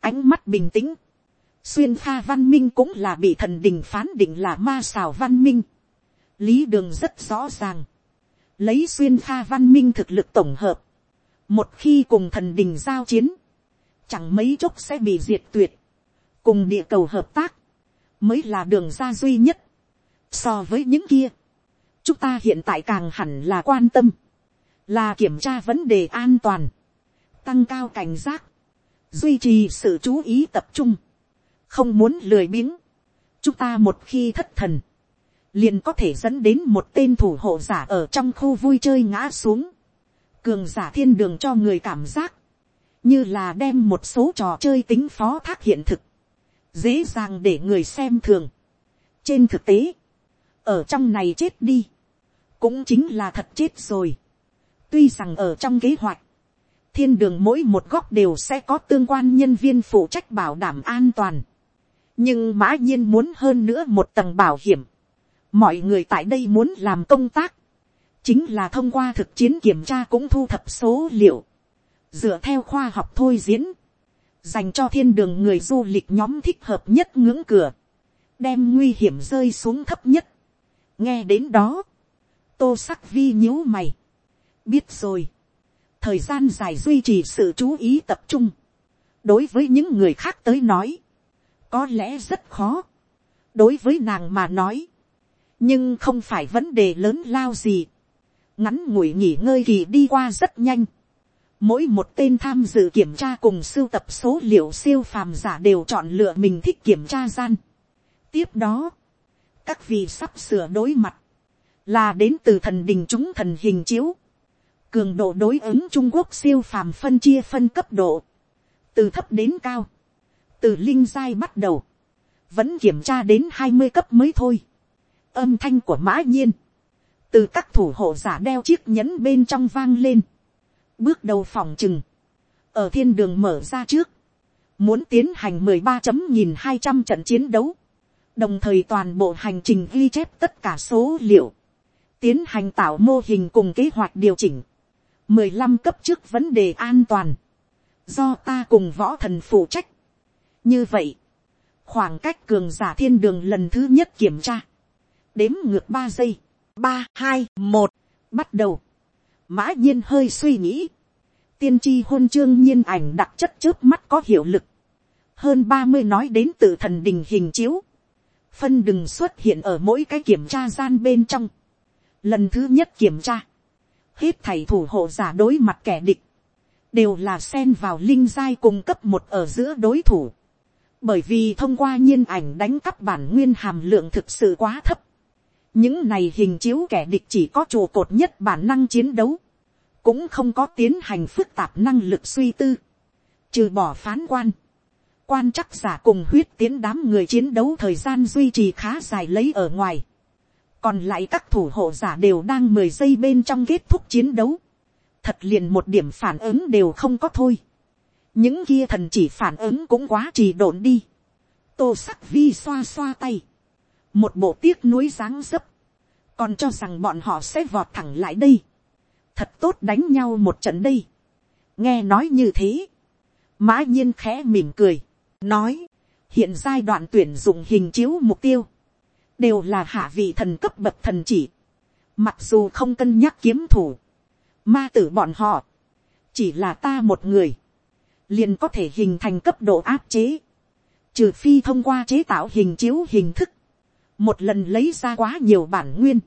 ánh mắt bình tĩnh, xuyên pha văn minh cũng là bị thần đình phán định là ma xào văn minh, lý đường rất rõ ràng, lấy xuyên pha văn minh thực lực tổng hợp, một khi cùng thần đình giao chiến, chẳng mấy chốc sẽ bị diệt tuyệt, cùng địa cầu hợp tác, mới là đường ra duy nhất, so với những kia, chúng ta hiện tại càng hẳn là quan tâm, là kiểm tra vấn đề an toàn, tăng cao cảnh giác, duy trì sự chú ý tập trung, không muốn lười biếng. chúng ta một khi thất thần, liền có thể dẫn đến một tên thủ hộ giả ở trong khu vui chơi ngã xuống. cường giả thiên đường cho người cảm giác, như là đem một số trò chơi tính phó thác hiện thực, dễ dàng để người xem thường. trên thực tế, ở trong này chết đi, cũng chính là thật chết rồi. tuy rằng ở trong kế hoạch, thiên đường mỗi một góc đều sẽ có tương quan nhân viên phụ trách bảo đảm an toàn. nhưng mã nhiên muốn hơn nữa một tầng bảo hiểm. mọi người tại đây muốn làm công tác, chính là thông qua thực chiến kiểm tra cũng thu thập số liệu, dựa theo khoa học thôi diễn, dành cho thiên đường người du lịch nhóm thích hợp nhất ngưỡng cửa, đem nguy hiểm rơi xuống thấp nhất. nghe đến đó, tô sắc vi nhíu mày, biết rồi, thời gian dài duy trì sự chú ý tập trung, đối với những người khác tới nói, có lẽ rất khó, đối với nàng mà nói, nhưng không phải vấn đề lớn lao gì, ngắn ngủi nghỉ ngơi kỳ đi qua rất nhanh, mỗi một tên tham dự kiểm tra cùng sưu tập số liệu siêu phàm giả đều chọn lựa mình thích kiểm tra gian. tiếp đó, các vị sắp sửa đối mặt, là đến từ thần đình chúng thần hình chiếu, cường độ đối ứng trung quốc siêu phàm phân chia phân cấp độ, từ thấp đến cao, từ linh giai bắt đầu, vẫn kiểm tra đến hai mươi cấp mới thôi. âm thanh của mã nhiên, từ các thủ hộ giả đeo chiếc nhẫn bên trong vang lên, bước đầu phòng chừng, ở thiên đường mở ra trước, muốn tiến hành mười ba chấm nghìn hai trăm trận chiến đấu, đồng thời toàn bộ hành trình ghi chép tất cả số liệu, tiến hành tạo mô hình cùng kế hoạch điều chỉnh, mười lăm cấp trước vấn đề an toàn, do ta cùng võ thần phụ trách. như vậy, khoảng cách cường giả thiên đường lần thứ nhất kiểm tra, đếm ngược ba giây, ba hai một. Bắt đầu, mã nhiên hơi suy nghĩ, tiên tri hôn chương nhiên ảnh đặc chất trước mắt có hiệu lực, hơn ba mươi nói đến từ thần đình hình chiếu, phân đừng xuất hiện ở mỗi cái kiểm tra gian bên trong, lần thứ nhất kiểm tra, hết thầy thủ hộ giả đối mặt kẻ địch, đều là xen vào linh giai cung cấp một ở giữa đối thủ, bởi vì thông qua nhiên ảnh đánh cắp bản nguyên hàm lượng thực sự quá thấp, những này hình chiếu kẻ địch chỉ có trụ cột nhất bản năng chiến đấu, cũng không có tiến hành phức tạp năng lực suy tư, trừ bỏ phán quan, quan chắc giả cùng huyết tiến đám người chiến đấu thời gian duy trì khá dài lấy ở ngoài, còn lại các thủ hộ giả đều đang mười giây bên trong kết thúc chiến đấu, thật liền một điểm phản ứng đều không có thôi, những kia thần chỉ phản ứng cũng quá trì độn đi, tô sắc vi xoa xoa tay, một bộ tiếc nuối dáng dấp, còn cho rằng bọn họ sẽ vọt thẳng lại đây, thật tốt đánh nhau một trận đây, nghe nói như thế, mã nhiên khẽ mỉm cười, nói, hiện giai đoạn tuyển dụng hình chiếu mục tiêu, đều là hạ vị thần cấp bậc thần chỉ, mặc dù không cân nhắc kiếm thủ, ma tử bọn họ, chỉ là ta một người, liền có thể hình thành cấp độ áp chế, trừ phi thông qua chế tạo hình chiếu hình thức, một lần lấy ra quá nhiều bản nguyên,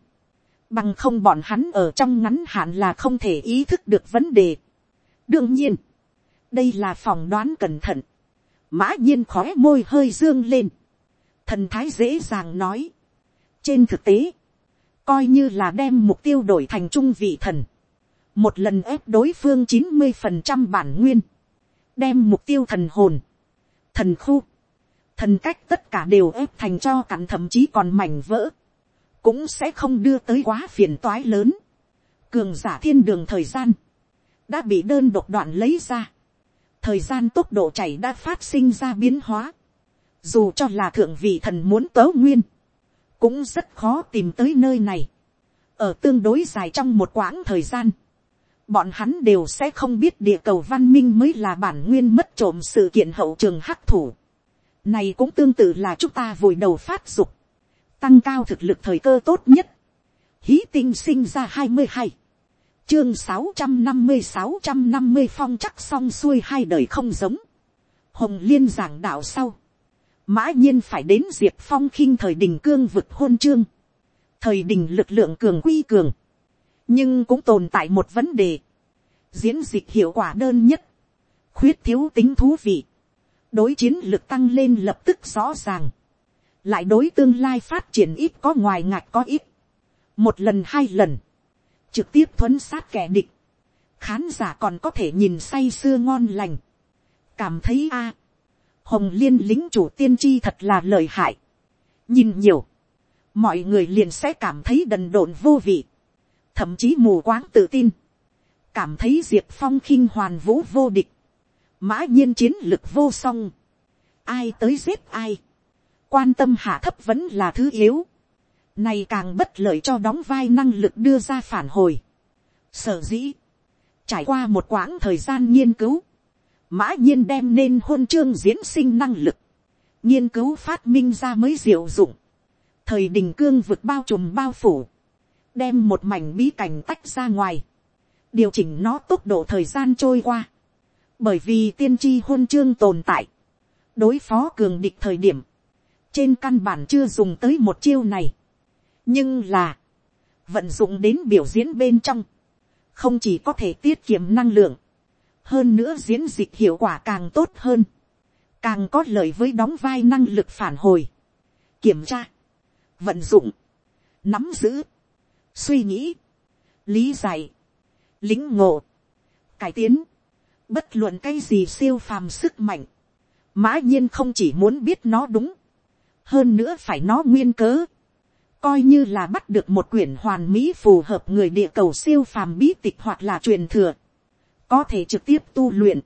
bằng không bọn hắn ở trong ngắn hạn là không thể ý thức được vấn đề. đương nhiên, đây là phòng đoán cẩn thận, mã nhiên khói môi hơi dương lên, thần thái dễ dàng nói, trên thực tế, coi như là đem mục tiêu đổi thành trung vị thần, một lần ép đối phương chín mươi phần trăm bản nguyên, đem mục tiêu thần hồn, thần khu, thần cách tất cả đều ép thành cho cặn thậm chí còn mảnh vỡ, cũng sẽ không đưa tới quá phiền toái lớn. cường giả thiên đường thời gian, đã bị đơn độc đoạn lấy ra. thời gian tốc độ chảy đã phát sinh ra biến hóa. dù cho là thượng vị thần muốn tớ nguyên, cũng rất khó tìm tới nơi này. ở tương đối dài trong một quãng thời gian, bọn hắn đều sẽ không biết địa cầu văn minh mới là bản nguyên mất trộm sự kiện hậu trường hắc thủ. này cũng tương tự là chúng ta vùi đầu phát dục tăng cao thực lực thời cơ tốt nhất. Hí tinh sinh ra hai mươi hai, chương sáu trăm năm mươi sáu trăm năm mươi phong chắc xong xuôi hai đời không giống. Hồng liên giảng đạo sau. Mã nhiên phải đến diệp phong khinh thời đình cương vực hôn chương. Thời đình lực lượng cường quy cường. Nhưng cũng tồn tại một vấn đề. Diễn dịch hiệu quả đơn nhất. Khuyết thiếu tính thú vị. Đối chiến lực tăng lên lập tức rõ ràng lại đối tương lai phát triển ít có ngoài ngạch có ít, một lần hai lần, trực tiếp thuấn sát kẻ địch, khán giả còn có thể nhìn say sưa ngon lành, cảm thấy a, hồng liên lính chủ tiên tri thật là lợi hại, nhìn nhiều, mọi người liền sẽ cảm thấy đần độn vô vị, thậm chí mù quáng tự tin, cảm thấy diệp phong khinh hoàn vũ vô địch, mã nhiên chiến lực vô song, ai tới giết ai, quan tâm hạ thấp vẫn là thứ yếu, này càng bất lợi cho đóng vai năng lực đưa ra phản hồi. Sở dĩ, trải qua một quãng thời gian nghiên cứu, mã nhiên đem nên hôn chương diễn sinh năng lực, nghiên cứu phát minh ra mới diệu dụng, thời đình cương vượt bao trùm bao phủ, đem một mảnh bí cảnh tách ra ngoài, điều chỉnh nó tốc độ thời gian trôi qua, bởi vì tiên tri hôn chương tồn tại, đối phó cường địch thời điểm, trên căn bản chưa dùng tới một chiêu này, nhưng là, vận dụng đến biểu diễn bên trong, không chỉ có thể tiết kiệm năng lượng, hơn nữa diễn dịch hiệu quả càng tốt hơn, càng có lợi với đóng vai năng lực phản hồi, kiểm tra, vận dụng, nắm giữ, suy nghĩ, lý giải, lính ngộ, cải tiến, bất luận cái gì siêu phàm sức mạnh, mã nhiên không chỉ muốn biết nó đúng, hơn nữa phải nó nguyên cớ, coi như là bắt được một quyển hoàn mỹ phù hợp người địa cầu siêu phàm bí tịch hoặc là truyền thừa, có thể trực tiếp tu luyện,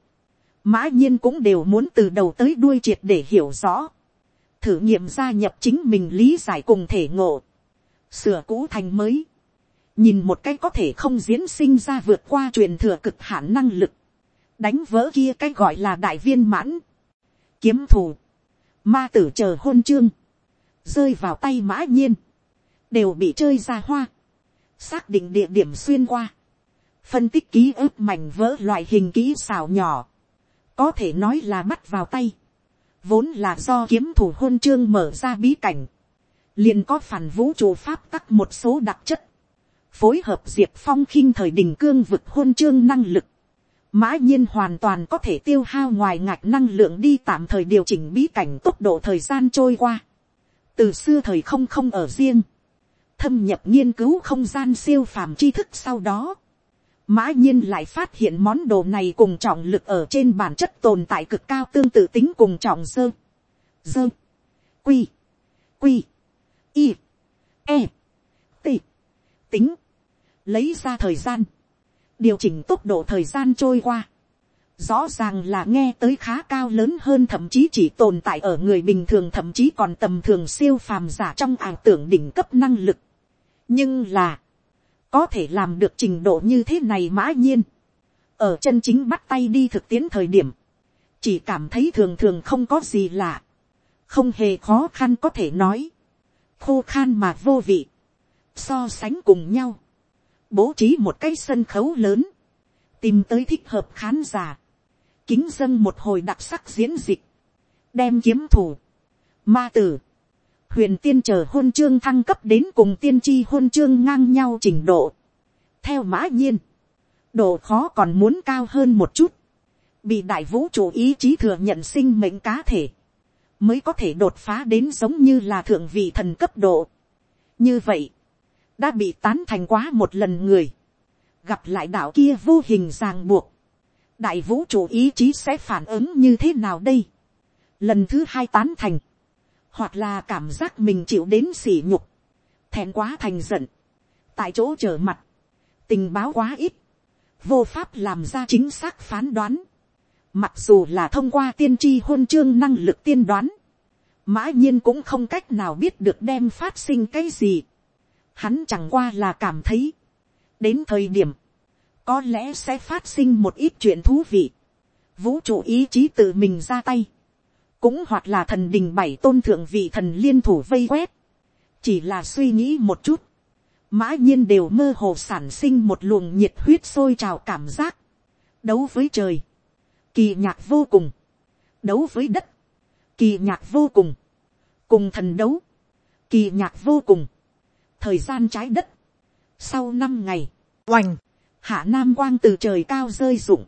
mã nhiên cũng đều muốn từ đầu tới đuôi triệt để hiểu rõ, thử nghiệm gia nhập chính mình lý giải cùng thể ngộ, sửa cũ thành mới, nhìn một cái có thể không diễn sinh ra vượt qua truyền thừa cực hạn năng lực, đánh vỡ kia cái gọi là đại viên mãn, kiếm thù, ma tử chờ hôn chương, rơi vào tay mã nhiên, đều bị chơi ra hoa, xác định địa điểm xuyên qua, phân tích ký ức mảnh vỡ loại hình ký xào nhỏ, có thể nói là bắt vào tay, vốn là do kiếm thủ hôn chương mở ra bí cảnh, liền có phản vũ trụ pháp tắc một số đặc chất, phối hợp diệp phong khinh thời đình cương vực hôn chương năng lực, mã nhiên hoàn toàn có thể tiêu hao ngoài ngạch năng lượng đi tạm thời điều chỉnh bí cảnh tốc độ thời gian trôi qua. từ xưa thời không không ở riêng, thâm nhập nghiên cứu không gian siêu phàm tri thức sau đó, mã nhiên lại phát hiện món đồ này cùng trọng lực ở trên bản chất tồn tại cực cao tương tự tính cùng trọng sơ, sơ, quy, quy, y, e, t, tính, lấy ra thời gian, điều chỉnh tốc độ thời gian trôi qua, rõ ràng là nghe tới khá cao lớn hơn thậm chí chỉ tồn tại ở người bình thường thậm chí còn tầm thường siêu phàm giả trong ảo tưởng đỉnh cấp năng lực. nhưng là, có thể làm được trình độ như thế này mã nhiên, ở chân chính bắt tay đi thực tiễn thời điểm, chỉ cảm thấy thường thường không có gì lạ, không hề khó khăn có thể nói, khô khan mà vô vị, so sánh cùng nhau, bố trí một cái sân khấu lớn, tìm tới thích hợp khán giả, kính dân một hồi đặc sắc diễn dịch, đem kiếm thủ, ma tử, huyền tiên chờ hôn chương thăng cấp đến cùng tiên tri hôn chương ngang nhau trình độ. theo mã nhiên, độ khó còn muốn cao hơn một chút, bị đại vũ trụ ý chí thừa nhận sinh mệnh cá thể, mới có thể đột phá đến giống như là thượng vị thần cấp độ. như vậy, đã bị tán thành quá một lần người, gặp lại đạo kia vô hình ràng buộc, đại vũ trụ ý chí sẽ phản ứng như thế nào đây. lần thứ hai tán thành, hoặc là cảm giác mình chịu đến sỉ nhục, thẹn quá thành giận, tại chỗ trở mặt, tình báo quá ít, vô pháp làm ra chính xác phán đoán, mặc dù là thông qua tiên tri hôn chương năng lực tiên đoán, mã nhiên cũng không cách nào biết được đem phát sinh cái gì, hắn chẳng qua là cảm thấy, đến thời điểm, có lẽ sẽ phát sinh một ít chuyện thú vị, vũ trụ ý chí tự mình ra tay, cũng hoặc là thần đình bảy tôn thượng vị thần liên thủ vây quét, chỉ là suy nghĩ một chút, mã nhiên đều mơ hồ sản sinh một luồng nhiệt huyết sôi trào cảm giác, đấu với trời, kỳ nhạc vô cùng, đấu với đất, kỳ nhạc vô cùng, cùng thần đấu, kỳ nhạc vô cùng, thời gian trái đất, sau năm ngày, oành, hạ nam quang từ trời cao rơi rụng,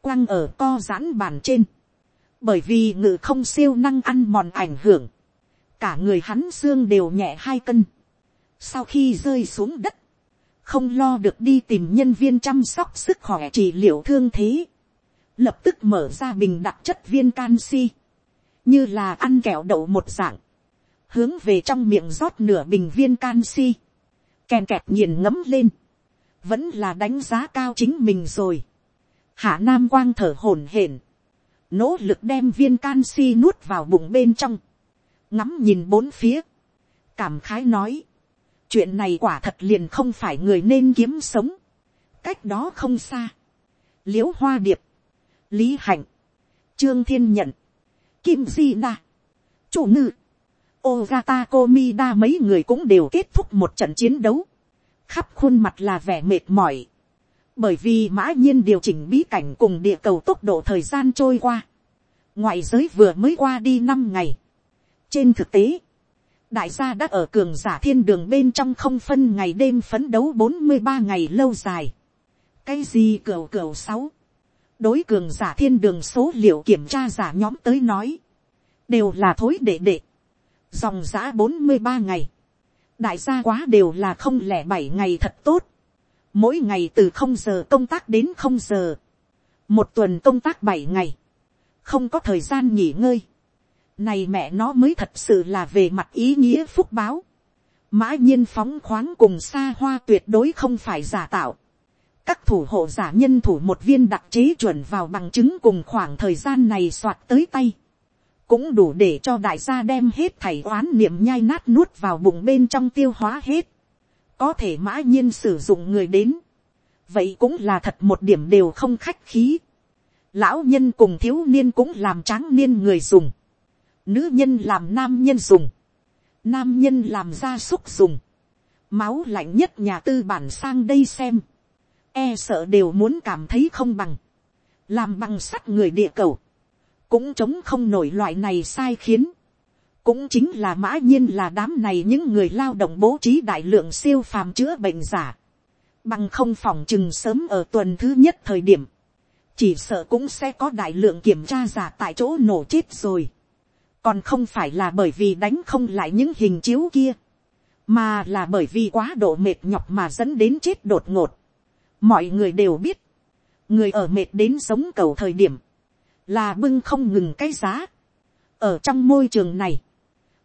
quang ở co giãn bàn trên, bởi vì ngự không siêu năng ăn mòn ảnh hưởng, cả người hắn xương đều nhẹ hai cân, sau khi rơi xuống đất, không lo được đi tìm nhân viên chăm sóc sức khỏe trị liệu thương thế, lập tức mở ra bình đặc chất viên canxi, như là ăn kẹo đậu một dạng, hướng về trong miệng rót nửa bình viên canxi, kèn kẹt nhìn ngấm lên, vẫn là đánh giá cao chính mình rồi. Hạ Nam Quang thở hổn hển, nỗ lực đem viên canxi nuốt vào bụng bên trong, ngắm nhìn bốn phía, cảm khái nói, chuyện này quả thật liền không phải người nên kiếm sống, cách đó không xa, l i ễ u hoa điệp, lý hạnh, trương thiên nhận, kim di na, chủ ngư, ogata komida mấy người cũng đều kết thúc một trận chiến đấu, khắp khuôn mặt là vẻ mệt mỏi, bởi vì mã nhiên điều chỉnh bí cảnh cùng địa cầu tốc độ thời gian trôi qua, ngoại giới vừa mới qua đi năm ngày, trên thực tế, đại gia đã ở cường giả thiên đường bên trong không phân ngày đêm phấn đấu bốn mươi ba ngày lâu dài. cái gì cửa cửa sáu, đối cường giả thiên đường số liệu kiểm tra giả nhóm tới nói, đều là thối đệ đệ, dòng giã bốn mươi ba ngày, đại gia quá đều là không lẻ bảy ngày thật tốt, mỗi ngày từ không giờ công tác đến không giờ, một tuần công tác bảy ngày, không có thời gian nghỉ ngơi, này mẹ nó mới thật sự là về mặt ý nghĩa phúc báo. Mã nhiên phóng khoáng cùng xa hoa tuyệt đối không phải giả tạo. Các thủ hộ giả nhân thủ một viên đặc chế chuẩn vào bằng chứng cùng khoảng thời gian này soạt tới tay. Cũng đủ để cho đại gia đem hết thảy oán niệm nhai nát nuốt vào bụng bên trong tiêu hóa hết. Có thể mã nhiên sử dụng người đến. Vậy cũng là thật một điểm đều không khách khí. Lão nhân cùng thiếu niên cũng làm tráng niên người dùng Nữ nhân làm nam nhân dùng. Nam nhân làm gia súc dùng. Máu lạnh nhất nhà tư bản sang đây xem. E sợ đều muốn cảm thấy không bằng. Làm bằng sắt người địa cầu. Cũng chống không nổi loại này sai khiến. Cũng chính là mã nhiên là đám này những người lao động bố trí đại lượng siêu phàm chữa bệnh giả. Bằng không phòng chừng sớm ở tuần thứ nhất thời điểm chỉ sợ cũng sẽ có đại lượng kiểm tra giả tại chỗ nổ chết rồi còn không phải là bởi vì đánh không lại những hình chiếu kia, mà là bởi vì quá độ mệt nhọc mà dẫn đến chết đột ngột. mọi người đều biết, người ở mệt đến sống cầu thời điểm, là bưng không ngừng cái giá. ở trong môi trường này,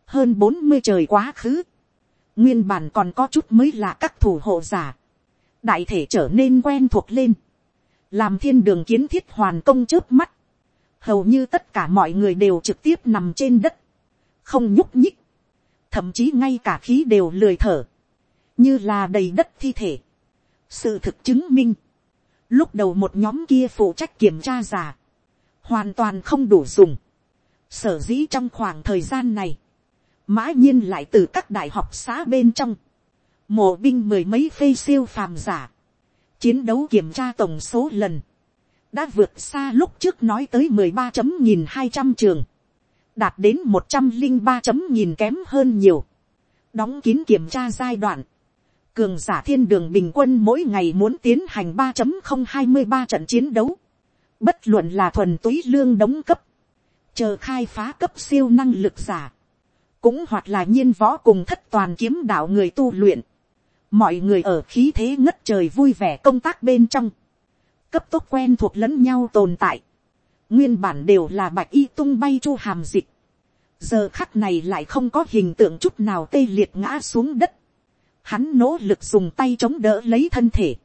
hơn bốn mươi trời quá khứ, nguyên bản còn có chút mới là các thủ hộ giả, đại thể trở nên quen thuộc lên, làm thiên đường kiến thiết hoàn công trước mắt, hầu như tất cả mọi người đều trực tiếp nằm trên đất, không nhúc nhích, thậm chí ngay cả khí đều lười thở, như là đầy đất thi thể. sự thực chứng minh, lúc đầu một nhóm kia phụ trách kiểm tra giả, hoàn toàn không đủ dùng. sở dĩ trong khoảng thời gian này, mã nhiên lại từ các đại học xã bên trong, mộ binh mười mấy phê siêu phàm giả, chiến đấu kiểm tra tổng số lần, đã vượt xa lúc trước nói tới mười ba chấm nghìn hai trăm trường, đạt đến một trăm linh ba chấm nghìn kém hơn nhiều, đóng kín kiểm tra giai đoạn, cường giả thiên đường bình quân mỗi ngày muốn tiến hành ba chấm không hai mươi ba trận chiến đấu, bất luận là thuần túy lương đóng cấp, chờ khai phá cấp siêu năng lực giả, cũng hoặc là nhiên võ cùng thất toàn kiếm đạo người tu luyện, mọi người ở khí thế ngất trời vui vẻ công tác bên trong, cấp tốc quen thuộc lẫn nhau tồn tại, nguyên bản đều là bạch y tung bay chu hàm dịch, giờ khắc này lại không có hình tượng chút nào tê liệt ngã xuống đất, hắn nỗ lực dùng tay chống đỡ lấy thân thể,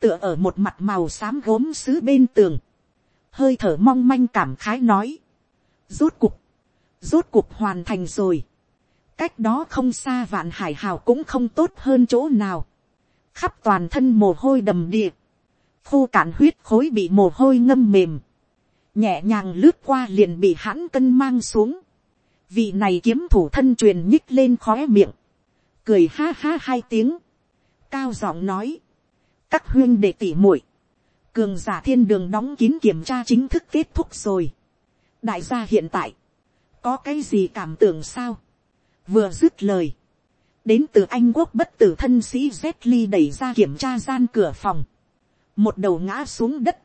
tựa ở một mặt màu xám gốm xứ bên tường, hơi thở mong manh cảm khái nói, rốt cục, rốt cục hoàn thành rồi, cách đó không xa vạn hải hào cũng không tốt hơn chỗ nào, khắp toàn thân mồ hôi đầm địa, khô cạn huyết khối bị mồ hôi ngâm mềm, nhẹ nhàng lướt qua liền bị hãn cân mang xuống, vị này kiếm thủ thân truyền nhích lên khóe miệng, cười ha ha hai tiếng, cao giọng nói, các huyên đệ tỉ muội, cường giả thiên đường đóng kín kiểm tra chính thức kết thúc rồi. đại gia hiện tại, có cái gì cảm tưởng sao, vừa dứt lời, đến từ anh quốc bất tử thân sĩ z đẩy ra kiểm tra gian cửa phòng, một đầu ngã xuống đất,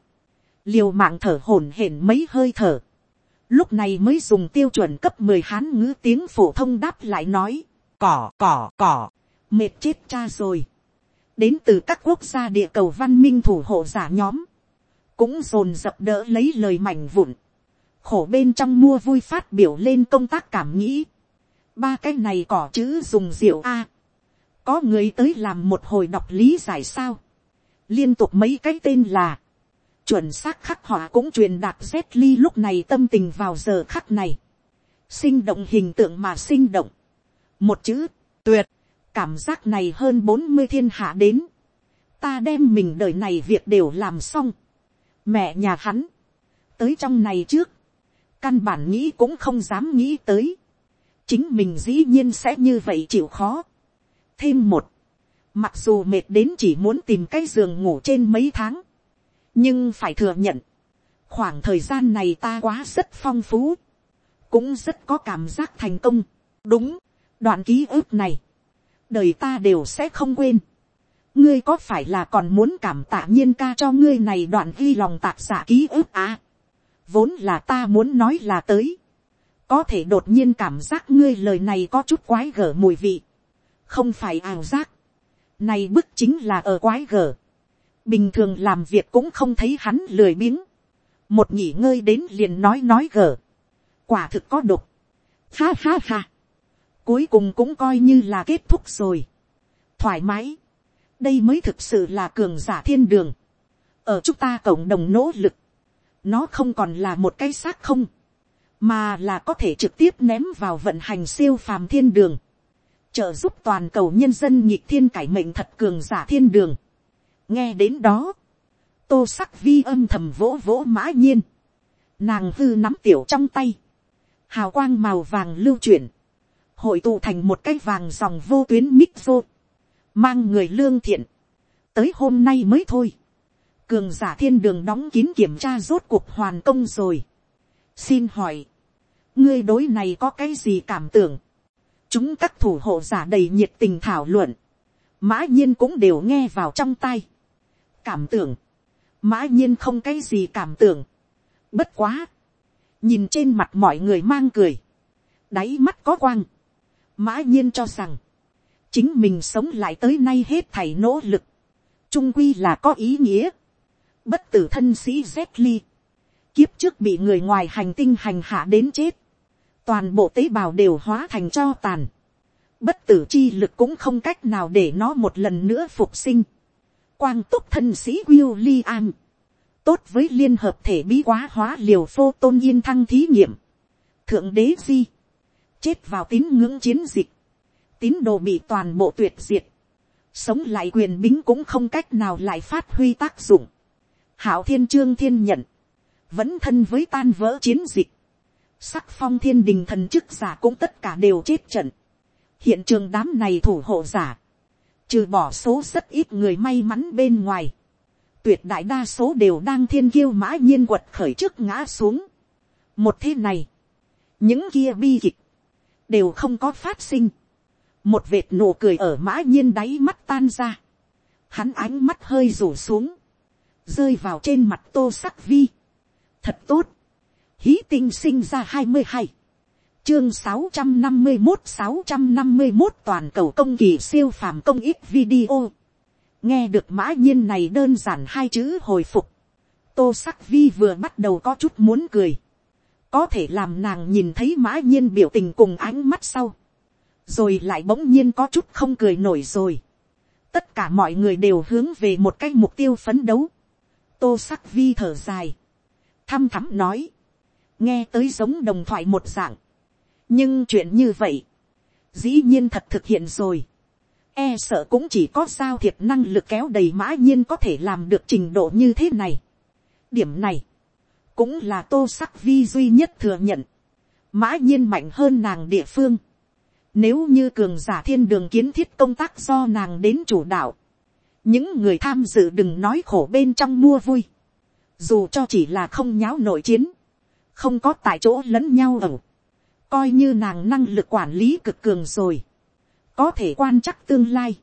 liều mạng thở hổn hển mấy hơi thở, lúc này mới dùng tiêu chuẩn cấp mười hán ngữ tiếng phổ thông đáp lại nói, cỏ cỏ cỏ, mệt chết cha rồi, đến từ các quốc gia địa cầu văn minh thủ hộ giả nhóm, cũng dồn dập đỡ lấy lời mảnh vụn, khổ bên trong mua vui phát biểu lên công tác cảm nghĩ, ba cái này cỏ chữ dùng rượu a, có người tới làm một hồi đọc lý giải sao, liên tục mấy cái tên là, chuẩn xác khắc họa cũng truyền đạt z ly lúc này tâm tình vào giờ khắc này, sinh động hình tượng mà sinh động, một chữ, tuyệt, cảm giác này hơn bốn mươi thiên hạ đến, ta đem mình đời này việc đều làm xong, mẹ nhà hắn, tới trong này trước, căn bản nghĩ cũng không dám nghĩ tới, chính mình dĩ nhiên sẽ như vậy chịu khó. thêm một, mặc dù mệt đến chỉ muốn tìm cái giường ngủ trên mấy tháng, nhưng phải thừa nhận, khoảng thời gian này ta quá rất phong phú, cũng rất có cảm giác thành công. đúng, đoạn ký ức này, đời ta đều sẽ không quên. ngươi có phải là còn muốn cảm tạ nhiên ca cho ngươi này đoạn ghi lòng tạc giả ký ức à? vốn là ta muốn nói là tới có thể đột nhiên cảm giác ngươi lời này có chút quái gở mùi vị. không phải ảo giác. này bức chính là ở quái gở. bình thường làm việc cũng không thấy hắn lười biếng. một nghỉ ngơi đến liền nói nói gở. quả thực có đục, ha ha ha cuối cùng cũng coi như là kết thúc rồi. thoải mái. đây mới thực sự là cường giả thiên đường. ở chúng ta cộng đồng nỗ lực. nó không còn là một cái xác không mà là có thể trực tiếp ném vào vận hành siêu phàm thiên đường. trợ giúp toàn cầu nhân dân nhịp thiên cải mệnh thật cường giả thiên đường. nghe đến đó. tô sắc vi âm thầm vỗ vỗ mã nhiên. nàng hư nắm tiểu trong tay. hào quang màu vàng lưu chuyển hội tụ thành một cái vàng dòng vô tuyến mít vô, mang người lương thiện, tới hôm nay mới thôi, cường giả thiên đường đóng kín kiểm tra rốt cuộc hoàn công rồi. xin hỏi, ngươi đối này có cái gì cảm tưởng, chúng các thủ hộ giả đầy nhiệt tình thảo luận, mã nhiên cũng đều nghe vào trong tay. cảm tưởng, mã nhiên không cái gì cảm tưởng, bất quá, nhìn trên mặt mọi người mang cười, đáy mắt có quang, mã nhiên cho rằng, chính mình sống lại tới nay hết thảy nỗ lực, trung quy là có ý nghĩa, bất tử thân sĩ z ly, kiếp trước bị người ngoài hành tinh hành hạ đến chết, toàn bộ tế bào đều hóa thành cho tàn, bất tử chi lực cũng không cách nào để nó một lần nữa phục sinh, quang túc thân sĩ William, tốt với liên hợp thể bí quá hóa liều phô tôn yên thăng thí nghiệm, thượng đế di, chết vào tín ngưỡng chiến dịch, tín đồ bị toàn bộ tuyệt diệt, sống lại quyền bính cũng không cách nào lại phát huy tác dụng. Hảo thiên trương thiên nhận, vẫn thân với tan vỡ chiến dịch, sắc phong thiên đình thần chức giả cũng tất cả đều chết trận. hiện trường đám này thủ hộ giả, trừ bỏ số rất ít người may mắn bên ngoài, tuyệt đại đa số đều đang thiên kiêu mã nhiên quật khởi trước ngã xuống. một thế này, những kia bi kịch, đều không có phát sinh. một vệt nụ cười ở mã nhiên đáy mắt tan ra. hắn ánh mắt hơi rủ xuống, rơi vào trên mặt tô sắc vi. thật tốt, hí tinh sinh ra hai mươi hai, chương sáu trăm năm mươi một sáu trăm năm mươi một toàn cầu công kỳ siêu phàm công ích video. nghe được mã nhiên này đơn giản hai chữ hồi phục. tô sắc vi vừa bắt đầu có chút muốn cười có thể làm nàng nhìn thấy mã nhiên biểu tình cùng ánh mắt sau, rồi lại bỗng nhiên có chút không cười nổi rồi. tất cả mọi người đều hướng về một cái mục tiêu phấn đấu. tô sắc vi thở dài, thăm thắm nói, nghe tới giống đồng thoại một dạng. nhưng chuyện như vậy, dĩ nhiên thật thực hiện rồi. e sợ cũng chỉ có sao thiệt năng lực kéo đầy mã nhiên có thể làm được trình độ như thế này. điểm này, cũng là tô sắc vi duy nhất thừa nhận, mã nhiên mạnh hơn nàng địa phương. Nếu như cường giả thiên đường kiến thiết công tác do nàng đến chủ đạo, những người tham dự đừng nói khổ bên trong mua vui, dù cho chỉ là không nháo nội chiến, không có tại chỗ lẫn nhau ẩu, coi như nàng năng lực quản lý cực cường rồi, có thể quan chắc tương lai,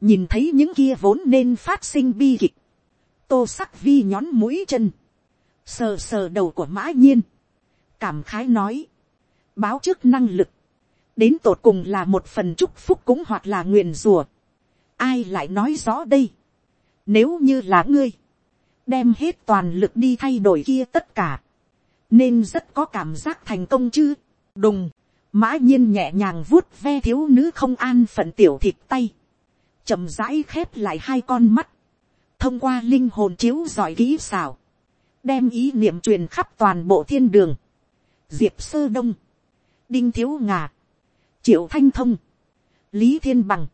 nhìn thấy những kia vốn nên phát sinh bi kịch, tô sắc vi nhón mũi chân, sờ sờ đầu của mã nhiên, cảm khái nói, báo trước năng lực, đến tột cùng là một phần chúc phúc cũng hoặc là nguyền rùa. ai lại nói rõ đây, nếu như là ngươi, đem hết toàn lực đi thay đổi kia tất cả, nên rất có cảm giác thành công chứ, đùng, mã nhiên nhẹ nhàng vuốt ve thiếu nữ không an phận tiểu thịt tay, chậm rãi khép lại hai con mắt, thông qua linh hồn chiếu giỏi kỹ xảo, đem ý niệm truyền khắp toàn bộ thiên đường, diệp sơ đông, đinh thiếu ngà, triệu thanh thông, lý thiên bằng,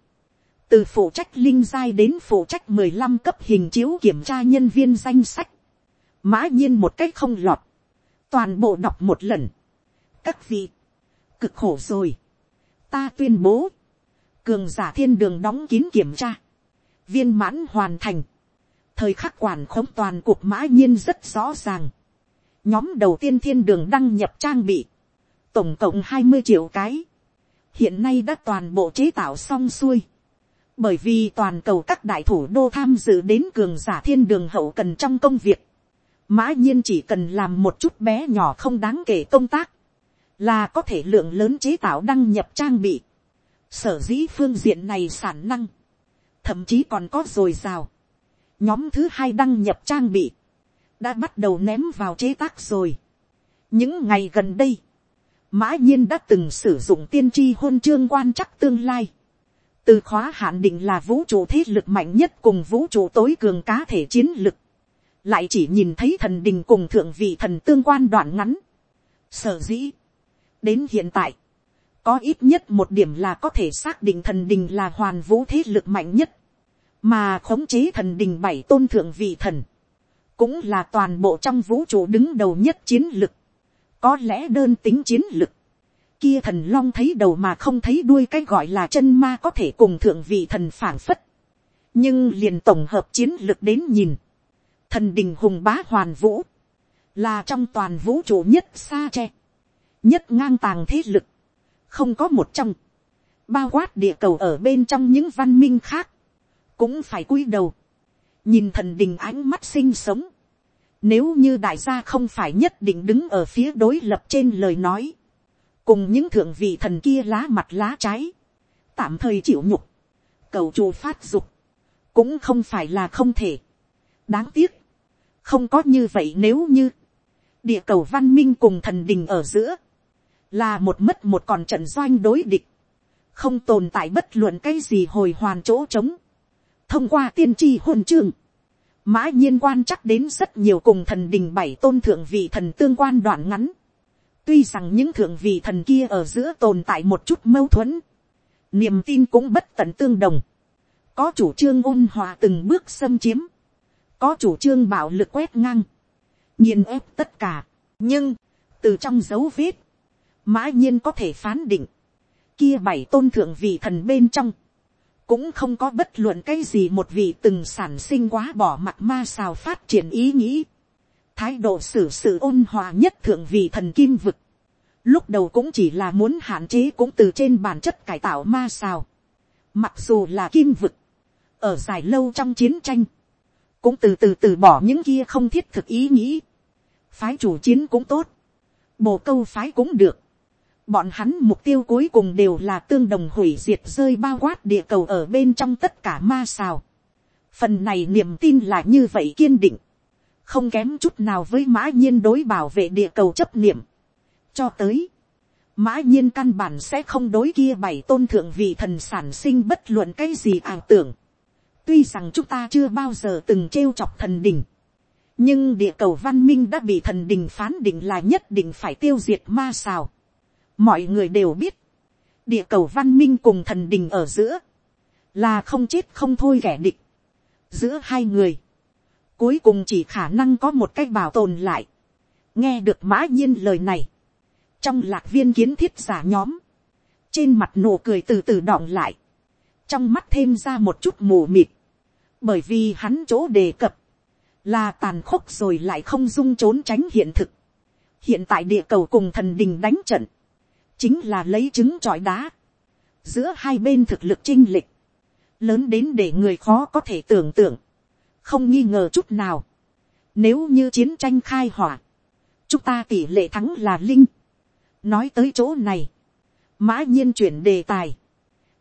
từ phụ trách linh giai đến phụ trách mười lăm cấp hình chiếu kiểm tra nhân viên danh sách, mã nhiên một cách không lọt, toàn bộ đọc một lần. các vị, cực khổ rồi, ta tuyên bố, cường giả thiên đường đóng kín kiểm tra, viên mãn hoàn thành, thời khắc quản khống toàn cuộc mã nhiên rất rõ ràng, nhóm đầu tiên thiên đường đăng nhập trang bị, tổng cộng hai mươi triệu cái, hiện nay đã toàn bộ chế tạo xong xuôi, bởi vì toàn cầu các đại thủ đô tham dự đến cường giả thiên đường hậu cần trong công việc, mã nhiên chỉ cần làm một chút bé nhỏ không đáng kể công tác, là có thể lượng lớn chế tạo đăng nhập trang bị, sở dĩ phương diện này sản năng, thậm chí còn có dồi dào. nhóm thứ hai đăng nhập trang bị, đã bắt đầu ném vào chế tác rồi. những ngày gần đây, mã nhiên đã từng sử dụng tiên tri hôn chương quan chắc tương lai, từ khóa hạn định là vũ trụ thế lực mạnh nhất cùng vũ trụ tối cường cá thể chiến lực, lại chỉ nhìn thấy thần đình cùng thượng vị thần tương quan đoạn ngắn. Sở dĩ, đến hiện tại, có ít nhất một điểm là có thể xác định thần đình là hoàn vũ thế lực mạnh nhất, mà khống chế thần đình bảy tôn thượng vị thần, cũng là toàn bộ trong vũ trụ đứng đầu nhất chiến lực, có lẽ đơn tính chiến lực, kia thần long thấy đầu mà không thấy đuôi cái gọi là chân ma có thể cùng thượng vị thần phảng phất, nhưng liền tổng hợp chiến lực đến nhìn, thần đình hùng bá hoàn vũ, là trong toàn vũ trụ nhất xa tre, nhất ngang tàng thế lực, không có một trong, bao quát địa cầu ở bên trong những văn minh khác, cũng phải cúi đầu, nhìn thần đình ánh mắt sinh sống, nếu như đại gia không phải nhất định đứng ở phía đối lập trên lời nói, cùng những thượng vị thần kia lá mặt lá trái, tạm thời chịu nhục, cầu chù phát dục, cũng không phải là không thể. đáng tiếc, không có như vậy nếu như, địa cầu văn minh cùng thần đình ở giữa, là một mất một còn trận doanh đối địch, không tồn tại bất luận cái gì hồi hoàn chỗ trống, thông qua tiên tri hôn chương, mã nhiên quan chắc đến rất nhiều cùng thần đình bảy tôn thượng vị thần tương quan đoạn ngắn, tuy rằng những thượng vị thần kia ở giữa tồn tại một chút mâu thuẫn, niềm tin cũng bất tận tương đồng, có chủ trương ôn hòa từng bước xâm chiếm, có chủ trương bạo lực quét ngang, nghiền ép tất cả, nhưng, từ trong dấu vết, mã nhiên có thể phán định, kia bảy tôn thượng vị thần bên trong, cũng không có bất luận cái gì một vị từng sản sinh quá bỏ mặt ma xào phát triển ý nghĩ, thái độ xử sự ôn hòa nhất thượng vị thần kim vực, lúc đầu cũng chỉ là muốn hạn chế cũng từ trên bản chất cải tạo ma xào, mặc dù là kim vực, ở dài lâu trong chiến tranh, cũng từ từ từ bỏ những kia không thiết thực ý nghĩ, phái chủ chiến cũng tốt, bồ câu phái cũng được, bọn hắn mục tiêu cuối cùng đều là tương đồng hủy diệt rơi bao quát địa cầu ở bên trong tất cả ma xào. Phần này niềm tin là như vậy kiên định. Không kém chút nào với mã nhiên đối bảo vệ địa cầu chấp niệm. Cho tới. Mã nhiên căn bản sẽ không đối kia bảy tôn thượng vị thần sản sinh bất luận cái gì ảo tưởng. Tuy rằng chúng ta chưa bao giờ từng trêu chọc thần đình. Nhưng địa cầu văn minh đã bị thần đình phán định là nhất định phải tiêu diệt ma xào mọi người đều biết, địa cầu văn minh cùng thần đình ở giữa, là không chết không thôi kẻ địch. giữa hai người, cuối cùng chỉ khả năng có một cách bảo tồn lại. nghe được mã nhiên lời này, trong lạc viên kiến thiết giả nhóm, trên mặt nụ cười từ từ đọng lại, trong mắt thêm ra một chút mù mịt, bởi vì hắn chỗ đề cập, là tàn khốc rồi lại không dung trốn tránh hiện thực. hiện tại địa cầu cùng thần đình đánh trận, chính là lấy trứng trọi đá, giữa hai bên thực lực chinh lịch, lớn đến để người khó có thể tưởng tượng, không nghi ngờ chút nào. Nếu như chiến tranh khai hỏa, chúng ta tỷ lệ thắng là linh. nói tới chỗ này, mã nhiên chuyển đề tài,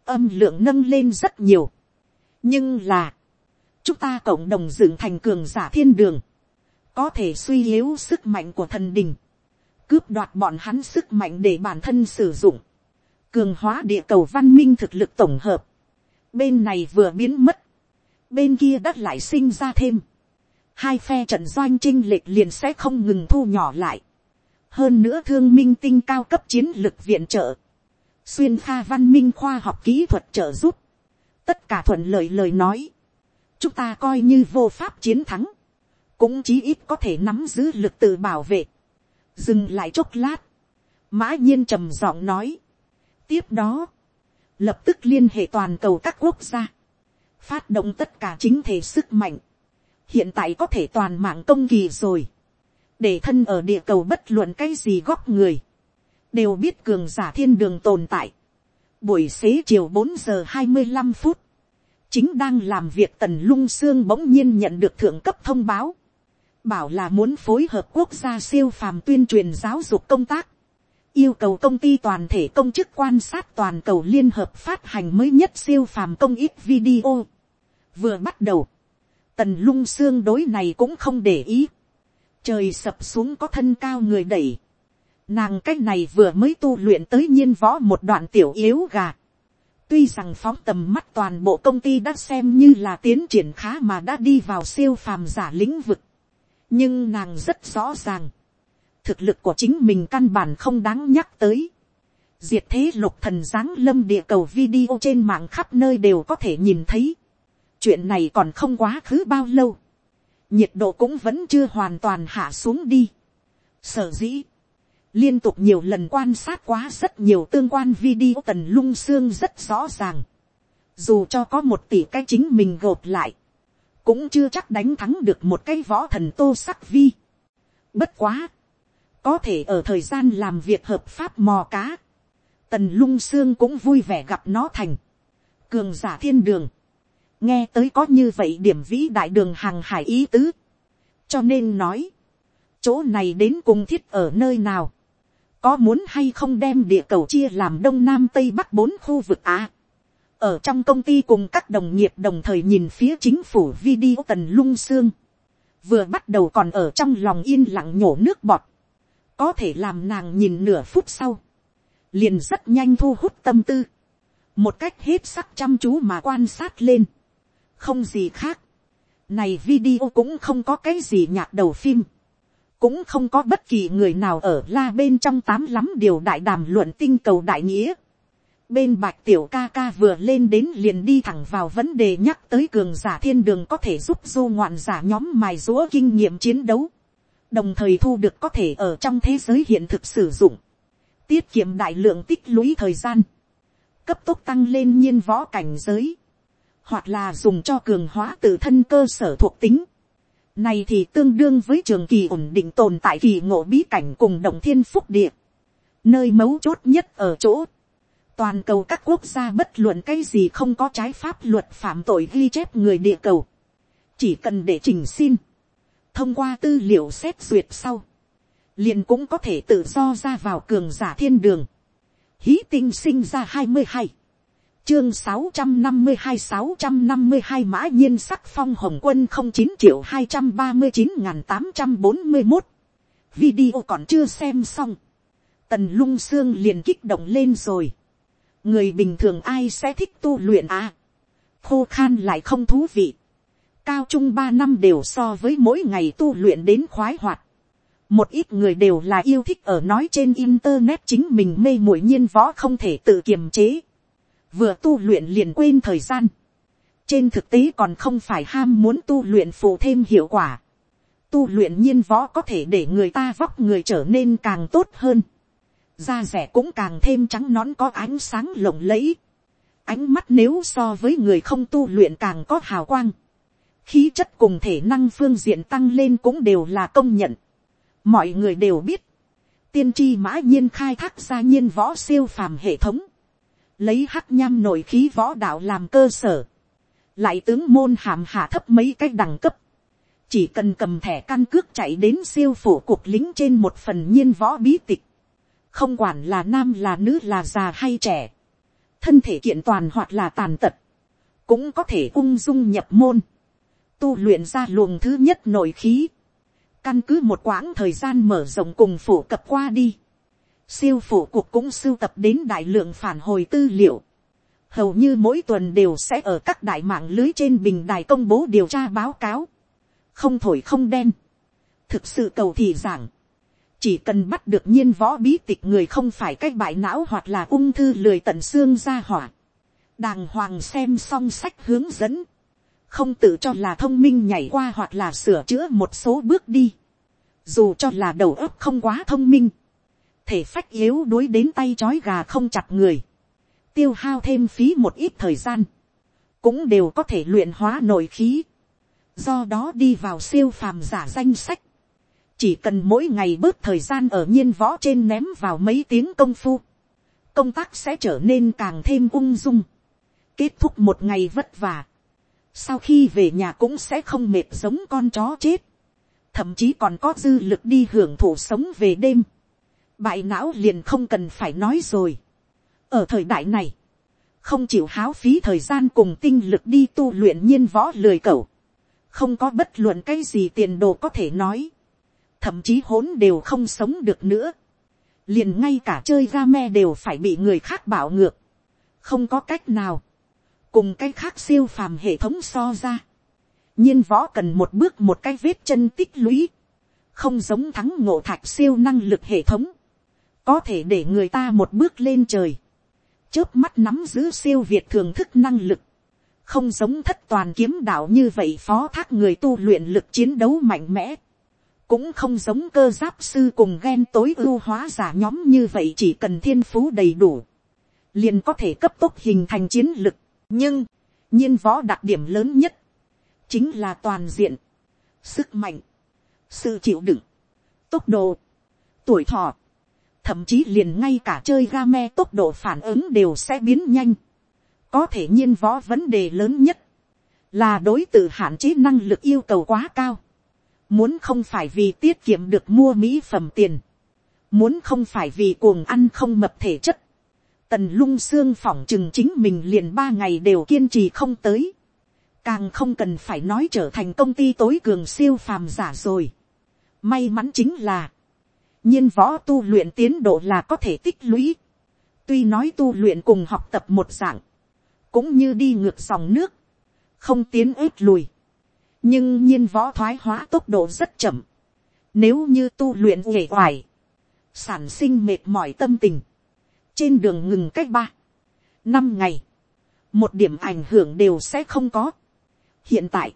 âm lượng nâng lên rất nhiều, nhưng là, chúng ta cộng đồng dựng thành cường giả thiên đường, có thể suy yếu sức mạnh của thần đình, cướp đoạt bọn hắn sức mạnh để bản thân sử dụng, cường hóa địa cầu văn minh thực lực tổng hợp, bên này vừa biến mất, bên kia đất lại sinh ra thêm, hai phe trận doanh chinh lệch liền sẽ không ngừng thu nhỏ lại, hơn nữa thương minh tinh cao cấp chiến lược viện trợ, xuyên pha văn minh khoa học kỹ thuật trợ giúp, tất cả thuận lợi lời nói, chúng ta coi như vô pháp chiến thắng, cũng chí ít có thể nắm giữ lực tự bảo vệ, dừng lại chốc lát, mã nhiên trầm giọng nói, tiếp đó, lập tức liên hệ toàn cầu các quốc gia, phát động tất cả chính thể sức mạnh, hiện tại có thể toàn mạng công kỳ rồi, để thân ở địa cầu bất luận cái gì góc người, đều biết cường giả thiên đường tồn tại. Buổi xế chiều bốn giờ hai mươi năm phút, chính đang làm việc tần lung xương bỗng nhiên nhận được thượng cấp thông báo, bảo là muốn phối hợp quốc gia siêu phàm tuyên truyền giáo dục công tác, yêu cầu công ty toàn thể công chức quan sát toàn cầu liên hợp phát hành mới nhất siêu phàm công ít video. Vừa bắt đầu, tần lung xương đối này cũng không để ý. Trời sập xuống có thân cao người đẩy. Nàng cách này vừa mới tu luyện tới nhiên võ một đoạn tiểu yếu gà. Tuy rằng phóng tầm mắt toàn bộ công ty đã xem như là tiến triển khá mà đã đi vào siêu phàm giả lĩnh vực. Nhưng nàng rất rõ ràng. Thực lực của chính mình căn bản không đáng nhắc tới. Diệt thế lục thần giáng lâm địa cầu video trên mạng khắp nơi đều có thể nhìn thấy. Chuyện này còn không quá khứ bao lâu. Nhiệt độ cũng vẫn chưa hoàn toàn hạ xuống đi. Sở dĩ liên tục nhiều lần quan sát quá rất nhiều tương quan video tần lung xương rất rõ ràng. Dù cho có một tỷ cái chính mình gộp lại, cũng chưa chắc đánh thắng được một cái võ thần tô sắc vi. Bất quá, có thể ở thời gian làm việc hợp pháp mò cá, tần lung xương cũng vui vẻ gặp nó thành. cường giả thiên đường, nghe tới có như vậy điểm vĩ đại đường hàng hải ý tứ. cho nên nói, chỗ này đến cùng thiết ở nơi nào, có muốn hay không đem địa cầu chia làm đông nam tây bắc bốn khu vực á. ở trong công ty cùng các đồng nghiệp đồng thời nhìn phía chính phủ video tần lung xương, vừa bắt đầu còn ở trong lòng yên lặng nhổ nước bọt, có thể làm nàng nhìn nửa phút sau, liền rất nhanh thu hút tâm tư, một cách hết sắc chăm chú mà quan sát lên, không gì khác, này video cũng không có cái gì nhạc đầu phim, cũng không có bất kỳ người nào ở la bên trong tám lắm điều đại đàm luận tinh cầu đại nghĩa. Bên bạch tiểu ca ca vừa lên đến liền đi thẳng vào vấn đề nhắc tới cường giả thiên đường có thể giúp du ngoạn giả nhóm mài rũa kinh nghiệm chiến đấu. Đồng thời thu được có thể ở trong thế giới hiện thực sử dụng. Tiết kiệm đại lượng tích lũy thời gian. Cấp tốc tăng lên nhiên võ cảnh giới. Hoặc là dùng cho cường hóa tự thân cơ sở thuộc tính này thì tương đương với trường kỳ ổn định tồn tại kỳ ngộ bí cảnh cùng động thiên phúc địa. Nơi mấu chốt nhất ở chỗ. Toàn cầu các quốc gia bất luận cái gì không có trái pháp luật phạm tội ghi chép người địa cầu. Chỉ cần để trình xin. Thông qua tư liệu xét duyệt sau. Liền cũng có thể tự do ra vào cường giả thiên đường. Hí tinh sinh ra hai mươi hai chương sáu trăm năm mươi hai, sáu trăm năm mươi hai mã nhiên sắc phong hồng quân không chín triệu hai trăm ba mươi chín n tám trăm bốn mươi một video còn chưa xem xong. Tần lung xương liền kích động lên rồi. Người bình thường ai sẽ thích tu luyện à? Khô khan lại không thú vị. Cao trung ba năm đều so với mỗi ngày tu luyện đến khoái hoạt. Một ít người đều là yêu thích ở nói trên internet chính mình mê muội nhiên võ không thể tự kiềm chế vừa tu luyện liền quên thời gian, trên thực tế còn không phải ham muốn tu luyện phụ thêm hiệu quả, tu luyện nhiên võ có thể để người ta vóc người trở nên càng tốt hơn, da rẻ cũng càng thêm trắng nón có ánh sáng lộng lẫy, ánh mắt nếu so với người không tu luyện càng có hào quang, khí chất cùng thể năng phương diện tăng lên cũng đều là công nhận, mọi người đều biết, tiên tri mã nhiên khai thác ra nhiên võ siêu phàm hệ thống, lấy hắc nham nội khí võ đạo làm cơ sở, lại tướng môn hàm hạ thấp mấy cái đẳng cấp, chỉ cần cầm thẻ căn cước chạy đến siêu phủ cuộc lính trên một phần nhiên võ bí tịch, không quản là nam là nữ là già hay trẻ, thân thể kiện toàn hoặc là tàn tật, cũng có thể ung dung nhập môn, tu luyện ra luồng thứ nhất nội khí, căn cứ một quãng thời gian mở rộng cùng phổ cập qua đi, siêu phủ cuộc cũng sưu tập đến đại lượng phản hồi tư liệu, hầu như mỗi tuần đều sẽ ở các đại mạng lưới trên bình đài công bố điều tra báo cáo, không thổi không đen, thực sự cầu thì giảng, chỉ cần bắt được nhiên võ bí tịch người không phải cách bại não hoặc là ung thư lười tận xương ra hỏa, đàng hoàng xem xong sách hướng dẫn, không tự cho là thông minh nhảy qua hoặc là sửa chữa một số bước đi, dù cho là đầu óc không quá thông minh, thể phách yếu đuối đến tay c h ó i gà không chặt người, tiêu hao thêm phí một ít thời gian, cũng đều có thể luyện hóa nội khí, do đó đi vào siêu phàm giả danh sách, chỉ cần mỗi ngày bớt thời gian ở nhiên võ trên ném vào mấy tiếng công phu, công tác sẽ trở nên càng thêm ung dung, kết thúc một ngày vất vả, sau khi về nhà cũng sẽ không mệt giống con chó chết, thậm chí còn có dư lực đi hưởng thụ sống về đêm, bại não liền không cần phải nói rồi. ở thời đại này, không chịu háo phí thời gian cùng tinh lực đi tu luyện nhiên võ lười cẩu, không có bất luận cái gì tiền đồ có thể nói, thậm chí hỗn đều không sống được nữa, liền ngay cả chơi ga me đều phải bị người khác bảo ngược, không có cách nào, cùng cái khác siêu phàm hệ thống so ra, nhiên võ cần một bước một cái vết chân tích lũy, không giống thắng ngộ thạch siêu năng lực hệ thống, có thể để người ta một bước lên trời, trước mắt nắm giữ siêu việt thường thức năng lực, không giống thất toàn kiếm đạo như vậy phó thác người tu luyện lực chiến đấu mạnh mẽ, cũng không giống cơ giáp sư cùng ghen tối ưu hóa giả nhóm như vậy chỉ cần thiên phú đầy đủ, liền có thể cấp tốc hình thành chiến lực. Nhưng, nhiên võ đặc điểm lớn nhất, chính là toàn diện, sức mạnh, sự chịu đựng, tốc độ, tuổi thọ, thậm chí liền ngay cả chơi ga me tốc độ phản ứng đều sẽ biến nhanh. có thể nhiên võ vấn đề lớn nhất, là đối t hạn chế năng lực yêu cầu quá cao. muốn không phải vì tiết kiệm được mua mỹ phẩm tiền, muốn không phải vì cuồng ăn không mập thể chất, Tần lung xương phỏng chừng chính mình liền ba ngày đều kiên trì không tới. Càng không cần phải nói trở thành công ty tối cường siêu phàm giả rồi. May mắn chính là nhiên võ tu luyện tiến độ là có thể tích lũy. Tuy nói tu luyện cùng học tập một dạng. Cũng như đi ngược dòng nước. Không tiến ếp lùi. Nhưng nhiên võ thoái hóa tốc độ rất chậm. Nếu như tu luyện nghề hoài. Sản sinh mệt mỏi tâm tình trên đường ngừng cách ba, năm ngày, một điểm ảnh hưởng đều sẽ không có. hiện tại,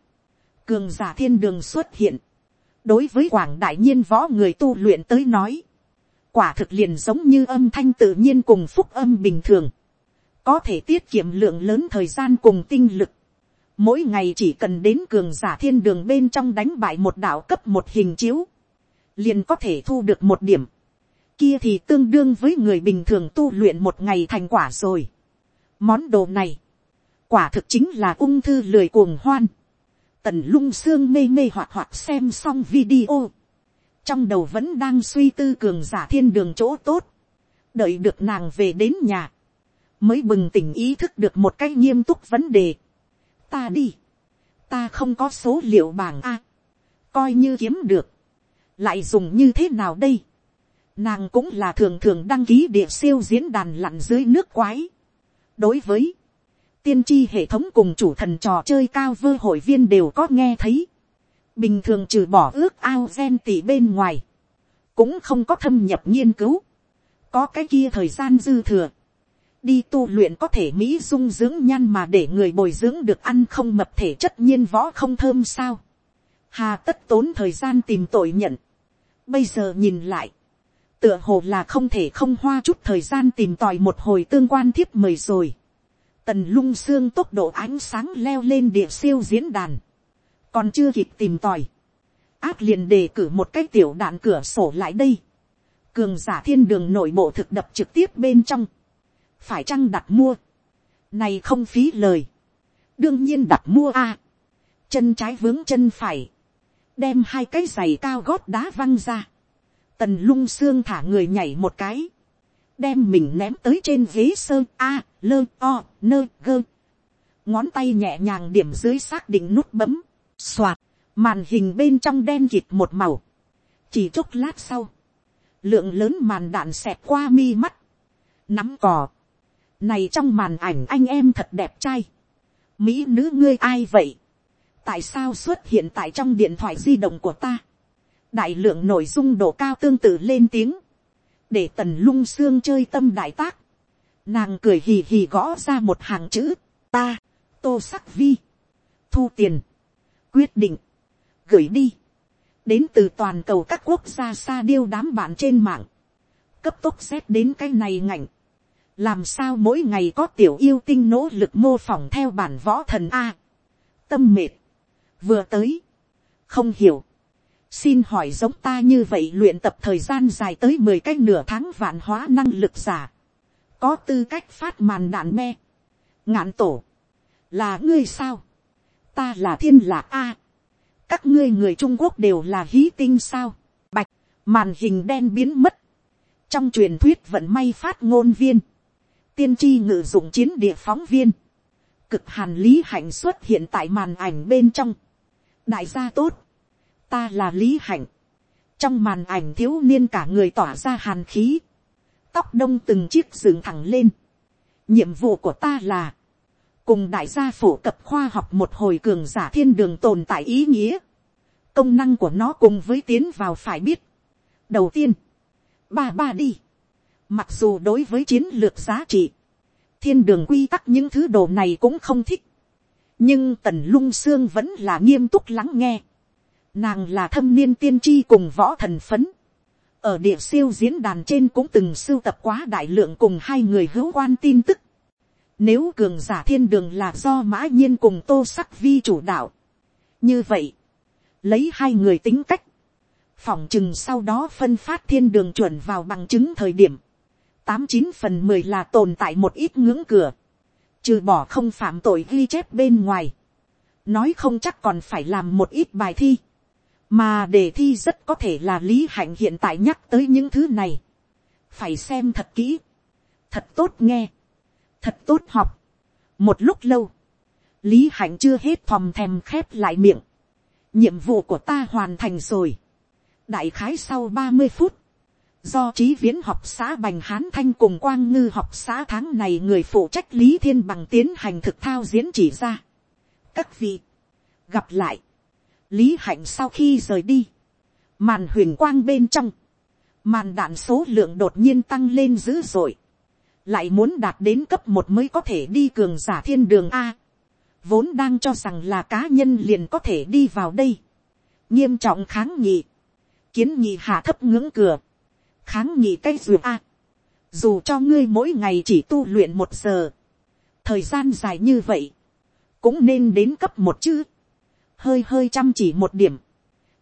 cường giả thiên đường xuất hiện, đối với quảng đại nhiên võ người tu luyện tới nói, quả thực liền giống như âm thanh tự nhiên cùng phúc âm bình thường, có thể tiết kiệm lượng lớn thời gian cùng tinh lực, mỗi ngày chỉ cần đến cường giả thiên đường bên trong đánh bại một đạo cấp một hình chiếu, liền có thể thu được một điểm, kia thì tương đương với người bình thường tu luyện một ngày thành quả rồi. Món đồ này, quả thực chính là ung thư lười cuồng hoan. Tần lung sương mê mê hoạt hoạt xem xong video. Trong đầu vẫn đang suy tư cường giả thiên đường chỗ tốt. Đợi được nàng về đến nhà. Mới bừng tỉnh ý thức được một cái nghiêm túc vấn đề. Ta đi. Ta không có số liệu bảng A. Coi như kiếm được. Lại dùng như thế nào đây? Nàng cũng là thường thường đăng ký địa siêu diễn đàn lặn dưới nước quái. Đối với tiên tri hệ thống cùng chủ thần trò chơi cao vơ hội viên đều có nghe thấy. Bình thường trừ bỏ ước ao gen tỷ bên ngoài. Cũng không có thâm nhập nghiên cứu. Có cái kia thời gian dư thừa. Đi tu luyện có thể mỹ dung dưỡng nhan mà để người bồi dưỡng được ăn không mập thể chất nhiên võ không thơm sao. Hà tất tốn thời gian tìm tội nhận. Bây giờ nhìn lại tựa hồ là không thể không hoa chút thời gian tìm tòi một hồi tương quan thiếp mời rồi. Tần lung xương tốc độ ánh sáng leo lên địa siêu diễn đàn. Còn chưa kịp tìm tòi. Áp liền đề cử một cái tiểu đạn cửa sổ lại đây. Cường giả thiên đường nội bộ thực đập trực tiếp bên trong. Phải chăng đặt mua. Này không phí lời. Đương nhiên đặt mua a Chân trái vướng chân phải. Đem hai cái giày cao gót đá văng ra Tần lung xương thả người nhảy một cái. Đem mình ném tới trên ghế sơn A, lơ, o, nơ, gơ. ngón tay nhẹ nhàng điểm dưới xác định nút bấm, xoạt màn hình bên trong đen kịt một màu, chỉ chốc lát sau, lượng lớn màn đạn xẹt qua mi mắt, nắm cò, này trong màn ảnh anh em thật đẹp trai, mỹ nữ ngươi ai vậy, tại sao xuất hiện tại trong điện thoại di động của ta, đại lượng nội dung độ cao tương tự lên tiếng, để tần lung xương chơi tâm đại tác, nàng cười hì hì gõ ra một hàng chữ, ta, tô sắc vi, thu tiền, quyết định, gửi đi, đến từ toàn cầu các quốc gia xa điêu đám bạn trên mạng, cấp tốc xét đến cái này ngạnh, làm sao mỗi ngày có tiểu yêu tinh nỗ lực mô phỏng theo bản võ thần a, tâm mệt, vừa tới, không hiểu, xin hỏi giống ta như vậy luyện tập thời gian dài tới mười cái nửa tháng vạn hóa năng lực giả, có tư cách phát màn đạn me, ngạn tổ, là ngươi sao, ta là thiên lạc a, các ngươi người trung quốc đều là hí tinh sao, bạch, màn hình đen biến mất, trong truyền thuyết vận may phát ngôn viên, tiên tri ngự dụng chiến địa phóng viên, cực hàn lý hạnh xuất hiện tại màn ảnh bên trong, đại gia tốt, ta là lý hạnh, trong màn ảnh thiếu niên cả người tỏa ra hàn khí, tóc đông từng chiếc dựng thẳng lên, nhiệm vụ của ta là, cùng đại gia phổ cập khoa học một hồi cường giả thiên đường tồn tại ý nghĩa, công năng của nó cùng với tiến vào phải biết. đầu tiên, ba ba đi, mặc dù đối với chiến lược giá trị, thiên đường quy tắc những thứ đồ này cũng không thích, nhưng tần lung xương vẫn là nghiêm túc lắng nghe, nàng là thâm niên tiên tri cùng võ thần phấn, ở địa siêu diễn đàn trên cũng từng sưu tập quá đại lượng cùng hai người hữu quan tin tức, nếu cường giả thiên đường là do mã nhiên cùng tô sắc vi chủ đạo. Như vậy, lấy hai người tính cách, phỏng chừng sau đó phân phát thiên đường chuẩn vào bằng chứng thời điểm, tám chín phần mười là tồn tại một ít ngưỡng cửa, trừ bỏ không phạm tội ghi chép bên ngoài, nói không chắc còn phải làm một ít bài thi, mà đề thi rất có thể là lý hạnh hiện tại nhắc tới những thứ này, phải xem thật kỹ, thật tốt nghe, thật tốt học. một lúc lâu, lý hạnh chưa hết thòm thèm khép lại miệng. nhiệm vụ của ta hoàn thành rồi. đại khái sau ba mươi phút, do trí viễn học xã bành hán thanh cùng quang ngư học xã tháng này người phụ trách lý thiên bằng tiến hành thực thao diễn chỉ ra. các vị, gặp lại, lý hạnh sau khi rời đi, màn huyền quang bên trong, màn đạn số lượng đột nhiên tăng lên dữ dội, lại muốn đạt đến cấp một mới có thể đi cường giả thiên đường a, vốn đang cho rằng là cá nhân liền có thể đi vào đây, nghiêm trọng kháng nghị, kiến nghị hạ thấp ngưỡng cửa, kháng nghị cây dù a, dù cho ngươi mỗi ngày chỉ tu luyện một giờ, thời gian dài như vậy, cũng nên đến cấp một chứ, hơi hơi chăm chỉ một điểm,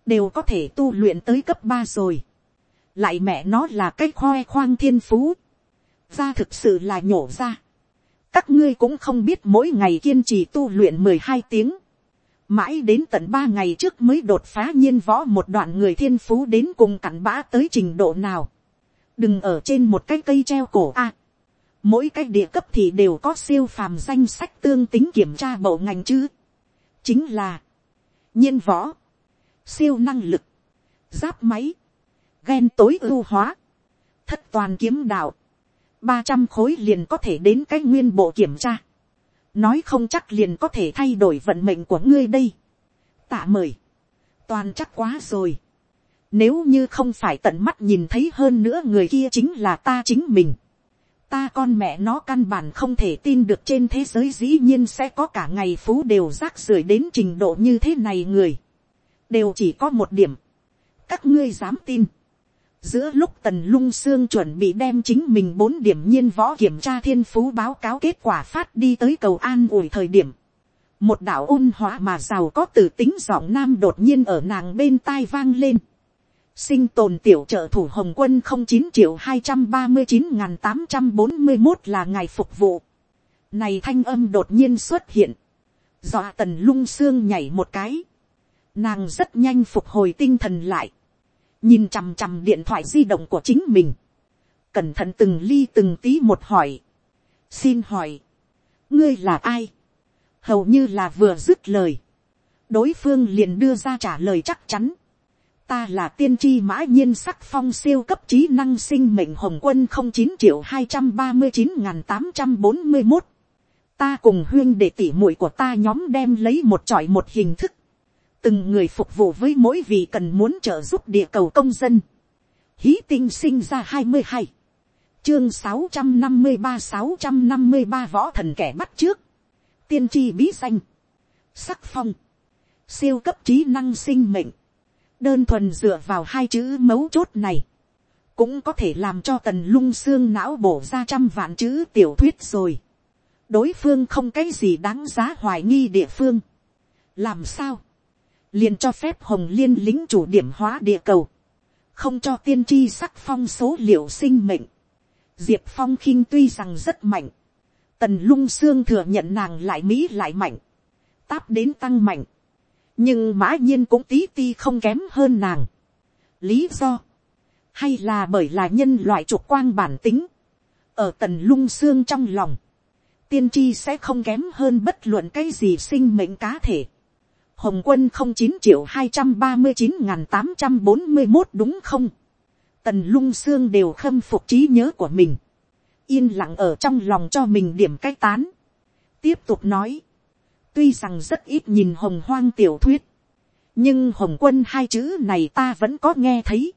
đều có thể tu luyện tới cấp ba rồi, lại mẹ nó là cái khoe khoang thiên phú, ra thực sự là nhổ ra. các ngươi cũng không biết mỗi ngày kiên trì tu luyện mười hai tiếng. mãi đến tận ba ngày trước mới đột phá nhiên võ một đoạn người thiên phú đến cùng cặn bã tới trình độ nào. đừng ở trên một cái cây treo cổ a. mỗi cái địa cấp thì đều có siêu phàm danh sách tương tính kiểm tra bộ ngành chứ. chính là nhiên võ, siêu năng lực, giáp máy, ghen tối ưu hóa, thất toàn kiếm đạo, ba trăm khối liền có thể đến cái nguyên bộ kiểm tra. nói không chắc liền có thể thay đổi vận mệnh của ngươi đây. tạ mời. toàn chắc quá rồi. nếu như không phải tận mắt nhìn thấy hơn nữa người kia chính là ta chính mình ta con mẹ nó căn bản không thể tin được trên thế giới dĩ nhiên sẽ có cả ngày phú đều rác rưởi đến trình độ như thế này người. đều chỉ có một điểm. các ngươi dám tin Giữa lúc tần lung xương chuẩn bị đem chính mình bốn điểm nhiên võ kiểm tra thiên phú báo cáo kết quả phát đi tới cầu an ủi thời điểm. Một đạo ôn hóa mà giàu có từ tính giọng nam đột nhiên ở nàng bên tai vang lên. Sinh tồn tiểu trợ thủ Hồng quân không chín triệu hai trăm ba mươi chín tám trăm bốn mươi một là ngày phục vụ. Này thanh âm đột nhiên xuất hiện. Dọa tần lung xương nhảy một cái. Nàng rất nhanh phục hồi tinh thần lại. Nhìn chằm chằm điện thoại di động của chính mình, cẩn thận từng ly từng tí một hỏi, xin hỏi, ngươi là ai, hầu như là vừa dứt lời, đối phương liền đưa ra trả lời chắc chắn, ta là tiên tri mã nhiên sắc phong siêu cấp trí năng sinh mệnh hồng quân không chín triệu hai trăm ba mươi chín n g h n tám trăm bốn mươi một ta cùng huyên để tỉ muội của ta nhóm đem lấy một trọi một hình thức, từng người phục vụ với mỗi vị cần muốn trợ giúp địa cầu công dân, hí tinh sinh ra hai mươi hai, chương sáu trăm năm mươi ba sáu trăm năm mươi ba võ thần kẻ bắt trước, tiên tri bí danh, sắc phong, siêu cấp trí năng sinh mệnh, đơn thuần dựa vào hai chữ mấu chốt này, cũng có thể làm cho tần lung xương não bổ ra trăm vạn chữ tiểu thuyết rồi. đối phương không cái gì đáng giá hoài nghi địa phương. làm sao, liền cho phép hồng liên lính chủ điểm hóa địa cầu, không cho tiên tri sắc phong số liệu sinh mệnh. diệp phong khinh tuy rằng rất mạnh, tần lung xương thừa nhận nàng lại mỹ lại mạnh, táp đến tăng mạnh, nhưng mã nhiên cũng tí ti không kém hơn nàng. lý do, hay là bởi là nhân loại trục quang bản tính, ở tần lung xương trong lòng, tiên tri sẽ không kém hơn bất luận cái gì sinh mệnh cá thể. Hồng quân không chín triệu hai trăm ba mươi chín n tám trăm bốn mươi một đúng không? Tần lung xương đều khâm phục trí nhớ của mình. Yên lặng ở trong lòng cho mình điểm cách tán. Tiếp tục nói tuy rằng rất ít nhìn hồng hoang tiểu thuyết, nhưng hồng quân hai chữ này ta vẫn có nghe thấy.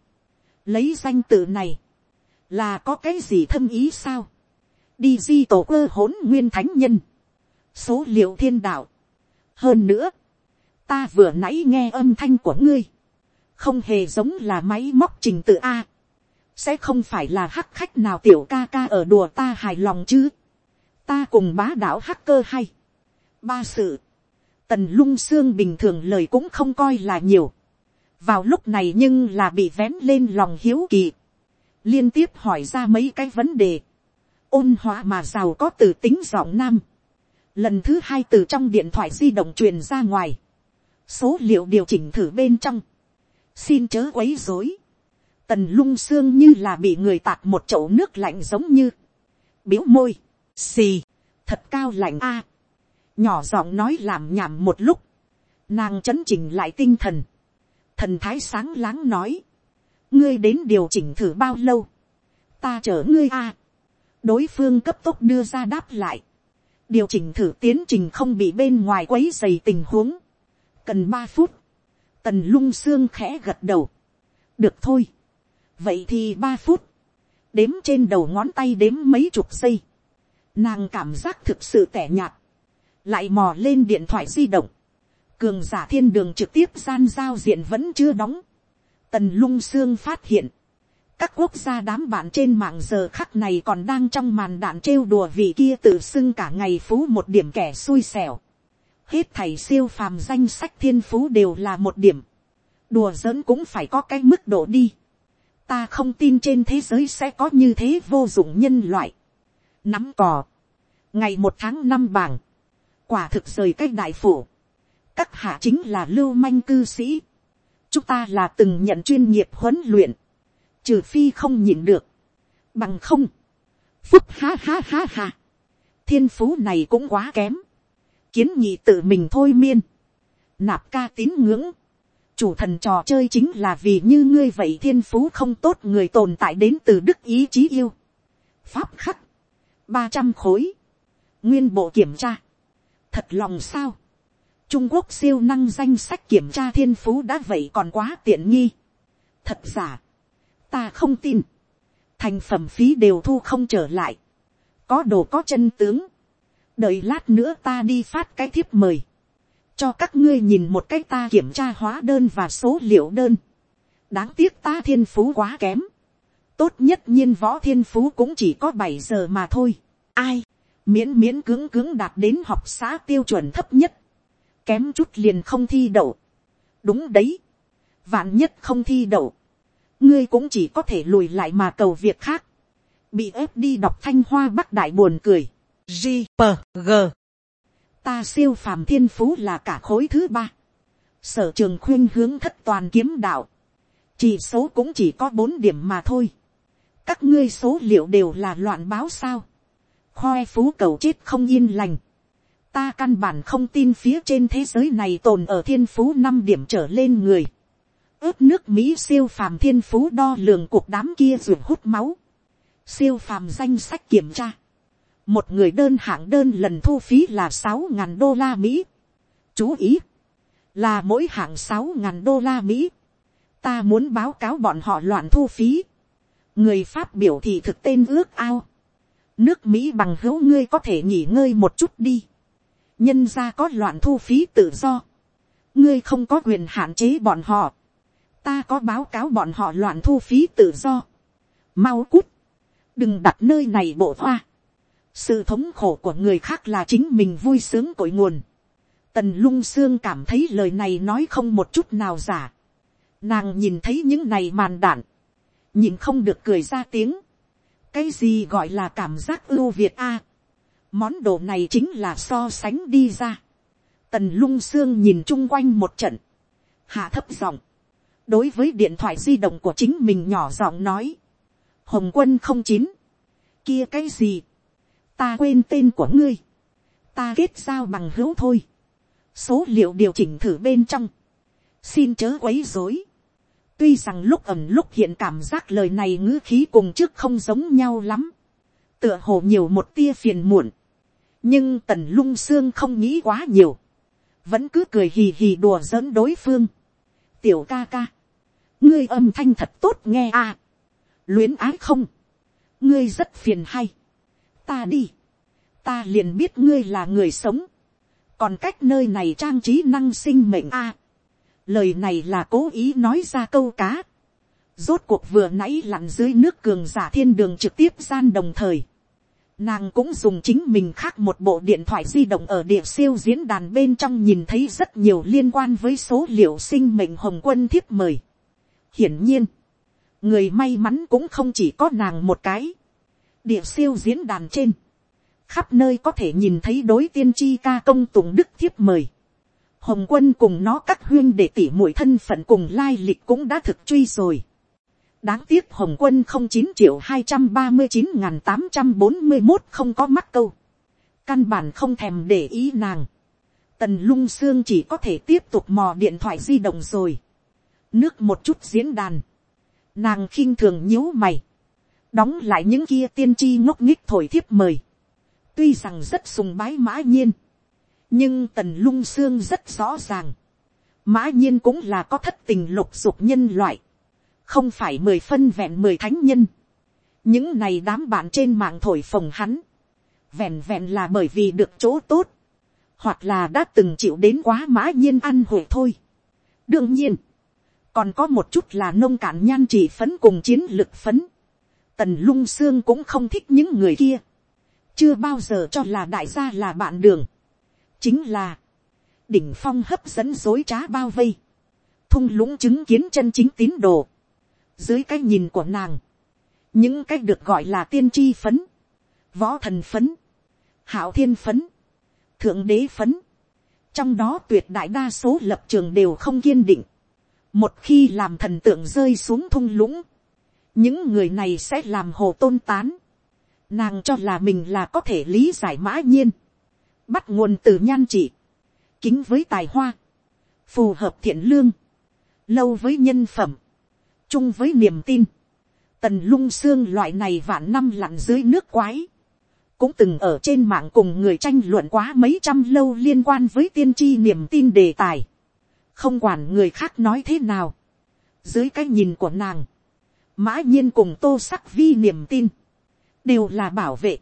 lấy danh tự này, là có cái gì thâm ý sao. đi di tổ cơ hỗn nguyên thánh nhân, số liệu thiên đạo. hơn nữa, ta vừa nãy nghe âm thanh của ngươi, không hề giống là máy móc trình tự a. sẽ không phải là hắc khách nào tiểu ca ca ở đùa ta hài lòng chứ. ta cùng bá đạo hacker hay ba sự, tần lung xương bình thường lời cũng không coi là nhiều. vào lúc này nhưng là bị vén lên lòng hiếu kỳ, liên tiếp hỏi ra mấy cái vấn đề, ôn hòa mà giàu có từ tính giọng nam. lần thứ hai từ trong điện thoại di động truyền ra ngoài, số liệu điều chỉnh thử bên trong, xin chớ quấy dối, tần lung xương như là bị người tạt một chậu nước lạnh giống như, biếu môi, xì, thật cao lạnh a, nhỏ giọng nói làm nhảm một lúc, nàng chấn chỉnh lại tinh thần, thần thái sáng láng nói, ngươi đến điều chỉnh thử bao lâu, ta chở ngươi a, đối phương cấp tốc đưa ra đáp lại, điều chỉnh thử tiến trình không bị bên ngoài quấy dày tình huống, cần ba phút, tần lung xương khẽ gật đầu, được thôi, vậy thì ba phút, đếm trên đầu ngón tay đếm mấy chục giây, nàng cảm giác thực sự tẻ nhạt, lại mò lên điện thoại di động, cường giả thiên đường trực tiếp gian giao diện vẫn chưa đóng, tần lung xương phát hiện, các quốc gia đám bạn trên mạng giờ khắc này còn đang trong màn đạn trêu đùa vì kia tự xưng cả ngày phú một điểm kẻ xui xẻo. Hết thầy siêu phàm danh sách thiên phú đều là một điểm. Đùa giỡn cũng phải có cái mức độ đi. Ta không tin trên thế giới sẽ có như thế vô dụng nhân loại. Nắm cò. Ngày một tháng năm bảng quả thực rời cái đại phủ. các hạ chính là lưu manh cư sĩ. chúng ta là từng nhận chuyên nghiệp huấn luyện. trừ phi không nhịn được. bằng không. phúc ha ha ha ha. thiên phú này cũng quá kém. kiến nhị tự mình thôi miên. nạp ca tín ngưỡng. chủ thần trò chơi chính là vì như ngươi vậy thiên phú không tốt người tồn tại đến từ đức ý chí yêu. pháp khắc. ba trăm khối. nguyên bộ kiểm tra thật lòng sao. trung quốc siêu năng danh sách kiểm tra thiên phú đã vậy còn quá tiện nghi. thật giả. ta không tin. thành phẩm phí đều thu không trở lại. có đồ có chân tướng. đợi lát nữa ta đi phát cái thiếp mời. cho các ngươi nhìn một cách ta kiểm tra hóa đơn và số liệu đơn. đáng tiếc ta thiên phú quá kém. tốt nhất nhiên võ thiên phú cũng chỉ có bảy giờ mà thôi. ai miễn miễn cưỡng cưỡng đạt đến học xã tiêu chuẩn thấp nhất, kém chút liền không thi đậu. đúng đấy, vạn nhất không thi đậu, ngươi cũng chỉ có thể lùi lại mà cầu việc khác, bị ép đi đọc thanh hoa bắc đại buồn cười, g p g. Ta siêu phàm thiên phú là cả khối thứ ba, sở trường khuyên hướng thất toàn kiếm đạo, chỉ số cũng chỉ có bốn điểm mà thôi, các ngươi số liệu đều là loạn báo sao, khoe phú cầu chết không yên lành, ta căn bản không tin phía trên thế giới này tồn ở thiên phú năm điểm trở lên người. ướp nước mỹ siêu phàm thiên phú đo lường cuộc đám kia ruột hút máu. siêu phàm danh sách kiểm tra. một người đơn hạng đơn lần thu phí là sáu ngàn đô la mỹ. chú ý, là mỗi hạng sáu ngàn đô la mỹ. ta muốn báo cáo bọn họ loạn thu phí. người pháp biểu thì thực tên ước ao nước mỹ bằng hữu ngươi có thể nghỉ ngơi một chút đi. Nhân ra có loạn thu phí tự do, ngươi không có quyền hạn chế bọn họ, ta có báo cáo bọn họ loạn thu phí tự do, mau cút, đừng đặt nơi này bộ hoa, sự thống khổ của người khác là chính mình vui sướng cội nguồn, tần lung xương cảm thấy lời này nói không một chút nào giả, nàng nhìn thấy những này màn đạn, nhìn không được cười ra tiếng, cái gì gọi là cảm giác ưu việt a, Món đồ này chính là so sánh đi ra. Tần lung xương nhìn chung quanh một trận. Hạ thấp giọng. Đối với điện thoại di động của chính mình nhỏ giọng nói. Hồng quân không chín. Kia cái gì? Ta quên tên của ngươi. Ta kết giao bằng hữu thôi. Số liệu điều chỉnh thử bên trong. Xin chớ quấy rối. Tuy rằng lúc ẩm lúc hiện cảm giác lời này ngữ khí cùng trước không giống nhau lắm. Tựa hồ nhiều một tia phiền muộn. Nhưng tần lung xương không nghĩ quá nhiều, vẫn cứ cười hì hì đùa giỡn đối phương. tiểu ca ca, ngươi âm thanh thật tốt nghe à, luyến ái không, ngươi rất phiền hay, ta đi, ta liền biết ngươi là người sống, còn cách nơi này trang trí năng sinh mệnh a, lời này là cố ý nói ra câu cá, rốt cuộc vừa nãy lặn dưới nước cường giả thiên đường trực tiếp gian đồng thời, Nàng cũng dùng chính mình khác một bộ điện thoại di động ở địa siêu diễn đàn bên trong nhìn thấy rất nhiều liên quan với số liệu sinh mệnh hồng quân thiếp mời. Hiển nhiên, người may mắn cũng không chỉ có nàng một cái. Địa siêu diễn đàn trên, khắp nơi có thể nhìn thấy đối tiên tri ca công tùng đức thiếp mời. Hồng quân cùng nó các huyên để tỉ mũi thân phận cùng lai lịch cũng đã thực truy rồi đáng tiếc hồng quân không chín triệu hai trăm ba mươi chín n g h n tám trăm bốn mươi một không có mắt câu. căn bản không thèm để ý nàng. tần lung Sương chỉ có thể tiếp tục mò điện thoại di động rồi. nước một chút diễn đàn. nàng khinh thường nhíu mày. đóng lại những kia tiên tri ngốc nghích thổi thiếp mời. tuy rằng rất sùng bái mã nhiên nhưng tần lung xương rất rõ ràng. mã nhiên cũng là có thất tình lục dục nhân loại không phải mười phân vẹn mười thánh nhân. những này đám bạn trên mạng thổi phồng hắn, vẹn vẹn là bởi vì được chỗ tốt, hoặc là đã từng chịu đến quá mã nhiên ăn hội thôi. đương nhiên, còn có một chút là nông cạn nhan chỉ phấn cùng chiến lực phấn. tần lung xương cũng không thích những người kia, chưa bao giờ cho là đại gia là bạn đường, chính là, đỉnh phong hấp dẫn dối trá bao vây, thung lũng chứng kiến chân chính tín đồ, dưới cái nhìn của nàng, những cái được gọi là tiên tri phấn, võ thần phấn, hảo thiên phấn, thượng đế phấn, trong đó tuyệt đại đa số lập trường đều không kiên định, một khi làm thần tượng rơi xuống thung lũng, những người này sẽ làm hồ tôn tán, nàng cho là mình là có thể lý giải mã nhiên, bắt nguồn từ nhan chỉ kính với tài hoa, phù hợp thiện lương, lâu với nhân phẩm, chung với niềm tin, tần lung xương loại này vạn năm lặn dưới nước quái, cũng từng ở trên mạng cùng người tranh luận quá mấy trăm lâu liên quan với tiên tri niềm tin đề tài, không quản người khác nói thế nào, dưới cái nhìn của nàng, mã nhiên cùng tô sắc vi niềm tin, đều là bảo vệ,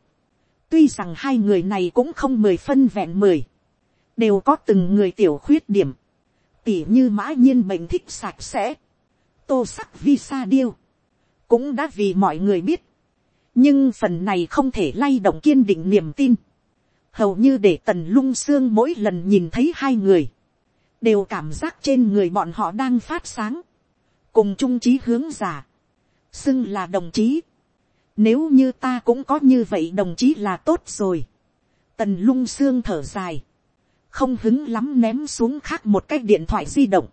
tuy rằng hai người này cũng không mười phân vẹn mười, đều có từng người tiểu khuyết điểm, tỉ như mã nhiên bệnh thích sạch sẽ, tô sắc vi sa điêu, cũng đã vì mọi người biết, nhưng phần này không thể lay động kiên định niềm tin, hầu như để tần lung xương mỗi lần nhìn thấy hai người, đều cảm giác trên người bọn họ đang phát sáng, cùng trung trí hướng giả, xưng là đồng chí, nếu như ta cũng có như vậy đồng chí là tốt rồi, tần lung xương thở dài, không hứng lắm ném xuống khác một cái điện thoại di động,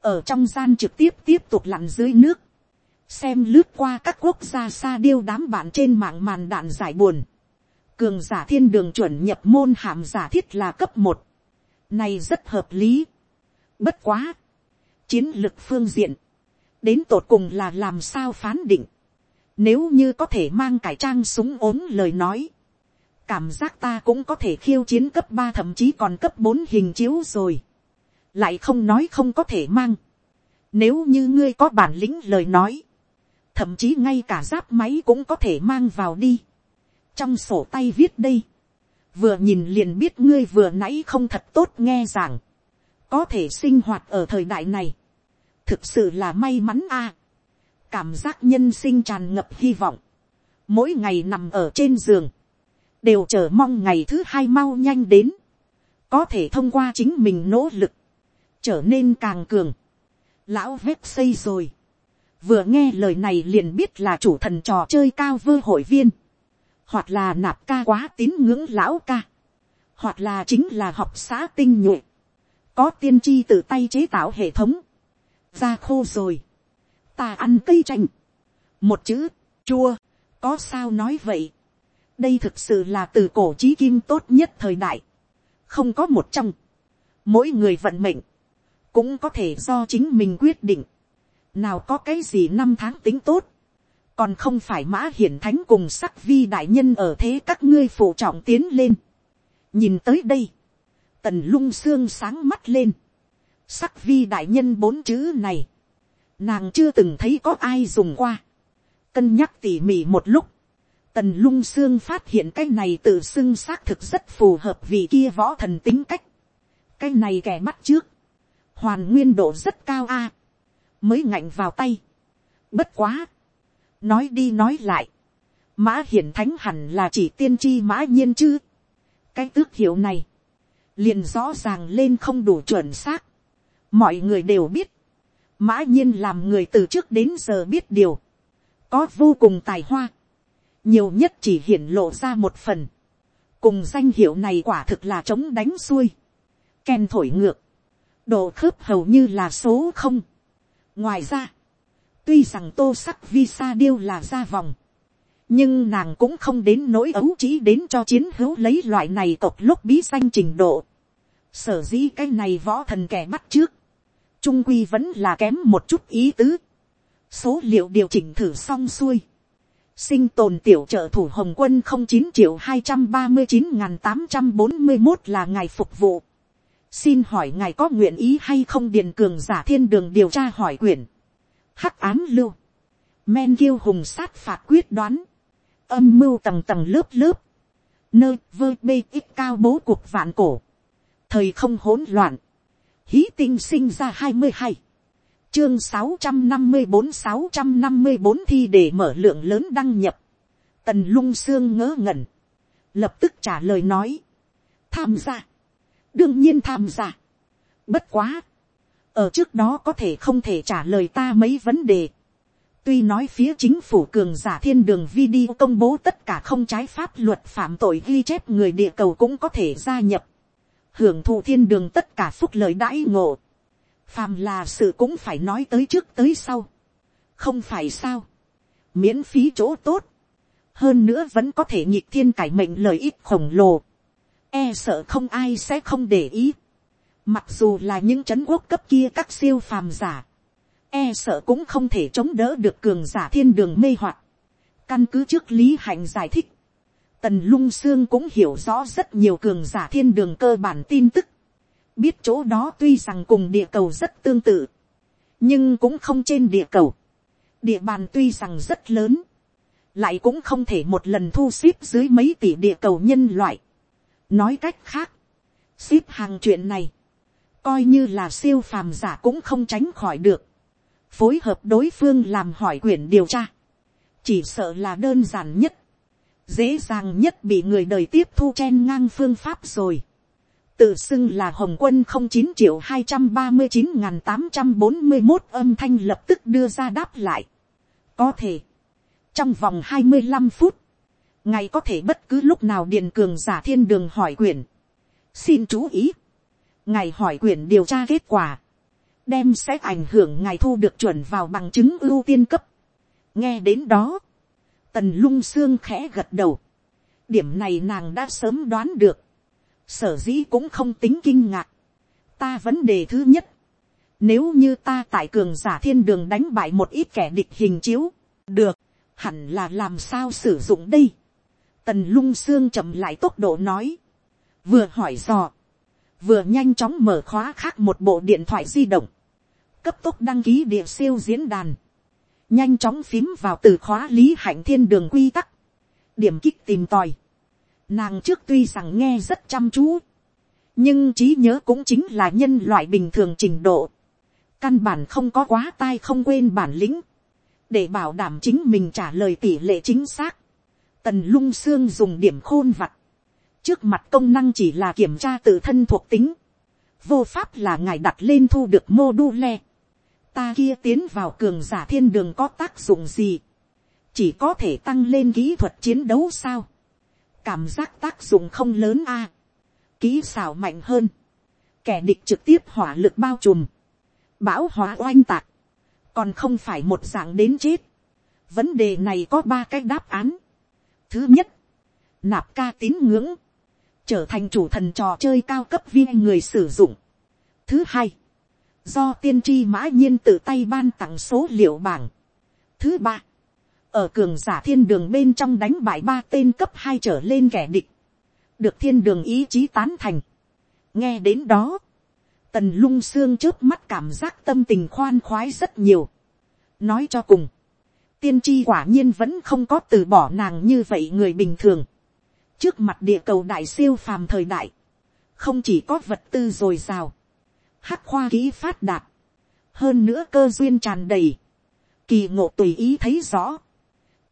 ở trong gian trực tiếp tiếp tục lặn dưới nước, xem lướt qua các quốc gia xa điêu đám bạn trên mạng màn đạn giải buồn, cường giả thiên đường chuẩn nhập môn hàm giả thiết là cấp một, này rất hợp lý. bất quá, chiến lược phương diện, đến tột cùng là làm sao phán định, nếu như có thể mang cải trang súng ốm lời nói, cảm giác ta cũng có thể khiêu chiến cấp ba thậm chí còn cấp bốn hình chiếu rồi, lại không nói không có thể mang, nếu như ngươi có bản lĩnh lời nói, thậm chí ngay cả giáp máy cũng có thể mang vào đi. trong sổ tay viết đây, vừa nhìn liền biết ngươi vừa nãy không thật tốt nghe rằng, có thể sinh hoạt ở thời đại này, thực sự là may mắn a cảm giác nhân sinh tràn ngập hy vọng, mỗi ngày nằm ở trên giường, đều chờ mong ngày thứ hai mau nhanh đến, có thể thông qua chính mình nỗ lực, trở nên càng cường, lão vết xây rồi, vừa nghe lời này liền biết là chủ thần trò chơi cao vơ hội viên, hoặc là nạp ca quá tín ngưỡng lão ca, hoặc là chính là học xã tinh nhuệ, có tiên tri tự tay chế tạo hệ thống, ra khô rồi, ta ăn cây chanh, một chữ, chua, có sao nói vậy, đây thực sự là từ cổ trí kim tốt nhất thời đại, không có một trong, mỗi người vận mệnh, cũng có thể do chính mình quyết định, nào có cái gì năm tháng tính tốt, còn không phải mã hiển thánh cùng sắc vi đại nhân ở thế các ngươi phụ trọng tiến lên. nhìn tới đây, tần lung xương sáng mắt lên, sắc vi đại nhân bốn chữ này, nàng chưa từng thấy có ai dùng qua, cân nhắc tỉ mỉ một lúc, tần lung xương phát hiện cái này tự xưng xác thực rất phù hợp vì kia võ thần tính cách, cái này kẻ mắt trước, hoàn nguyên độ rất cao a, mới ngạnh vào tay. Bất quá, nói đi nói lại, mã hiển thánh hẳn là chỉ tiên tri mã nhiên chứ. cái tước hiệu này, liền rõ ràng lên không đủ chuẩn xác. mọi người đều biết, mã nhiên làm người từ trước đến giờ biết điều, có vô cùng tài hoa, nhiều nhất chỉ hiển lộ ra một phần, cùng danh hiệu này quả thực là chống đánh xuôi, ken thổi ngược, độ khớp hầu như là số không. ngoài ra, tuy rằng tô sắc vi sa điêu là ra vòng, nhưng nàng cũng không đến nỗi ấu chỉ đến cho chiến hữu lấy loại này tộc lúc bí danh trình độ. sở dĩ cái này võ thần kẻ bắt trước, trung quy vẫn là kém một chút ý tứ. số liệu điều chỉnh thử xong xuôi. sinh tồn tiểu trợ thủ hồng quân không chín triệu hai trăm ba mươi chín n g h n tám trăm bốn mươi một là ngày phục vụ. Xin hỏi ngài có nguyện ý hay không điền cường giả thiên đường điều tra hỏi quyền, hắc ám lưu, men kiêu hùng sát phạt quyết đoán, âm mưu tầng tầng lớp lớp, nơi vơ bê ít cao bố cuộc vạn cổ, thời không hỗn loạn, hí tinh sinh ra hai mươi hai, chương sáu trăm năm mươi bốn sáu trăm năm mươi bốn thi để mở lượng lớn đăng nhập, tần lung xương ngớ ngẩn, lập tức trả lời nói, tham gia, đương nhiên tham gia. Bất quá. Ở trước đó có thể không thể trả lời ta mấy vấn đề. Tuy nói phía chính phủ cường giả thiên đường video công bố tất cả không trái pháp luật phạm tội ghi chép người địa cầu cũng có thể gia nhập. Hưởng thụ thiên đường tất cả phúc lợi đãi ngộ. Phàm là sự cũng phải nói tới trước tới sau. Không phải sao. Miễn phí chỗ tốt. Hơn nữa vẫn có thể nhịp thiên cải mệnh lợi ích khổng lồ e sợ không ai sẽ không để ý. Mặc dù là những c quốc cấp kia các siêu phàm giả, e sợ cũng không thể chống đỡ được cường giả thiên đường mê hoặc. Căn cứ trước lý hạnh giải thích, tần lung xương cũng hiểu rõ rất nhiều cường giả thiên đường cơ bản tin tức. Biết chỗ đó tuy rằng cùng địa cầu rất tương tự, nhưng cũng không trên địa cầu. Địa bàn tuy rằng rất lớn, lại cũng không thể một lần thu xếp dưới mấy tỷ địa cầu nhân loại nói cách khác, ship hàng chuyện này, coi như là siêu phàm giả cũng không tránh khỏi được, phối hợp đối phương làm hỏi quyển điều tra, chỉ sợ là đơn giản nhất, dễ dàng nhất bị người đời tiếp thu chen ngang phương pháp rồi. tự xưng là hồng quân không chín triệu hai trăm ba mươi chín n g h n tám trăm bốn mươi một âm thanh lập tức đưa ra đáp lại. có thể, trong vòng hai mươi năm phút, ngài có thể bất cứ lúc nào điện cường giả thiên đường hỏi quyền. xin chú ý, ngài hỏi quyền điều tra kết quả, đem sẽ ảnh hưởng ngài thu được chuẩn vào bằng chứng ưu tiên cấp. nghe đến đó, tần lung xương khẽ gật đầu, điểm này nàng đã sớm đoán được, sở dĩ cũng không tính kinh ngạc. ta vấn đề thứ nhất, nếu như ta tại cường giả thiên đường đánh bại một ít kẻ địch hình chiếu, được, hẳn là làm sao sử dụng đây. Tần lung xương chậm lại tốc độ nói. Vừa hỏi dò. Vừa nhanh chóng mở khóa khác một bộ điện thoại di động. Cấp tốc đăng ký địa siêu diễn đàn. Nhanh chóng phím vào từ khóa lý hạnh thiên đường quy tắc. Điểm kích tìm tòi. Nàng trước tuy rằng nghe rất chăm chú. Nhưng trí nhớ cũng chính là nhân loại bình thường trình độ. Căn bản không có quá tai không quên bản lĩnh để bảo đảm chính mình trả lời tỷ lệ chính xác, tần lung xương dùng điểm khôn vặt, trước mặt công năng chỉ là kiểm tra tự thân thuộc tính, vô pháp là ngài đặt lên thu được mô đu le, ta kia tiến vào cường giả thiên đường có tác dụng gì, chỉ có thể tăng lên kỹ thuật chiến đấu sao, cảm giác tác dụng không lớn a, kỹ xảo mạnh hơn, kẻ địch trực tiếp hỏa lực bao trùm, bão hỏa oanh tạc, còn không phải một dạng đến chết. vấn đề này có ba cái đáp án. thứ nhất, nạp ca tín ngưỡng, trở thành chủ thần trò chơi cao cấp viên người sử dụng. thứ hai, do tiên tri mã nhiên tự tay ban tặng số liệu bảng. thứ ba, ở cường giả thiên đường bên trong đánh bại ba tên cấp hai trở lên kẻ địch, được thiên đường ý chí tán thành. nghe đến đó, tần lung xương trước mắt cảm giác tâm tình khoan khoái rất nhiều. nói cho cùng, tiên tri quả nhiên vẫn không có từ bỏ nàng như vậy người bình thường. trước mặt địa cầu đại siêu phàm thời đại, không chỉ có vật tư dồi dào, hắc khoa kỹ phát đạt, hơn nữa cơ duyên tràn đầy, kỳ ngộ tùy ý thấy rõ,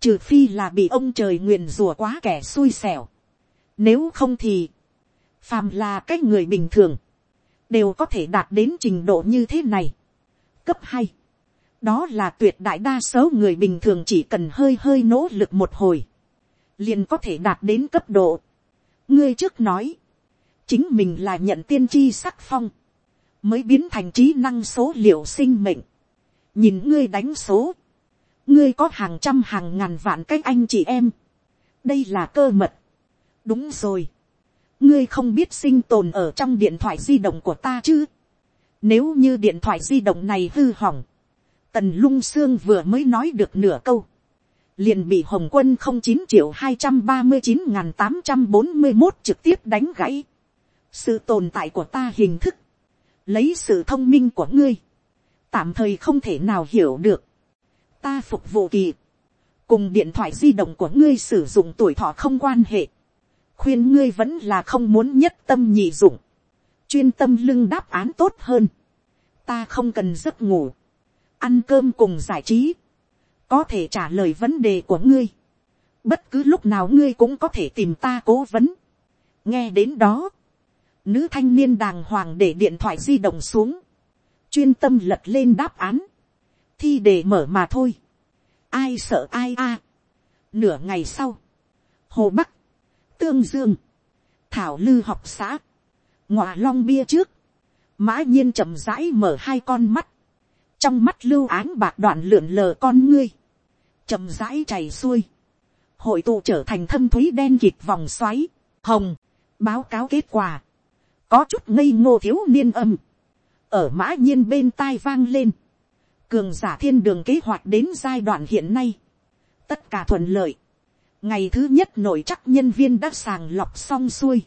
trừ phi là bị ông trời nguyền rùa quá kẻ xui xẻo, nếu không thì, phàm là cái người bình thường, đều có thể đạt đến trình độ như thế này. Cấp hai, đó là tuyệt đại đa số người bình thường chỉ cần hơi hơi nỗ lực một hồi, liền có thể đạt đến cấp độ. ngươi trước nói, chính mình là nhận tiên tri sắc phong, mới biến thành trí năng số liệu sinh mệnh. nhìn ngươi đánh số, ngươi có hàng trăm hàng ngàn vạn cái anh chị em, đây là cơ mật. đúng rồi, ngươi không biết sinh tồn ở trong điện thoại di động của ta chứ. Nếu như điện thoại di động này hư hỏng, tần lung Sương vừa mới nói được nửa câu, liền bị hồng quân không chín triệu hai trăm ba mươi chín n g h n tám trăm bốn mươi một trực tiếp đánh gãy. sự tồn tại của ta hình thức, lấy sự thông minh của ngươi, tạm thời không thể nào hiểu được. ta phục vụ kỳ, cùng điện thoại di động của ngươi sử dụng tuổi thọ không quan hệ. Khuyên ngươi vẫn là không muốn nhất tâm nhị dụng, chuyên tâm lưng đáp án tốt hơn, ta không cần giấc ngủ, ăn cơm cùng giải trí, có thể trả lời vấn đề của ngươi, bất cứ lúc nào ngươi cũng có thể tìm ta cố vấn, nghe đến đó, nữ thanh niên đàng hoàng để điện thoại di động xuống, chuyên tâm lật lên đáp án, thi để mở mà thôi, ai sợ ai a, nửa ngày sau, hồ bắc, tương dương, thảo lư học xã, ngọa long bia trước, mã nhiên chậm rãi mở hai con mắt, trong mắt lưu áng bạc đoạn lượn lờ con ngươi, chậm rãi chảy xuôi, hội tụ trở thành thâm thúy đen kịt vòng xoáy, hồng, báo cáo kết quả, có chút ngây ngô thiếu niên âm, ở mã nhiên bên tai vang lên, cường giả thiên đường kế hoạch đến giai đoạn hiện nay, tất cả thuận lợi, ngày thứ nhất nội chắc nhân viên đã sàng lọc xong xuôi,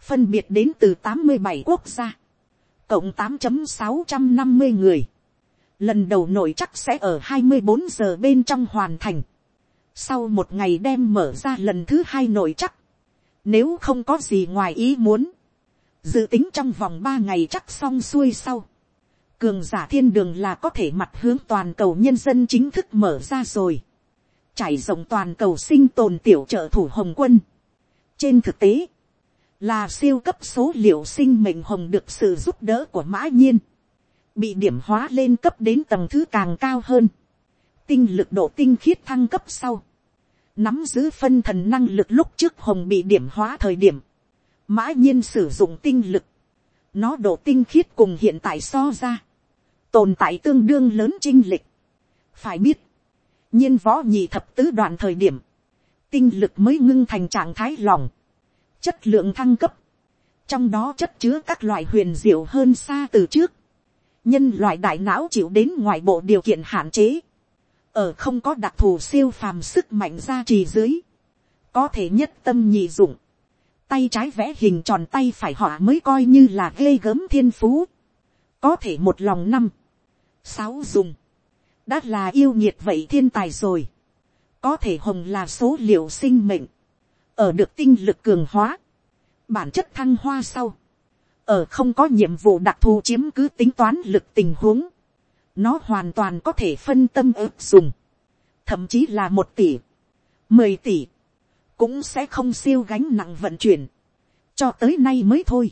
phân biệt đến từ tám mươi bảy quốc gia, cộng tám sáu trăm năm mươi người. Lần đầu nội chắc sẽ ở hai mươi bốn giờ bên trong hoàn thành. Sau một ngày đem mở ra lần thứ hai nội chắc. Nếu không có gì ngoài ý muốn. Dự tính trong vòng ba ngày chắc xong xuôi sau. Cường giả thiên đường là có thể mặt hướng toàn cầu nhân dân chính thức mở ra rồi. Trải rộng toàn cầu sinh tồn tiểu trợ thủ hồng quân. trên thực tế, là siêu cấp số liệu sinh mệnh hồng được sự giúp đỡ của mã nhiên, bị điểm hóa lên cấp đến tầng thứ càng cao hơn, tinh lực độ tinh khiết thăng cấp sau, nắm giữ phân thần năng lực lúc trước hồng bị điểm hóa thời điểm, mã nhiên sử dụng tinh lực, nó độ tinh khiết cùng hiện tại so ra, tồn tại tương đương lớn trinh lịch. phải biết, nhiên võ nhị thập tứ đoạn thời điểm, tinh lực mới ngưng thành trạng thái lỏng, chất lượng thăng cấp, trong đó chất chứa các loại huyền diệu hơn xa từ trước, nhân loại đại não chịu đến ngoại bộ điều kiện hạn chế, ở không có đặc thù siêu phàm sức mạnh ra trì dưới, có thể nhất tâm nhị dụng, tay trái vẽ hình tròn tay phải họ mới coi như là ghê gớm thiên phú, có thể một lòng năm, sáu dùng, đã là yêu nhiệt vậy thiên tài rồi, có thể hồng là số liệu sinh mệnh, ở được tinh lực cường hóa, bản chất thăng hoa sau, ở không có nhiệm vụ đặc thù chiếm cứ tính toán lực tình huống, nó hoàn toàn có thể phân tâm ước dùng, thậm chí là một tỷ, mười tỷ, cũng sẽ không siêu gánh nặng vận chuyển, cho tới nay mới thôi.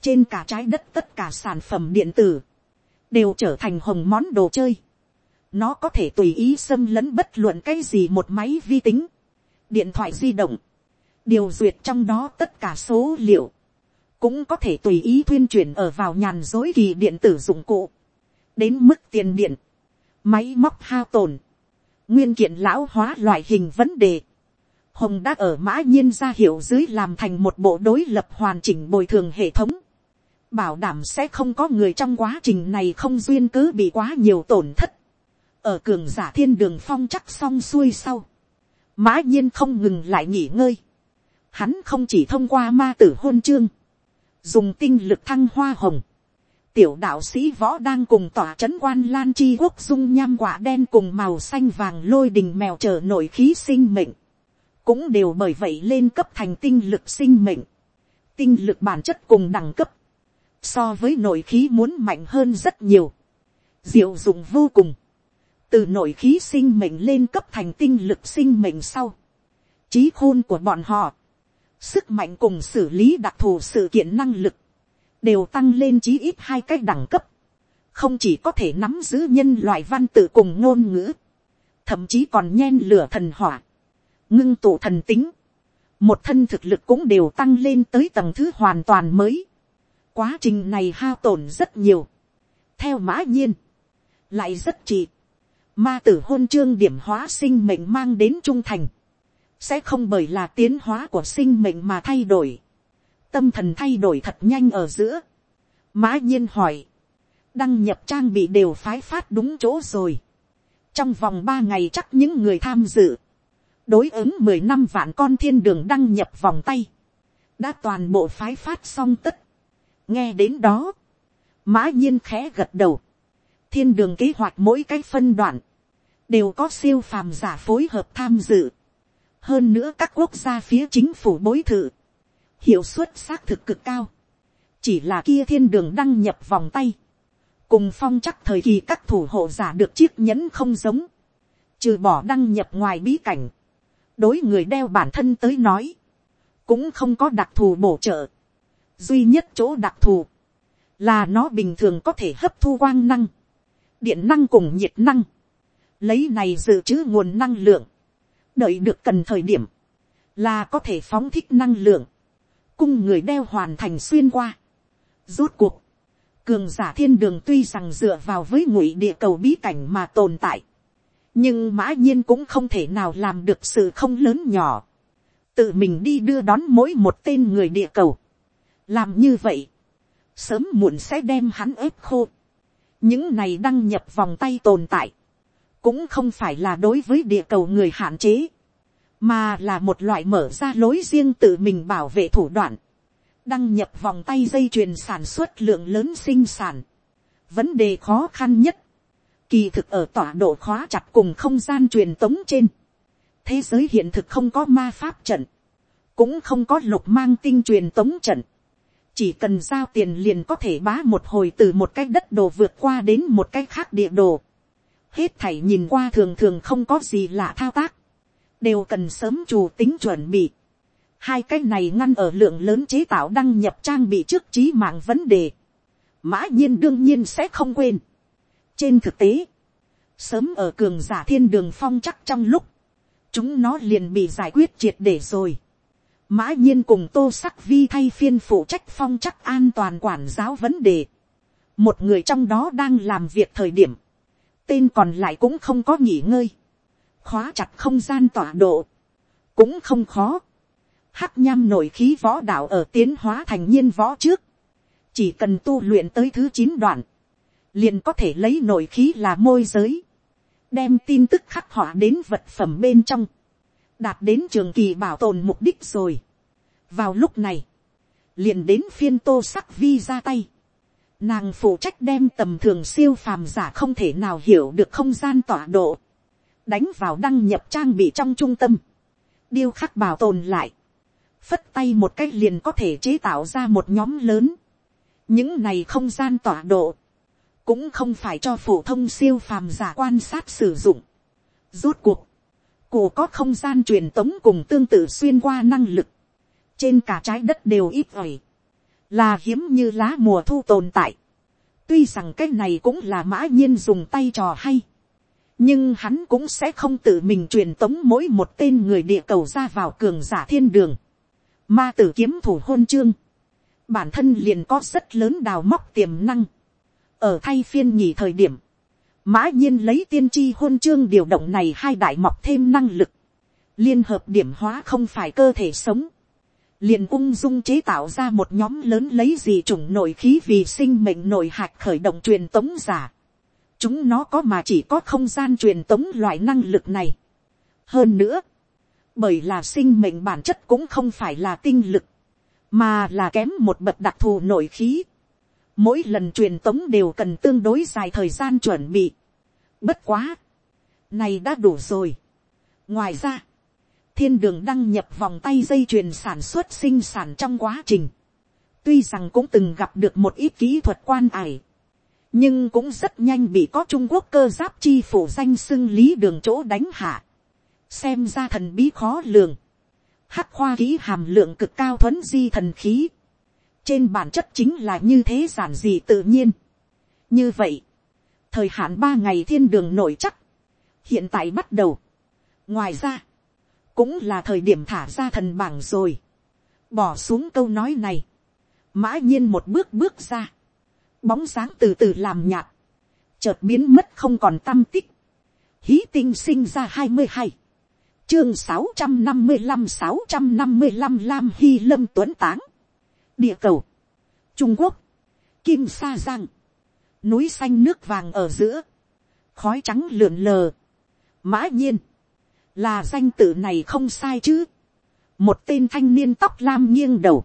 trên cả trái đất tất cả sản phẩm điện tử, đều trở thành hồng món đồ chơi. nó có thể tùy ý xâm lấn bất luận cái gì một máy vi tính, điện thoại di động, điều duyệt trong đó tất cả số liệu, cũng có thể tùy ý tuyên truyền ở vào nhàn dối kỳ điện tử dụng cụ, đến mức tiền điện, máy móc hao tồn, nguyên kiện lão hóa loại hình vấn đề, hồng đã ở mã nhiên ra hiệu dưới làm thành một bộ đối lập hoàn chỉnh bồi thường hệ thống, bảo đảm sẽ không có người trong quá trình này không duyên cứ bị quá nhiều tổn thất, ở cường giả thiên đường phong chắc xong xuôi sau, mã nhiên không ngừng lại nghỉ ngơi, hắn không chỉ thông qua ma tử hôn chương, dùng tinh lực thăng hoa hồng, tiểu đạo sĩ võ đang cùng tỏa c h ấ n quan lan chi quốc dung nham quả đen cùng màu xanh vàng lôi đình mèo chờ nổi khí sinh mệnh, cũng đều bởi vậy lên cấp thành tinh lực sinh mệnh, tinh lực bản chất cùng đẳng cấp, so với nội khí muốn mạnh hơn rất nhiều, diệu dụng vô cùng, từ nội khí sinh mệnh lên cấp thành tinh lực sinh mệnh sau, trí khôn của bọn họ, sức mạnh cùng xử lý đặc thù sự kiện năng lực, đều tăng lên chí ít hai cái đẳng cấp, không chỉ có thể nắm giữ nhân loại văn tự cùng ngôn ngữ, thậm chí còn nhen lửa thần hỏa, ngưng tụ thần tính, một thân thực lực cũng đều tăng lên tới tầng thứ hoàn toàn mới. Quá trình này hao tổn rất nhiều. Theo mã nhiên, lại rất trị. Ma tử hôn chương điểm hóa sinh mệnh mang đến trung thành. Sẽ không bởi là tiến hóa của sinh mệnh mà thay đổi tâm thần thay đổi thật nhanh ở giữa. mã nhiên hỏi, đăng nhập trang bị đều phái phát đúng chỗ rồi. trong vòng ba ngày chắc những người tham dự, đối ứng mười năm vạn con thiên đường đăng nhập vòng tay, đã toàn bộ phái phát xong tất. nghe đến đó, mã nhiên khẽ gật đầu, thiên đường kế hoạch mỗi cái phân đoạn, đều có siêu phàm giả phối hợp tham dự. hơn nữa các quốc gia phía chính phủ bối thự, hiệu suất xác thực cực cao, chỉ là kia thiên đường đăng nhập vòng tay, cùng phong chắc thời kỳ các thủ hộ giả được chiếc nhẫn không giống, trừ bỏ đăng nhập ngoài bí cảnh, đối người đeo bản thân tới nói, cũng không có đặc thù bổ trợ, duy nhất chỗ đặc thù, là nó bình thường có thể hấp thu quang năng, điện năng cùng nhiệt năng, lấy này dự trữ nguồn năng lượng, đợi được cần thời điểm, là có thể phóng thích năng lượng, cung người đeo hoàn thành xuyên qua. Rốt cuộc, cường giả thiên đường tuy rằng dựa vào với ngụy địa cầu bí cảnh mà tồn tại. Nhưng mã nhiên cũng không thể nào làm được sự không lớn nhỏ. Tự mình đi đưa đón mỗi một tên người địa cầu. Làm như vậy, sớm muộn sẽ đem hắn ép khô. Những này đăng nhập vòng tay tồn tại. Cũng không phải là đối với địa cầu người hạn chế mà là một loại mở ra lối riêng tự mình bảo vệ thủ đoạn, đăng nhập vòng tay dây chuyền sản xuất lượng lớn sinh sản. Vấn đề khó khăn nhất, kỳ thực ở tọa độ khóa chặt cùng không gian truyền tống trên. Thế giới hiện thực không có ma pháp trận, cũng không có lục mang tinh truyền tống trận. Chỉ cần giao tiền liền có thể bá một hồi từ một cái đất đồ vượt qua đến một cái khác địa đồ. Hết thảy nhìn qua thường thường không có gì lạ thao tác đều cần sớm chủ tính chuẩn bị. Hai cái này ngăn ở lượng lớn chế tạo đăng nhập trang bị trước trí mạng vấn đề. Mã nhiên đương nhiên sẽ không quên. Trên thực tế, sớm ở cường giả thiên đường phong chắc trong lúc, chúng nó liền bị giải quyết triệt để rồi. Mã nhiên cùng tô sắc vi thay phiên phụ trách phong chắc an toàn quản giáo vấn đề. Một người trong đó đang làm việc thời điểm. Tên còn lại cũng không có nghỉ ngơi khóa chặt không gian tọa độ, cũng không khó. Hắc nham nội khí võ đạo ở tiến hóa thành nhiên võ trước, chỉ cần tu luyện tới thứ chín đoạn, liền có thể lấy nội khí là môi giới, đem tin tức khắc họa đến vật phẩm bên trong, đạt đến trường kỳ bảo tồn mục đích rồi. vào lúc này, liền đến phiên tô sắc vi ra tay, nàng phụ trách đem tầm thường siêu phàm giả không thể nào hiểu được không gian tọa độ, đánh vào đăng nhập trang bị trong trung tâm, điêu khắc bảo tồn lại, phất tay một cách liền có thể chế tạo ra một nhóm lớn, những này không gian tọa độ, cũng không phải cho phổ thông siêu phàm giả quan sát sử dụng. Rốt cuộc, cổ có không gian truyền tống cùng tương tự xuyên qua năng lực, trên cả trái đất đều ít ỏi, là hiếm như lá mùa thu tồn tại. tuy rằng cái này cũng là mã nhiên dùng tay trò hay, nhưng hắn cũng sẽ không tự mình truyền tống mỗi một tên người địa cầu ra vào cường giả thiên đường. Ma tử kiếm thủ hôn chương, bản thân liền có rất lớn đào móc tiềm năng ở thay phiên nhì thời điểm, mã nhiên lấy tiên tri hôn chương điều động này hai đại mọc thêm năng lực, liên hợp điểm hóa không phải cơ thể sống, liền ung dung chế tạo ra một nhóm lớn lấy gì chủng nội khí vì sinh mệnh nội hạt khởi động truyền tống giả. chúng nó có mà chỉ có không gian truyền tống loại năng lực này. hơn nữa, bởi là sinh mệnh bản chất cũng không phải là tinh lực, mà là kém một bậc đặc thù nội khí. Mỗi lần truyền tống đều cần tương đối dài thời gian chuẩn bị. Bất quá, này đã đủ rồi. ngoài ra, thiên đường đăng nhập vòng tay dây chuyền sản xuất sinh sản trong quá trình. tuy rằng cũng từng gặp được một ít kỹ thuật quan ải, nhưng cũng rất nhanh bị có trung quốc cơ giáp chi phủ danh xưng lý đường chỗ đánh hạ. xem ra thần bí khó lường hắc khoa ký hàm lượng cực cao thuấn di thần khí. Trên bản chất chính là như thế giản dị tự nhiên. Như vậy, thời hạn ba ngày thiên đường nổi chắc. Hiện tại bắt đầu. Ngoài ra, cũng là thời điểm thả ra thần bảng rồi. Bỏ xuống câu nói này. Mã nhiên một bước bước ra. Bóng dáng từ từ làm nhạt. Chợt biến mất không còn tâm tích. Hí tinh sinh ra hai mươi hai chương sáu trăm năm mươi năm sáu trăm năm mươi năm lam hy lâm tuấn táng địa cầu. Trung quốc. Kim sa giang. Núi xanh nước vàng ở giữa. Khói trắng lượn lờ. Mã nhiên. Là danh tự này không sai chứ. Một tên thanh niên tóc lam nghiêng đầu.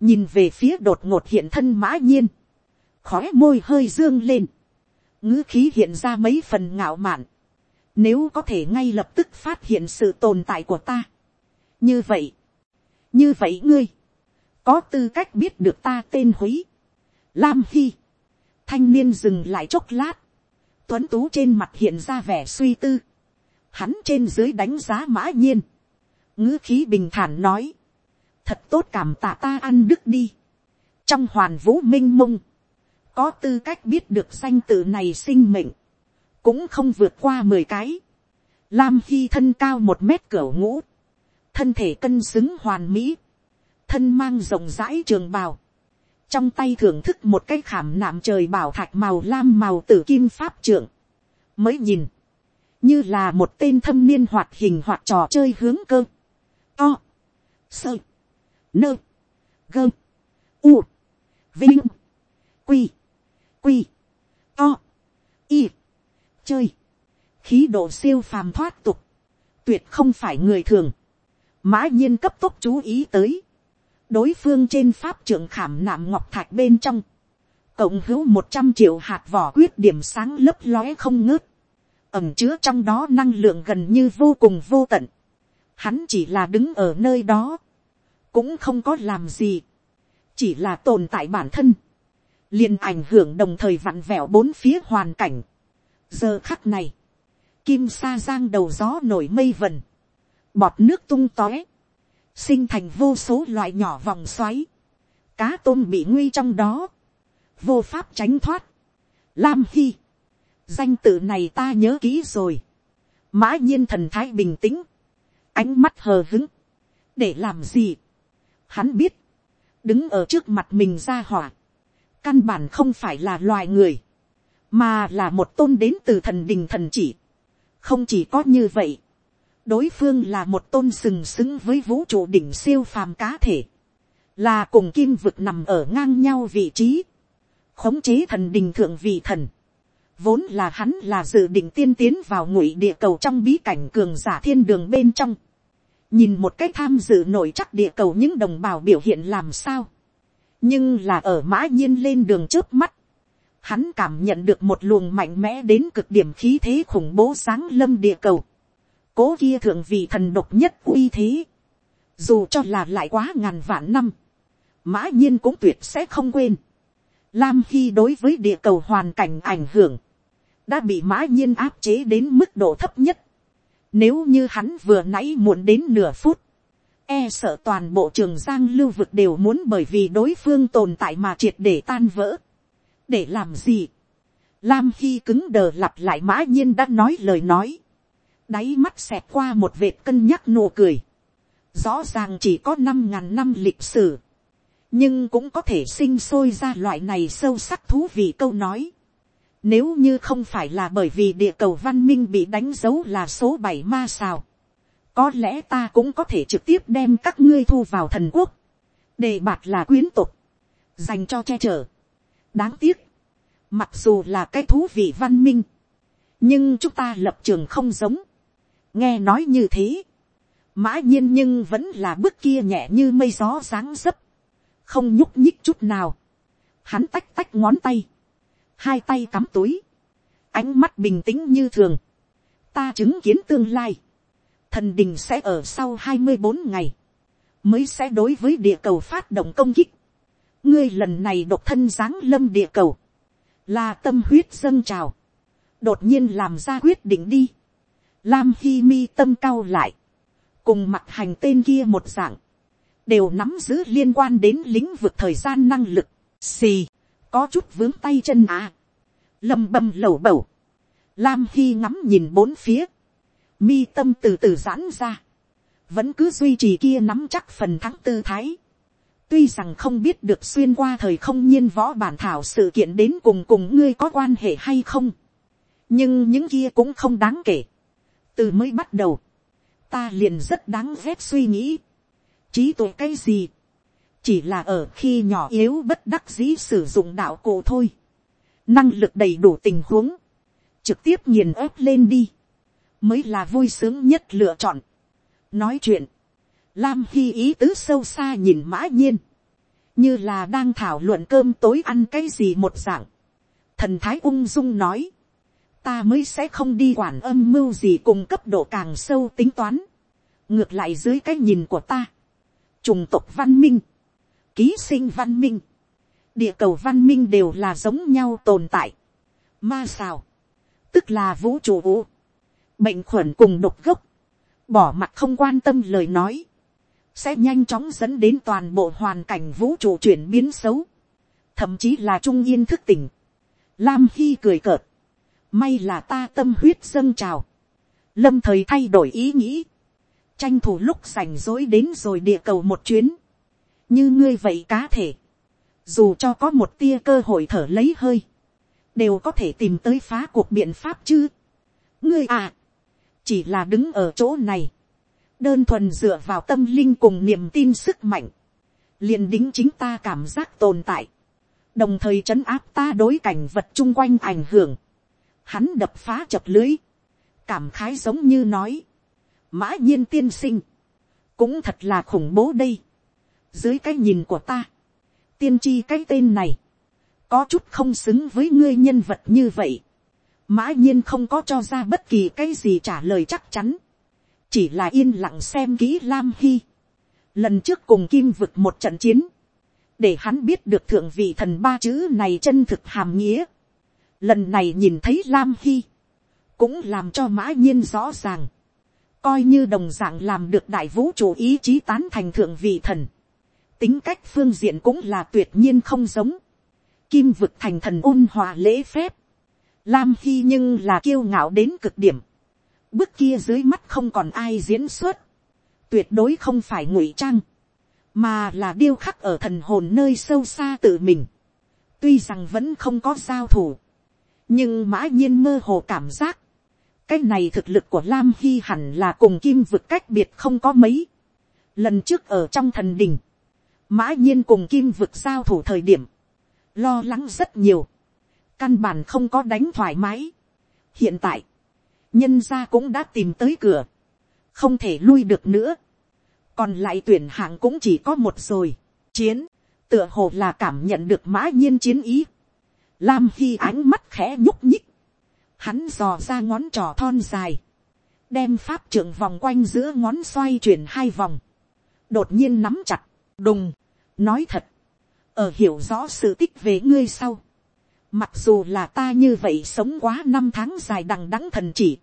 Nhìn về phía đột ngột hiện thân mã nhiên. Khói môi hơi dương lên. Ngữ khí hiện ra mấy phần ngạo mạn. Nếu có thể ngay lập tức phát hiện sự tồn tại của ta. Như vậy. Như vậy ngươi. Có tư cách biết được ta tên húy. Lam Hy. Thanh niên dừng lại chốc lát. Tuấn tú trên mặt hiện ra vẻ suy tư. Hắn trên dưới đánh giá mã nhiên. ngữ khí bình thản nói. Thật tốt cảm tạ ta ăn đức đi. Trong hoàn vũ minh mông. Có tư cách biết được danh tự này sinh mệnh cũng không vượt qua mười cái. Lam Hy thân cao một mét cửa ngũ, thân thể cân xứng hoàn mỹ, thân mang rộng rãi trường bào, trong tay thưởng thức một cái khảm nạm trời bảo thạch màu lam màu tử kim pháp trưởng, mới nhìn, như là một tên thâm niên hoạt hình hoạt trò chơi hướng cơ, to, sơ, nơ, gơ, u, vinh, quy, quy, to, y, chơi, khí độ siêu phàm thoát tục, tuyệt không phải người thường, mã nhiên cấp tốc chú ý tới, đối phương trên pháp trưởng khảm nạm ngọc thạch bên trong, cộng hữu một trăm triệu hạt vỏ quyết điểm sáng lấp lóe không ngớt, ẩm chứa trong đó năng lượng gần như vô cùng vô tận, hắn chỉ là đứng ở nơi đó, cũng không có làm gì, chỉ là tồn tại bản thân, liền ảnh hưởng đồng thời vặn vẹo bốn phía hoàn cảnh, giờ khắc này, kim sa giang đầu gió nổi mây vần, bọt nước tung tóe, sinh thành vô số loại nhỏ vòng xoáy, cá tôm bị nguy trong đó, vô pháp tránh thoát, lam hy, danh tự này ta nhớ kỹ rồi, mã nhiên thần thái bình tĩnh, ánh mắt hờ hứng, để làm gì, hắn biết, đứng ở trước mặt mình ra hỏa, căn bản không phải là loài người, mà là một tôn đến từ thần đình thần chỉ. không chỉ có như vậy, đối phương là một tôn sừng sững với vũ trụ đỉnh siêu phàm cá thể, là cùng kim vực nằm ở ngang nhau vị trí, khống chế thần đình thượng vị thần, vốn là hắn là dự định tiên tiến vào ngụy địa cầu trong bí cảnh cường giả thiên đường bên trong, nhìn một cách tham dự nổi chắc địa cầu những đồng bào biểu hiện làm sao, nhưng là ở mã nhiên lên đường trước mắt, hắn cảm nhận được một luồng mạnh mẽ đến cực điểm khí thế khủng bố sáng lâm địa cầu, cố kia thượng vị thần độc nhất uy thế, dù cho là lại quá ngàn vạn năm, mã nhiên cũng tuyệt sẽ không quên. Lam khi đối với địa cầu hoàn cảnh ảnh hưởng, đã bị mã nhiên áp chế đến mức độ thấp nhất. Nếu như hắn vừa nãy muộn đến nửa phút, e sợ toàn bộ trường giang lưu vực đều muốn bởi vì đối phương tồn tại mà triệt để tan vỡ. để làm gì. Lam khi cứng đờ lặp lại mã nhiên đã nói lời nói đáy mắt xẹt qua một vệt cân nhắc nụ cười. rõ ràng chỉ có năm ngàn năm lịch sử. nhưng cũng có thể sinh sôi ra loại này sâu sắc thú vị câu nói. Nếu như không phải là bởi vì địa cầu văn minh bị đánh dấu là số bảy ma sao có lẽ ta cũng có thể trực tiếp đem các ngươi thu vào thần quốc, đề bạt là quyến tục, dành cho che chở. đáng tiếc, mặc dù là cái thú vị văn minh, nhưng chúng ta lập trường không giống, nghe nói như thế, mã nhiên nhưng vẫn là bước kia nhẹ như mây gió dáng dấp, không nhúc nhích chút nào, hắn tách tách ngón tay, hai tay cắm túi, ánh mắt bình tĩnh như thường, ta chứng kiến tương lai, thần đình sẽ ở sau hai mươi bốn ngày, mới sẽ đối với địa cầu phát động công kích. ngươi lần này độc thân giáng lâm địa cầu, là tâm huyết dâng trào, đột nhiên làm ra quyết định đi. Lam Hi mi tâm cao lại, cùng mặt hành tên kia một dạng, đều nắm giữ liên quan đến lĩnh vực thời gian năng lực, xì, có chút vướng tay chân à. lầm bầm lẩu bẩu, Lam Hi ngắm nhìn bốn phía, mi tâm từ từ giãn ra, vẫn cứ duy trì kia nắm chắc phần thắng tư thái. tuy rằng không biết được xuyên qua thời không nhiên võ bản thảo sự kiện đến cùng cùng ngươi có quan hệ hay không, nhưng những kia cũng không đáng kể từ mới bắt đầu, ta liền rất đáng ghét suy nghĩ, trí tuệ cái gì, chỉ là ở khi nhỏ yếu bất đắc dĩ sử dụng đạo cổ thôi, năng lực đầy đủ tình huống, trực tiếp nghiền ép lên đi, mới là vui sướng nhất lựa chọn. nói chuyện, lam hy ý tứ sâu xa nhìn mã nhiên, như là đang thảo luận cơm tối ăn cái gì một dạng. thần thái ung dung nói, ta mới sẽ không đi quản âm mưu gì cùng cấp độ càng sâu tính toán. ngược lại dưới cái nhìn của ta, trùng tộc văn minh, ký sinh văn minh, địa cầu văn minh đều là giống nhau tồn tại. ma xào. Tức là vũ trụ. Vũ bệnh khuẩn cùng độc gốc, bỏ mặt không quan tâm lời nói, sẽ nhanh chóng dẫn đến toàn bộ hoàn cảnh vũ trụ chuyển biến xấu, thậm chí là trung yên thức tỉnh. Lam Hy cười cợt, may là ta tâm huyết dâng trào, lâm thời thay đổi ý nghĩ, tranh thủ lúc rảnh rỗi đến rồi địa cầu một chuyến, như ngươi vậy cá thể, dù cho có một tia cơ hội thở lấy hơi, đều có thể tìm tới phá cuộc biện pháp chứ. ngươi à, chỉ là đứng ở chỗ này, đơn thuần dựa vào tâm linh cùng niềm tin sức mạnh, liền đính chính ta cảm giác tồn tại, đồng thời trấn áp ta đối cảnh vật chung quanh ảnh hưởng, hắn đập phá chập lưới, cảm khái giống như nói, mã nhiên tiên sinh, cũng thật là khủng bố đây, dưới cái nhìn của ta, tiên tri cái tên này, có chút không xứng với ngươi nhân vật như vậy, mã nhiên không có cho ra bất kỳ cái gì trả lời chắc chắn, chỉ là yên lặng xem kỹ lam hy. lần trước cùng kim vực một trận chiến, để hắn biết được thượng vị thần ba chữ này chân thực hàm nghĩa lần này nhìn thấy lam hy, cũng làm cho mã nhiên rõ ràng, coi như đồng d ạ n g làm được đại vũ chủ ý chí tán thành thượng vị thần, tính cách phương diện cũng là tuyệt nhiên không giống, kim vực thành thần ôn hòa lễ phép, Lam Hy nhưng là kiêu ngạo đến cực điểm. Bước kia dưới mắt không còn ai diễn xuất. Tuyệt đối không phải ngụy trang. Mà là điêu khắc ở thần hồn nơi sâu xa tự mình. Tuy rằng vẫn không có giao thủ. Nhưng mã nhiên mơ hồ cảm giác. cái này thực lực của lam hy hẳn là cùng kim vực cách biệt không có mấy. lần trước ở trong thần đình, mã nhiên cùng kim vực giao thủ thời điểm, lo lắng rất nhiều, căn bản không có đánh thoải mái. hiện tại, nhân gia cũng đã tìm tới cửa, không thể lui được nữa, còn lại tuyển hạng cũng chỉ có một rồi, chiến, tựa hồ là cảm nhận được mã nhiên chiến ý, lam hy ánh mắt khẽ nhúc nhích, hắn dò ra ngón trò thon dài, đem pháp trưởng vòng quanh giữa ngón xoay chuyển hai vòng, đột nhiên nắm chặt, đùng, nói thật, ở hiểu rõ sự tích về ngươi sau, mặc dù là ta như vậy sống quá năm tháng dài đằng đắng thần chỉ,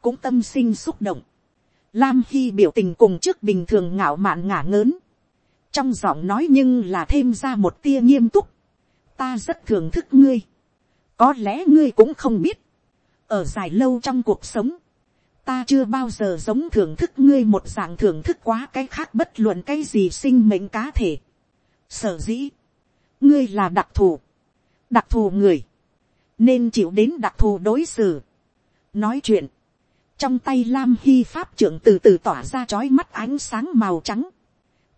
cũng tâm sinh xúc động, lam hy biểu tình cùng trước bình thường ngạo mạn ngả ngớn, trong giọng nói nhưng là thêm ra một tia nghiêm túc, ta rất thưởng thức ngươi, có lẽ ngươi cũng không biết, ở dài lâu trong cuộc sống, ta chưa bao giờ giống thưởng thức ngươi một dạng thưởng thức quá cái khác bất luận cái gì sinh mệnh cá thể. Sở dĩ, ngươi là đặc thù, đặc thù người, nên chịu đến đặc thù đối xử. nói chuyện, trong tay lam hy pháp trưởng từ từ tỏa ra trói mắt ánh sáng màu trắng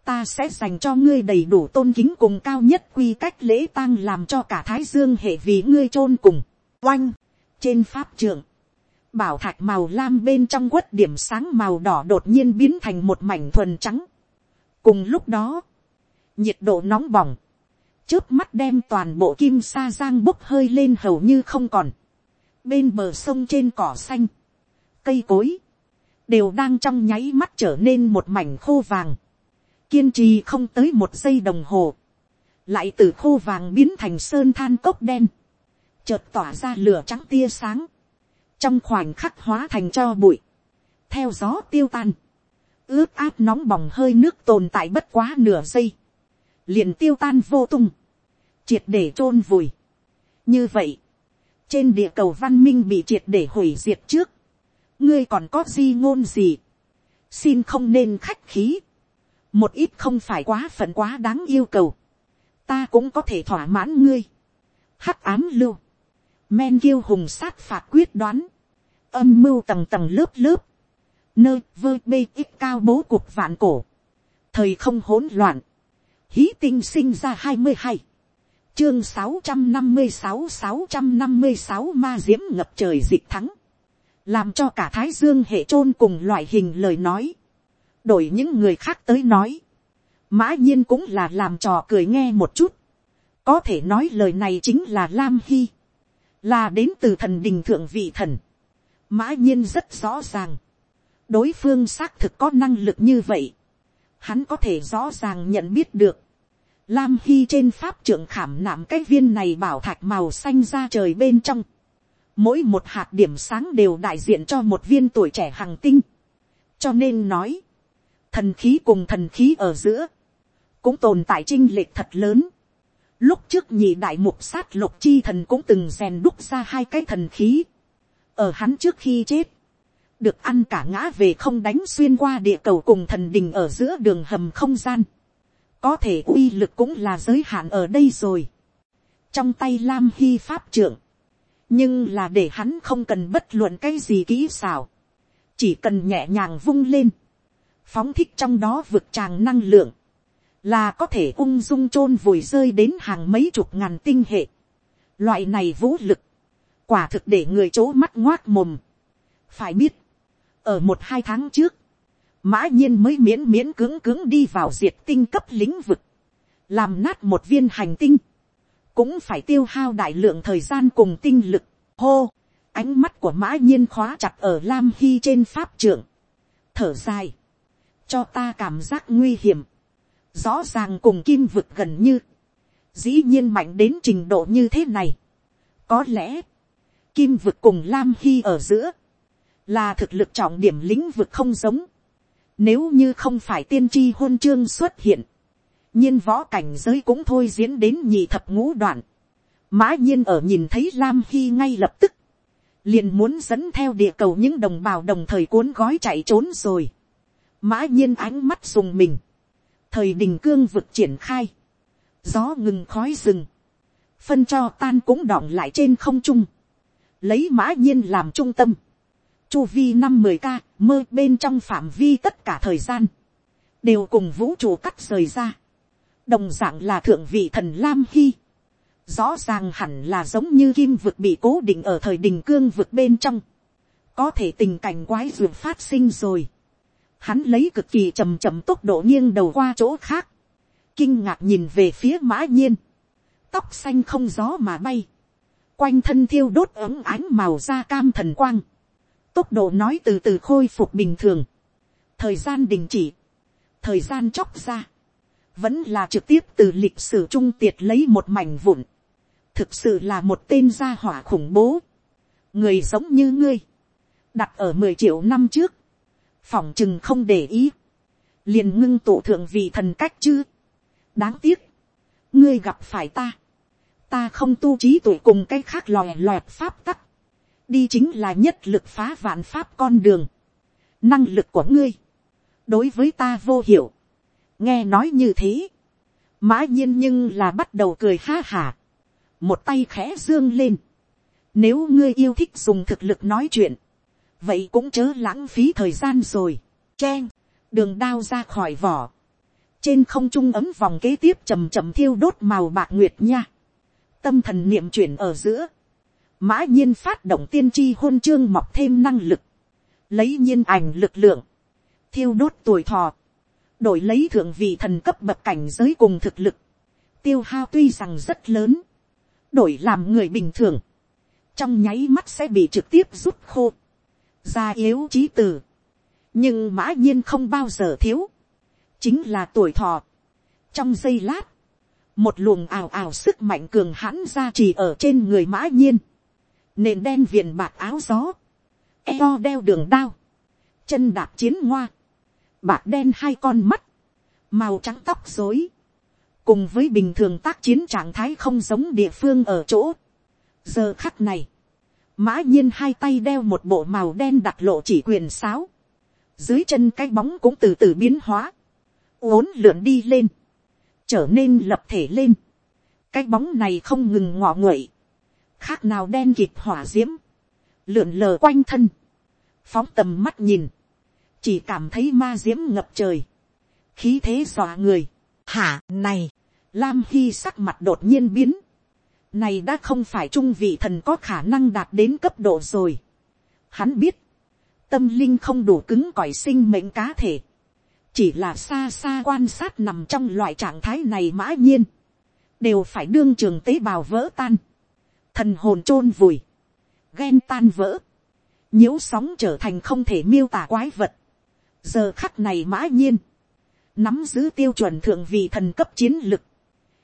ta sẽ dành cho ngươi đầy đủ tôn kính cùng cao nhất quy cách lễ tang làm cho cả thái dương hệ vì ngươi chôn cùng. oanh, trên pháp trường bảo thạch màu lam bên trong quất điểm sáng màu đỏ đột nhiên biến thành một mảnh thuần trắng. cùng lúc đó, nhiệt độ nóng bỏng, trước mắt đem toàn bộ kim sa giang bốc hơi lên hầu như không còn. bên bờ sông trên cỏ xanh, cây cối, đều đang trong nháy mắt trở nên một mảnh khô vàng, kiên trì không tới một giây đồng hồ, lại từ khô vàng biến thành sơn than cốc đen, chợt tỏa ra lửa trắng tia sáng, trong khoảnh khắc hóa thành cho bụi, theo gió tiêu tan, ướt át nóng bỏng hơi nước tồn tại bất quá nửa giây, liền tiêu tan vô tung, triệt để chôn vùi. như vậy, trên địa cầu văn minh bị triệt để hủy diệt trước, ngươi còn có di ngôn gì, xin không nên khách khí, một ít không phải quá phận quá đáng yêu cầu, ta cũng có thể thỏa mãn ngươi, hắc ám lưu, men kiêu hùng sát phạt quyết đoán, âm mưu tầng tầng lớp lớp, nơi vơ bê ít cao bố cuộc vạn cổ, thời không hỗn loạn, hí tinh sinh ra hai mươi hai, chương sáu trăm năm mươi sáu sáu trăm năm mươi sáu ma diễm ngập trời dịch thắng, làm cho cả thái dương hệ chôn cùng loại hình lời nói, đổi những người khác tới nói, mã nhiên cũng là làm trò cười nghe một chút, có thể nói lời này chính là lam hy, là đến từ thần đình thượng vị thần, mã nhiên rất rõ ràng, đối phương xác thực có năng lực như vậy, hắn có thể rõ ràng nhận biết được, lam hy trên pháp trưởng khảm nạm cái viên này bảo thạch màu xanh ra trời bên trong, mỗi một hạt điểm sáng đều đại diện cho một viên tuổi trẻ hằng tinh, cho nên nói, thần khí cùng thần khí ở giữa, cũng tồn tại trinh lệch thật lớn, Lúc trước nhị đại mục sát lục chi thần cũng từng rèn đúc ra hai cái thần khí. Ở hắn trước khi chết. Được ăn cả ngã về không đánh xuyên qua địa cầu cùng thần đình ở giữa đường hầm không gian. Có thể uy lực cũng là giới hạn ở đây rồi. Trong tay Lam Hy pháp trưởng. Nhưng là để hắn không cần bất luận cái gì kỹ xảo. Chỉ cần nhẹ nhàng vung lên. Phóng thích trong đó vượt tràng năng lượng là có thể ung dung chôn vùi rơi đến hàng mấy chục ngàn tinh hệ. Loại này vũ lực, quả thực để người chỗ mắt ngoác mồm. Phải biết, ở một hai tháng trước, mã nhiên mới miễn miễn cứng cứng đi vào diệt tinh cấp lĩnh vực, làm nát một viên hành tinh, cũng phải tiêu hao đại lượng thời gian cùng tinh lực. Hô, ánh mắt của mã nhiên khóa chặt ở lam hy trên pháp trưởng, thở dài, cho ta cảm giác nguy hiểm, rõ ràng cùng kim vực gần như, dĩ nhiên mạnh đến trình độ như thế này. có lẽ, kim vực cùng lam hy ở giữa, là thực lực trọng điểm lĩnh vực không giống. Nếu như không phải tiên tri hôn chương xuất hiện, nhiên võ cảnh giới cũng thôi diễn đến nhị thập ngũ đoạn. Mã nhiên ở nhìn thấy Lam Hy ngay lập tức, liền muốn dẫn theo địa cầu những đồng bào đồng thời cuốn gói chạy trốn rồi. Mã nhiên ánh mắt dùng mình. Thời đình cương vực triển khai, gió ngừng khói rừng, phân cho tan cũng đọng lại trên không trung, lấy mã nhiên làm trung tâm, chu vi năm mười ca mơ bên trong phạm vi tất cả thời gian, đều cùng vũ trụ cắt rời ra, đồng d ạ n g là thượng vị thần lam hy, rõ ràng hẳn là giống như kim vực bị cố định ở thời đình cương vực bên trong, có thể tình cảnh quái dược phát sinh rồi, hắn lấy cực kỳ chầm chậm tốc độ nghiêng đầu qua chỗ khác, kinh ngạc nhìn về phía mã nhiên, tóc xanh không gió mà bay, quanh thân thiêu đốt ấm ánh màu da cam thần quang, tốc độ nói từ từ khôi phục bình thường, thời gian đình chỉ, thời gian chóc ra, vẫn là trực tiếp từ lịch sử trung tiệt lấy một mảnh vụn, thực sự là một tên gia hỏa khủng bố, người giống như ngươi, đặt ở mười triệu năm trước, phỏng chừng không để ý, liền ngưng tụ thượng vị thần cách chứ, đáng tiếc, ngươi gặp phải ta, ta không tu trí tuổi cùng cái khác lòe loẹt pháp tắc, đi chính là nhất lực phá vạn pháp con đường. Năng lực của ngươi, đối với ta vô hiệu. nghe nói như thế, mã nhiên nhưng là bắt đầu cười ha hả. một tay khẽ dương lên. nếu ngươi yêu thích dùng thực lực nói chuyện, vậy cũng chớ lãng phí thời gian rồi. Chen, đường đao ra khỏi vỏ. trên không trung ấm vòng kế tiếp chầm chậm thiêu đốt màu bạc nguyệt nha. tâm thần niệm chuyển ở giữa. Mã nhiên phát động tiên tri hôn chương mọc thêm năng lực, lấy nhiên ảnh lực lượng, thiêu đốt tuổi thọ, đổi lấy thượng vị thần cấp bậc cảnh giới cùng thực lực, tiêu hao tuy rằng rất lớn, đổi làm người bình thường, trong nháy mắt sẽ bị trực tiếp rút khô, gia yếu trí từ, nhưng mã nhiên không bao giờ thiếu, chính là tuổi thọ. trong giây lát, một luồng ào ào sức mạnh cường hãn ra chỉ ở trên người mã nhiên, nền đen viền bạc áo gió, eo đeo đường đao, chân đạp chiến ngoa, bạc đen hai con mắt, màu trắng tóc dối, cùng với bình thường tác chiến trạng thái không giống địa phương ở chỗ. giờ khắc này, mã nhiên hai tay đeo một bộ màu đen đặt lộ chỉ quyền sáo, dưới chân cái bóng cũng từ từ biến hóa, uốn lượn đi lên, trở nên lập thể lên, cái bóng này không ngừng ngọ nguậy, khác nào đen kịt hỏa d i ễ m lượn lờ quanh thân, phóng tầm mắt nhìn, chỉ cảm thấy ma d i ễ m ngập trời, khí thế dọa người, hả này, lam hy sắc mặt đột nhiên biến, này đã không phải trung vị thần có khả năng đạt đến cấp độ rồi. Hắn biết, tâm linh không đủ cứng cỏi sinh mệnh cá thể, chỉ là xa xa quan sát nằm trong loại trạng thái này mã nhiên, đều phải đương trường tế bào vỡ tan. Thần hồn chôn vùi, ghen tan vỡ, nhiễu sóng trở thành không thể miêu tả quái vật. giờ khắc này mã nhiên, nắm giữ tiêu chuẩn thượng vị thần cấp chiến lực,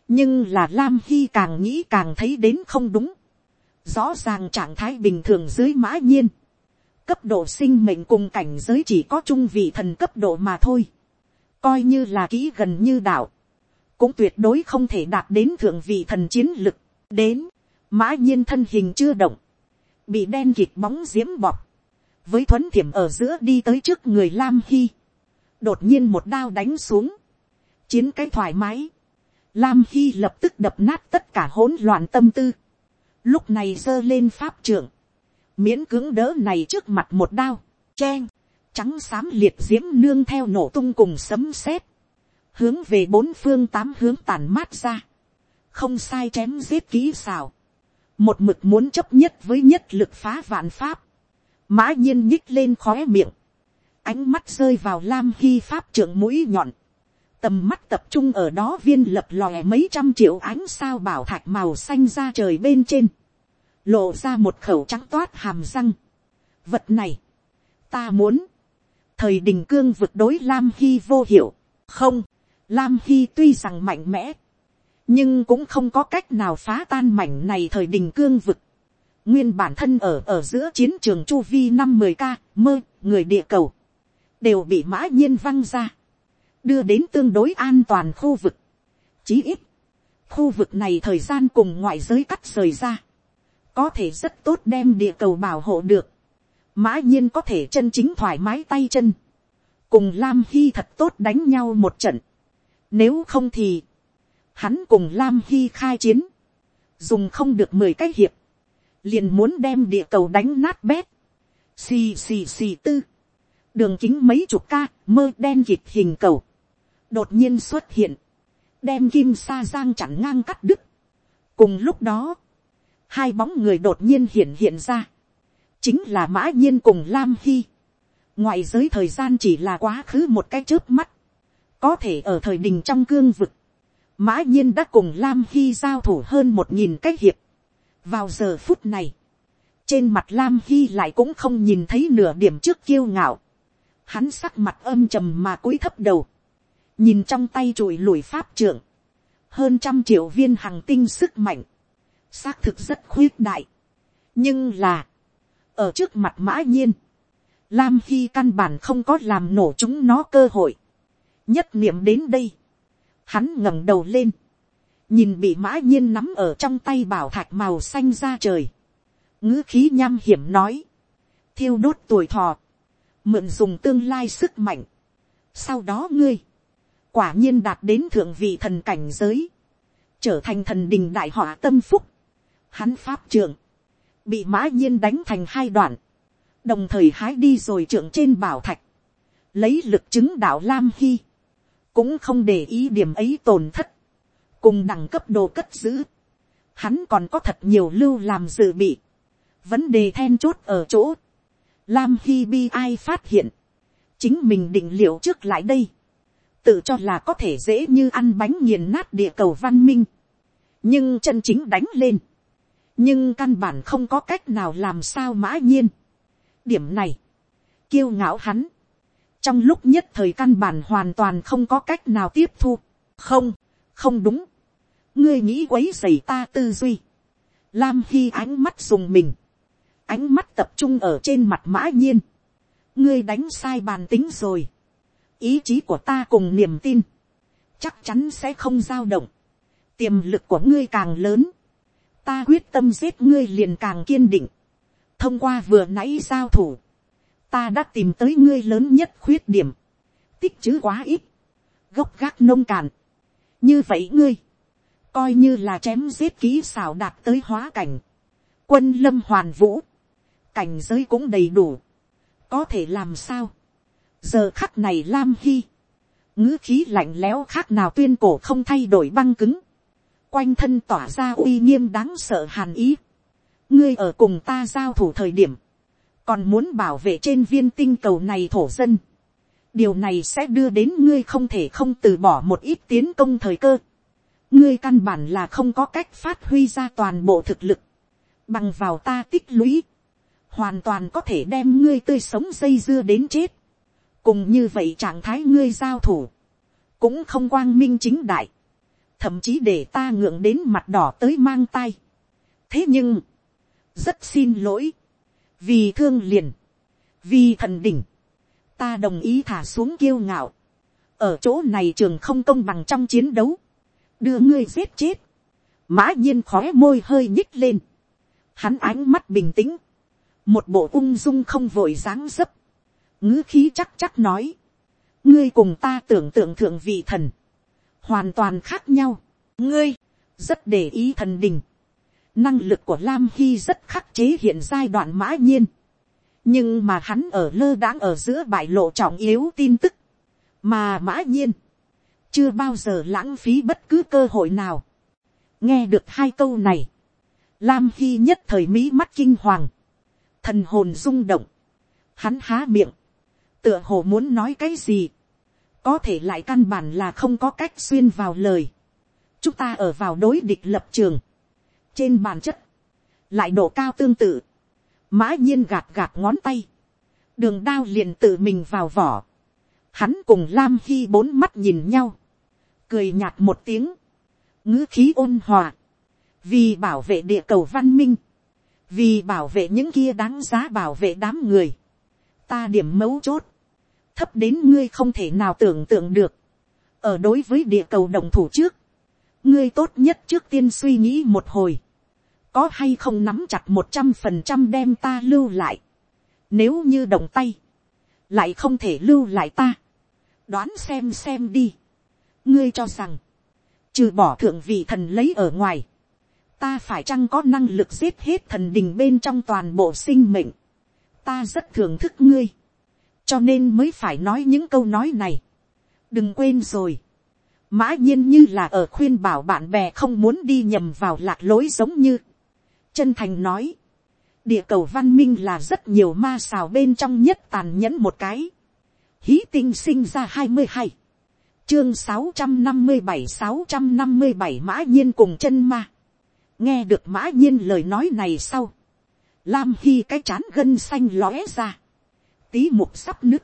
nhưng là lam hy càng nghĩ càng thấy đến không đúng, rõ ràng trạng thái bình thường dưới mã nhiên, cấp độ sinh mệnh cùng cảnh giới chỉ có trung vị thần cấp độ mà thôi, coi như là kỹ gần như đạo, cũng tuyệt đối không thể đạt đến thượng vị thần chiến lực, đến, mã nhiên thân hình chưa động, bị đen kịt bóng diễm bọc, với thuấn thiểm ở giữa đi tới trước người lam hy, đột nhiên một đao đánh xuống, chiến cái thoải mái, lam hy lập tức đập nát tất cả hỗn loạn tâm tư, lúc này giơ lên pháp trưởng, miễn cứng đỡ này trước mặt một đao, Cheng. trắng xám liệt diễm nương theo nổ tung cùng sấm sét, hướng về bốn phương tám hướng tàn mát ra, không sai chém giết kỹ xào, một mực muốn chấp nhất với nhất lực phá vạn pháp, mã nhiên nhích lên khóe miệng, ánh mắt rơi vào lam hy pháp trưởng mũi nhọn, tầm mắt tập trung ở đó viên lập lòe mấy trăm triệu ánh sao bảo thạch màu xanh ra trời bên trên, lộ ra một khẩu trắng toát hàm răng. Vật này, ta muốn, thời đình cương vượt đối lam hy vô hiệu, không, lam hy tuy rằng mạnh mẽ, nhưng cũng không có cách nào phá tan mảnh này thời đình cương vực. nguyên bản thân ở ở giữa chiến trường chu vi năm mười k mơ người địa cầu đều bị mã nhiên văng ra đưa đến tương đối an toàn khu vực. chí ít khu vực này thời gian cùng ngoại giới cắt rời ra. Có thể rất tốt đem địa cầu bảo hộ được. mã nhiên có thể chân chính thoải mái tay chân. Cùng lam hy thật tốt đánh nhau một trận. nếu không thì hắn cùng lam hy khai chiến, dùng không được mười cái hiệp, liền muốn đem địa cầu đánh nát bét, xì xì xì tư, đường kính mấy chục ca, mơ đen kịp hình cầu, đột nhiên xuất hiện, đem kim sa giang chặn ngang cắt đứt. cùng lúc đó, hai bóng người đột nhiên hiện hiện ra, chính là mã nhiên cùng lam hy. ngoại giới thời gian chỉ là quá khứ một cái trước mắt, có thể ở thời đình trong cương vực, mã nhiên đã cùng lam hy giao thủ hơn một nghìn cái hiệp. vào giờ phút này, trên mặt lam hy lại cũng không nhìn thấy nửa điểm trước kiêu ngạo. hắn sắc mặt âm trầm mà cúi thấp đầu, nhìn trong tay trụi lùi pháp trưởng, hơn trăm triệu viên hàng tinh sức mạnh, xác thực rất khuyết đại. nhưng là, ở trước mặt mã nhiên, lam khi căn bản không có làm nổ chúng nó cơ hội. nhất niệm đến đây, hắn ngẩng đầu lên, nhìn bị mã nhiên nắm ở trong tay bảo thạch màu xanh ra trời, ngữ khí nham hiểm nói, thiêu đốt tuổi thọ, mượn dùng tương lai sức mạnh. sau đó ngươi, quả nhiên đạt đến thượng vị thần cảnh giới, trở thành thần đình đại họa tâm phúc, hắn pháp trưởng, bị mã nhiên đánh thành hai đoạn, đồng thời hái đi rồi trưởng trên bảo thạch, lấy lực chứng đạo lam hy, cũng không để ý điểm ấy tổn thất, cùng đẳng cấp đồ cất giữ, hắn còn có thật nhiều lưu làm dự bị, vấn đề then chốt ở chỗ, lam hy bi ai phát hiện, chính mình định liệu trước lại đây, tự cho là có thể dễ như ăn bánh nghiền nát địa cầu văn minh, nhưng chân chính đánh lên, nhưng căn bản không có cách nào làm sao mã nhiên. điểm này, kiêu ngạo hắn, trong lúc nhất thời căn bản hoàn toàn không có cách nào tiếp thu, không, không đúng, ngươi nghĩ quấy dày ta tư duy, lam hy ánh mắt dùng mình, ánh mắt tập trung ở trên mặt mã nhiên, ngươi đánh sai bàn tính rồi, ý chí của ta cùng niềm tin, chắc chắn sẽ không dao động, tiềm lực của ngươi càng lớn, ta quyết tâm giết ngươi liền càng kiên định, thông qua vừa nãy giao thủ, ta đã tìm tới ngươi lớn nhất khuyết điểm, tích chứ quá ít, gốc gác nông cạn, như vậy ngươi, coi như là chém giết kỹ xảo đạt tới hóa cảnh, quân lâm hoàn vũ, cảnh giới cũng đầy đủ, có thể làm sao, giờ khắc này lam hy, ngữ khí lạnh lẽo khác nào tuyên cổ không thay đổi băng cứng, quanh thân tỏa ra uy nghiêm đáng sợ hàn ý, ngươi ở cùng ta giao thủ thời điểm, còn muốn bảo vệ trên viên tinh cầu này thổ dân, điều này sẽ đưa đến ngươi không thể không từ bỏ một ít tiến công thời cơ, ngươi căn bản là không có cách phát huy ra toàn bộ thực lực, bằng vào ta tích lũy, hoàn toàn có thể đem ngươi tươi sống dây dưa đến chết, cùng như vậy trạng thái ngươi giao thủ, cũng không quang minh chính đại, thậm chí để ta ngượng đến mặt đỏ tới mang tay. thế nhưng, rất xin lỗi, vì thương liền, vì thần đỉnh, ta đồng ý thả xuống kiêu ngạo, ở chỗ này trường không công bằng trong chiến đấu, đưa ngươi giết chết, mã nhiên khó môi hơi nhích lên, hắn ánh mắt bình tĩnh, một bộ ung dung không vội dáng dấp, ngữ khí chắc chắc nói, ngươi cùng ta tưởng tượng thượng vị thần, hoàn toàn khác nhau, ngươi, rất để ý thần đình, năng lực của lam hy rất khắc chế hiện giai đoạn mã nhiên, nhưng mà hắn ở lơ đãng ở giữa bại lộ trọng yếu tin tức, mà mã nhiên, chưa bao giờ lãng phí bất cứ cơ hội nào. nghe được hai câu này, lam hy nhất thời mỹ mắt kinh hoàng, thần hồn rung động, hắn há miệng, tựa hồ muốn nói cái gì, có thể lại căn bản là không có cách xuyên vào lời. chúng ta ở vào đối địch lập trường, trên bản chất, lại độ cao tương tự, mã nhiên gạt gạt ngón tay, đường đao liền tự mình vào vỏ, hắn cùng lam khi bốn mắt nhìn nhau, cười nhạt một tiếng, ngữ khí ôn hòa, vì bảo vệ địa cầu văn minh, vì bảo vệ những kia đáng giá bảo vệ đám người, ta điểm mấu chốt, thấp đến ngươi không thể nào tưởng tượng được, ở đối với địa cầu đồng thủ trước, ngươi tốt nhất trước tiên suy nghĩ một hồi, có hay không nắm chặt một trăm phần trăm đem ta lưu lại, nếu như động tay, lại không thể lưu lại ta, đoán xem xem đi, ngươi cho rằng, trừ bỏ thượng vị thần lấy ở ngoài, ta phải chăng có năng lực giết hết thần đình bên trong toàn bộ sinh mệnh, ta rất thưởng thức ngươi, cho nên mới phải nói những câu nói này. đừng quên rồi, mã nhiên như là ở khuyên bảo bạn bè không muốn đi nhầm vào lạc lối giống như, chân thành nói, địa cầu văn minh là rất nhiều ma xào bên trong nhất tàn nhẫn một cái, hí tinh sinh ra hai mươi hai, chương sáu trăm năm mươi bảy sáu trăm năm mươi bảy mã nhiên cùng chân ma, nghe được mã nhiên lời nói này sau, lam hy cái chán gân xanh lóe ra, tí mục sắp nứt,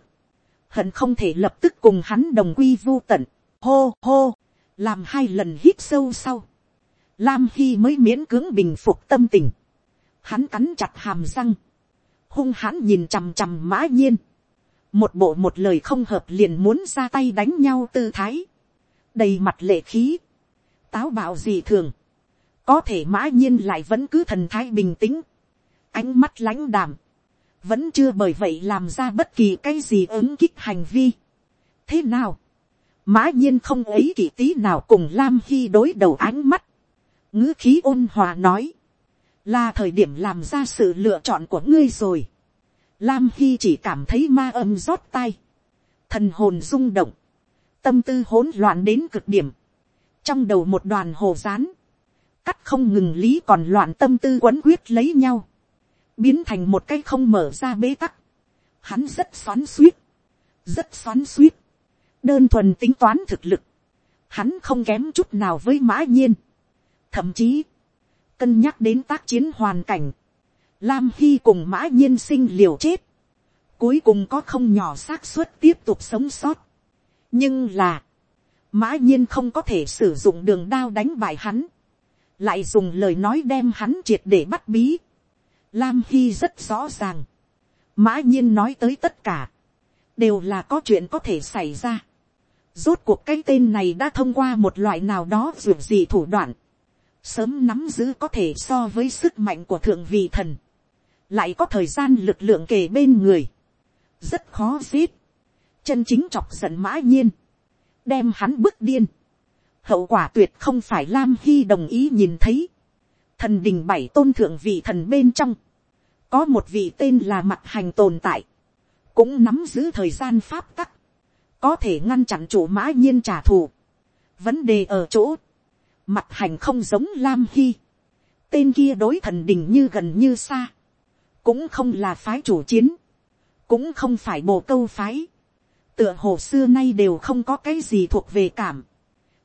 hận không thể lập tức cùng hắn đồng quy vô tận, hô hô, làm hai lần hít sâu sau, lam hy mới miễn cưỡng bình phục tâm tình, hắn cắn chặt hàm răng, hung hãn nhìn chằm chằm mã nhiên, một bộ một lời không hợp liền muốn ra tay đánh nhau tư thái, đầy mặt lệ khí, táo bạo gì thường, có thể mã nhiên lại vẫn cứ thần thái bình tĩnh, ánh mắt lãnh đảm, vẫn chưa bởi vậy làm ra bất kỳ cái gì ứng kích hành vi. thế nào, mã nhiên không ấy kỳ tí nào cùng lam hy đối đầu ánh mắt, ngữ khí ôn hòa nói, là thời điểm làm ra sự lựa chọn của ngươi rồi. Lam Hy chỉ cảm thấy ma âm rót tay, thần hồn rung động, tâm tư hỗn loạn đến cực điểm, trong đầu một đoàn hồ rán, cắt không ngừng lý còn loạn tâm tư quấn quyết lấy nhau, biến thành một cái không mở ra bế tắc, hắn rất xoắn suýt, rất xoắn suýt, đơn thuần tính toán thực lực, hắn không kém chút nào với mã nhiên, thậm chí, cân nhắc đến tác chiến hoàn cảnh, lam hy cùng mã nhiên sinh liều chết, cuối cùng có không nhỏ xác suất tiếp tục sống sót. nhưng là, mã nhiên không có thể sử dụng đường đao đánh bại hắn, lại dùng lời nói đem hắn triệt để bắt bí. Lam Hy rất rõ ràng, mã nhiên nói tới tất cả, đều là có chuyện có thể xảy ra. Rốt cuộc cái tên này đã thông qua một loại nào đó dù gì thủ đoạn, sớm nắm giữ có thể so với sức mạnh của thượng vị thần, lại có thời gian lực lượng kề bên người, rất khó giết, chân chính chọc giận mã nhiên, đem hắn bước điên, hậu quả tuyệt không phải lam hy đồng ý nhìn thấy, thần đình bảy tôn thượng vị thần bên trong, có một vị tên là mặt hành tồn tại, cũng nắm giữ thời gian pháp tắc, có thể ngăn chặn chủ mã nhiên trả thù. vấn đề ở chỗ, mặt hành không giống lam hy, tên kia đối thần đình như gần như xa, cũng không là phái chủ chiến, cũng không phải bồ câu phái, tựa hồ xưa nay đều không có cái gì thuộc về cảm,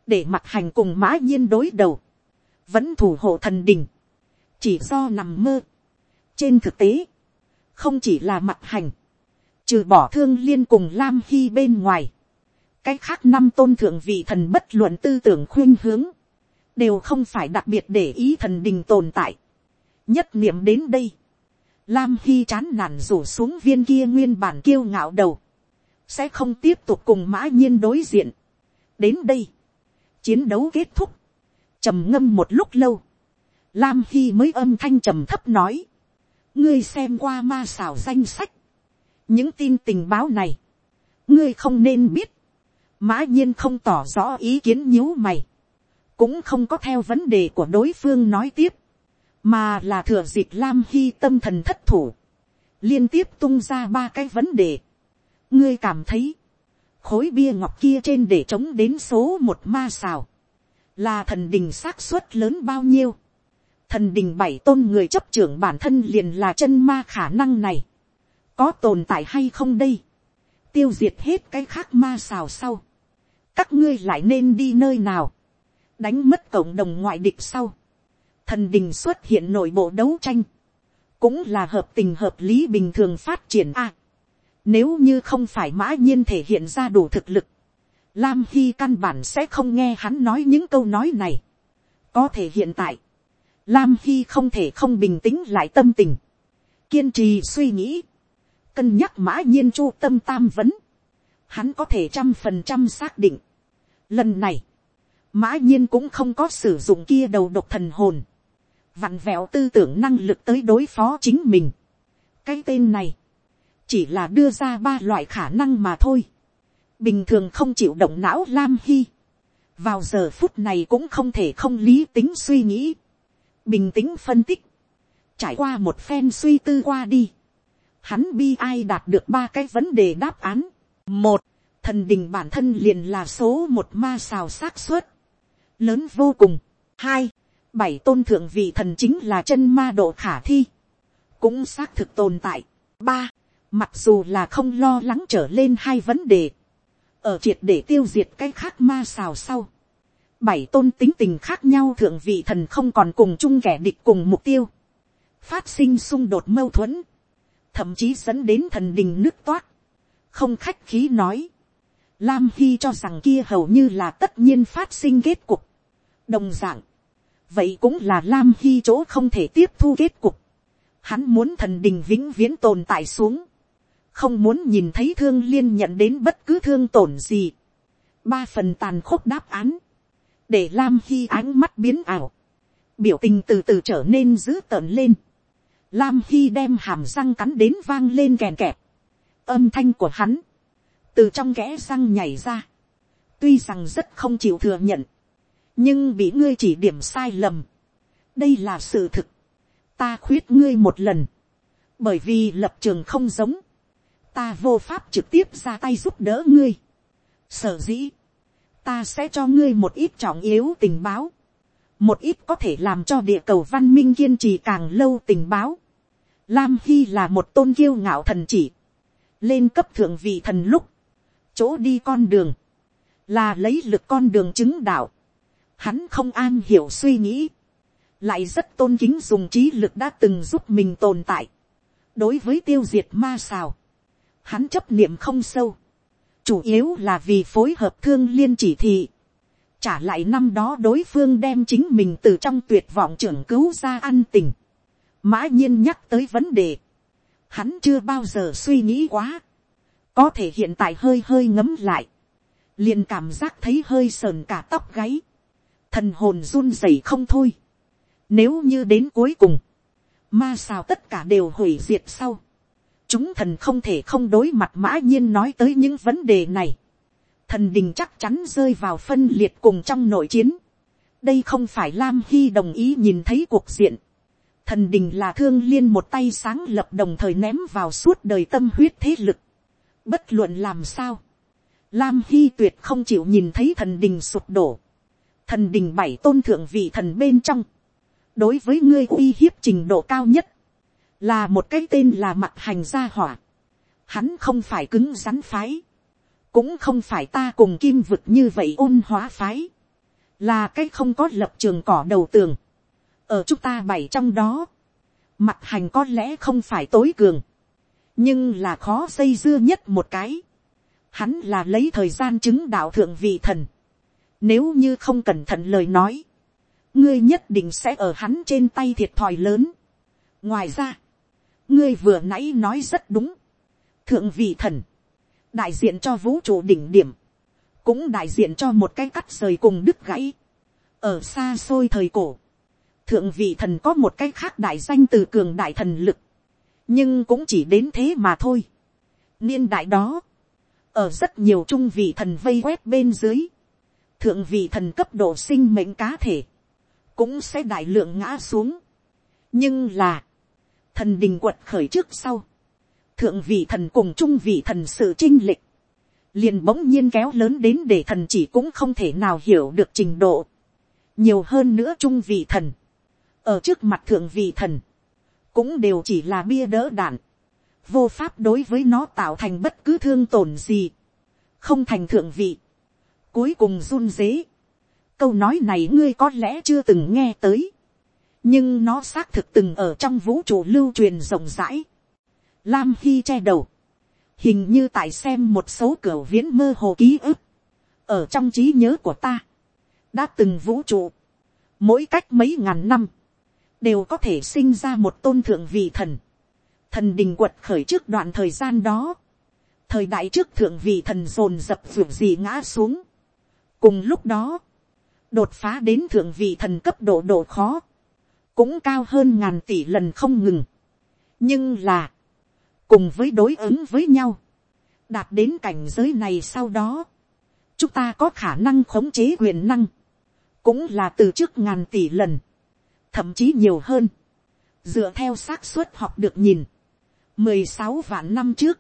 để mặt hành cùng mã nhiên đối đầu, vẫn thủ hộ thần đình, chỉ do nằm mơ trên thực tế, không chỉ là mặt hành, trừ bỏ thương liên cùng lam hy bên ngoài, cái khác năm tôn thượng vị thần bất luận tư tưởng khuyên hướng, đều không phải đặc biệt để ý thần đình tồn tại. nhất niệm đến đây, lam hy chán nản rủ xuống viên kia nguyên bản kiêu ngạo đầu, sẽ không tiếp tục cùng mã nhiên đối diện. đến đây, chiến đấu kết thúc, trầm ngâm một lúc lâu, lam hy mới âm thanh trầm thấp nói, ngươi xem qua ma xảo danh sách, những tin tình báo này, ngươi không nên biết, mã nhiên không tỏ rõ ý kiến nhíu mày, cũng không có theo vấn đề của đối phương nói tiếp, mà là thừa dịp lam hy tâm thần thất thủ, liên tiếp tung ra ba cái vấn đề. ngươi cảm thấy, khối bia ngọc kia trên để chống đến số một ma xào, là thần đình xác suất lớn bao nhiêu thần đình bảy tôn người chấp trưởng bản thân liền là chân ma khả năng này, có tồn tại hay không đây, tiêu diệt hết cái khác ma xào sau, các ngươi lại nên đi nơi nào, đánh mất cộng đồng ngoại địch sau, thần đình xuất hiện nội bộ đấu tranh, cũng là hợp tình hợp lý bình thường phát triển a. nếu như không phải mã nhiên thể hiện ra đủ thực lực, Lam Hy căn bản sẽ không nghe hắn nói những câu nói này. Có thể hiện tại, Lam Hy không thể không bình tĩnh lại tâm tình. Kiên trì suy nghĩ. Cân nhắc mã nhiên chu tâm tam vấn. Hắn có thể trăm phần trăm xác định. Lần này, mã nhiên cũng không có sử dụng kia đầu độc thần hồn. Vặn vẹo tư tưởng năng lực tới đối phó chính mình. Cái tên này, chỉ là đưa ra ba loại khả năng mà thôi bình thường không chịu động não lam hy, vào giờ phút này cũng không thể không lý tính suy nghĩ, bình tĩnh phân tích, trải qua một phen suy tư qua đi, hắn bi ai đạt được ba cái vấn đề đáp án. một, thần đình bản thân liền là số một ma xào xác suất, lớn vô cùng. hai, bảy tôn thượng vị thần chính là chân ma độ khả thi, cũng xác thực tồn tại. ba, mặc dù là không lo lắng trở lên hai vấn đề, ở triệt để tiêu diệt cái khác ma xào sau, bảy tôn tính tình khác nhau thượng vị thần không còn cùng chung kẻ địch cùng mục tiêu, phát sinh xung đột mâu thuẫn, thậm chí dẫn đến thần đình nước toát, không khách khí nói, Lam Hy cho rằng kia hầu như là tất nhiên phát sinh kết cục. Đồng dạng. Vậy cũng là Lam Hy chỗ không thể tiếp thu kết cục. Hắn muốn thần đình vĩnh viễn tồn tại xuống. Không muốn nhìn thấy thương liên nhận đến bất cứ thương tổn gì. Ba phần tàn khốc đáp án. Để Lam Hy ánh mắt biến ảo. Biểu tình từ từ trở nên dữ tợn lên. Lam Hy đem hàm răng cắn đến vang lên kèn kẹp. Âm thanh của hắn từ trong kẽ răng nhảy ra, tuy rằng rất không chịu thừa nhận, nhưng bị ngươi chỉ điểm sai lầm, đây là sự thực, ta khuyết ngươi một lần, bởi vì lập trường không giống, ta vô pháp trực tiếp ra tay giúp đỡ ngươi, sở dĩ, ta sẽ cho ngươi một ít trọng yếu tình báo, một ít có thể làm cho địa cầu văn minh kiên trì càng lâu tình báo. Lam Hy là một tôn kiêu ngạo thần chỉ, lên cấp thượng vị thần lúc, chỗ đi con đường, là lấy lực con đường chứng đạo. Hắn không an hiểu suy nghĩ, lại rất tôn kính dùng trí lực đã từng giúp mình tồn tại. đối với tiêu diệt ma xào, hắn chấp niệm không sâu, chủ yếu là vì phối hợp thương liên chỉ thị. trả lại năm đó đối phương đem chính mình từ trong tuyệt vọng trưởng cứu ra ăn tình. mã nhiên nhắc tới vấn đề, hắn chưa bao giờ suy nghĩ quá có thể hiện tại hơi hơi ngấm lại, liền cảm giác thấy hơi sờn cả tóc gáy, thần hồn run rẩy không thôi. Nếu như đến cuối cùng, ma sao tất cả đều hủy diệt sau, chúng thần không thể không đối mặt mã nhiên nói tới những vấn đề này. Thần đình chắc chắn rơi vào phân liệt cùng trong nội chiến. đây không phải lam hy đồng ý nhìn thấy cuộc diện. thần đình là thương liên một tay sáng lập đồng thời ném vào suốt đời tâm huyết thế lực Bất luận làm sao. Lam Hy tuyệt không chịu nhìn thấy thần đình sụp đổ. Thần đình bảy tôn thượng vị thần bên trong. Đối với ngươi uy hiếp trình độ cao nhất. Là một cái tên là mặt hành gia hỏa. Hắn không phải cứng rắn phái. Cũng không phải ta cùng kim vực như vậy ôn hóa phái. Là cái không có lập trường cỏ đầu tường. Ở chúng ta bảy trong đó. Mặt hành có lẽ không phải tối cường nhưng là khó xây dưa nhất một cái. Hắn là lấy thời gian chứng đạo thượng vị thần. Nếu như không cẩn thận lời nói, ngươi nhất định sẽ ở hắn trên tay thiệt thòi lớn. ngoài ra, ngươi vừa nãy nói rất đúng. thượng vị thần, đại diện cho vũ trụ đỉnh điểm, cũng đại diện cho một cái cắt rời cùng đứt gãy. ở xa xôi thời cổ, thượng vị thần có một cái khác đại danh từ cường đại thần lực nhưng cũng chỉ đến thế mà thôi. niên đại đó, ở rất nhiều trung vị thần vây quét bên dưới, thượng vị thần cấp độ sinh mệnh cá thể, cũng sẽ đại lượng ngã xuống. nhưng là, thần đình quật khởi trước sau, thượng vị thần cùng trung vị thần sự chinh lịch, liền bỗng nhiên kéo lớn đến để thần chỉ cũng không thể nào hiểu được trình độ, nhiều hơn nữa trung vị thần, ở trước mặt thượng vị thần, cũng đều chỉ là bia đỡ đạn, vô pháp đối với nó tạo thành bất cứ thương tổn gì, không thành thượng vị, cuối cùng run dế. câu nói này ngươi có lẽ chưa từng nghe tới, nhưng nó xác thực từng ở trong vũ trụ lưu truyền rộng rãi. Lam Hy che đầu, hình như tại xem một số cửa viễn mơ hồ ký ức, ở trong trí nhớ của ta, đã từng vũ trụ, mỗi cách mấy ngàn năm, đều có thể sinh ra một tôn thượng vị thần. Thần đình quật khởi trước đoạn thời gian đó. Thời đại trước thượng vị thần dồn dập vượt gì ngã xuống. Cùng lúc đó, đột phá đến thượng vị thần cấp độ độ khó. Cũng cao hơn ngàn tỷ lần không ngừng. Nhưng là, cùng với đối ứng với nhau. Đạt đến cảnh giới này sau đó. Chúng ta có khả năng khống chế quyền năng. Cũng là từ trước ngàn tỷ lần thậm chí nhiều hơn, dựa theo xác suất học được nhìn, mười sáu vạn năm trước,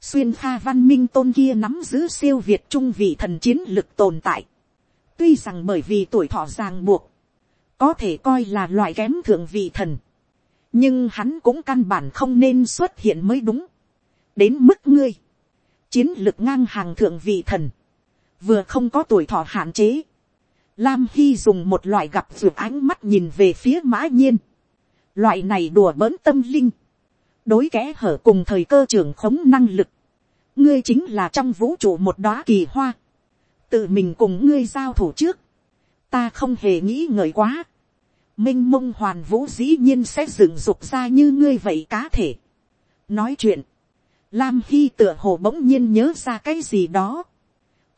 xuyên pha văn minh tôn kia nắm giữ siêu việt trung vị thần chiến lực tồn tại. tuy rằng bởi vì tuổi thọ ràng buộc, có thể coi là loại kém thượng vị thần, nhưng hắn cũng căn bản không nên xuất hiện mới đúng. đến mức ngươi, chiến lực ngang hàng thượng vị thần, vừa không có tuổi thọ hạn chế, Lam Hy dùng một loại gặp ruột ánh mắt nhìn về phía mã nhiên. Loại này đùa bỡn tâm linh. Đối kẽ hở cùng thời cơ trưởng khống năng lực. Ngươi chính là trong vũ trụ một đóa kỳ hoa. Tự mình cùng ngươi giao thủ trước. Ta không hề nghĩ ngợi quá. Minh mông hoàn vũ dĩ nhiên sẽ dựng dục ra như ngươi vậy cá thể. Nói chuyện. Lam Hy tựa hồ bỗng nhiên nhớ ra cái gì đó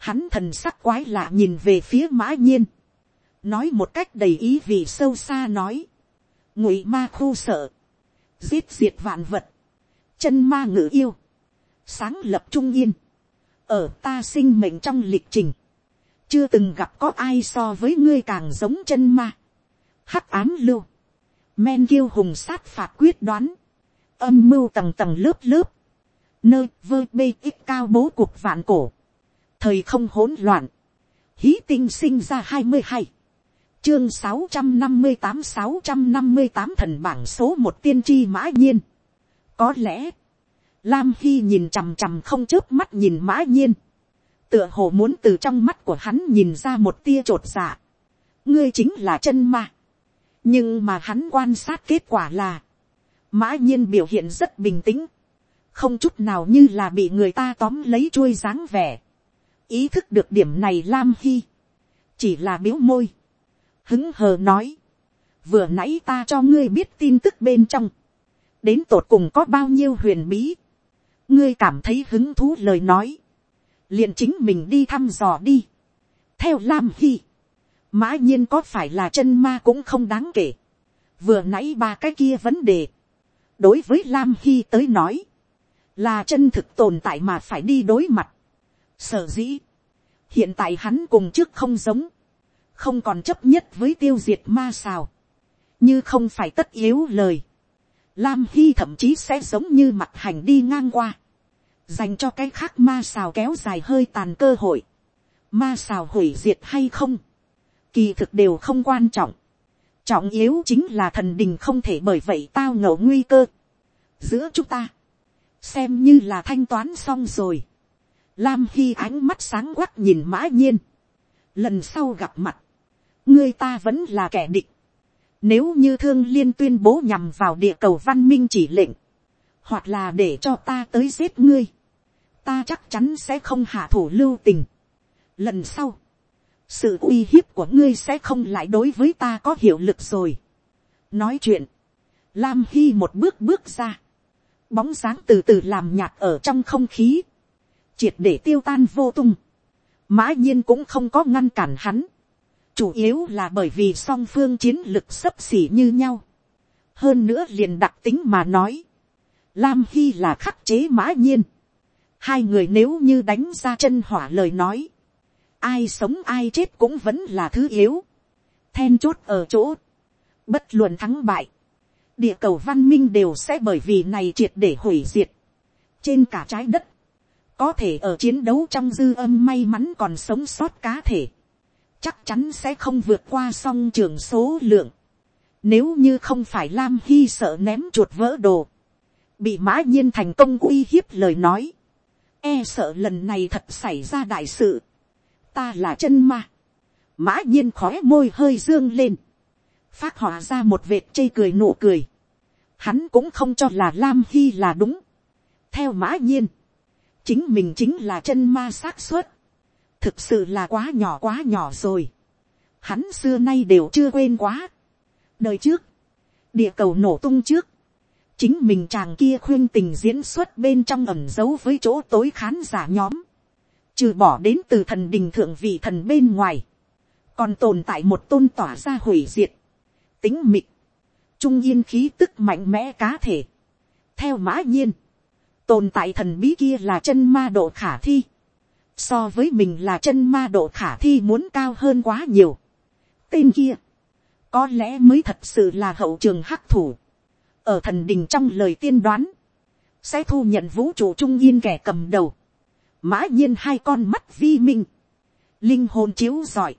Hắn thần sắc quái lạ nhìn về phía mã nhiên. Nói một cách đầy ý vị sâu xa nói. Ngụy ma khu sợ. Giết diệt vạn vật. Chân ma ngữ yêu. Sáng lập trung yên. Ở ta sinh mệnh trong lịch trình. Chưa từng gặp có ai so với ngươi càng giống chân ma. Hắc ám lưu. Men kiêu hùng sát phạt quyết đoán. Âm mưu tầng tầng lớp lớp. Nơi vơ bê ít cao bố cuộc vạn cổ thời không hỗn loạn, hí tinh sinh ra hai mươi hai, chương sáu trăm năm mươi tám sáu trăm năm mươi tám thần bảng số một tiên tri mã nhiên. có lẽ, lam hy nhìn chằm chằm không chớp mắt nhìn mã nhiên, tựa hồ muốn từ trong mắt của hắn nhìn ra một tia t r ộ t dạ, ngươi chính là chân ma, nhưng mà hắn quan sát kết quả là, mã nhiên biểu hiện rất bình tĩnh, không chút nào như là bị người ta tóm lấy chuôi dáng vẻ, ý thức được điểm này lam hy, chỉ là biếu môi, hứng hờ nói, vừa nãy ta cho ngươi biết tin tức bên trong, đến tột cùng có bao nhiêu huyền bí, ngươi cảm thấy hứng thú lời nói, liền chính mình đi thăm dò đi, theo lam hy, mã nhiên có phải là chân ma cũng không đáng kể, vừa nãy ba cái kia vấn đề, đối với lam hy tới nói, là chân thực tồn tại mà phải đi đối mặt, Sở dĩ, hiện tại hắn cùng trước không giống, không còn chấp nhất với tiêu diệt ma xào, như không phải tất yếu lời. Lam Hy thậm chí sẽ giống như mặt hành đi ngang qua, dành cho cái khác ma xào kéo dài hơi tàn cơ hội. Ma xào hủy diệt hay không, kỳ thực đều không quan trọng. Trọng yếu chính là thần đình không thể bởi vậy tao ngộ nguy cơ. Giữa chúng ta, xem như là thanh toán xong rồi. Lam Hy ánh mắt sáng quắc nhìn mã nhiên. Lần sau gặp mặt, ngươi ta vẫn là kẻ địch. Nếu như thương liên tuyên bố nhằm vào địa cầu văn minh chỉ lệnh, hoặc là để cho ta tới giết ngươi, ta chắc chắn sẽ không hạ thủ lưu tình. Lần sau, sự uy hiếp của ngươi sẽ không lại đối với ta có hiệu lực rồi. Nói chuyện, Lam Hy một bước bước ra, bóng sáng từ từ làm nhạt ở trong không khí. Triệt để tiêu tan vô tung, mã nhiên cũng không có ngăn cản hắn, chủ yếu là bởi vì song phương chiến lực sấp xỉ như nhau, hơn nữa liền đặc tính mà nói, lam hy là khắc chế mã nhiên, hai người nếu như đánh ra chân hỏa lời nói, ai sống ai chết cũng vẫn là thứ yếu, then chốt ở chỗ, bất luận thắng bại, địa cầu văn minh đều sẽ bởi vì này triệt để hủy diệt, trên cả trái đất, có thể ở chiến đấu trong dư âm may mắn còn sống sót cá thể, chắc chắn sẽ không vượt qua song trường số lượng. Nếu như không phải Lam Hy sợ ném chuột vỡ đồ, bị mã nhiên thành công uy hiếp lời nói, e sợ lần này thật xảy ra đại sự. Ta là chân ma. Mã nhiên khói môi hơi dương lên, phát họa ra một vệt chây cười nụ cười. Hắn cũng không cho là Lam Hy là đúng. Theo mã nhiên, chính mình chính là chân ma xác suất, thực sự là quá nhỏ quá nhỏ rồi. Hắn xưa nay đều chưa quên quá. đời trước, địa cầu nổ tung trước, chính mình chàng kia khuyên tình diễn xuất bên trong ẩm giấu với chỗ tối khán giả nhóm, trừ bỏ đến từ thần đình thượng vị thần bên ngoài, còn tồn tại một tôn tỏa ra hủy diệt, tính mịt, trung yên khí tức mạnh mẽ cá thể, theo mã nhiên, tồn tại thần bí kia là chân ma độ khả thi, so với mình là chân ma độ khả thi muốn cao hơn quá nhiều. tên kia, có lẽ mới thật sự là hậu trường hắc thủ, ở thần đình trong lời tiên đoán, sẽ thu nhận vũ trụ trung yên kẻ cầm đầu, mã nhiên hai con mắt vi minh, linh hồn chiếu giỏi,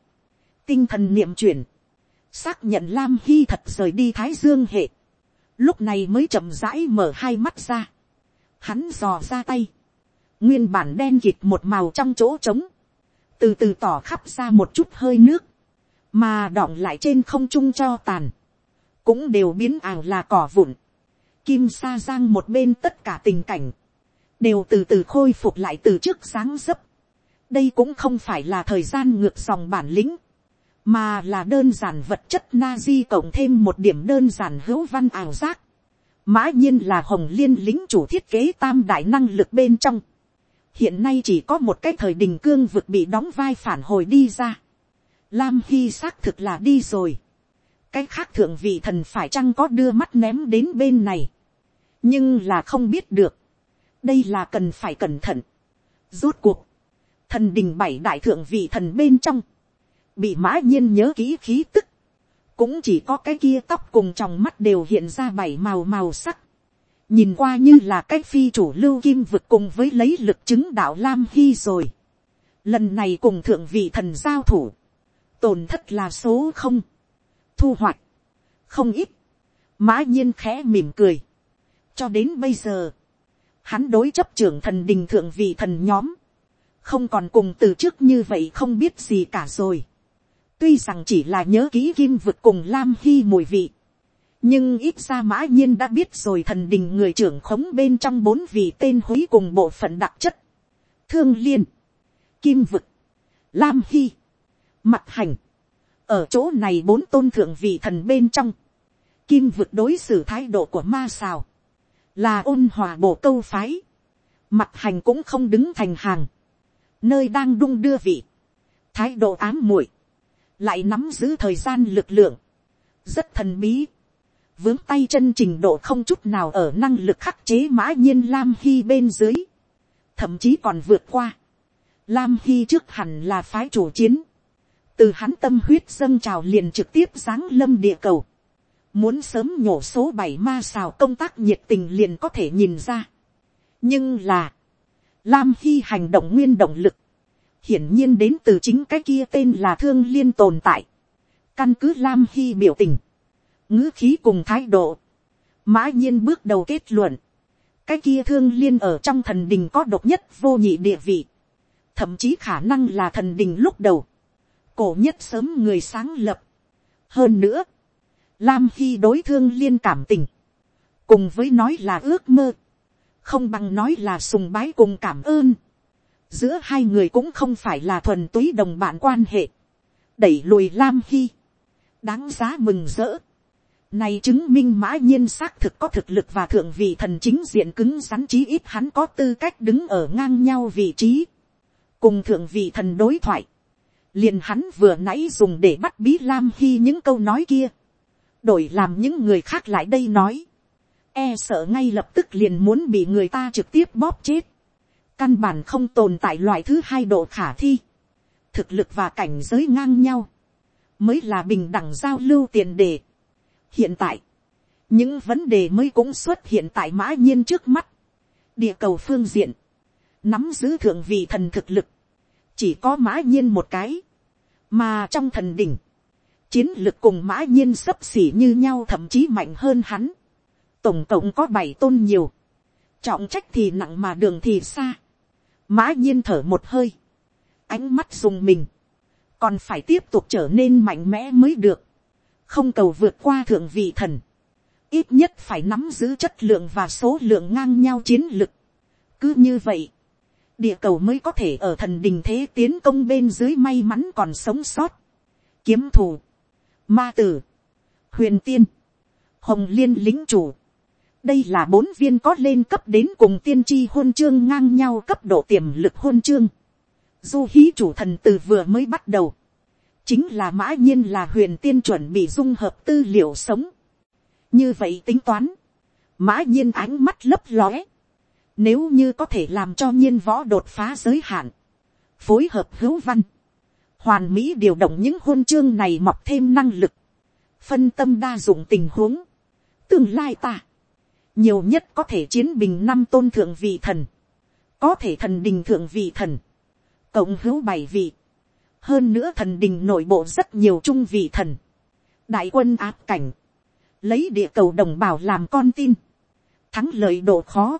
tinh thần niệm chuyển, xác nhận lam hy thật rời đi thái dương hệ, lúc này mới chậm rãi mở hai mắt ra, hắn dò ra tay, nguyên bản đen kịt một màu trong chỗ trống, từ từ tỏ khắp ra một chút hơi nước, mà đọng lại trên không trung cho tàn, cũng đều biến ảo là cỏ vụn, kim sa giang một bên tất cả tình cảnh, đều từ từ khôi phục lại từ trước sáng dấp. đây cũng không phải là thời gian ngược dòng bản lĩnh, mà là đơn giản vật chất na di cộng thêm một điểm đơn giản hữu văn ảo giác. mã nhiên là hồng liên lính chủ thiết kế tam đại năng lực bên trong. hiện nay chỉ có một cái thời đình cương vực bị đóng vai phản hồi đi ra. lam hy xác thực là đi rồi. cái khác thượng vị thần phải chăng có đưa mắt ném đến bên này. nhưng là không biết được đây là cần phải cẩn thận. rốt cuộc, thần đình bảy đại thượng vị thần bên trong bị mã nhiên nhớ kỹ khí tức, cũng chỉ có cái kia tóc cùng trong mắt đều hiện ra bảy màu màu sắc, nhìn qua như là cái phi chủ lưu kim vực cùng với lấy lực chứng đạo lam hy rồi. lần này cùng thượng vị thần giao thủ, tổn thất là số không, thu hoạch, không ít, mã nhiên khẽ mỉm cười, cho đến bây giờ, hắn đối chấp trưởng thần đình thượng vị thần nhóm, không còn cùng từ trước như vậy không biết gì cả rồi. Tuy rằng chỉ là nhớ ký kim vực cùng Lam Hy mùi vị. Nhưng ít ra mã nhiên đã biết rồi thần đình người trưởng khống bên trong bốn vị tên húy cùng bộ phận đặc chất. Thương Liên. Kim vực. Lam Hy. Mặt hành. Ở chỗ này bốn tôn thượng vị thần bên trong. Kim vực đối xử thái độ của ma xào. Là ôn hòa bộ câu phái. Mặt hành cũng không đứng thành hàng. Nơi đang đung đưa vị. Thái độ ám muội. Lại nắm giữ thời gian lực lượng, rất thần bí, vướng tay chân trình độ không chút nào ở năng lực khắc chế mã nhiên lam hy bên dưới, thậm chí còn vượt qua, lam hy trước hẳn là phái chủ chiến, từ hắn tâm huyết dâng trào liền trực tiếp giáng lâm địa cầu, muốn sớm nhổ số bảy ma xào công tác nhiệt tình liền có thể nhìn ra. nhưng là, lam hy hành động nguyên động lực, hiển nhiên đến từ chính cái kia tên là thương liên tồn tại. căn cứ lam hy biểu tình, ngữ khí cùng thái độ, mã nhiên bước đầu kết luận, cái kia thương liên ở trong thần đình có độc nhất vô nhị địa vị, thậm chí khả năng là thần đình lúc đầu, cổ nhất sớm người sáng lập. hơn nữa, lam hy đối thương liên cảm tình, cùng với nói là ước mơ, không bằng nói là sùng bái cùng cảm ơn giữa hai người cũng không phải là thuần túy đồng bạn quan hệ, đẩy lùi lam hy, đáng giá mừng rỡ. Này chứng minh mã nhiên xác thực có thực lực và thượng vị thần chính diện cứng rắn chí ít hắn có tư cách đứng ở ngang nhau vị trí. Cùng thượng vị thần đối thoại. Liền hắn vừa nãy dùng để bắt bí Lam Hy những câu nói kia. Đổi làm những người khác lại đây nói. E sợ ngay lập tức liền muốn bị người ta trực tiếp bóp chết. Căn bản không tồn tại loại thứ hai độ khả thi, thực lực và cảnh giới ngang nhau, mới là bình đẳng giao lưu tiền đề. hiện tại, những vấn đề mới cũng xuất hiện tại mã nhiên trước mắt, địa cầu phương diện, nắm giữ thượng vị thần thực lực, chỉ có mã nhiên một cái, mà trong thần đỉnh, chiến lực cùng mã nhiên sấp xỉ như nhau thậm chí mạnh hơn hắn, tổng cộng có bảy tôn nhiều, trọng trách thì nặng mà đường thì xa, mã nhiên thở một hơi, ánh mắt dùng mình, còn phải tiếp tục trở nên mạnh mẽ mới được, không cầu vượt qua thượng vị thần, ít nhất phải nắm giữ chất lượng và số lượng ngang nhau chiến lực. cứ như vậy, địa cầu mới có thể ở thần đình thế tiến công bên dưới may mắn còn sống sót, kiếm thù, ma tử, huyền tiên, hồng liên lính chủ, đây là bốn viên có lên cấp đến cùng tiên tri hôn chương ngang nhau cấp độ tiềm lực hôn chương. Du hí chủ thần từ vừa mới bắt đầu. Chính là mã nhiên là huyền tiên chuẩn bị dung hợp tư liệu sống. Như vậy tính toán. Mã nhiên ánh mắt lấp lóe. Nếu như có thể làm cho nhiên võ đột phá giới hạn. Phối hợp hữu văn. Hoàn mỹ điều động những hôn chương này mọc thêm năng lực. Phân tâm đa dụng tình huống. Tương lai ta. Nhiều nhất có thể chiến bình năm tôn thượng vị thần, có thể thần đình thượng vị thần, cộng hữu bảy vị, hơn nữa thần đình nội bộ rất nhiều trung vị thần, đại quân áp cảnh, lấy địa cầu đồng bào làm con tin, thắng lợi độ khó,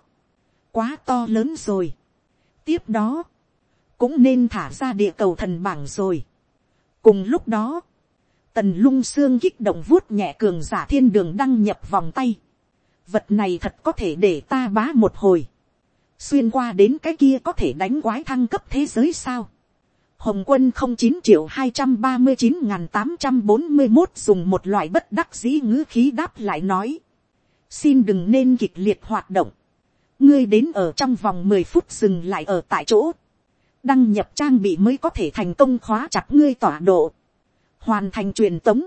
quá to lớn rồi. tiếp đó, cũng nên thả ra địa cầu thần bảng rồi. cùng lúc đó, tần lung xương kích động vuốt nhẹ cường giả thiên đường đăng nhập vòng tay. vật này thật có thể để ta bá một hồi. xuyên qua đến cái kia có thể đánh quái thăng cấp thế giới sao. hồng quân không chín triệu hai trăm ba mươi chín n g h n tám trăm bốn mươi một dùng một loại bất đắc dĩ ngữ khí đáp lại nói. xin đừng nên kịch liệt hoạt động. ngươi đến ở trong vòng mười phút dừng lại ở tại chỗ đăng nhập trang bị mới có thể thành công khóa chặt ngươi tọa độ. Hoàn thành truyền tống,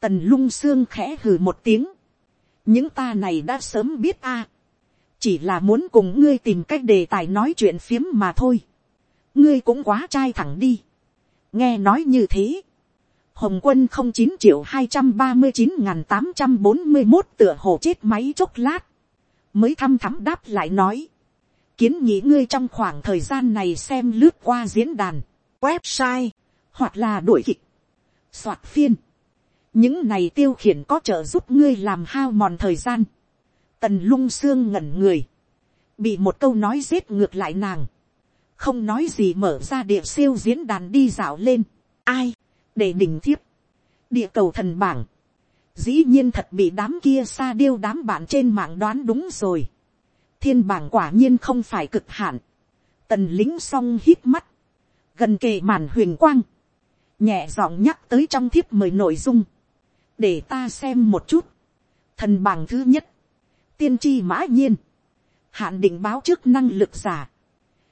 tần lung xương khẽ hừ một tiếng, những ta này đã sớm biết a, chỉ là muốn cùng ngươi tìm cách đề tài nói chuyện phiếm mà thôi, ngươi cũng quá trai thẳng đi, nghe nói như thế, hồng quân không chín triệu hai trăm ba mươi chín n g h n tám trăm bốn mươi một tựa hồ chết máy chốc lát, mới thăm thắm đáp lại nói, kiến nghị ngươi trong khoảng thời gian này xem lướt qua diễn đàn, website, hoặc là đuổi kịch, soạt phiên, những này tiêu khiển có trợ giúp ngươi làm hao mòn thời gian, tần lung xương ngẩn người, bị một câu nói giết ngược lại nàng, không nói gì mở ra địa siêu diễn đàn đi dạo lên, ai, để đỉnh thiếp, địa cầu thần bảng, dĩ nhiên thật bị đám kia xa điêu đám bạn trên mạng đoán đúng rồi, thiên bảng quả nhiên không phải cực hạn, tần lính xong hít mắt, gần kề màn huyền quang, nhẹ giọng nhắc tới trong thiếp mời nội dung, để ta xem một chút, thần bảng thứ nhất, tiên tri mã nhiên, hạn định báo trước năng lực giả,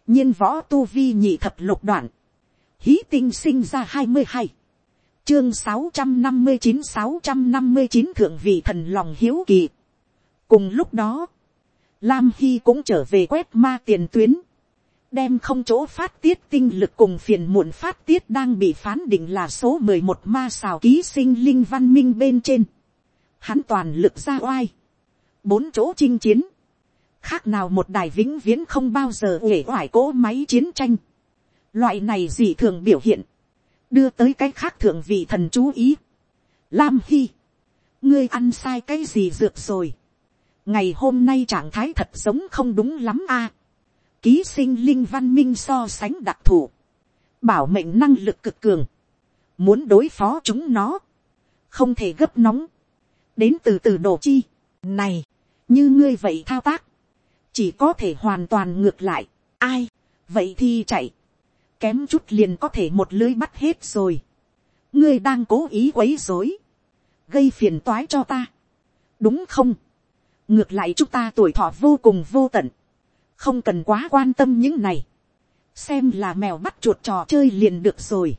nhiên võ tu vi nhị thập lục đoạn, hí tinh sinh ra hai mươi hai, chương sáu trăm năm mươi chín sáu trăm năm mươi chín thượng vị thần lòng hiếu kỳ. cùng lúc đó, lam hy cũng trở về quét ma tiền tuyến, đem không chỗ phát tiết tinh lực cùng phiền muộn phát tiết đang bị phán định là số mười một ma xào ký sinh linh văn minh bên trên. Hắn toàn lực ra oai. Bốn chỗ chinh chiến. Khác nào một đài vĩnh viễn không bao giờ uể oải cỗ máy chiến tranh. Loại này gì thường biểu hiện. Đưa tới cái khác thượng vị thần chú ý. Lam Hy. Ngươi ăn sai cái gì dược rồi. Ngày hôm nay trạng thái thật giống không đúng lắm a. Ký sinh linh văn minh so sánh đặc thù, bảo mệnh năng lực cực cường, muốn đối phó chúng nó, không thể gấp nóng, đến từ từ đồ chi, này, như ngươi vậy thao tác, chỉ có thể hoàn toàn ngược lại, ai, vậy thì chạy, kém chút liền có thể một lưới bắt hết rồi, ngươi đang cố ý quấy dối, gây phiền toái cho ta, đúng không, ngược lại chúng ta tuổi thọ vô cùng vô tận, không cần quá quan tâm những này, xem là mèo bắt chuột trò chơi liền được rồi.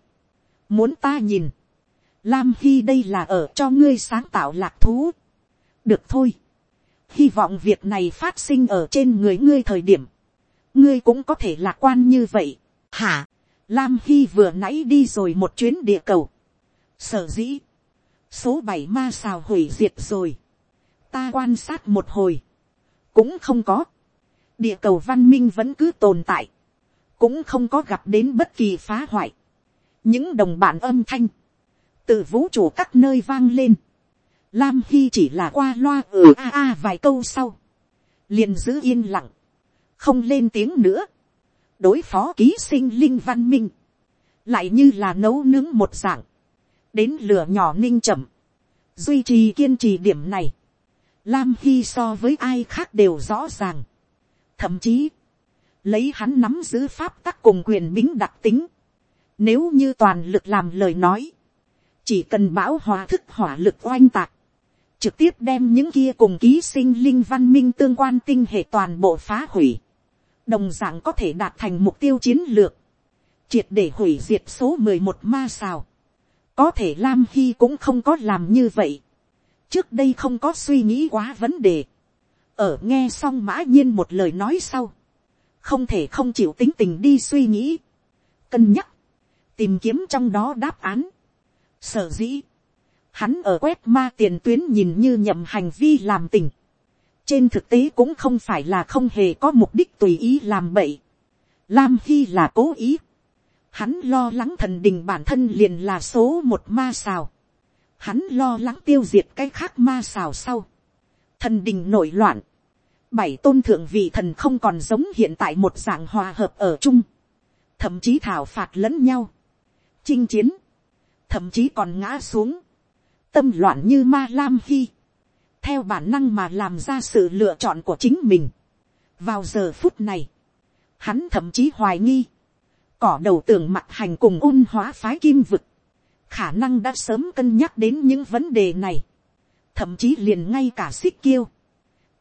muốn ta nhìn, lam hy đây là ở cho ngươi sáng tạo lạc thú. được thôi, hy vọng việc này phát sinh ở trên người ngươi thời điểm, ngươi cũng có thể lạc quan như vậy. hả, lam hy vừa nãy đi rồi một chuyến địa cầu. sở dĩ, số bảy ma xào hủy diệt rồi ta quan sát một hồi, cũng không có. Địa cầu văn minh vẫn cứ tồn tại, cũng không có gặp đến bất kỳ phá hoại. những đồng bản âm thanh, từ vũ trụ các nơi vang lên, lam hy chỉ là qua loa ở ừ a a vài câu sau, liền giữ yên lặng, không lên tiếng nữa, đối phó ký sinh linh văn minh, lại như là nấu nướng một dạng, đến lửa nhỏ ninh chậm, duy trì kiên trì điểm này, lam hy so với ai khác đều rõ ràng, Thậm chí, lấy hắn nắm giữ pháp tắc cùng quyền bính đặc tính. Nếu như toàn lực làm lời nói, chỉ cần bão hòa thức hỏa lực oanh tạc, trực tiếp đem những kia cùng ký sinh linh văn minh tương quan tinh hệ toàn bộ phá hủy, đồng dạng có thể đạt thành mục tiêu chiến lược, triệt để hủy diệt số mười một ma xào. có thể lam hy cũng không có làm như vậy, trước đây không có suy nghĩ quá vấn đề, ở nghe xong mã nhiên một lời nói sau, không thể không chịu tính tình đi suy nghĩ, cân nhắc, tìm kiếm trong đó đáp án. Sở dĩ, hắn ở quét ma tiền tuyến nhìn như nhầm hành vi làm tình, trên thực tế cũng không phải là không hề có mục đích tùy ý làm bậy. Lam Hy là cố ý. Hắn lo lắng thần đình bản thân liền là số một ma xào. Hắn lo lắng tiêu diệt cái khác ma xào sau. Thần đình nổi loạn. Bảy tôn thượng vị thần không còn giống hiện tại một dạng hòa hợp ở chung. Thậm chí thảo phạt lẫn nhau. Chinh chiến. Thậm chí còn ngã xuống. Tâm loạn như ma lam hy. Theo bản năng mà làm ra sự lựa chọn của chính mình. Vào giờ phút này. Hắn thậm chí hoài nghi. Cỏ đầu tường mặt hành cùng ôn hóa phái kim vực. Khả năng đã sớm cân nhắc đến những vấn đề này. Thậm chí liền ngay cả xích kiêu.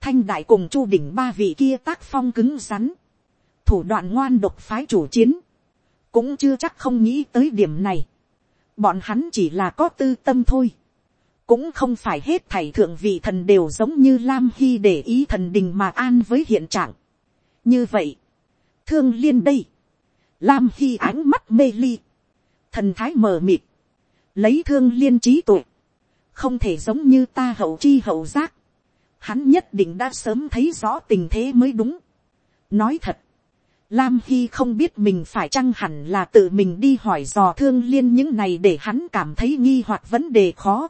Thanh đại cùng chu đỉnh ba vị kia tác phong cứng rắn. Thủ đoạn ngoan độc phái chủ chiến. Cũng chưa chắc không nghĩ tới điểm này. Bọn hắn chỉ là có tư tâm thôi. Cũng không phải hết thảy thượng vị thần đều giống như Lam Hy để ý thần đình mà an với hiện trạng. Như vậy. Thương liên đây. Lam Hy ánh mắt mê ly. Thần thái mờ mịt. Lấy thương liên trí tuệ. Không thể giống như ta hậu chi hậu giác hắn nhất định đã sớm thấy rõ tình thế mới đúng. nói thật, lam hy không biết mình phải chăng hẳn là tự mình đi hỏi dò thương liên những này để hắn cảm thấy nghi hoặc vấn đề khó.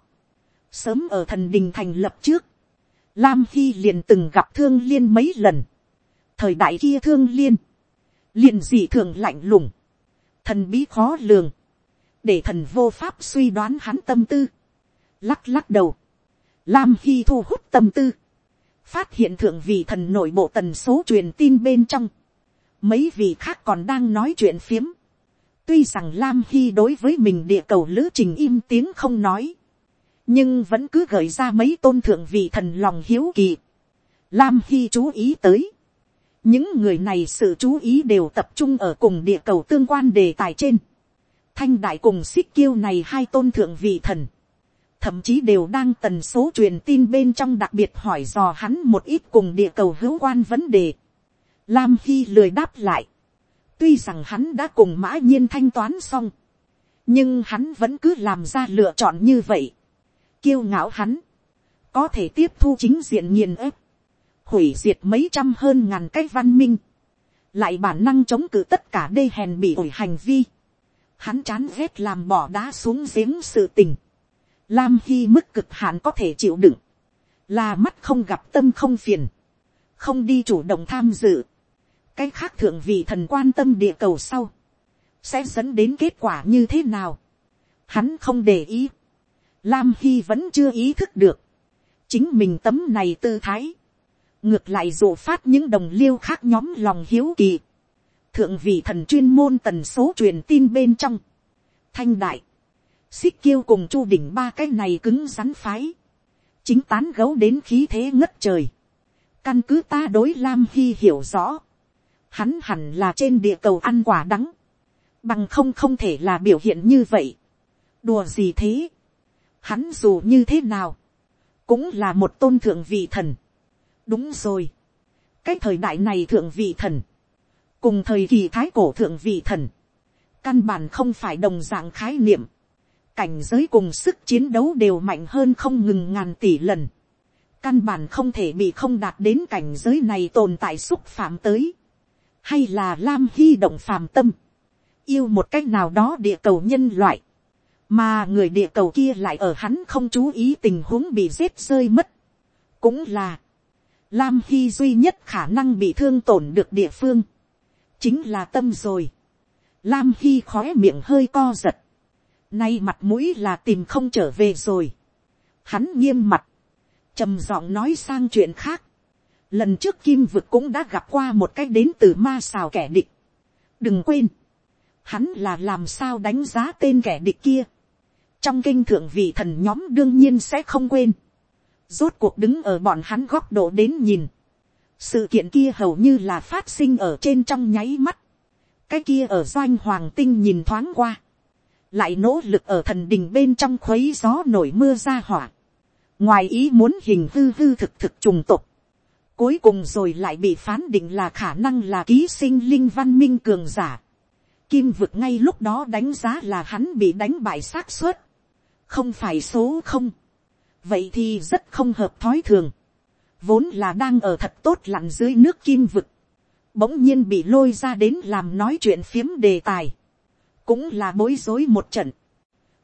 sớm ở thần đình thành lập trước, lam hy liền từng gặp thương liên mấy lần. thời đại kia thương liên, liền dị thường lạnh lùng, thần bí khó lường, để thần vô pháp suy đoán hắn tâm tư, lắc lắc đầu, Lam Hy thu hút tâm tư. Phát hiện thượng vị thần nội bộ tần số truyền tin bên trong, mấy vị khác còn đang nói chuyện phiếm, tuy rằng lam hy đối với mình địa cầu lữ trình im tiếng không nói, nhưng vẫn cứ gợi ra mấy tôn thượng vị thần lòng hiếu kỳ. Lam hy chú ý tới, những người này sự chú ý đều tập trung ở cùng địa cầu tương quan đề tài trên. Thanh đại cùng xích kiêu này hai tôn thượng vị thần thậm chí đều đang tần số truyền tin bên trong đặc biệt hỏi dò hắn một ít cùng địa cầu hữu quan vấn đề. Lam Hy lười đáp lại. Tuy rằng hắn đã cùng mã nhiên thanh toán xong. Nhưng hắn vẫn cứ làm ra lựa chọn như vậy. Kiêu ngạo hắn. Có thể tiếp thu chính diện nghiền ép. Hủy diệt mấy trăm hơn ngàn cái văn minh. Lại bản năng chống cự tất cả đê hèn bị ổi hành vi. Hắn chán ghét làm bỏ đá xuống giếng sự tình Lam Hy mức cực hạn có thể chịu đựng. Là mắt không gặp tâm không phiền. Không đi chủ động tham dự. Cái khác thượng vị thần quan tâm địa cầu sau. Sẽ dẫn đến kết quả như thế nào. Hắn không để ý. Lam Hy vẫn chưa ý thức được. Chính mình tấm này tư thái. Ngược lại dụ phát những đồng liêu khác nhóm lòng hiếu kỳ. Thượng vị thần chuyên môn tần số truyền tin bên trong. Thanh đại. Xích kiêu cùng chu đỉnh ba cái này cứng rắn phái, chính tán gấu đến khí thế ngất trời, căn cứ ta đối lam hy hiểu rõ, hắn hẳn là trên địa cầu ăn quả đắng, bằng không không thể là biểu hiện như vậy, đùa gì thế, hắn dù như thế nào, cũng là một tôn thượng vị thần, đúng rồi, cái thời đại này thượng vị thần, cùng thời kỳ thái cổ thượng vị thần, căn bản không phải đồng dạng khái niệm, cảnh giới cùng sức chiến đấu đều mạnh hơn không ngừng ngàn tỷ lần. Căn bản không thể bị không đạt đến cảnh giới này tồn tại xúc phạm tới. Hay là Lam Hy động phàm tâm. Yêu một cách nào đó địa cầu nhân loại. Mà người địa cầu kia lại ở hắn không chú ý tình huống bị rết rơi mất. Cũng là. Lam Hy duy nhất khả năng bị thương tổn được địa phương. Chính là tâm rồi. Lam Hy khóe miệng hơi co giật Nay mặt mũi là tìm không trở về rồi. Hắn nghiêm mặt. trầm giọng nói sang chuyện khác. Lần trước kim vực cũng đã gặp qua một cách đến từ ma xào kẻ địch. Đừng quên. Hắn là làm sao đánh giá tên kẻ địch kia. Trong kinh thượng vị thần nhóm đương nhiên sẽ không quên. Rốt cuộc đứng ở bọn hắn góc độ đến nhìn. Sự kiện kia hầu như là phát sinh ở trên trong nháy mắt. Cái kia ở doanh hoàng tinh nhìn thoáng qua lại nỗ lực ở thần đình bên trong khuấy gió nổi mưa ra hỏa, ngoài ý muốn hình hư hư thực thực trùng tục, cuối cùng rồi lại bị phán định là khả năng là ký sinh linh văn minh cường giả. Kim vực ngay lúc đó đánh giá là hắn bị đánh bại xác suất, không phải số không, vậy thì rất không hợp thói thường vốn là đang ở thật tốt lặn dưới nước kim vực, bỗng nhiên bị lôi ra đến làm nói chuyện phiếm đề tài, cũng là bối rối một trận,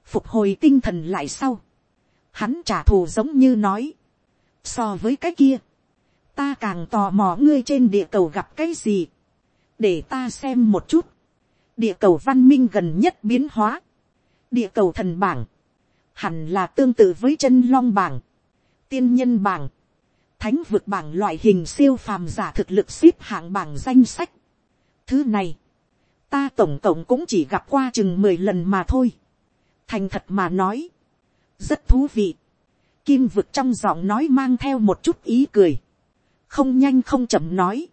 phục hồi tinh thần lại sau, hắn trả thù giống như nói, so với cái kia, ta càng tò mò ngươi trên địa cầu gặp cái gì, để ta xem một chút, địa cầu văn minh gần nhất biến hóa, địa cầu thần bảng, hẳn là tương tự với chân long bảng, tiên nhân bảng, thánh vực bảng loại hình siêu phàm giả thực lực xếp hạng bảng danh sách. Thứ này, ta tổng cộng cũng chỉ gặp qua chừng mười lần mà thôi. Thành thật mà nói, rất thú vị. Kim vực trong giọng nói mang theo một chút ý cười. Không nhanh không chậm nói.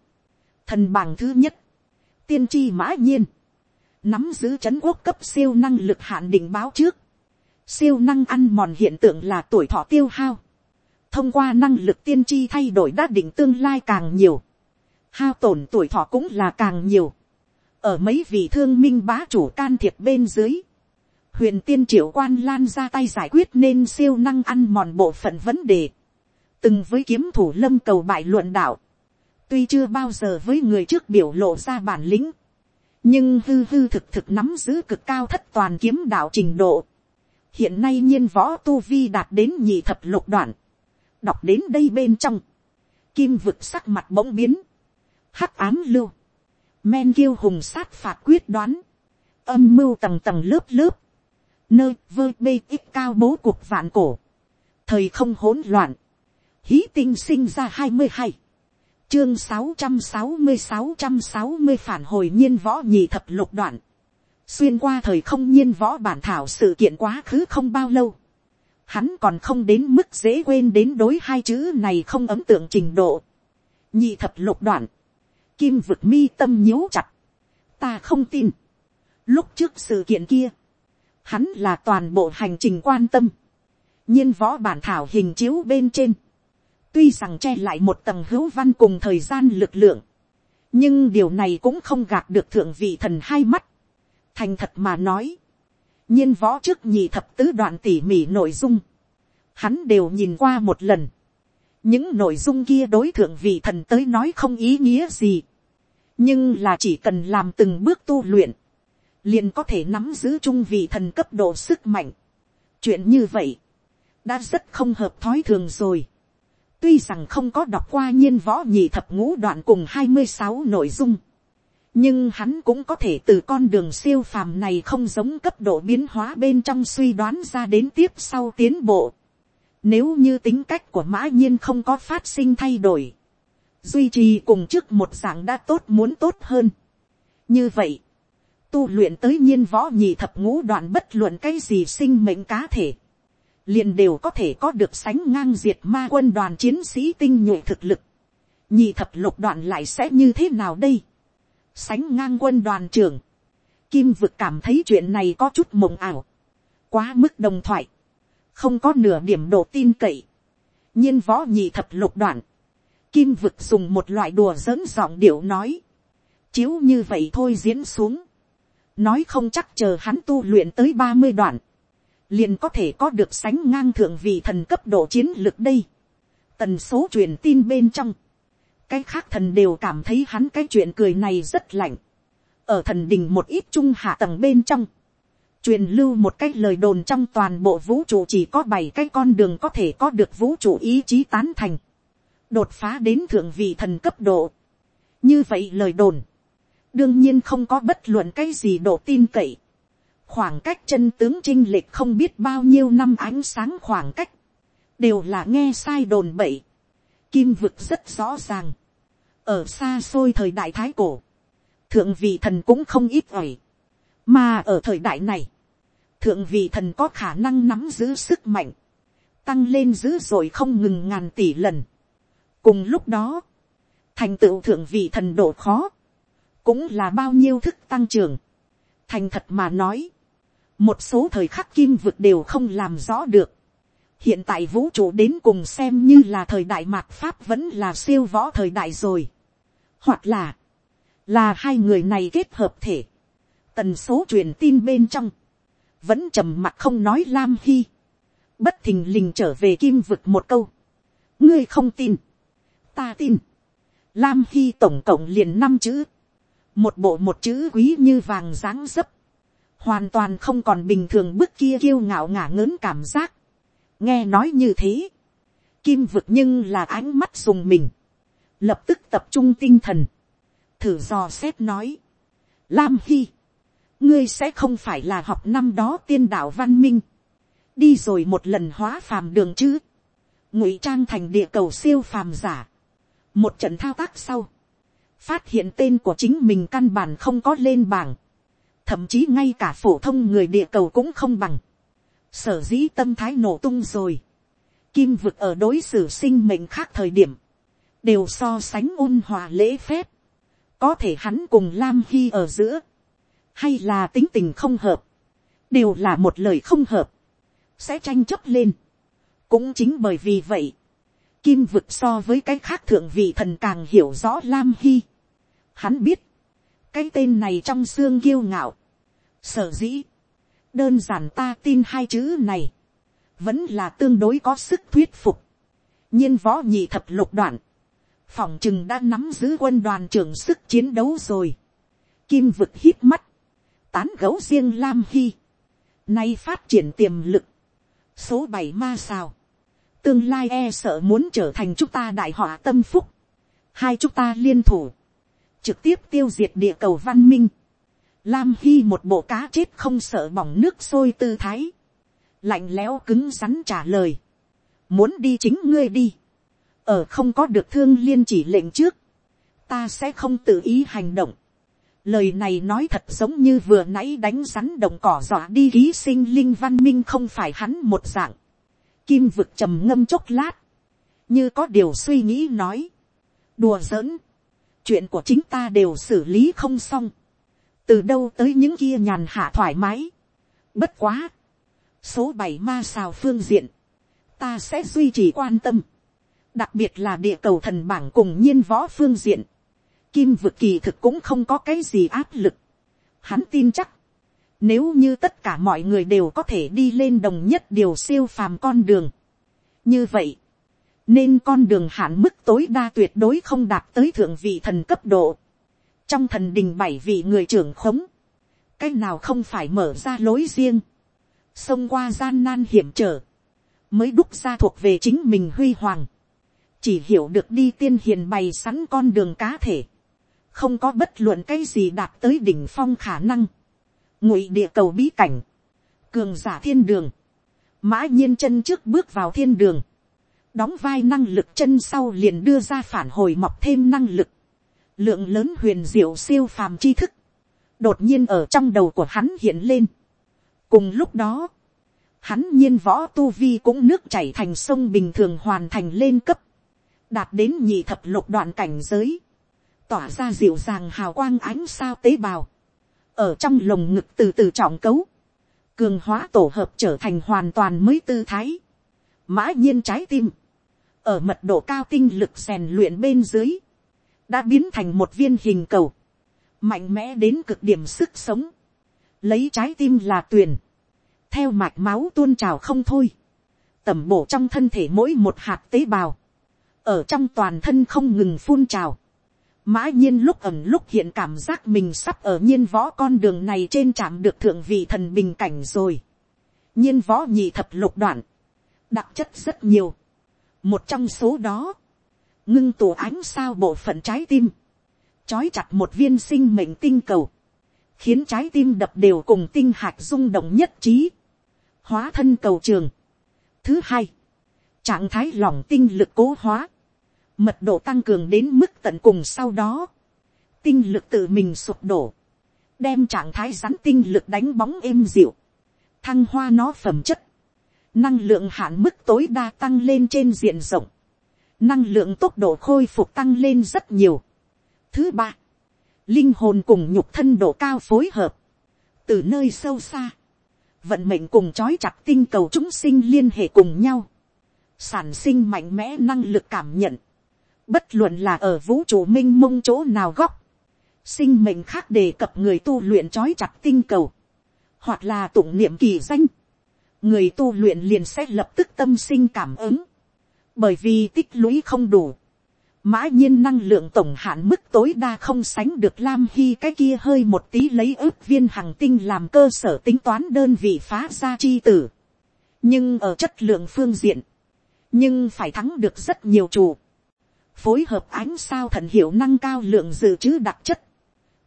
Thần bảng thứ nhất, tiên tri mã nhiên. Nắm giữ chấn quốc cấp siêu năng lực hạn định báo trước. Siêu năng ăn mòn hiện tượng là tuổi thọ tiêu hao thông qua năng lực tiên tri thay đổi đã định tương lai càng nhiều, hao tổn tuổi thọ cũng là càng nhiều, ở mấy vị thương minh bá chủ can thiệp bên dưới, huyền tiên triệu quan lan ra tay giải quyết nên siêu năng ăn mòn bộ phận vấn đề, từng với kiếm thủ lâm cầu bại luận đạo, tuy chưa bao giờ với người trước biểu lộ ra bản lĩnh, nhưng hư hư thực thực nắm giữ cực cao thất toàn kiếm đạo trình độ. hiện nay nhiên võ tu vi đạt đến nhị thập lục đoạn, đọc đến đây bên trong, kim vực sắc mặt bỗng biến, hắc ám lưu, men kiêu hùng sát phạt quyết đoán, âm mưu tầng tầng lớp lớp, nơi vơ bê ít cao bố cuộc vạn cổ, thời không hỗn loạn, hí tinh sinh ra hai mươi hai, chương sáu trăm sáu mươi sáu trăm sáu mươi phản hồi nhiên võ nhì thập lục đoạn, xuyên qua thời không nhiên võ bản thảo sự kiện quá khứ không bao lâu, hắn còn không đến mức dễ quên đến đối hai chữ này không ấm tượng trình độ. nhị thập lục đoạn, kim vực mi tâm nhíu chặt, ta không tin. lúc trước sự kiện kia, hắn là toàn bộ hành trình quan tâm, nhiên võ bản thảo hình chiếu bên trên, tuy rằng che lại một tầng hữu văn cùng thời gian lực lượng, nhưng điều này cũng không gạt được thượng vị thần hai mắt. thành thật mà nói, nhiên võ trước nhị thập tứ đoạn tỉ mỉ nội dung, hắn đều nhìn qua một lần. những nội dung kia đối thượng vị thần tới nói không ý nghĩa gì, nhưng là chỉ cần làm từng bước tu luyện, liền có thể nắm giữ trung vị thần cấp độ sức mạnh. chuyện như vậy, đã rất không hợp thói thường rồi. tuy rằng không có đọc qua nhiên võ nhị thập ngũ đoạn cùng hai mươi sáu nội dung, nhưng hắn cũng có thể từ con đường siêu phàm này không giống cấp độ biến hóa bên trong suy đoán ra đến tiếp sau tiến bộ. Nếu như tính cách của mã nhiên không có phát sinh thay đổi, duy trì cùng trước một dạng đã tốt muốn tốt hơn. như vậy, tu luyện tới nhiên võ nhị thập ngũ đoạn bất luận cái gì sinh mệnh cá thể, liền đều có thể có được sánh ngang diệt ma quân đoàn chiến sĩ tinh nhuệ thực lực. nhị thập lục đoạn lại sẽ như thế nào đây sánh ngang quân đoàn trưởng, kim vực cảm thấy chuyện này có chút mộng ảo, quá mức đồng thoại, không có nửa điểm độ tin cậy, nhiên võ nhị thập lục đoạn, kim vực dùng một loại đùa giỡn giọng điệu nói, chiếu như vậy thôi diễn xuống, nói không chắc chờ hắn tu luyện tới ba mươi đoạn, liền có thể có được sánh ngang thượng vị thần cấp độ chiến lược đây. Tần số truyền tin bên trong, cái khác thần đều cảm thấy hắn cái chuyện cười này rất lạnh. ở thần đình một ít trung hạ tầng bên trong, truyền lưu một cái lời đồn trong toàn bộ vũ trụ chỉ có bảy cái con đường có thể có được vũ trụ ý chí tán thành, đột phá đến thượng vị thần cấp độ. như vậy lời đồn, đương nhiên không có bất luận cái gì độ tin cậy. khoảng cách chân tướng chinh lịch không biết bao nhiêu năm ánh sáng khoảng cách, đều là nghe sai đồn bậy. Kim vực rất rõ ràng. Ở xa xôi thời đại thái cổ. Thượng vị thần cũng không ít ỏi. Mà ở thời đại này. Thượng vị thần có khả năng nắm giữ sức mạnh. Tăng lên dữ dội không ngừng ngàn tỷ lần. Cùng lúc đó. Thành tựu thượng vị thần độ khó. Cũng là bao nhiêu thức tăng trưởng. Thành thật mà nói. Một số thời khắc kim vực đều không làm rõ được hiện tại vũ trụ đến cùng xem như là thời đại mạt pháp vẫn là siêu võ thời đại rồi. hoặc là, là hai người này kết hợp thể. tần số truyền tin bên trong, vẫn trầm mặt không nói lam hy. bất thình lình trở về kim vực một câu. ngươi không tin. ta tin, lam hy tổng cộng liền năm chữ, một bộ một chữ quý như vàng dáng dấp, hoàn toàn không còn bình thường bước kia kiêu ngạo ngả ngớn cảm giác nghe nói như thế, kim vực nhưng là ánh mắt dùng mình, lập tức tập trung tinh thần, thử dò xét nói, lam hy, ngươi sẽ không phải là học năm đó tiên đạo văn minh, đi rồi một lần hóa phàm đường chứ, ngụy trang thành địa cầu siêu phàm giả, một trận thao tác sau, phát hiện tên của chính mình căn bản không có lên bảng, thậm chí ngay cả phổ thông người địa cầu cũng không bằng, sở dĩ tâm thái nổ tung rồi, kim vực ở đối xử sinh mệnh khác thời điểm, đều so sánh ôn hòa lễ phép, có thể hắn cùng lam hy ở giữa, hay là tính tình không hợp, đều là một lời không hợp, sẽ tranh chấp lên. cũng chính bởi vì vậy, kim vực so với cái khác thượng vị thần càng hiểu rõ lam hy. hắn biết, cái tên này trong xương kiêu ngạo, sở dĩ, đơn giản ta tin hai chữ này, vẫn là tương đối có sức thuyết phục. nhiên võ nhị thập lục đoạn, phòng chừng đã nắm giữ quân đoàn trưởng sức chiến đấu rồi. Kim vực hít mắt, tán gấu riêng lam hy, nay phát triển tiềm lực, số bảy ma sao, tương lai e sợ muốn trở thành chúng ta đại họa tâm phúc, hai chúng ta liên thủ, trực tiếp tiêu diệt địa cầu văn minh, lam hy một bộ cá chết không sợ bỏng nước sôi tư thái, lạnh lẽo cứng rắn trả lời, muốn đi chính ngươi đi, ở không có được thương liên chỉ lệnh trước, ta sẽ không tự ý hành động, Lời này nói thật giống như vừa nãy đánh rắn đồng cỏ dọa đi ký sinh linh văn minh không phải hắn một dạng. Kim vực trầm ngâm chốc lát. Như có điều suy nghĩ nói. Đùa giỡn. Chuyện của chính ta đều xử lý không xong. Từ đâu tới những kia nhàn hạ thoải mái. Bất quá. Số bảy ma xào phương diện. Ta sẽ duy trì quan tâm. Đặc biệt là địa cầu thần bảng cùng nhiên võ phương diện Kim vực kỳ thực cũng không có cái gì áp lực. Hắn tin chắc. Nếu như tất cả mọi người đều có thể đi lên đồng nhất điều siêu phàm con đường. Như vậy. Nên con đường hạn mức tối đa tuyệt đối không đạt tới thượng vị thần cấp độ. Trong thần đình bảy vị người trưởng khống. Cái nào không phải mở ra lối riêng. Xông qua gian nan hiểm trở. Mới đúc ra thuộc về chính mình huy hoàng. Chỉ hiểu được đi tiên hiền bày sẵn con đường cá thể, không có bất luận cái gì đạt tới đỉnh phong khả năng, ngụy địa cầu bí cảnh, cường giả thiên đường, mã nhiên chân trước bước vào thiên đường, đóng vai năng lực chân sau liền đưa ra phản hồi mọc thêm năng lực, lượng lớn huyền diệu siêu phàm tri thức, đột nhiên ở trong đầu của hắn hiện lên. cùng lúc đó, hắn nhiên võ tu vi cũng nước chảy thành sông bình thường hoàn thành lên cấp, đạt đến nhị thập lục đoạn cảnh giới, tỏa ra dịu dàng hào quang ánh sao tế bào, ở trong lồng ngực từ từ trọng cấu, cường hóa tổ hợp trở thành hoàn toàn mới tư thái, mã nhiên trái tim, ở mật độ cao tinh lực rèn luyện bên dưới, đã biến thành một viên hình cầu, mạnh mẽ đến cực điểm sức sống, lấy trái tim là tuyền, theo mạch máu tuôn trào không thôi, tẩm bổ trong thân thể mỗi một hạt tế bào, ở trong toàn thân không ngừng phun trào, Mã nhiên lúc ẩm lúc hiện cảm giác mình sắp ở nhiên võ con đường này trên trạm được thượng vị thần bình cảnh rồi. Nhiên võ nhị thập lục đoạn. Đặc chất rất nhiều. Một trong số đó. Ngưng tụ ánh sao bộ phận trái tim. Chói chặt một viên sinh mệnh tinh cầu. Khiến trái tim đập đều cùng tinh hạt rung động nhất trí. Hóa thân cầu trường. Thứ hai. Trạng thái lỏng tinh lực cố hóa mật độ tăng cường đến mức tận cùng sau đó, tinh lực tự mình sụp đổ, đem trạng thái rắn tinh lực đánh bóng êm dịu, thăng hoa nó phẩm chất, năng lượng hạn mức tối đa tăng lên trên diện rộng, năng lượng tốc độ khôi phục tăng lên rất nhiều. Thứ ba, linh hồn cùng nhục thân độ cao phối hợp, từ nơi sâu xa, vận mệnh cùng trói chặt tinh cầu chúng sinh liên hệ cùng nhau, sản sinh mạnh mẽ năng lực cảm nhận, Bất luận là ở vũ trụ minh mông chỗ nào góc. Sinh mệnh khác đề cập người tu luyện trói chặt tinh cầu. Hoặc là tụng niệm kỳ danh. Người tu luyện liền sẽ lập tức tâm sinh cảm ứng. Bởi vì tích lũy không đủ. mã nhiên năng lượng tổng hạn mức tối đa không sánh được lam hy cái kia hơi một tí lấy ước viên hàng tinh làm cơ sở tính toán đơn vị phá ra chi tử. nhưng ở chất lượng phương diện, nhưng phải thắng được rất nhiều chủ. phối hợp ánh sao thần hiệu năng cao lượng dự trữ đặc chất,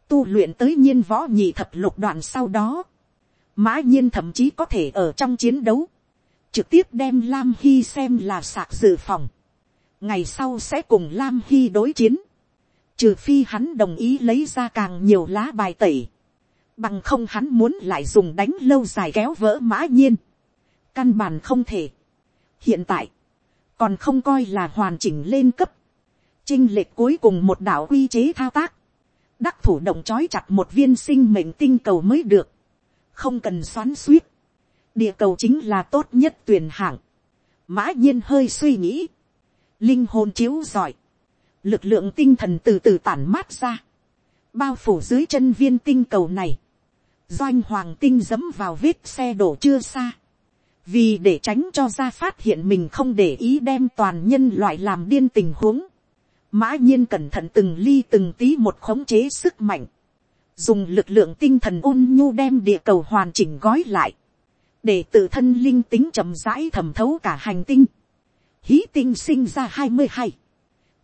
tu luyện tới nhiên võ nhị thập lục đoạn sau đó, mã nhiên thậm chí có thể ở trong chiến đấu, trực tiếp đem lam hy xem là sạc dự phòng. Ngày sau sẽ cùng lam hy đối chiến, trừ phi hắn đồng ý lấy ra càng nhiều lá bài tẩy, bằng không hắn muốn lại dùng đánh lâu dài kéo vỡ mã nhiên, căn bản không thể. hiện tại, còn không coi là hoàn chỉnh lên cấp, chinh lệch cuối cùng một đạo quy chế thao tác, đắc thủ động chói chặt một viên sinh mệnh tinh cầu mới được, không cần xoắn suýt, địa cầu chính là tốt nhất tuyển hạng, mã nhiên hơi suy nghĩ, linh hồn chiếu giỏi, lực lượng tinh thần từ từ tản mát ra, bao phủ dưới chân viên tinh cầu này, doanh hoàng tinh dẫm vào vết xe đổ chưa xa, vì để tránh cho ra phát hiện mình không để ý đem toàn nhân loại làm điên tình huống, mã nhiên cẩn thận từng ly từng tí một khống chế sức mạnh, dùng lực lượng tinh thần ôn nhu đem địa cầu hoàn chỉnh gói lại, để tự thân linh tính chậm rãi thẩm thấu cả hành tinh, hí tinh sinh ra hai mươi hai,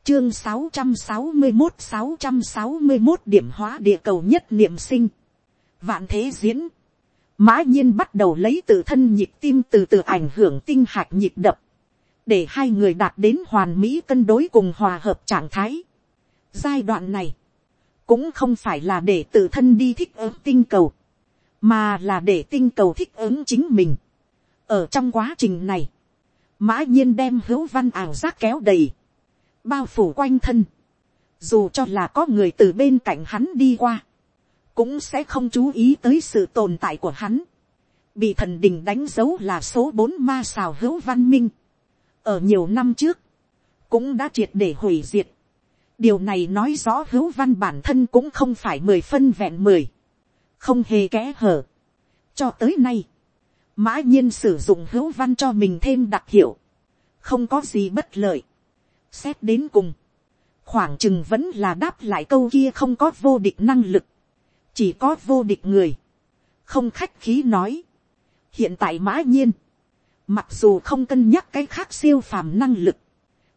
chương sáu trăm sáu mươi một sáu trăm sáu mươi một điểm hóa địa cầu nhất niệm sinh, vạn thế diễn, mã nhiên bắt đầu lấy tự thân nhịp tim từ từ ảnh hưởng tinh hạt nhịp đập, để hai người đạt đến hoàn mỹ cân đối cùng hòa hợp trạng thái. giai đoạn này, cũng không phải là để tự thân đi thích ứng tinh cầu, mà là để tinh cầu thích ứng chính mình. ở trong quá trình này, mã nhiên đem hữu văn ảo giác kéo đầy, bao phủ quanh thân, dù cho là có người từ bên cạnh hắn đi qua, cũng sẽ không chú ý tới sự tồn tại của hắn, bị thần đình đánh dấu là số bốn ma xào hữu văn minh, ở nhiều năm trước, cũng đã triệt để hủy diệt, điều này nói rõ hữu văn bản thân cũng không phải mười phân vẹn mười, không hề kẽ hở. cho tới nay, mã nhiên sử dụng hữu văn cho mình thêm đặc hiệu, không có gì bất lợi. xét đến cùng, khoảng chừng vẫn là đáp lại câu kia không có vô địch năng lực, chỉ có vô địch người, không khách khí nói. hiện tại mã nhiên, mặc dù không cân nhắc cái khác siêu phàm năng lực,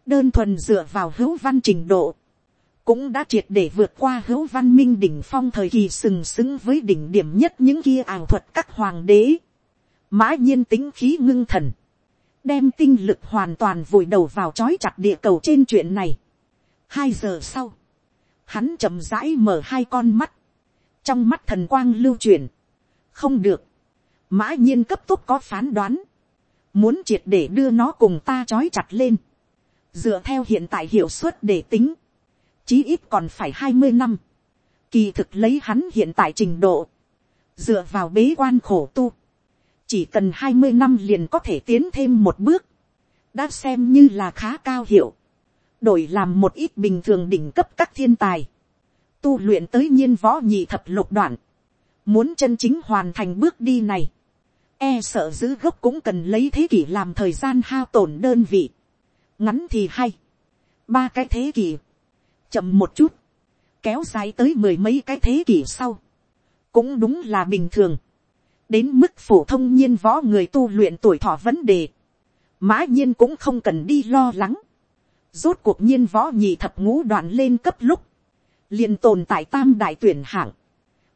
đơn thuần dựa vào hữu văn trình độ, cũng đã triệt để vượt qua hữu văn minh đỉnh phong thời kỳ sừng sững với đỉnh điểm nhất những kia ảo thuật các hoàng đế. Mã nhiên tính khí ngưng thần, đem tinh lực hoàn toàn vùi đầu vào trói chặt địa cầu trên chuyện này. hai giờ sau, hắn chậm rãi mở hai con mắt, trong mắt thần quang lưu truyền, không được, mã nhiên cấp tốc có phán đoán, muốn triệt để đưa nó cùng ta trói chặt lên, dựa theo hiện tại hiệu suất để tính, chí ít còn phải hai mươi năm, kỳ thực lấy hắn hiện tại trình độ, dựa vào bế quan khổ tu, chỉ cần hai mươi năm liền có thể tiến thêm một bước, đã xem như là khá cao hiệu, đổi làm một ít bình thường đỉnh cấp các thiên tài, tu luyện tới nhiên võ nhị thập lục đoạn, muốn chân chính hoàn thành bước đi này, e sợ giữ gốc cũng cần lấy thế kỷ làm thời gian hao tổn đơn vị, ngắn thì hay, ba cái thế kỷ, chậm một chút, kéo dài tới mười mấy cái thế kỷ sau, cũng đúng là bình thường, đến mức phổ thông nhiên võ người tu luyện tuổi thọ vấn đề, mã nhiên cũng không cần đi lo lắng. Rốt cuộc nhiên võ nhị thập ngũ đoạn lên cấp lúc, liền tồn tại tam đại tuyển hạng.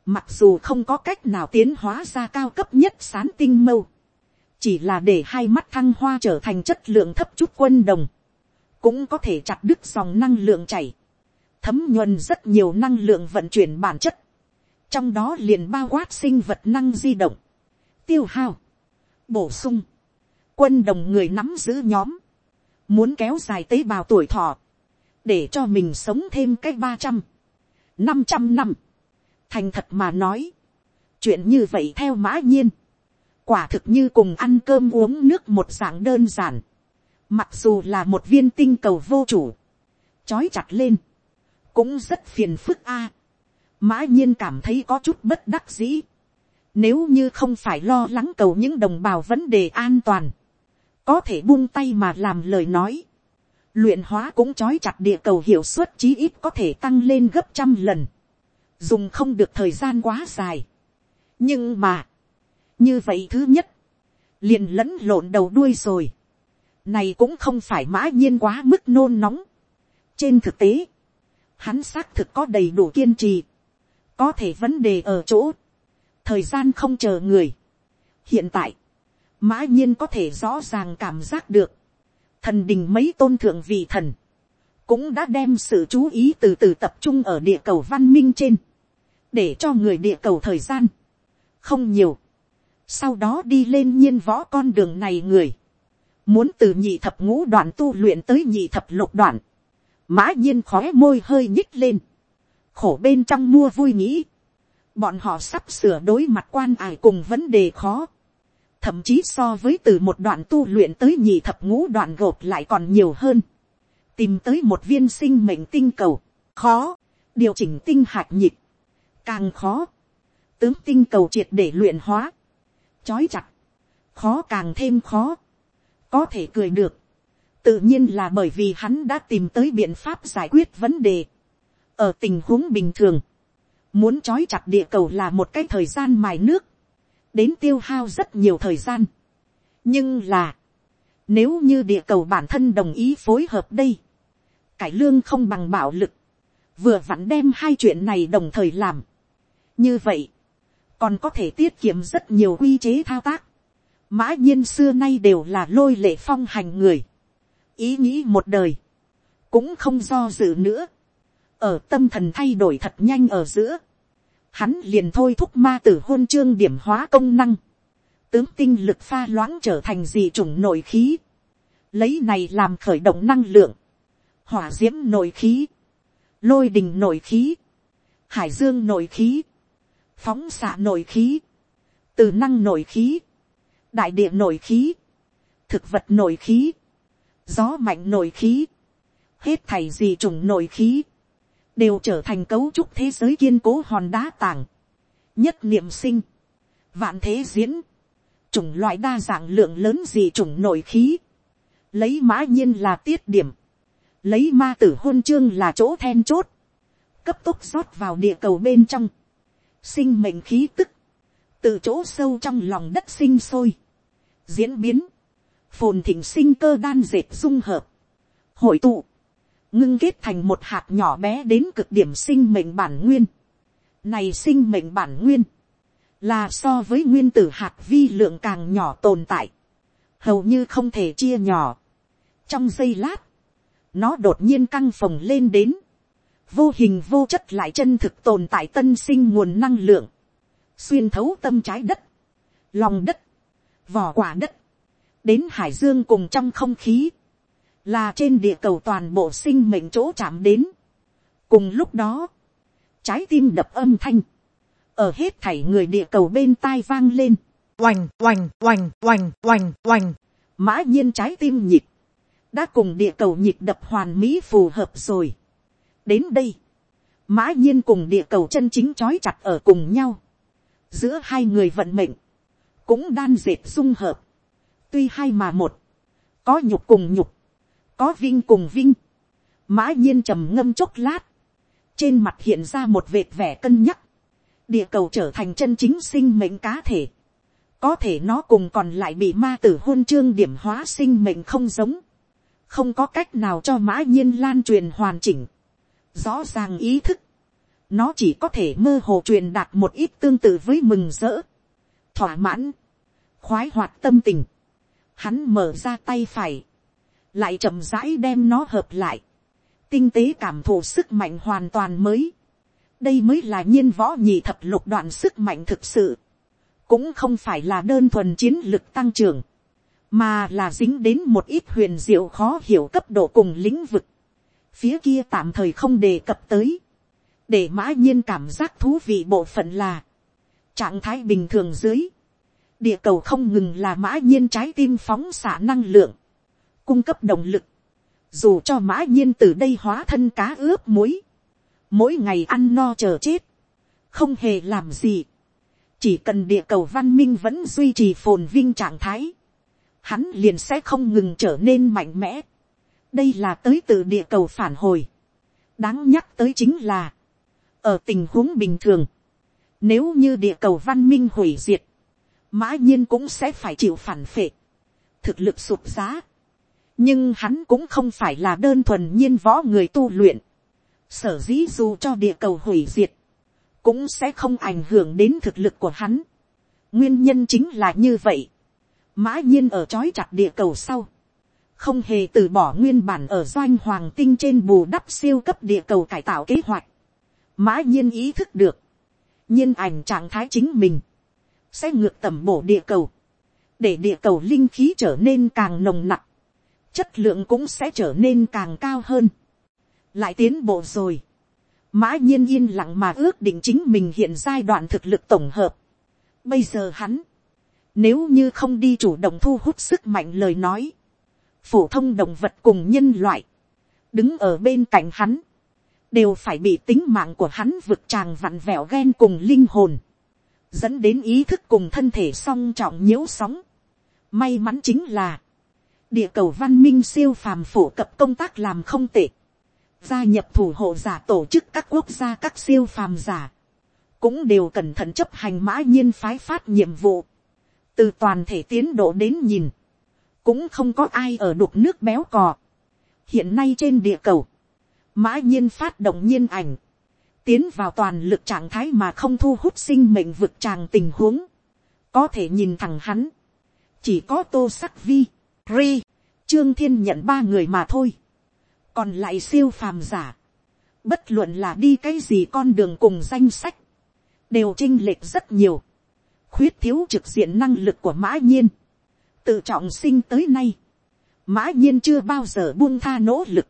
Mặc dù không có cách nào tiến hóa ra cao cấp nhất sán tinh mâu, chỉ là để hai mắt thăng hoa trở thành chất lượng thấp chút quân đồng, cũng có thể chặt đứt dòng năng lượng chảy, thấm nhuần rất nhiều năng lượng vận chuyển bản chất, trong đó liền bao quát sinh vật năng di động, tiêu hao, bổ sung, quân đồng người nắm giữ nhóm, muốn kéo dài tế bào tuổi thọ, để cho mình sống thêm cái ba trăm, năm trăm năm, thành thật mà nói, chuyện như vậy theo mã nhiên, quả thực như cùng ăn cơm uống nước một dạng đơn giản, mặc dù là một viên tinh cầu vô chủ, trói chặt lên, cũng rất phiền phức a. mã nhiên cảm thấy có chút bất đắc dĩ, nếu như không phải lo lắng cầu những đồng bào vấn đề an toàn. Có thể buông tay mà làm lời nói. luyện hóa cũng trói chặt địa cầu hiệu suất chí ít có thể tăng lên gấp trăm lần, dùng không được thời gian quá dài. nhưng mà, như vậy thứ nhất, liền lẫn lộn đầu đuôi rồi, này cũng không phải mã nhiên quá mức nôn nóng. trên thực tế, hắn xác thực có đầy đủ kiên trì, có thể vấn đề ở chỗ, thời gian không chờ người. hiện tại, mã nhiên có thể rõ ràng cảm giác được, thần đình mấy tôn thượng vị thần, cũng đã đem sự chú ý từ từ tập trung ở địa cầu văn minh trên, để cho người địa cầu thời gian, không nhiều, sau đó đi lên nhiên võ con đường này người, muốn từ nhị thập ngũ đoạn tu luyện tới nhị thập lục đoạn, mã nhiên khói môi hơi nhích lên, khổ bên trong mua vui nghĩ, bọn họ sắp sửa đối mặt quan ải cùng vấn đề khó, thậm chí so với từ một đoạn tu luyện tới nhị thập ngũ đoạn gộp lại còn nhiều hơn, tìm tới một viên sinh mệnh tinh cầu, khó, điều chỉnh tinh hạt nhịp, càng khó, tướng tinh cầu triệt để luyện hóa, chói chặt, khó càng thêm khó, có thể cười được, tự nhiên là bởi vì hắn đã tìm tới biện pháp giải quyết vấn đề. ở tình huống bình thường, muốn trói chặt địa cầu là một cái thời gian mài nước, đến tiêu hao rất nhiều thời gian. nhưng là, nếu như địa cầu bản thân đồng ý phối hợp đây, cải lương không bằng bạo lực, vừa vặn đem hai chuyện này đồng thời làm. như vậy, còn có thể tiết kiệm rất nhiều quy chế thao tác. mã nhiên xưa nay đều là lôi lệ phong hành người ý nghĩ một đời, cũng không do dự nữa. ở tâm thần thay đổi thật nhanh ở giữa, hắn liền thôi thúc ma tử hôn chương điểm hóa công năng, tướng tinh lực pha loãng trở thành dị chủng nội khí, lấy này làm khởi động năng lượng, hỏa d i ễ m nội khí, lôi đình nội khí, hải dương nội khí, phóng xạ nội khí, từ năng nội khí, đại địa nội khí, thực vật nội khí, gió mạnh nội khí, hết thảy gì trùng nội khí, đều trở thành cấu trúc thế giới kiên cố hòn đá tảng, nhất niệm sinh, vạn thế diễn, chủng loại đa dạng lượng lớn gì chủng nội khí, lấy mã nhiên là tiết điểm, lấy ma tử hôn chương là chỗ then chốt, cấp tốc rót vào địa cầu bên trong, sinh mệnh khí tức, từ chỗ sâu trong lòng đất sinh sôi, diễn biến, phồn thịnh sinh cơ đan dệt dung hợp, hội tụ, ngưng kết thành một hạt nhỏ bé đến cực điểm sinh mệnh bản nguyên. Này sinh mệnh bản nguyên, là so với nguyên tử hạt vi lượng càng nhỏ tồn tại, hầu như không thể chia nhỏ. Trong giây lát, nó đột nhiên căng phồng lên đến, vô hình vô chất lại chân thực tồn tại tân sinh nguồn năng lượng, xuyên thấu tâm trái đất, lòng đất, vỏ quả đất, đến hải dương cùng trong không khí, là trên địa cầu toàn bộ sinh mệnh chỗ chạm đến. cùng lúc đó, trái tim đập âm thanh, ở hết thảy người địa cầu bên tai vang lên, oành oành oành oành oành oành, mã nhiên trái tim nhịp, đã cùng địa cầu nhịp đập hoàn mỹ phù hợp rồi. đến đây, mã nhiên cùng địa cầu chân chính trói chặt ở cùng nhau, giữa hai người vận mệnh, cũng đan dệt dung hợp, tuy hai mà một, có nhục cùng nhục, có vinh cùng vinh, mã nhiên trầm ngâm chốc lát, trên mặt hiện ra một vệt vẻ cân nhắc, địa cầu trở thành chân chính sinh mệnh cá thể, có thể nó cùng còn lại bị ma tử hôn chương điểm hóa sinh mệnh không giống, không có cách nào cho mã nhiên lan truyền hoàn chỉnh, rõ ràng ý thức, nó chỉ có thể mơ hồ truyền đạt một ít tương tự với mừng rỡ, thỏa mãn, khoái hoạt tâm tình, hắn mở ra tay phải, lại chậm rãi đem nó hợp lại, tinh tế cảm thụ sức mạnh hoàn toàn mới. đây mới là nhiên võ nhị thập lục đoạn sức mạnh thực sự, cũng không phải là đơn thuần chiến lực tăng trưởng, mà là dính đến một ít huyền diệu khó hiểu cấp độ cùng lĩnh vực, phía kia tạm thời không đề cập tới, để mã nhiên cảm giác thú vị bộ phận là, trạng thái bình thường dưới, địa cầu không ngừng là mã nhiên trái tim phóng xạ năng lượng, cung cấp động lực, dù cho mã nhiên từ đây hóa thân cá ướp muối, mỗi ngày ăn no chờ chết, không hề làm gì, chỉ cần địa cầu văn minh vẫn duy trì phồn vinh trạng thái, hắn liền sẽ không ngừng trở nên mạnh mẽ. đây là tới từ địa cầu phản hồi. đáng nhắc tới chính là, ở tình huống bình thường, nếu như địa cầu văn minh hủy diệt, mã nhiên cũng sẽ phải chịu phản phệ, thực lực sụp giá. nhưng hắn cũng không phải là đơn thuần nhiên võ người tu luyện. sở dĩ dù cho địa cầu hủy diệt, cũng sẽ không ảnh hưởng đến thực lực của hắn. nguyên nhân chính là như vậy. mã nhiên ở trói chặt địa cầu sau, không hề từ bỏ nguyên bản ở doanh hoàng tinh trên bù đắp siêu cấp địa cầu cải tạo kế hoạch. mã nhiên ý thức được, nhiên ảnh trạng thái chính mình, sẽ ngược tầm bổ địa cầu, để địa cầu linh khí trở nên càng nồng nặc, chất lượng cũng sẽ trở nên càng cao hơn, lại tiến bộ rồi, mã nhiên yên lặng mà ước định chính mình hiện giai đoạn thực lực tổng hợp. Bây giờ hắn, nếu như không đi chủ động thu hút sức mạnh lời nói, phổ thông động vật cùng nhân loại, đứng ở bên cạnh hắn, đều phải bị tính mạng của hắn vực tràng vặn vẹo ghen cùng linh hồn, dẫn đến ý thức cùng thân thể song trọng nhiễu sóng. May mắn chính là, địa cầu văn minh siêu phàm phổ cập công tác làm không tệ, gia nhập thủ hộ giả tổ chức các quốc gia các siêu phàm giả, cũng đều cẩn thận chấp hành mã nhiên phái phát nhiệm vụ, từ toàn thể tiến độ đến nhìn, cũng không có ai ở đục nước béo cò. hiện nay trên địa cầu, mã nhiên phát động nhiên ảnh, tiến vào toàn lực trạng thái mà không thu hút sinh mệnh vực tràng tình huống, có thể nhìn thẳng hắn, chỉ có tô sắc vi, ri, trương thiên nhận ba người mà thôi, còn lại siêu phàm giả, bất luận là đi cái gì con đường cùng danh sách, đều chinh lệch rất nhiều, khuyết thiếu trực diện năng lực của mã nhiên, tự trọng sinh tới nay, mã nhiên chưa bao giờ buông tha nỗ lực,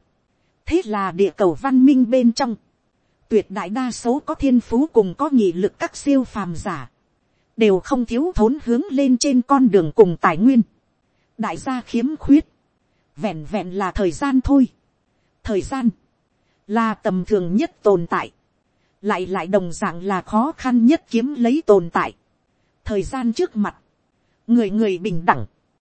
thế là địa cầu văn minh bên trong, tuyệt đại đa số có thiên phú cùng có nghị lực các siêu phàm giả, đều không thiếu thốn hướng lên trên con đường cùng tài nguyên, đại gia khiếm khuyết, vẹn vẹn là thời gian thôi, thời gian, là tầm thường nhất tồn tại, lại lại đồng d ạ n g là khó khăn nhất kiếm lấy tồn tại. thời gian trước mặt, người người bình đẳng,